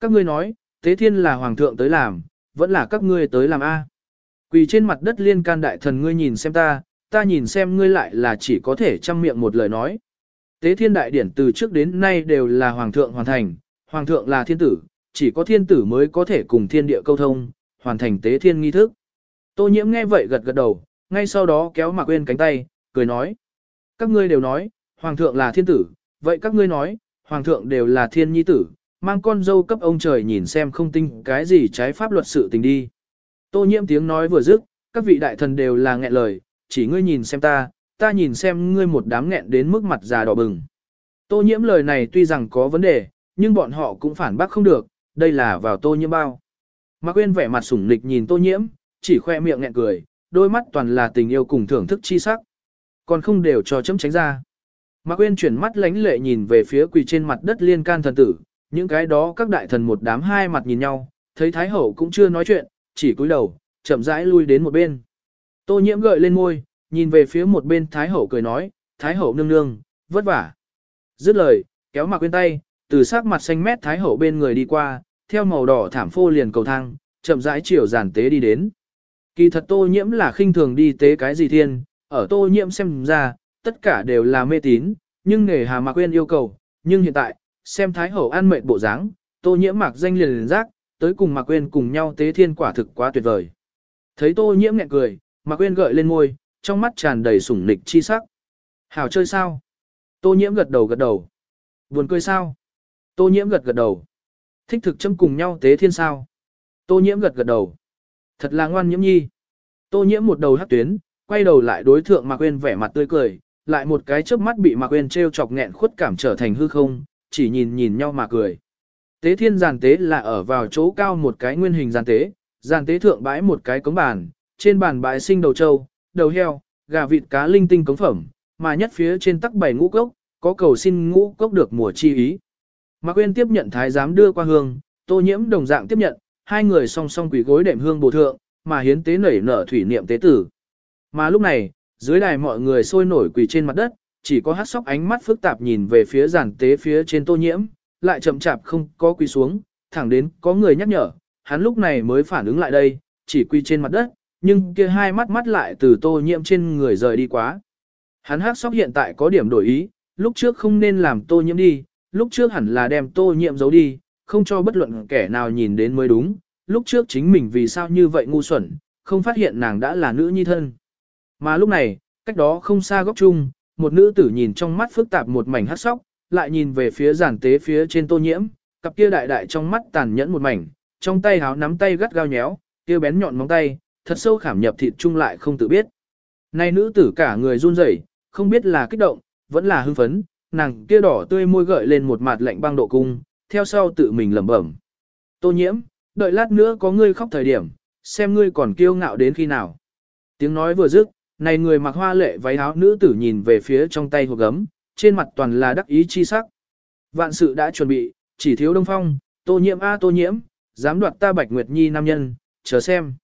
S1: Các ngươi nói, tế thiên là hoàng thượng tới làm, vẫn là các ngươi tới làm A. Quỳ trên mặt đất liên can đại thần ngươi nhìn xem ta, ta nhìn xem ngươi lại là chỉ có thể chăm miệng một lời nói. Tế thiên đại điển từ trước đến nay đều là hoàng thượng hoàn thành, hoàng thượng là thiên tử, chỉ có thiên tử mới có thể cùng thiên địa câu thông, hoàn thành tế thiên nghi thức. Tô nhiễm nghe vậy gật gật đầu, ngay sau đó kéo Mạc Uyên cánh tay, cười nói. Các ngươi đều nói, Hoàng thượng là thiên tử, vậy các ngươi nói, Hoàng thượng đều là thiên nhi tử, mang con dâu cấp ông trời nhìn xem không tinh cái gì trái pháp luật sự tình đi. Tô nhiễm tiếng nói vừa dứt, các vị đại thần đều là nghẹn lời, chỉ ngươi nhìn xem ta, ta nhìn xem ngươi một đám nghẹn đến mức mặt già đỏ bừng. Tô nhiễm lời này tuy rằng có vấn đề, nhưng bọn họ cũng phản bác không được, đây là vào tô nhiễm bao. Mạc Quyên vẻ mặt sủng nịch nhìn tô nhiễm, chỉ khoe miệng nghẹn cười, đôi mắt toàn là tình yêu cùng thưởng thức chi sắc. Còn không đều cho chấm tránh ra. Mạc Quyên chuyển mắt lánh lệ nhìn về phía quỳ trên mặt đất liên can thần tử, những cái đó các đại thần một đám hai mặt nhìn nhau, thấy Thái Hậu cũng chưa nói chuyện, chỉ cúi đầu, chậm rãi lui đến một bên. Tô nhiễm gợi lên môi, nhìn về phía một bên Thái Hậu cười nói, Thái Hậu nương nương, vất vả. Dứt lời, kéo Mạc Quyên tay, từ sắc mặt xanh mét Thái Hậu bên người đi qua, theo màu đỏ thảm phô liền cầu thang, chậm rãi chiều giàn tế đi đến. Kỳ thật tô nhiễm là khinh thường đi tế cái gì thiên, ở tô nhiễm xem ra, tất cả đều là mê tín, nhưng nghề hà mạc quên yêu cầu, nhưng hiện tại, xem thái hậu an mệnh bộ dáng, tô nhiễm mạc danh liền liền giác, tới cùng mạc quên cùng nhau tế thiên quả thực quá tuyệt vời. Thấy tô nhiễm nhẹ cười, mạc quên gợi lên môi, trong mắt tràn đầy sủng nịch chi sắc. Hảo chơi sao? Tô nhiễm gật đầu gật đầu. Buồn cười sao? Tô nhiễm gật gật đầu. Thích thực châm cùng nhau tế thiên sao? Tô nhiễm gật gật đầu. Thật là ngoan nhiễm nhi. Tô nhiễm một đầu hắc tuyến, quay đầu lại đối thượng Mạc Quyên vẻ mặt tươi cười, lại một cái chớp mắt bị Mạc Quyên treo chọc nghẹn khuất cảm trở thành hư không, chỉ nhìn nhìn nhau mà cười. Tế thiên giàn tế là ở vào chỗ cao một cái nguyên hình giàn tế, giàn tế thượng bãi một cái cống bàn, trên bàn bãi sinh đầu trâu, đầu heo, gà vịt cá linh tinh cống phẩm, mà nhất phía trên tắc bảy ngũ cốc, có cầu xin ngũ cốc được mùa chi ý. Mạc Quyên tiếp nhận thái giám đưa qua hương, tô nhiễm đồng dạng tiếp nhận, hai người song song quỳ gối đệm hương bồ thượng, mà hiến tế nảy nở thủy niệm tế tử. Mà lúc này, dưới đài mọi người sôi nổi quỳ trên mặt đất, chỉ có hát sóc ánh mắt phức tạp nhìn về phía giàn tế phía trên tô nhiễm, lại chậm chạp không có quỳ xuống, thẳng đến có người nhắc nhở, hắn lúc này mới phản ứng lại đây, chỉ quỳ trên mặt đất, nhưng kia hai mắt mắt lại từ tô nhiễm trên người rời đi quá. Hắn hát sóc hiện tại có điểm đổi ý, lúc trước không nên làm tô nhiễm đi, lúc trước hẳn là đem tô nhiễm giấu đi, không cho bất luận kẻ nào nhìn đến mới đúng, lúc trước chính mình vì sao như vậy ngu xuẩn, không phát hiện nàng đã là nữ nhi thân. Mà lúc này, cách đó không xa góc chung, một nữ tử nhìn trong mắt phức tạp một mảnh hát sóc, lại nhìn về phía giản tế phía trên tô nhiễm, cặp kia đại đại trong mắt tàn nhẫn một mảnh, trong tay háo nắm tay gắt gao nhéo, kia bén nhọn móng tay, thật sâu khảm nhập thịt chung lại không tự biết. Này nữ tử cả người run rẩy, không biết là kích động, vẫn là hưng phấn, nàng kia đỏ tươi môi gợi lên một mặt lạnh băng độ cung, theo sau tự mình lẩm bẩm. Tô nhiễm, đợi lát nữa có ngươi khóc thời điểm, xem ngươi còn kiêu ngạo đến khi nào. Tiếng nói vừa dứt, này người mặc hoa lệ váy áo nữ tử nhìn về phía trong tay hộp gấm, trên mặt toàn là đắc ý chi sắc. Vạn sự đã chuẩn bị, chỉ thiếu đông phong, tô nhiễm a tô nhiễm, dám đoạt ta bạch nguyệt nhi nam nhân, chờ xem.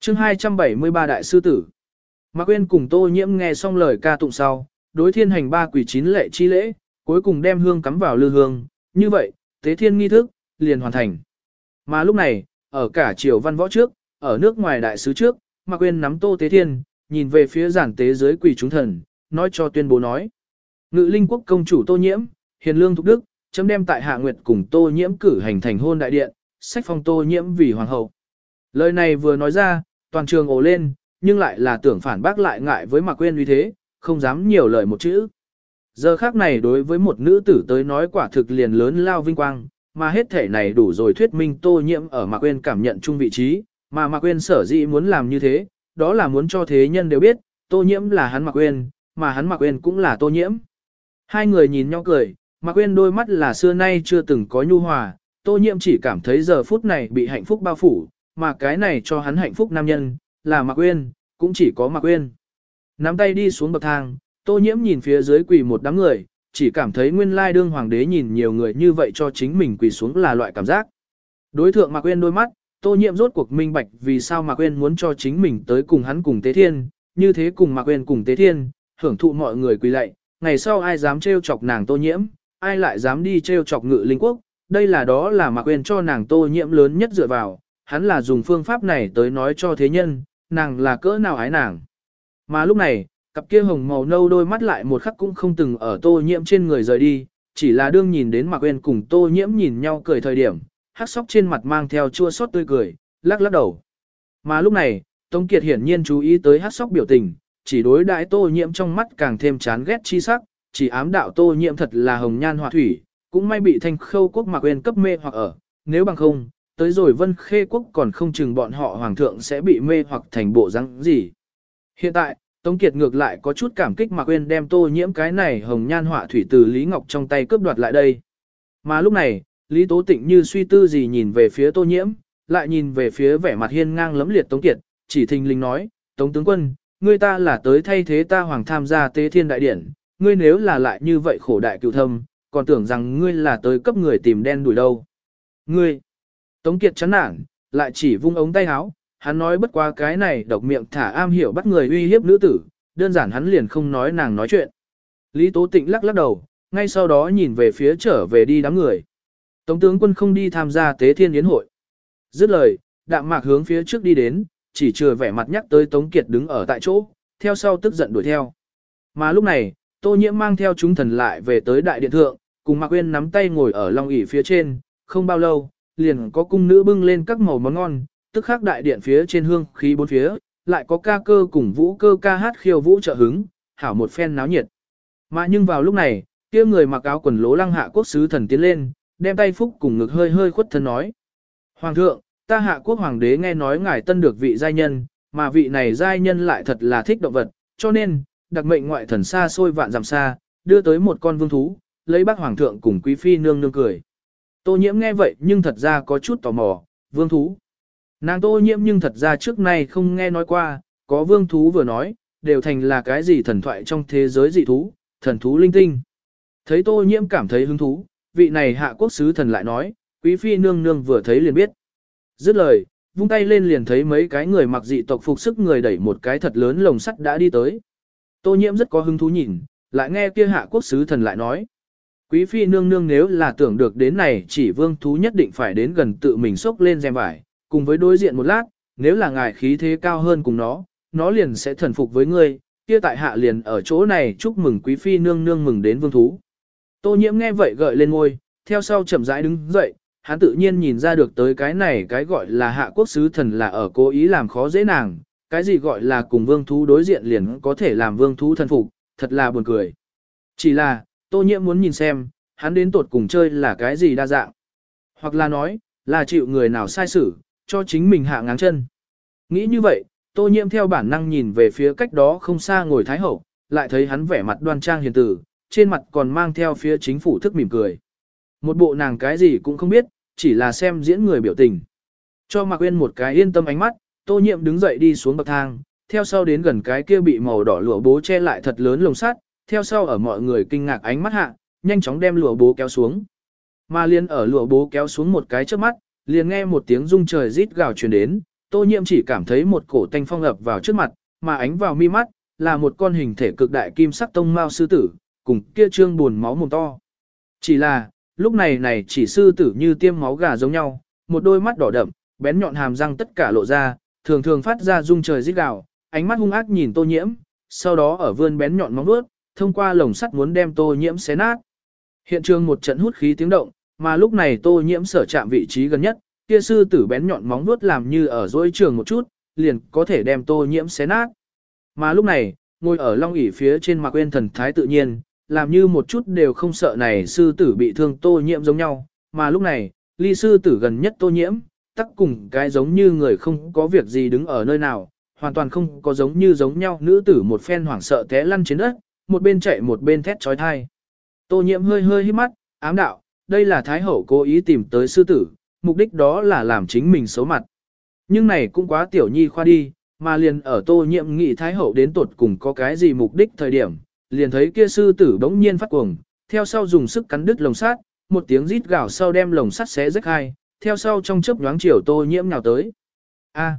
S1: Chương 273 Đại Sư Tử Mạc Quyên cùng tô nhiễm nghe xong lời ca tụng sau, đối thiên hành ba quỷ chín lệ chi lễ, cuối cùng đem hương cắm vào lư hương, như vậy, tế thiên nghi thức, liền hoàn thành. Mà lúc này, ở cả triều văn võ trước, ở nước ngoài đại sứ trước, Mạc Quyên nắm tô tế thiên, nhìn về phía giản tế dưới quỷ chúng thần, nói cho tuyên bố nói. Ngự linh quốc công chủ tô nhiễm, hiền lương thục đức, chấm đem tại hạ nguyệt cùng tô nhiễm cử hành thành hôn đại điện, sách phong tô nhiễm vì hoàng hậu. Lời này vừa nói ra, toàn trường ồ lên, nhưng lại là tưởng phản bác lại ngại với Mạc Quyên uy thế, không dám nhiều lời một chữ. Giờ khác này đối với một nữ tử tới nói quả thực liền lớn lao vinh quang, mà hết thể này đủ rồi thuyết minh tô nhiễm ở Mạc Quyên cảm nhận chung vị trí, mà Mạc Quyên sở dĩ muốn làm như thế, đó là muốn cho thế nhân đều biết, tô nhiễm là hắn Mạc Quyên, mà hắn Mạc Quyên cũng là tô nhiễm. Hai người nhìn nhau cười, Mạc Quyên đôi mắt là xưa nay chưa từng có nhu hòa, tô nhiễm chỉ cảm thấy giờ phút này bị hạnh phúc bao phủ, mà cái này cho hắn hạnh phúc nam nhân, là Mạc Quyên, cũng chỉ có Mạc Quyên. Nắm tay đi xuống bậc thang, tô nhiễm nhìn phía dưới quỳ một đám người, chỉ cảm thấy nguyên lai đương hoàng đế nhìn nhiều người như vậy cho chính mình quỳ xuống là loại cảm giác. Đối thượng Mạc Quyên đôi mắt, Tô Nhiệm rốt cuộc minh bạch vì sao Mạc Quyên muốn cho chính mình tới cùng hắn cùng Tế Thiên, như thế cùng Mạc Uyên cùng Tế Thiên, hưởng thụ mọi người quỳ lạy, ngày sau ai dám trêu chọc nàng Tô Nhiễm, ai lại dám đi trêu chọc Ngự Linh Quốc, đây là đó là Mạc Uyên cho nàng Tô Nhiễm lớn nhất dựa vào, hắn là dùng phương pháp này tới nói cho thế nhân, nàng là cỡ nào ái nàng. Mà lúc này, cặp kia hồng màu nâu đôi mắt lại một khắc cũng không từng ở Tô Nhiễm trên người rời đi, chỉ là đương nhìn đến Mạc Uyên cùng Tô Nhiễm nhìn nhau cười thời điểm, hắc sóc trên mặt mang theo chua xót tươi cười, lắc lắc đầu. Mà lúc này, Tống Kiệt hiển nhiên chú ý tới hắc sóc biểu tình, chỉ đối đãi Tô Nhiễm trong mắt càng thêm chán ghét chi sắc, chỉ ám đạo Tô Nhiễm thật là hồng nhan họa thủy, cũng may bị Thanh Khâu quốc Mạc Uyên cấp mê hoặc ở, nếu bằng không, tới rồi Vân Khê quốc còn không chừng bọn họ hoàng thượng sẽ bị mê hoặc thành bộ răng gì. Hiện tại, Tống Kiệt ngược lại có chút cảm kích Mạc Uyên đem Tô Nhiễm cái này hồng nhan họa thủy từ Lý Ngọc trong tay cướp đoạt lại đây. Mà lúc này, Lý Tố Tịnh như suy tư gì nhìn về phía Tô Nhiễm, lại nhìn về phía vẻ mặt hiên ngang lẫm liệt Tống Kiệt, chỉ thình lình nói, Tống tướng quân, ngươi ta là tới thay thế ta hoàng tham gia tế thiên đại điển, ngươi nếu là lại như vậy khổ đại cựu thâm, còn tưởng rằng ngươi là tới cấp người tìm đen đuổi đâu. Ngươi, Tống Kiệt chán nản, lại chỉ vung ống tay áo, hắn nói bất quá cái này độc miệng thả am hiểu bắt người uy hiếp nữ tử, đơn giản hắn liền không nói nàng nói chuyện. Lý Tố Tịnh lắc lắc đầu, ngay sau đó nhìn về phía trở về đi đám người. Tống tướng quân không đi tham gia tế thiên yến hội. Dứt lời, đạm mạc hướng phía trước đi đến, chỉ chừa vẻ mặt nhắc tới Tống Kiệt đứng ở tại chỗ, theo sau tức giận đuổi theo. Mà lúc này, Tô Nhiễm mang theo chúng thần lại về tới đại điện thượng, cùng Mạc Uyên nắm tay ngồi ở long ỷ phía trên, không bao lâu, liền có cung nữ bưng lên các màu món ngon, tức khắc đại điện phía trên hương khí bốn phía, lại có ca cơ cùng vũ cơ ca hát khiêu vũ trợ hứng, hảo một phen náo nhiệt. Mà nhưng vào lúc này, kia người mặc áo quần lố lăng hạ quốc sứ thần tiến lên, đem tay phúc cùng ngực hơi hơi khuất thân nói. Hoàng thượng, ta hạ quốc hoàng đế nghe nói ngài tân được vị giai nhân, mà vị này giai nhân lại thật là thích động vật, cho nên, đặc mệnh ngoại thần xa xôi vạn dặm xa, đưa tới một con vương thú, lấy bác hoàng thượng cùng quý phi nương nương cười. Tô nhiễm nghe vậy nhưng thật ra có chút tò mò, vương thú. Nàng tô nhiễm nhưng thật ra trước nay không nghe nói qua, có vương thú vừa nói, đều thành là cái gì thần thoại trong thế giới dị thú, thần thú linh tinh. Thấy tô nhiễm cảm thấy hứng thú, vị này hạ quốc sứ thần lại nói, quý phi nương nương vừa thấy liền biết. Dứt lời, vung tay lên liền thấy mấy cái người mặc dị tộc phục sức người đẩy một cái thật lớn lồng sắt đã đi tới. Tô nhiễm rất có hứng thú nhìn, lại nghe kia hạ quốc sứ thần lại nói. Quý phi nương nương nếu là tưởng được đến này chỉ vương thú nhất định phải đến gần tự mình xốc lên rèm vải, cùng với đối diện một lát, nếu là ngài khí thế cao hơn cùng nó, nó liền sẽ thần phục với ngươi, kia tại hạ liền ở chỗ này chúc mừng quý phi nương nương mừng đến vương thú. Tô nhiễm nghe vậy gợi lên ngôi, theo sau chậm rãi đứng dậy, hắn tự nhiên nhìn ra được tới cái này cái gọi là hạ quốc sứ thần là ở cố ý làm khó dễ nàng, cái gì gọi là cùng vương thú đối diện liền có thể làm vương thú thần phục, thật là buồn cười. Chỉ là, tô nhiễm muốn nhìn xem, hắn đến tột cùng chơi là cái gì đa dạng. Hoặc là nói, là chịu người nào sai xử, cho chính mình hạ ngáng chân. Nghĩ như vậy, tô nhiễm theo bản năng nhìn về phía cách đó không xa ngồi thái hậu, lại thấy hắn vẻ mặt đoan trang hiền tử, trên mặt còn mang theo phía chính phủ thức mỉm cười. Một bộ nàng cái gì cũng không biết, chỉ là xem diễn người biểu tình. Cho Mạc Uyên một cái yên tâm ánh mắt, Tô Nhiệm đứng dậy đi xuống bậc thang, theo sau đến gần cái kia bị màu đỏ lụa bố che lại thật lớn lồng sắt, theo sau ở mọi người kinh ngạc ánh mắt hạ, nhanh chóng đem lụa bố kéo xuống. Mà liên ở lụa bố kéo xuống một cái trước mắt, liền nghe một tiếng rung trời rít gào truyền đến, Tô nhiễm chỉ cảm thấy một cổ tanh phong ập vào trước mặt, mà ánh vào mi mắt, là một con hình thể cực đại kim sắc tông mao sư tử, cùng kia trương buồn máu mồm to. Chỉ là, lúc này này chỉ sư tử như tiêm máu gà giống nhau, một đôi mắt đỏ đậm, bén nhọn hàm răng tất cả lộ ra, thường thường phát ra rung trời rít gào, ánh mắt hung ác nhìn Tô Nhiễm, sau đó ở vươn bén nhọn móng vuốt, thông qua lồng sắt muốn đem Tô Nhiễm xé nát. Hiện trường một trận hút khí tiếng động, mà lúc này Tô Nhiễm sở chạm vị trí gần nhất, kia sư tử bén nhọn móng vuốt làm như ở dối trường một chút, liền có thể đem Tô Nhiễm xé nát. Mà lúc này, ngồi ở long ỷ phía trên Mạc Uyên thần thái tự nhiên, làm như một chút đều không sợ này sư tử bị thương tô nhiễm giống nhau, mà lúc này, ly sư tử gần nhất tô nhiễm, tắc cùng cái giống như người không có việc gì đứng ở nơi nào, hoàn toàn không có giống như giống nhau nữ tử một phen hoảng sợ té lăn trên đất, một bên chạy một bên thét chói tai. Tô nhiễm hơi hơi hít mắt, ám đạo, đây là Thái Hậu cố ý tìm tới sư tử, mục đích đó là làm chính mình xấu mặt. Nhưng này cũng quá tiểu nhi khoa đi, mà liền ở tô nhiễm nghị Thái Hậu đến tột cùng có cái gì mục đích thời điểm, liền thấy kia sư tử bỗng nhiên phát cuồng, theo sau dùng sức cắn đứt lồng sắt, một tiếng rít gào sau đem lồng sắt xé rách hai, theo sau trong chớp nhoáng chiều tô nhiễm nào tới. A.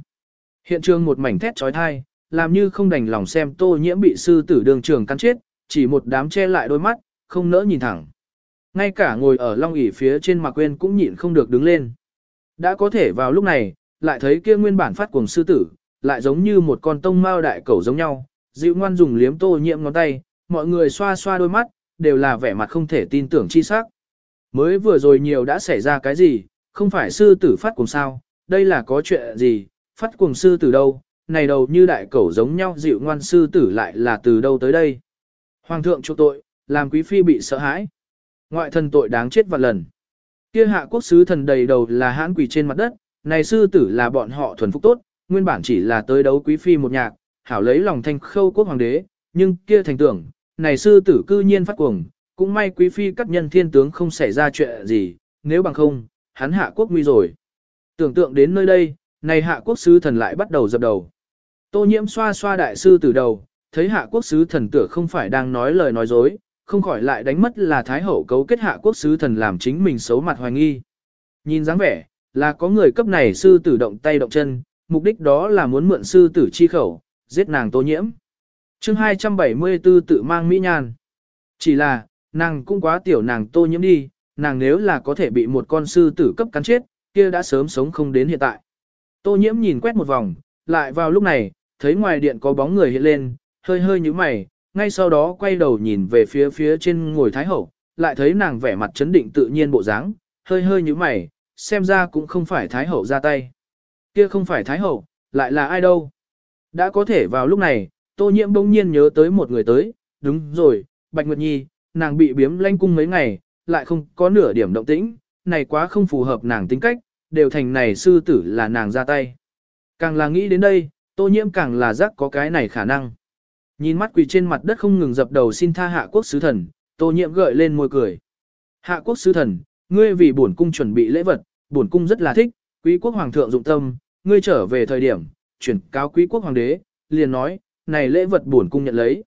S1: Hiện trường một mảnh thét chói tai, làm như không đành lòng xem tô nhiễm bị sư tử đường trường cắn chết, chỉ một đám che lại đôi mắt, không nỡ nhìn thẳng. Ngay cả ngồi ở long ỷ phía trên Mạc Quyên cũng nhịn không được đứng lên. Đã có thể vào lúc này, lại thấy kia nguyên bản phát cuồng sư tử, lại giống như một con tông mao đại cẩu giống nhau, dịu ngoan dùng liếm tô nhiễm ngón tay, mọi người xoa xoa đôi mắt, đều là vẻ mặt không thể tin tưởng chi sắc. Mới vừa rồi nhiều đã xảy ra cái gì, không phải sư tử phát cuồng sao, đây là có chuyện gì, phát cuồng sư tử đâu, này đầu như đại cẩu giống nhau dịu ngoan sư tử lại là từ đâu tới đây. Hoàng thượng chỗ tội, làm quý phi bị sợ hãi. Ngoại thần tội đáng chết vạn lần. Kia hạ quốc sứ thần đầy đầu là hãn quỷ trên mặt đất, này sư tử là bọn họ thuần phúc tốt, nguyên bản chỉ là tới đấu quý phi một nhạc, hảo lấy lòng thanh khâu quốc hoàng đế, nhưng kia thành tưởng, này sư tử cư nhiên phát cuồng, cũng may quý phi các nhân thiên tướng không xảy ra chuyện gì, nếu bằng không, hắn hạ quốc nguy rồi. Tưởng tượng đến nơi đây, này hạ quốc sứ thần lại bắt đầu dập đầu. Tô nhiễm xoa xoa đại sư tử đầu, thấy hạ quốc sứ thần tựa không phải đang nói lời nói dối, không khỏi lại đánh mất là thái hậu cấu kết hạ quốc sứ thần làm chính mình xấu mặt hoài nghi. Nhìn dáng vẻ, là có người cấp này sư tử động tay động chân, mục đích đó là muốn mượn sư tử chi khẩu, giết nàng tô nhiễm. chương 274 tự mang mỹ nhan. Chỉ là, nàng cũng quá tiểu nàng tô nhiễm đi, nàng nếu là có thể bị một con sư tử cấp cắn chết, kia đã sớm sống không đến hiện tại. Tô nhiễm nhìn quét một vòng, lại vào lúc này, thấy ngoài điện có bóng người hiện lên, hơi hơi như mày, ngay sau đó quay đầu nhìn về phía phía trên ngồi thái hậu, lại thấy nàng vẻ mặt chấn định tự nhiên bộ dáng, hơi hơi như mày, xem ra cũng không phải thái hậu ra tay. Kia không phải thái hậu, lại là ai đâu? Đã có thể vào lúc này, tô nhiễm bỗng nhiên nhớ tới một người tới, đúng rồi, Bạch Nguyệt Nhi, nàng bị biếm lanh cung mấy ngày, lại không có nửa điểm động tĩnh, này quá không phù hợp nàng tính cách, đều thành này sư tử là nàng ra tay. Càng là nghĩ đến đây, tô nhiễm càng là giác có cái này khả năng. Nhìn mắt quỳ trên mặt đất không ngừng dập đầu xin tha hạ quốc sứ thần, tô nhiệm gợi lên môi cười. Hạ quốc sứ thần, ngươi vì bổn cung chuẩn bị lễ vật, bổn cung rất là thích, quý quốc hoàng thượng dụng tâm, ngươi trở về thời điểm, chuyển cáo quý quốc hoàng đế, liền nói, này lễ vật bổn cung nhận lấy.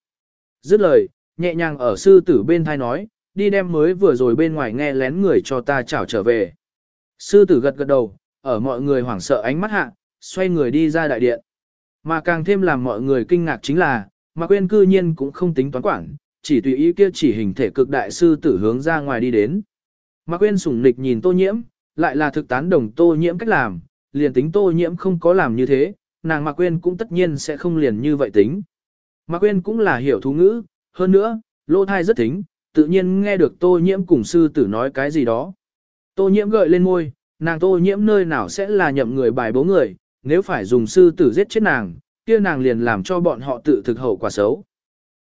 S1: Dứt lời, nhẹ nhàng ở sư tử bên thai nói, đi đem mới vừa rồi bên ngoài nghe lén người cho ta chào trở về. Sư tử gật gật đầu, ở mọi người hoảng sợ ánh mắt hạ, xoay người đi ra đại điện. Mà càng thêm làm mọi người kinh ngạc chính là, mà quên cư nhiên cũng không tính toán quản, chỉ tùy ý kia chỉ hình thể cực đại sư tử hướng ra ngoài đi đến. Mà quên sủng nịch nhìn tô nhiễm, lại là thực tán đồng tô nhiễm cách làm, liền tính tô nhiễm không có làm như thế, nàng Mạc Quyên cũng tất nhiên sẽ không liền như vậy tính. Mạc Quyên cũng là hiểu thú ngữ, hơn nữa, lô thai rất thính, tự nhiên nghe được tô nhiễm cùng sư tử nói cái gì đó. Tô nhiễm gợi lên môi, nàng tô nhiễm nơi nào sẽ là nhậm người bài bố người, nếu phải dùng sư tử giết chết nàng, kia nàng liền làm cho bọn họ tự thực hậu quả xấu.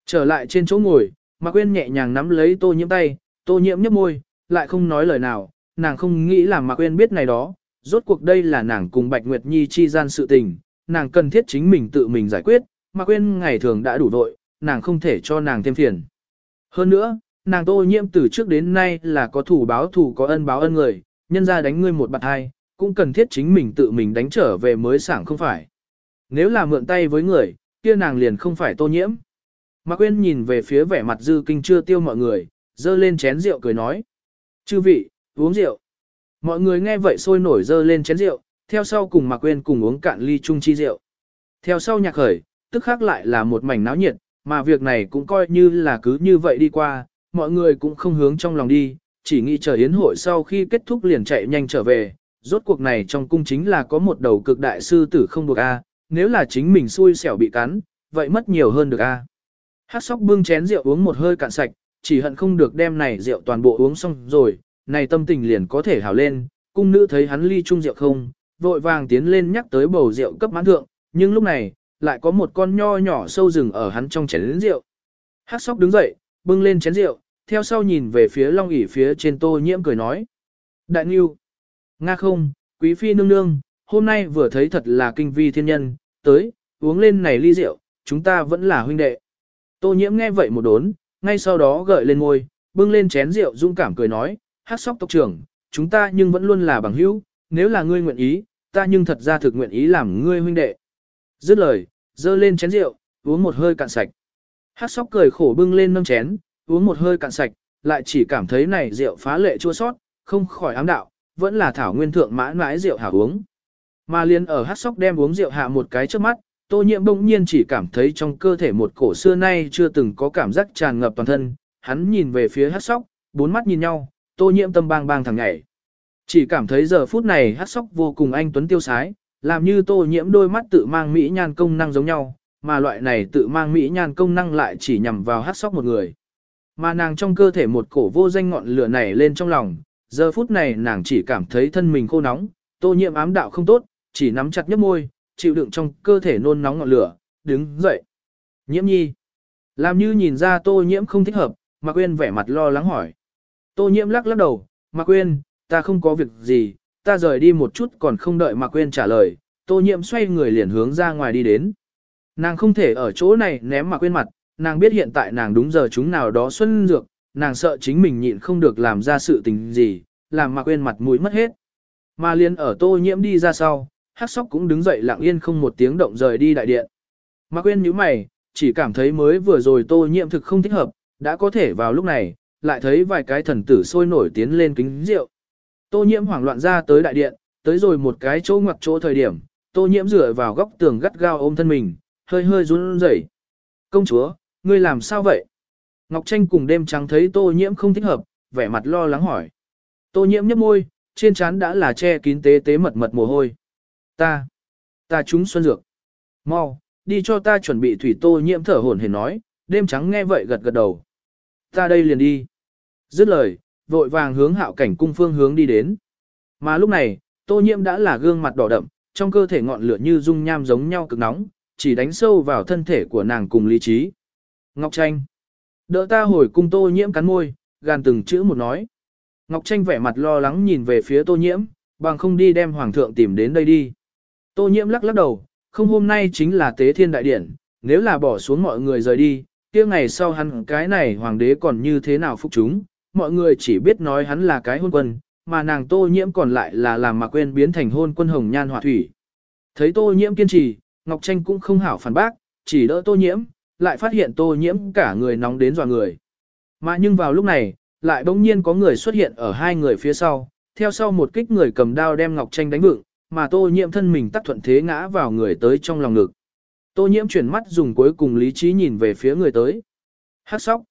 S1: Trở lại trên chỗ ngồi, Mạc Quyên nhẹ nhàng nắm lấy tô nhiễm tay, tô nhiễm nhấp môi, lại không nói lời nào, nàng không nghĩ là Mạc Quyên biết này đó, rốt cuộc đây là nàng cùng Bạch Nguyệt Nhi chi gian sự tình, nàng cần thiết chính mình tự mình giải quyết, Mạc Quyên ngày thường đã đủ vội, nàng không thể cho nàng thêm phiền. Hơn nữa, nàng tô nhiễm từ trước đến nay là có thủ báo thủ có ân báo ân người, nhân ra đánh ngươi một bạt hai, cũng cần thiết chính mình tự mình đánh trở về mới sảng không phải. Nếu là mượn tay với người, kia nàng liền không phải tô nhiễm. Mạc Quyên nhìn về phía vẻ mặt dư kinh chưa tiêu mọi người, dơ lên chén rượu cười nói. Chư vị, uống rượu. Mọi người nghe vậy sôi nổi dơ lên chén rượu, theo sau cùng Mạc Quyên cùng uống cạn ly chung chi rượu. Theo sau nhạc khởi, tức khác lại là một mảnh náo nhiệt, mà việc này cũng coi như là cứ như vậy đi qua, mọi người cũng không hướng trong lòng đi, chỉ nghĩ chờ yến hội sau khi kết thúc liền chạy nhanh trở về. Rốt cuộc này trong cung chính là có một đầu cực đại sư tử không được a, nếu là chính mình xui xẻo bị cắn, vậy mất nhiều hơn được a. Hát sóc bưng chén rượu uống một hơi cạn sạch, chỉ hận không được đem này rượu toàn bộ uống xong rồi, này tâm tình liền có thể hào lên, cung nữ thấy hắn ly chung rượu không, vội vàng tiến lên nhắc tới bầu rượu cấp mãn thượng, nhưng lúc này, lại có một con nho nhỏ sâu rừng ở hắn trong chén rượu. Hát sóc đứng dậy, bưng lên chén rượu, theo sau nhìn về phía long ỉ phía trên tô nhiễm cười nói. Đại Nghiêu, Nga không, quý phi nương nương, hôm nay vừa thấy thật là kinh vi thiên nhân, tới, uống lên này ly rượu, chúng ta vẫn là huynh đệ. Tô nhiễm nghe vậy một đốn, ngay sau đó gợi lên môi, bưng lên chén rượu dung cảm cười nói, hát sóc tộc trưởng, chúng ta nhưng vẫn luôn là bằng hữu, nếu là ngươi nguyện ý, ta nhưng thật ra thực nguyện ý làm ngươi huynh đệ. Dứt lời, dơ lên chén rượu, uống một hơi cạn sạch. Hát sóc cười khổ bưng lên nâng chén, uống một hơi cạn sạch, lại chỉ cảm thấy này rượu phá lệ chua sót, không khỏi ám đạo, vẫn là thảo nguyên thượng mãn mãi rượu hảo uống. Mà liền ở hát sóc đem uống rượu hạ một cái trước mắt, tô nhiễm bỗng nhiên chỉ cảm thấy trong cơ thể một cổ xưa nay chưa từng có cảm giác tràn ngập toàn thân, hắn nhìn về phía hát sóc, bốn mắt nhìn nhau, tô nhiễm tâm bang bang thẳng nhảy. Chỉ cảm thấy giờ phút này hát sóc vô cùng anh tuấn tiêu sái, làm như tô nhiễm đôi mắt tự mang mỹ nhan công năng giống nhau, mà loại này tự mang mỹ nhan công năng lại chỉ nhằm vào hát sóc một người. Mà nàng trong cơ thể một cổ vô danh ngọn lửa này lên trong lòng, giờ phút này nàng chỉ cảm thấy thân mình khô nóng, tô nhiễm ám đạo không tốt, chỉ nắm chặt nhấp môi, chịu đựng trong cơ thể nôn nóng ngọn lửa, đứng dậy. Nhiễm nhi. Làm như nhìn ra tô nhiễm không thích hợp, Mạc Quyên vẻ mặt lo lắng hỏi. Tô nhiễm lắc lắc đầu, Mạc Quyên, ta không có việc gì, ta rời đi một chút còn không đợi Mạc Quyên trả lời, tô nhiễm xoay người liền hướng ra ngoài đi đến. Nàng không thể ở chỗ này ném Mạc Quyên mặt, nàng biết hiện tại nàng đúng giờ chúng nào đó xuân dược, nàng sợ chính mình nhịn không được làm ra sự tình gì, làm Mạc Quyên mặt mũi mất hết. Mà liền ở tô nhiễm đi ra sau, Hắc Sóc cũng đứng dậy lặng yên không một tiếng động rời đi đại điện. Mạc Quyên nhíu mày, chỉ cảm thấy mới vừa rồi tô nhiễm thực không thích hợp, đã có thể vào lúc này, lại thấy vài cái thần tử sôi nổi tiến lên kính rượu. Tô nhiễm hoảng loạn ra tới đại điện, tới rồi một cái chỗ ngoặc chỗ thời điểm, tô nhiễm dựa vào góc tường gắt gao ôm thân mình, hơi hơi run rẩy. Công chúa, ngươi làm sao vậy? Ngọc Tranh cùng đêm trắng thấy tô nhiễm không thích hợp, vẻ mặt lo lắng hỏi. Tô nhiễm nhếch môi, trên trán đã là che kín tế tế mật mật mồ hôi. Ta, ta trúng xuân dược. Mau, đi cho ta chuẩn bị thủy tô nhiễm thở hổn hển nói, đêm trắng nghe vậy gật gật đầu. Ta đây liền đi. Dứt lời, vội vàng hướng hạo cảnh cung phương hướng đi đến. Mà lúc này, tô nhiễm đã là gương mặt đỏ đậm, trong cơ thể ngọn lửa như dung nham giống nhau cực nóng, chỉ đánh sâu vào thân thể của nàng cùng lý trí. Ngọc Tranh. Đỡ ta hồi cung tô nhiễm cắn môi, gàn từng chữ một nói. Ngọc Tranh vẻ mặt lo lắng nhìn về phía tô nhiễm, bằng không đi đem hoàng thượng tìm đến đây đi. Tô nhiễm lắc lắc đầu, không hôm nay chính là tế thiên đại điển, nếu là bỏ xuống mọi người rời đi, kia ngày sau hắn cái này hoàng đế còn như thế nào phục chúng, mọi người chỉ biết nói hắn là cái hôn quân, mà nàng tô nhiễm còn lại là làm mà quên biến thành hôn quân hồng nhan hỏa thủy. Thấy tô nhiễm kiên trì, Ngọc Tranh cũng không hảo phản bác, chỉ đỡ tô nhiễm, lại phát hiện tô nhiễm cả người nóng đến dò người. Mà nhưng vào lúc này, lại bỗng nhiên có người xuất hiện ở hai người phía sau, theo sau một kích người cầm đao đem Ngọc Tranh đánh vựng, mà tô nhiễm thân mình tắt thuận thế ngã vào người tới trong lòng ngực. Tô nhiễm chuyển mắt dùng cuối cùng lý trí nhìn về phía người tới. Hát sóc.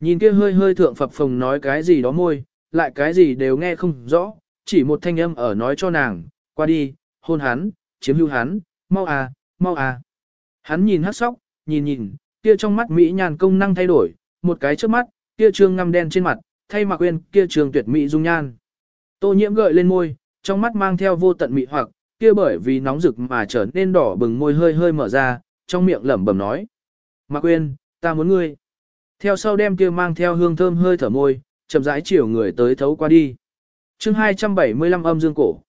S1: Nhìn kia hơi hơi thượng phập phồng nói cái gì đó môi, lại cái gì đều nghe không rõ, chỉ một thanh âm ở nói cho nàng, qua đi, hôn hắn, chiếm hữu hắn, mau à, mau à. Hắn nhìn hát sóc, nhìn nhìn, kia trong mắt Mỹ nhàn công năng thay đổi, một cái trước mắt, kia trương ngăm đen trên mặt, thay mặc quên kia trường tuyệt mỹ dung nhan. Tô nhiễm gợi lên môi, trong mắt mang theo vô tận mị hoặc, kia bởi vì nóng rực mà trở nên đỏ bừng môi hơi hơi mở ra, trong miệng lẩm bẩm nói. Mạc quên ta muốn ngươi. Theo sau đem kia mang theo hương thơm hơi thở môi, chậm rãi chiều người tới thấu qua đi. chương 275 âm dương cổ.